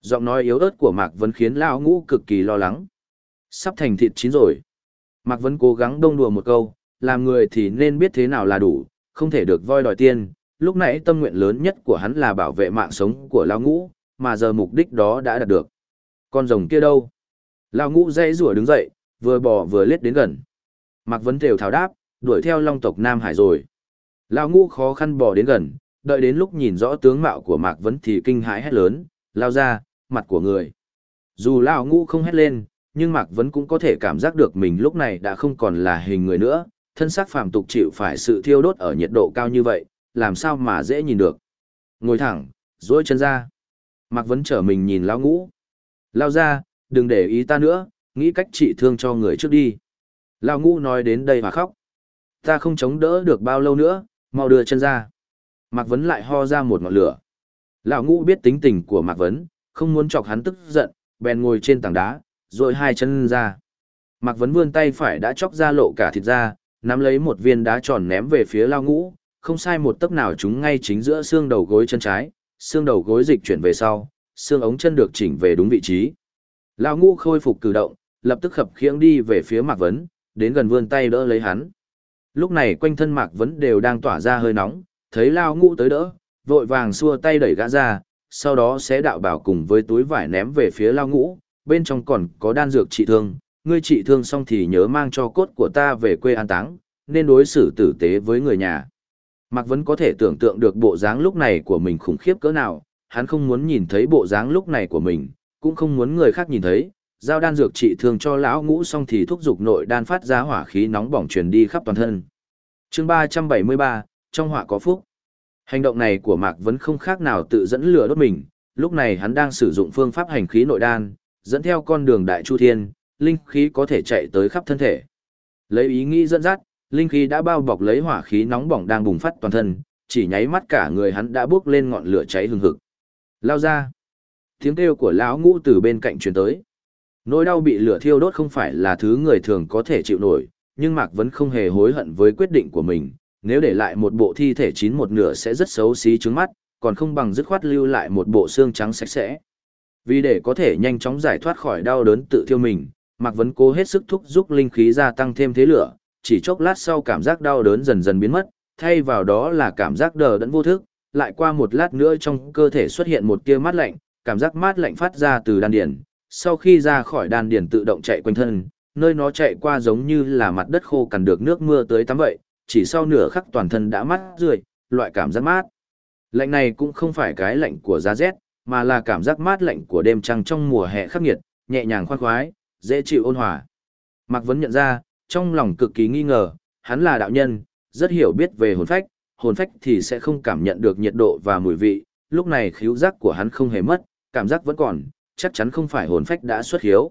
Giọng nói yếu ớt của Mạc Vân khiến lão ngũ cực kỳ lo lắng. Sắp thành thịt chín rồi. Mạc Vân cố gắng đông đùa một câu, làm người thì nên biết thế nào là đủ, không thể được voi đòi tiền. Lúc nãy tâm nguyện lớn nhất của hắn là bảo vệ mạng sống của lão ngũ, mà giờ mục đích đó đã đạt được. Con rồng kia đâu? Lão ngũ dây rủa đứng dậy, vừa bò vừa lết đến gần. Mạc Vấn Thều tháo đáp, đuổi theo long tộc Nam Hải rồi. Lão ngũ khó khăn bỏ đến gần, đợi đến lúc nhìn rõ tướng mạo của Mạc Vấn thì kinh hãi hét lớn, lao ra, mặt của người. Dù Lão ngũ không hét lên, nhưng Mạc Vấn cũng có thể cảm giác được mình lúc này đã không còn là hình người nữa, thân xác phàm tục chịu phải sự thiêu đốt ở nhiệt độ cao như vậy, làm sao mà dễ nhìn được. Ngồi thẳng, duỗi chân ra. Mạc Vấn trở mình nhìn lão ngũ. Lao ra, đừng để ý ta nữa, nghĩ cách trị thương cho người trước đi. Lão ngũ nói đến đây mà khóc. Ta không chống đỡ được bao lâu nữa, mau đưa chân ra. Mạc Vấn lại ho ra một ngọn lửa. Lão ngũ biết tính tình của Mạc Vấn, không muốn chọc hắn tức giận, bèn ngồi trên tảng đá, rồi hai chân ra. Mạc Vấn vươn tay phải đã chóc ra lộ cả thịt ra, nắm lấy một viên đá tròn ném về phía lao ngũ, không sai một tấc nào chúng ngay chính giữa xương đầu gối chân trái, xương đầu gối dịch chuyển về sau, xương ống chân được chỉnh về đúng vị trí. Lao ngũ khôi phục cử động, lập tức khập khiễng đi về phía Mạc Vấn, đến gần vươn tay đỡ lấy hắn. Lúc này quanh thân Mạc Vấn đều đang tỏa ra hơi nóng, thấy Lao ngũ tới đỡ, vội vàng xua tay đẩy gã ra, sau đó sẽ đạo bảo cùng với túi vải ném về phía Lao ngũ, bên trong còn có đan dược trị thương, ngươi trị thương xong thì nhớ mang cho cốt của ta về quê an táng, nên đối xử tử tế với người nhà. Mạc Vấn có thể tưởng tượng được bộ dáng lúc này của mình khủng khiếp cỡ nào, hắn không muốn nhìn thấy bộ dáng lúc này của mình, cũng không muốn người khác nhìn thấy. Giao đan dược trị thương cho lão ngũ xong thì thúc giục nội đan phát ra hỏa khí nóng bỏng truyền đi khắp toàn thân. Chương 373, trong họa có phúc. Hành động này của Mạc Vấn không khác nào tự dẫn lửa đốt mình, lúc này hắn đang sử dụng phương pháp hành khí nội đan, dẫn theo con đường đại chu thiên, linh khí có thể chạy tới khắp thân thể. Lấy ý nghĩ dẫn dắt, linh khí đã bao bọc lấy hỏa khí nóng bỏng đang bùng phát toàn thân, chỉ nháy mắt cả người hắn đã bước lên ngọn lửa cháy hừng hực. Lao ra. Tiếng kêu của lão ngũ từ bên cạnh truyền tới. Nỗi đau bị lửa thiêu đốt không phải là thứ người thường có thể chịu nổi, nhưng Mạc vẫn không hề hối hận với quyết định của mình, nếu để lại một bộ thi thể chín một nửa sẽ rất xấu xí trước mắt, còn không bằng dứt khoát lưu lại một bộ xương trắng sạch sẽ. Vì để có thể nhanh chóng giải thoát khỏi đau đớn tự thiêu mình, Mạc Vấn cố hết sức thúc giúp linh khí gia tăng thêm thế lửa, chỉ chốc lát sau cảm giác đau đớn dần dần biến mất, thay vào đó là cảm giác đờ đẫn vô thức, lại qua một lát nữa trong cơ thể xuất hiện một tia mát lạnh, cảm giác mát lạnh phát ra từ đan điền, sau khi ra khỏi đan điền tự động chạy quanh thân, nơi nó chạy qua giống như là mặt đất khô cằn được nước mưa tới tắm vậy, chỉ sau nửa khắc toàn thân đã mát rượi, loại cảm giác mát. Lạnh này cũng không phải cái lạnh của giá rét, mà là cảm giác mát lạnh của đêm trăng trong mùa hè khắc nghiệt, nhẹ nhàng khoan khoái, dễ chịu ôn hòa. Mạc Vấn nhận ra, trong lòng cực kỳ nghi ngờ, hắn là đạo nhân, rất hiểu biết về hồn phách, hồn phách thì sẽ không cảm nhận được nhiệt độ và mùi vị, lúc này khíu giác của hắn không hề mất, cảm giác vẫn còn, chắc chắn không phải hồn phách đã xuất hiếu.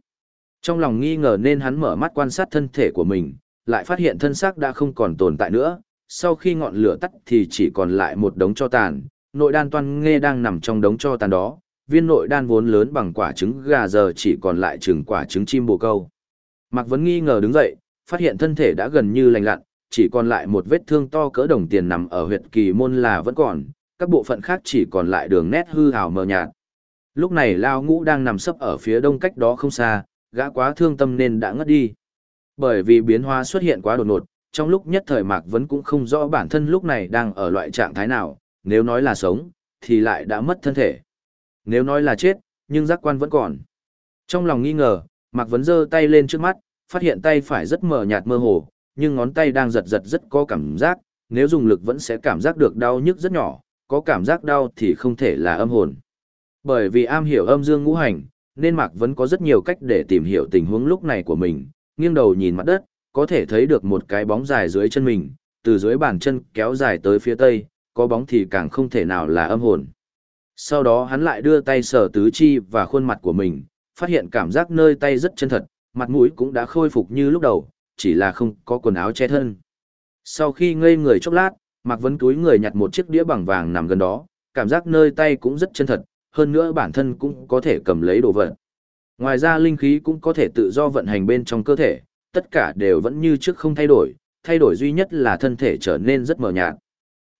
Trong lòng nghi ngờ nên hắn mở mắt quan sát thân thể của mình, lại phát hiện thân xác đã không còn tồn tại nữa, sau khi ngọn lửa tắt thì chỉ còn lại một đống cho tàn, nội đan toan nghe đang nằm trong đống cho tàn đó, viên nội đan vốn lớn bằng quả trứng gà giờ chỉ còn lại chừng quả trứng chim bồ câu. Mạc Vấn nghi ngờ đứng dậy, phát hiện thân thể đã gần như lành lặn, chỉ còn lại một vết thương to cỡ đồng tiền nằm ở huyệt kỳ môn là vẫn còn, các bộ phận khác chỉ còn lại đường nét hư hào mờ nhạt. Lúc này Lao Ngũ đang nằm sấp ở phía đông cách đó không xa, gã quá thương tâm nên đã ngất đi. Bởi vì biến hóa xuất hiện quá đột ngột, trong lúc nhất thời Mạc Vấn cũng không rõ bản thân lúc này đang ở loại trạng thái nào, nếu nói là sống, thì lại đã mất thân thể. Nếu nói là chết, nhưng giác quan vẫn còn. Trong lòng nghi ngờ, Mạc Vấn giơ tay lên trước mắt, phát hiện tay phải rất mờ nhạt mơ hồ, nhưng ngón tay đang giật giật rất có cảm giác, nếu dùng lực vẫn sẽ cảm giác được đau nhức rất nhỏ, có cảm giác đau thì không thể là âm hồn. Bởi vì am hiểu âm dương ngũ hành, nên Mạc Vấn có rất nhiều cách để tìm hiểu tình huống lúc này của mình, nghiêng đầu nhìn mặt đất, có thể thấy được một cái bóng dài dưới chân mình, từ dưới bàn chân kéo dài tới phía tây, có bóng thì càng không thể nào là âm hồn. Sau đó hắn lại đưa tay sờ tứ chi và khuôn mặt của mình, phát hiện cảm giác nơi tay rất chân thật, mặt mũi cũng đã khôi phục như lúc đầu, chỉ là không có quần áo che thân. Sau khi ngây người chốc lát, Mạc Vấn túi người nhặt một chiếc đĩa bằng vàng nằm gần đó, cảm giác nơi tay cũng rất chân thật, hơn nữa bản thân cũng có thể cầm lấy đồ vật. Ngoài ra linh khí cũng có thể tự do vận hành bên trong cơ thể, tất cả đều vẫn như trước không thay đổi, thay đổi duy nhất là thân thể trở nên rất mờ nhạt.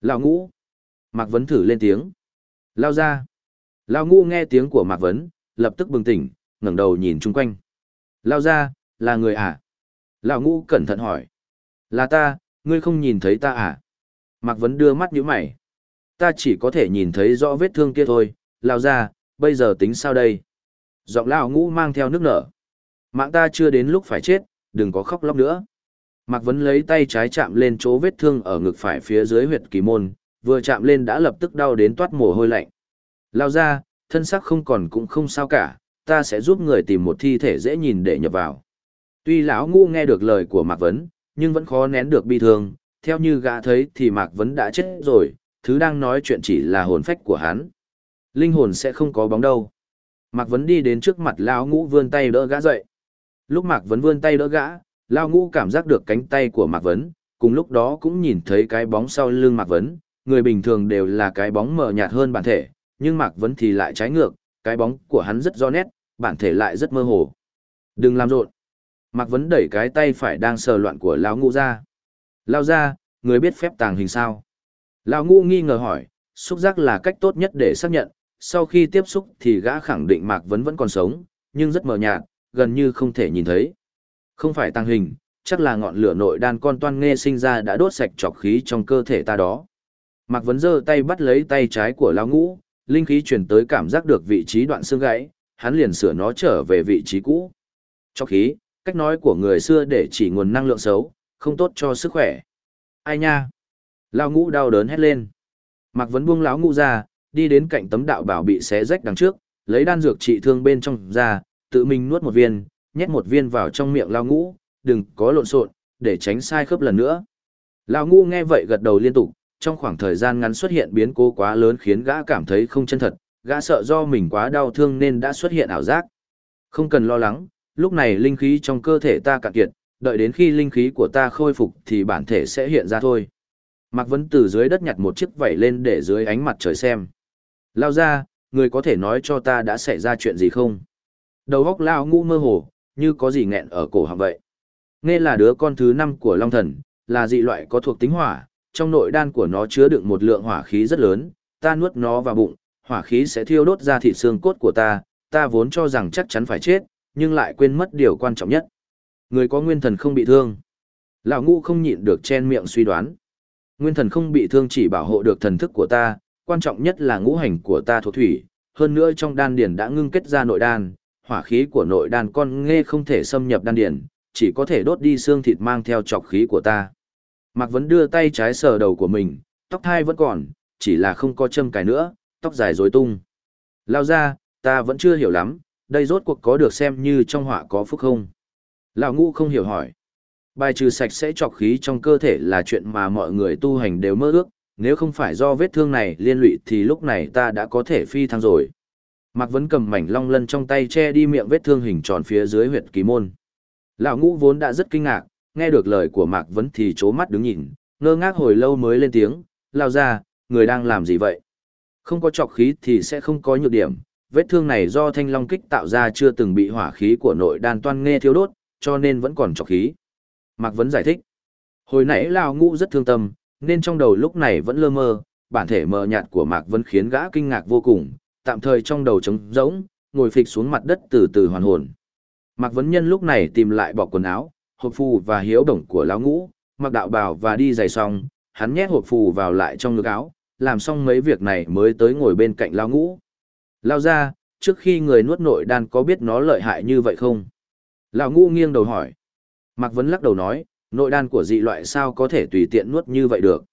Lão ngũ. Mạc Vấn thử lên tiếng. Lao ra. Lao ngũ nghe tiếng của Mạc Vấn, lập tức bừng tỉnh, ngẩng đầu nhìn chung quanh. Lao ra, là người à? Lão ngũ cẩn thận hỏi. Là ta, ngươi không nhìn thấy ta à? Mạc Vấn đưa mắt như mày. Ta chỉ có thể nhìn thấy rõ vết thương kia thôi, lao ra, bây giờ tính sao đây? Giọng lão ngũ mang theo nước nở. Mạng ta chưa đến lúc phải chết, đừng có khóc lóc nữa. Mạc Vấn lấy tay trái chạm lên chỗ vết thương ở ngực phải phía dưới huyệt kỳ môn, vừa chạm lên đã lập tức đau đến toát mồ hôi lạnh. Lao ra, thân xác không còn cũng không sao cả, ta sẽ giúp người tìm một thi thể dễ nhìn để nhập vào. Tuy lão ngu nghe được lời của Mạc Vấn, nhưng vẫn khó nén được bi thương, theo như gã thấy thì Mạc Vấn đã chết rồi, thứ đang nói chuyện chỉ là hồn phách của hắn. Linh hồn sẽ không có bóng đâu. Mạc Vấn đi đến trước mặt lão ngũ vươn tay đỡ gã dậy. Lúc Mạc Vấn vươn tay đỡ gã, lão ngũ cảm giác được cánh tay của Mạc Vấn, cùng lúc đó cũng nhìn thấy cái bóng sau lưng Mạc Vấn, người bình thường đều là cái bóng mờ nhạt hơn bản thể, nhưng Mạc Vấn thì lại trái ngược, cái bóng của hắn rất rõ nét, bản thể lại rất mơ hồ. Đừng làm rộn. Mạc Vấn đẩy cái tay phải đang sờ loạn của lão ngũ ra. Lao ra, người biết phép tàng hình sao? Lão ngũ nghi ngờ hỏi, xúc giác là cách tốt nhất để xác nhận, sau khi tiếp xúc thì gã khẳng định Mạc Vấn vẫn còn sống, nhưng rất mờ nhạt, gần như không thể nhìn thấy. Không phải tăng hình, chắc là ngọn lửa nội đan con toan nghe sinh ra đã đốt sạch trọc khí trong cơ thể ta đó. Mạc Vấn giơ tay bắt lấy tay trái của lão ngũ, linh khí chuyển tới cảm giác được vị trí đoạn xương gãy, hắn liền sửa nó trở về vị trí cũ. Trọc khí, cách nói của người xưa để chỉ nguồn năng lượng xấu, không tốt cho sức khỏe. Ai nha? Lão ngũ đau đớn hét lên. Mạc Vấn buông lão ngũ ra, đi đến cạnh tấm đạo bảo bị xé rách đằng trước, lấy đan dược trị thương bên trong ra, tự mình nuốt một viên, nhét một viên vào trong miệng lão ngũ, đừng có lộn xộn, để tránh sai khớp lần nữa. Lão ngũ nghe vậy gật đầu liên tục, trong khoảng thời gian ngắn xuất hiện biến cố quá lớn khiến gã cảm thấy không chân thật, gã sợ do mình quá đau thương nên đã xuất hiện ảo giác. Không cần lo lắng, lúc này linh khí trong cơ thể ta cạn kiệt, đợi đến khi linh khí của ta khôi phục thì bản thể sẽ hiện ra thôi. Mạc Vấn từ dưới đất nhặt một chiếc vảy lên để dưới ánh mặt trời xem. Lao ra, người có thể nói cho ta đã xảy ra chuyện gì không? Đầu góc Lao ngu mơ hồ, như có gì nghẹn ở cổ họng vậy. Nghe là đứa con thứ năm của Long Thần, là dị loại có thuộc tính hỏa, trong nội đan của nó chứa đựng một lượng hỏa khí rất lớn, ta nuốt nó vào bụng, hỏa khí sẽ thiêu đốt ra thịt xương cốt của ta, ta vốn cho rằng chắc chắn phải chết, nhưng lại quên mất điều quan trọng nhất. Người có nguyên thần không bị thương. Lão ngũ không nhịn được chen miệng suy đoán. Nguyên thần không bị thương chỉ bảo hộ được thần thức của ta, quan trọng nhất là ngũ hành của ta thuộc thủy, hơn nữa trong đan điền đã ngưng kết ra nội đan, hỏa khí của nội đan con nghe không thể xâm nhập đan điền, chỉ có thể đốt đi xương thịt mang theo trọc khí của ta. Mạc Vấn đưa tay trái sờ đầu của mình, tóc thai vẫn còn, chỉ là không có châm cài nữa, tóc dài rối tung. Lao ra, ta vẫn chưa hiểu lắm, đây rốt cuộc có được xem như trong họa có phúc không? Lão ngũ không hiểu hỏi. Bài trừ sạch sẽ trọc khí trong cơ thể là chuyện mà mọi người tu hành đều mơ ước, nếu không phải do vết thương này liên lụy thì lúc này ta đã có thể phi thăng rồi. Mạc Vấn cầm mảnh long lân trong tay che đi miệng vết thương hình tròn phía dưới huyệt kỳ môn. Lão ngũ vốn đã rất kinh ngạc, nghe được lời của Mạc Vấn thì chố mắt đứng nhìn, ngơ ngác hồi lâu mới lên tiếng, lao ra, người đang làm gì vậy? Không có trọc khí thì sẽ không có nhược điểm, vết thương này do thanh long kích tạo ra chưa từng bị hỏa khí của nội đan toan nghe thiếu đốt, cho nên vẫn còn trọc khí. Mạc Vấn giải thích. Hồi nãy Lào Ngũ rất thương tâm, nên trong đầu lúc này vẫn lơ mơ, bản thể mờ nhạt của Mạc Vân khiến gã kinh ngạc vô cùng, tạm thời trong đầu trống rỗng, ngồi phịch xuống mặt đất từ từ hoàn hồn. Mạc Vân Nhân lúc này tìm lại bỏ quần áo, hộp phù và hiếu đồng của Lão Ngũ, mặc đạo bào và đi giày xong, hắn nhét hộp phù vào lại trong ngực áo, làm xong mấy việc này mới tới ngồi bên cạnh Lão Ngũ. Lao ra, trước khi người nuốt nội đan có biết nó lợi hại như vậy không? Lão Ngũ nghiêng đầu hỏi. Mạc Vân lắc đầu nói, nội đan của dị loại sao có thể tùy tiện nuốt như vậy được.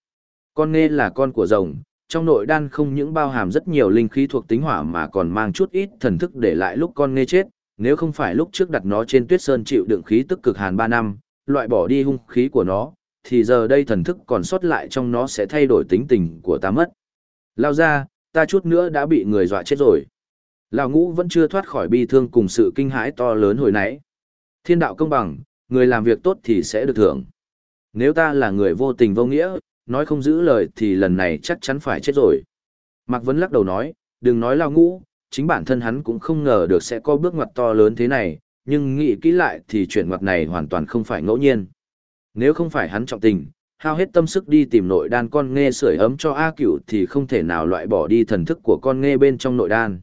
Con nghe là con của rồng, trong nội đan không những bao hàm rất nhiều linh khí thuộc tính hỏa mà còn mang chút ít thần thức để lại lúc con nghe chết, nếu không phải lúc trước đặt nó trên tuyết sơn chịu đựng khí tức cực hàn ba năm, loại bỏ đi hung khí của nó, thì giờ đây thần thức còn sót lại trong nó sẽ thay đổi tính tình của ta mất. Lao ra, ta chút nữa đã bị người dọa chết rồi. Lão ngũ vẫn chưa thoát khỏi bi thương cùng sự kinh hãi to lớn hồi nãy. Thiên đạo công bằng, người làm việc tốt thì sẽ được thưởng. Nếu ta là người vô tình vô nghĩa, nói không giữ lời thì lần này chắc chắn phải chết rồi. Mạc Vấn lắc đầu nói, đừng nói lao ngũ, chính bản thân hắn cũng không ngờ được sẽ có bước ngoặt to lớn thế này, nhưng nghĩ kỹ lại thì chuyện ngoặt này hoàn toàn không phải ngẫu nhiên. Nếu không phải hắn trọng tình, hao hết tâm sức đi tìm nội đan con nghe sưởi ấm cho A cửu thì không thể nào loại bỏ đi thần thức của con nghe bên trong nội đan.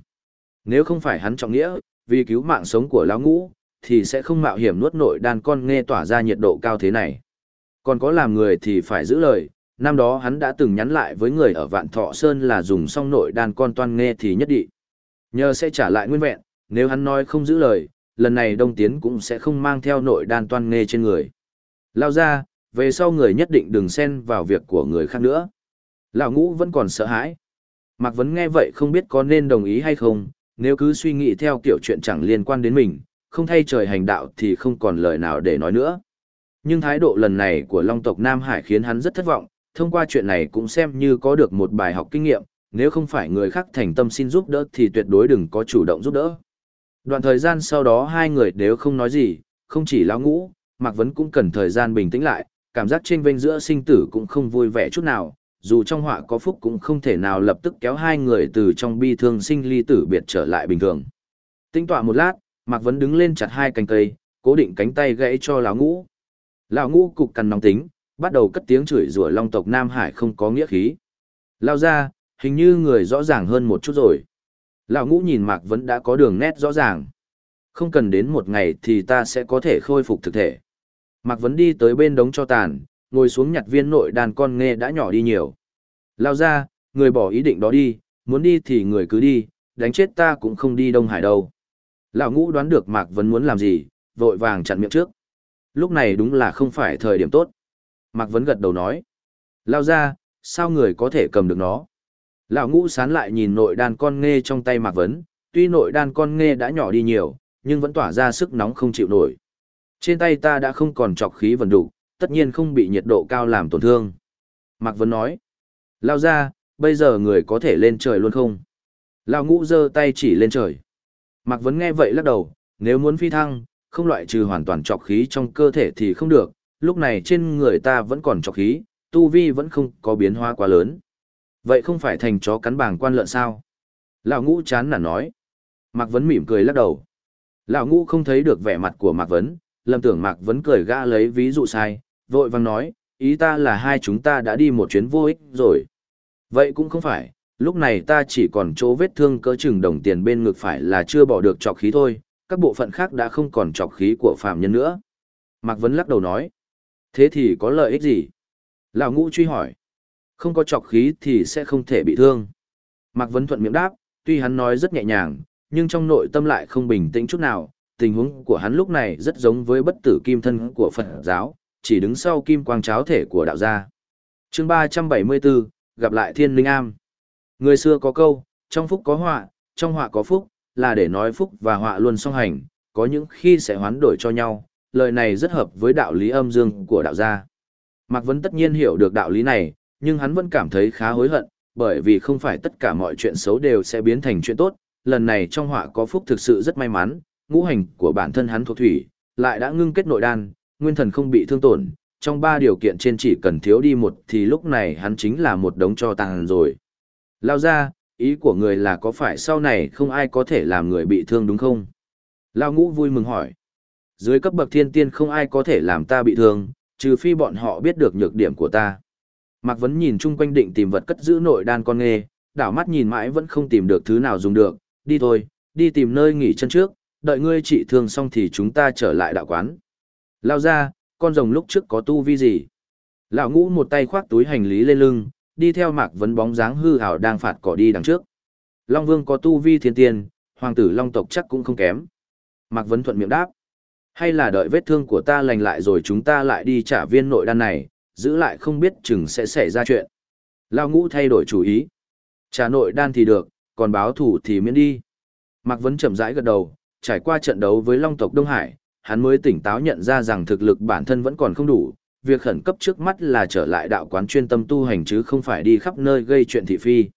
Nếu không phải hắn trọng nghĩa, vì cứu mạng sống của lão ngũ, thì sẽ không mạo hiểm nuốt nội đan con nghe tỏa ra nhiệt độ cao thế này. Còn có làm người thì phải giữ lời, năm đó hắn đã từng nhắn lại với người ở Vạn Thọ Sơn là dùng xong nội đan con toan nghe thì nhất định. Nhờ sẽ trả lại nguyên vẹn, nếu hắn nói không giữ lời, lần này Đông Tiến cũng sẽ không mang theo nội đan toan nghe trên người. Lao ra, về sau người nhất định đừng xen vào việc của người khác nữa. Lão ngũ vẫn còn sợ hãi. Mạc Vấn nghe vậy không biết có nên đồng ý hay không, nếu cứ suy nghĩ theo kiểu chuyện chẳng liên quan đến mình, không thay trời hành đạo thì không còn lời nào để nói nữa. Nhưng thái độ lần này của Long tộc Nam Hải khiến hắn rất thất vọng, thông qua chuyện này cũng xem như có được một bài học kinh nghiệm, nếu không phải người khác thành tâm xin giúp đỡ thì tuyệt đối đừng có chủ động giúp đỡ. Đoạn thời gian sau đó hai người đều không nói gì, không chỉ lão ngũ, Mạc Vấn cũng cần thời gian bình tĩnh lại, cảm giác trên vênh giữa sinh tử cũng không vui vẻ chút nào, dù trong họa có phúc cũng không thể nào lập tức kéo hai người từ trong bi thương sinh ly tử biệt trở lại bình thường. Tính tọa một lát, Mạc Vấn đứng lên chặt hai cành cây, cố định cánh tay gãy cho lão ngũ. Lão ngũ cục cằn nóng tính, bắt đầu cất tiếng chửi rủa long tộc Nam Hải không có nghĩa khí. Lao ra, hình như người rõ ràng hơn một chút rồi. Lão ngũ nhìn Mạc Vấn đã có đường nét rõ ràng. Không cần đến một ngày thì ta sẽ có thể khôi phục thực thể. Mạc Vấn đi tới bên đống cho tàn, ngồi xuống nhặt viên nội đàn con nghe đã nhỏ đi nhiều. Lao ra, người bỏ ý định đó đi, muốn đi thì người cứ đi, đánh chết ta cũng không đi Đông Hải đâu. Lão ngũ đoán được Mạc Vấn muốn làm gì, vội vàng chặn miệng trước. Lúc này đúng là không phải thời điểm tốt. Mạc Vấn gật đầu nói. Lao ra, sao người có thể cầm được nó? Lão ngũ sán lại nhìn nội đan con nghe trong tay Mạc Vấn, tuy nội đan con nghe đã nhỏ đi nhiều, nhưng vẫn tỏa ra sức nóng không chịu nổi. Trên tay ta đã không còn trọc khí vần đủ, tất nhiên không bị nhiệt độ cao làm tổn thương. Mạc Vấn nói. Lao ra, bây giờ người có thể lên trời luôn không? Lão ngũ giơ tay chỉ lên trời. Mạc Vấn nghe vậy lắc đầu, nếu muốn phi thăng, không loại trừ hoàn toàn trọc khí trong cơ thể thì không được, lúc này trên người ta vẫn còn trọc khí, tu vi vẫn không có biến hóa quá lớn. Vậy không phải thành chó cắn bàng quan lợn sao? Lão ngũ chán nản nói. Mạc Vấn mỉm cười lắc đầu. Lão ngũ không thấy được vẻ mặt của Mạc Vấn, lầm tưởng Mạc Vấn cười gã lấy ví dụ sai, vội vang nói, ý ta là hai chúng ta đã đi một chuyến vô ích rồi. Vậy cũng không phải, lúc này ta chỉ còn chỗ vết thương cỡ chừng đồng tiền bên ngực phải là chưa bỏ được trọc khí thôi, các bộ phận khác đã không còn trọc khí của phạm nhân nữa. Mạc Vấn lắc đầu nói, thế thì có lợi ích gì? Lão ngũ truy hỏi, không có trọc khí thì sẽ không thể bị thương. Mạc Vấn thuận miệng đáp, tuy hắn nói rất nhẹ nhàng, nhưng trong nội tâm lại không bình tĩnh chút nào, tình huống của hắn lúc này rất giống với bất tử kim thân của Phật giáo, chỉ đứng sau kim quang cháo thể của đạo gia. chương 374, gặp lại thiên linh am. Người xưa có câu, trong phúc có họa, trong họa có phúc, là để nói phúc và họa luôn song hành, có những khi sẽ hoán đổi cho nhau, lời này rất hợp với đạo lý âm dương của đạo gia. Mạc Vấn tất nhiên hiểu được đạo lý này, nhưng hắn vẫn cảm thấy khá hối hận, bởi vì không phải tất cả mọi chuyện xấu đều sẽ biến thành chuyện tốt, lần này trong họa có phúc thực sự rất may mắn, ngũ hành của bản thân hắn thuộc thủy, lại đã ngưng kết nội đan, nguyên thần không bị thương tổn, trong ba điều kiện trên chỉ cần thiếu đi một thì lúc này hắn chính là một đống cho tàn rồi. Lao ra, ý của người là có phải sau này không ai có thể làm người bị thương đúng không? Lao ngũ vui mừng hỏi. Dưới cấp bậc thiên tiên không ai có thể làm ta bị thương, trừ phi bọn họ biết được nhược điểm của ta. Mạc Vấn nhìn chung quanh định tìm vật cất giữ nội đan con nghề, đảo mắt nhìn mãi vẫn không tìm được thứ nào dùng được, đi thôi, đi tìm nơi nghỉ chân trước, đợi ngươi trị thương xong thì chúng ta trở lại đạo quán. Lao ra, con rồng lúc trước có tu vi gì? Lão ngũ một tay khoác túi hành lý lên lưng, đi theo mạc vấn bóng dáng hư hảo đang phạt cỏ đi đằng trước. Long vương có tu vi thiên tiên, hoàng tử long tộc chắc cũng không kém. Mạc vấn thuận miệng đáp. Hay là đợi vết thương của ta lành lại rồi chúng ta lại đi trả viên nội đan này, giữ lại không biết chừng sẽ xảy ra chuyện. Lao ngũ thay đổi chủ ý. Trả nội đan thì được, còn báo thủ thì miễn đi. Mạc Vấn chậm rãi gật đầu, trải qua trận đấu với Long tộc Đông Hải, hắn mới tỉnh táo nhận ra rằng thực lực bản thân vẫn còn không đủ, việc khẩn cấp trước mắt là trở lại đạo quán chuyên tâm tu hành chứ không phải đi khắp nơi gây chuyện thị phi.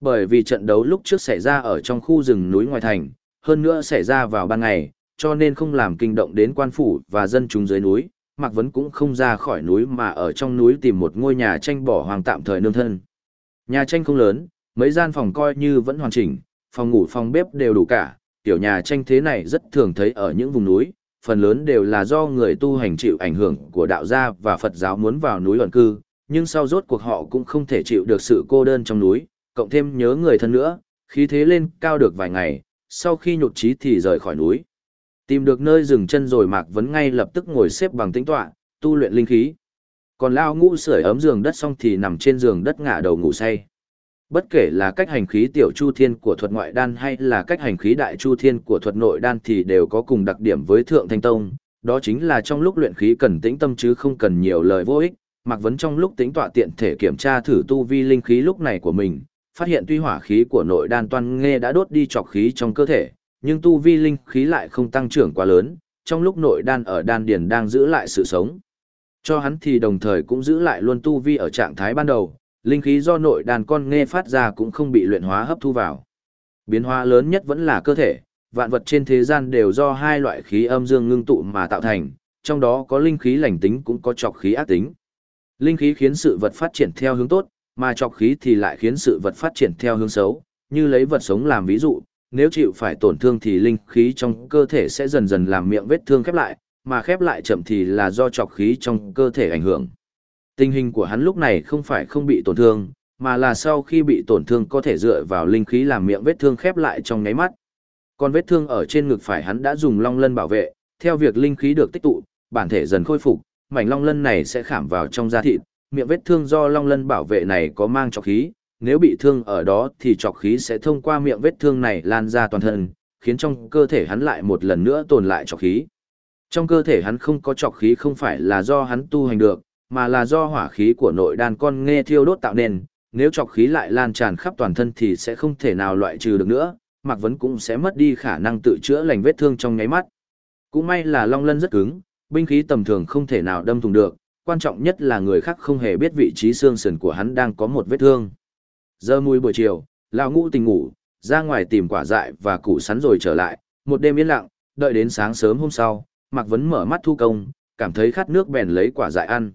Bởi vì trận đấu lúc trước xảy ra ở trong khu rừng núi ngoài thành, hơn nữa xảy ra vào ban ngày, cho nên không làm kinh động đến quan phủ và dân chúng dưới núi, Mạc Vấn cũng không ra khỏi núi mà ở trong núi tìm một ngôi nhà tranh bỏ hoàng tạm thời nương thân. Nhà tranh không lớn, mấy gian phòng coi như vẫn hoàn chỉnh, phòng ngủ phòng bếp đều đủ cả, tiểu nhà tranh thế này rất thường thấy ở những vùng núi, phần lớn đều là do người tu hành chịu ảnh hưởng của đạo gia và Phật giáo muốn vào núi ẩn cư, nhưng sau rốt cuộc họ cũng không thể chịu được sự cô đơn trong núi, cộng thêm nhớ người thân nữa, khí thế lên cao được vài ngày, sau khi nhột trí thì rời khỏi núi. Tìm được nơi dừng chân rồi Mạc Vấn ngay lập tức ngồi xếp bằng tĩnh tọa, tu luyện linh khí. Còn Lao ngũ sưởi ấm giường đất xong thì nằm trên giường đất ngả đầu ngủ say. Bất kể là cách hành khí tiểu chu thiên của thuật ngoại đan hay là cách hành khí đại chu thiên của thuật nội đan thì đều có cùng đặc điểm với thượng thanh tông, đó chính là trong lúc luyện khí cần tĩnh tâm chứ không cần nhiều lời vô ích. Mạc Vấn trong lúc tính tọa tiện thể kiểm tra thử tu vi linh khí lúc này của mình, phát hiện tuy hỏa khí của nội đan toan nghe đã đốt đi trọc khí trong cơ thể, nhưng tu vi linh khí lại không tăng trưởng quá lớn, trong lúc nội đan ở đan điền đang giữ lại sự sống. Cho hắn thì đồng thời cũng giữ lại luôn tu vi ở trạng thái ban đầu, linh khí do nội đàn con nghe phát ra cũng không bị luyện hóa hấp thu vào. Biến hóa lớn nhất vẫn là cơ thể, vạn vật trên thế gian đều do hai loại khí âm dương ngưng tụ mà tạo thành, trong đó có linh khí lành tính cũng có trọc khí ác tính. Linh khí khiến sự vật phát triển theo hướng tốt, mà trọc khí thì lại khiến sự vật phát triển theo hướng xấu, như lấy vật sống làm ví dụ, nếu chịu phải tổn thương thì linh khí trong cơ thể sẽ dần dần làm miệng vết thương khép lại, mà khép lại chậm thì là do trọc khí trong cơ thể ảnh hưởng. Tình hình của hắn lúc này không phải không bị tổn thương, mà là sau khi bị tổn thương có thể dựa vào linh khí làm miệng vết thương khép lại trong nháy mắt. Còn vết thương ở trên ngực phải hắn đã dùng long lân bảo vệ, theo việc linh khí được tích tụ, bản thể dần khôi phục, mảnh long lân này sẽ khảm vào trong da thịt, miệng vết thương do long lân bảo vệ này có mang trọc khí, nếu bị thương ở đó thì trọc khí sẽ thông qua miệng vết thương này lan ra toàn thân, khiến trong cơ thể hắn lại một lần nữa tồn lại trọc khí. Trong cơ thể hắn không có trọc khí không phải là do hắn tu hành được, mà là do hỏa khí của nội đan con nghe thiêu đốt tạo nên, nếu chọc khí lại lan tràn khắp toàn thân thì sẽ không thể nào loại trừ được nữa, Mạc Vấn cũng sẽ mất đi khả năng tự chữa lành vết thương trong nháy mắt. Cũng may là long lân rất cứng, binh khí tầm thường không thể nào đâm thủng được, quan trọng nhất là người khác không hề biết vị trí xương sườn của hắn đang có một vết thương. Giờ mùi buổi chiều, lão ngũ tình ngủ, ra ngoài tìm quả dại và củ sắn rồi trở lại, một đêm yên lặng, đợi đến sáng sớm hôm sau, Mạc Vấn mở mắt thu công, cảm thấy khát nước bèn lấy quả dại ăn.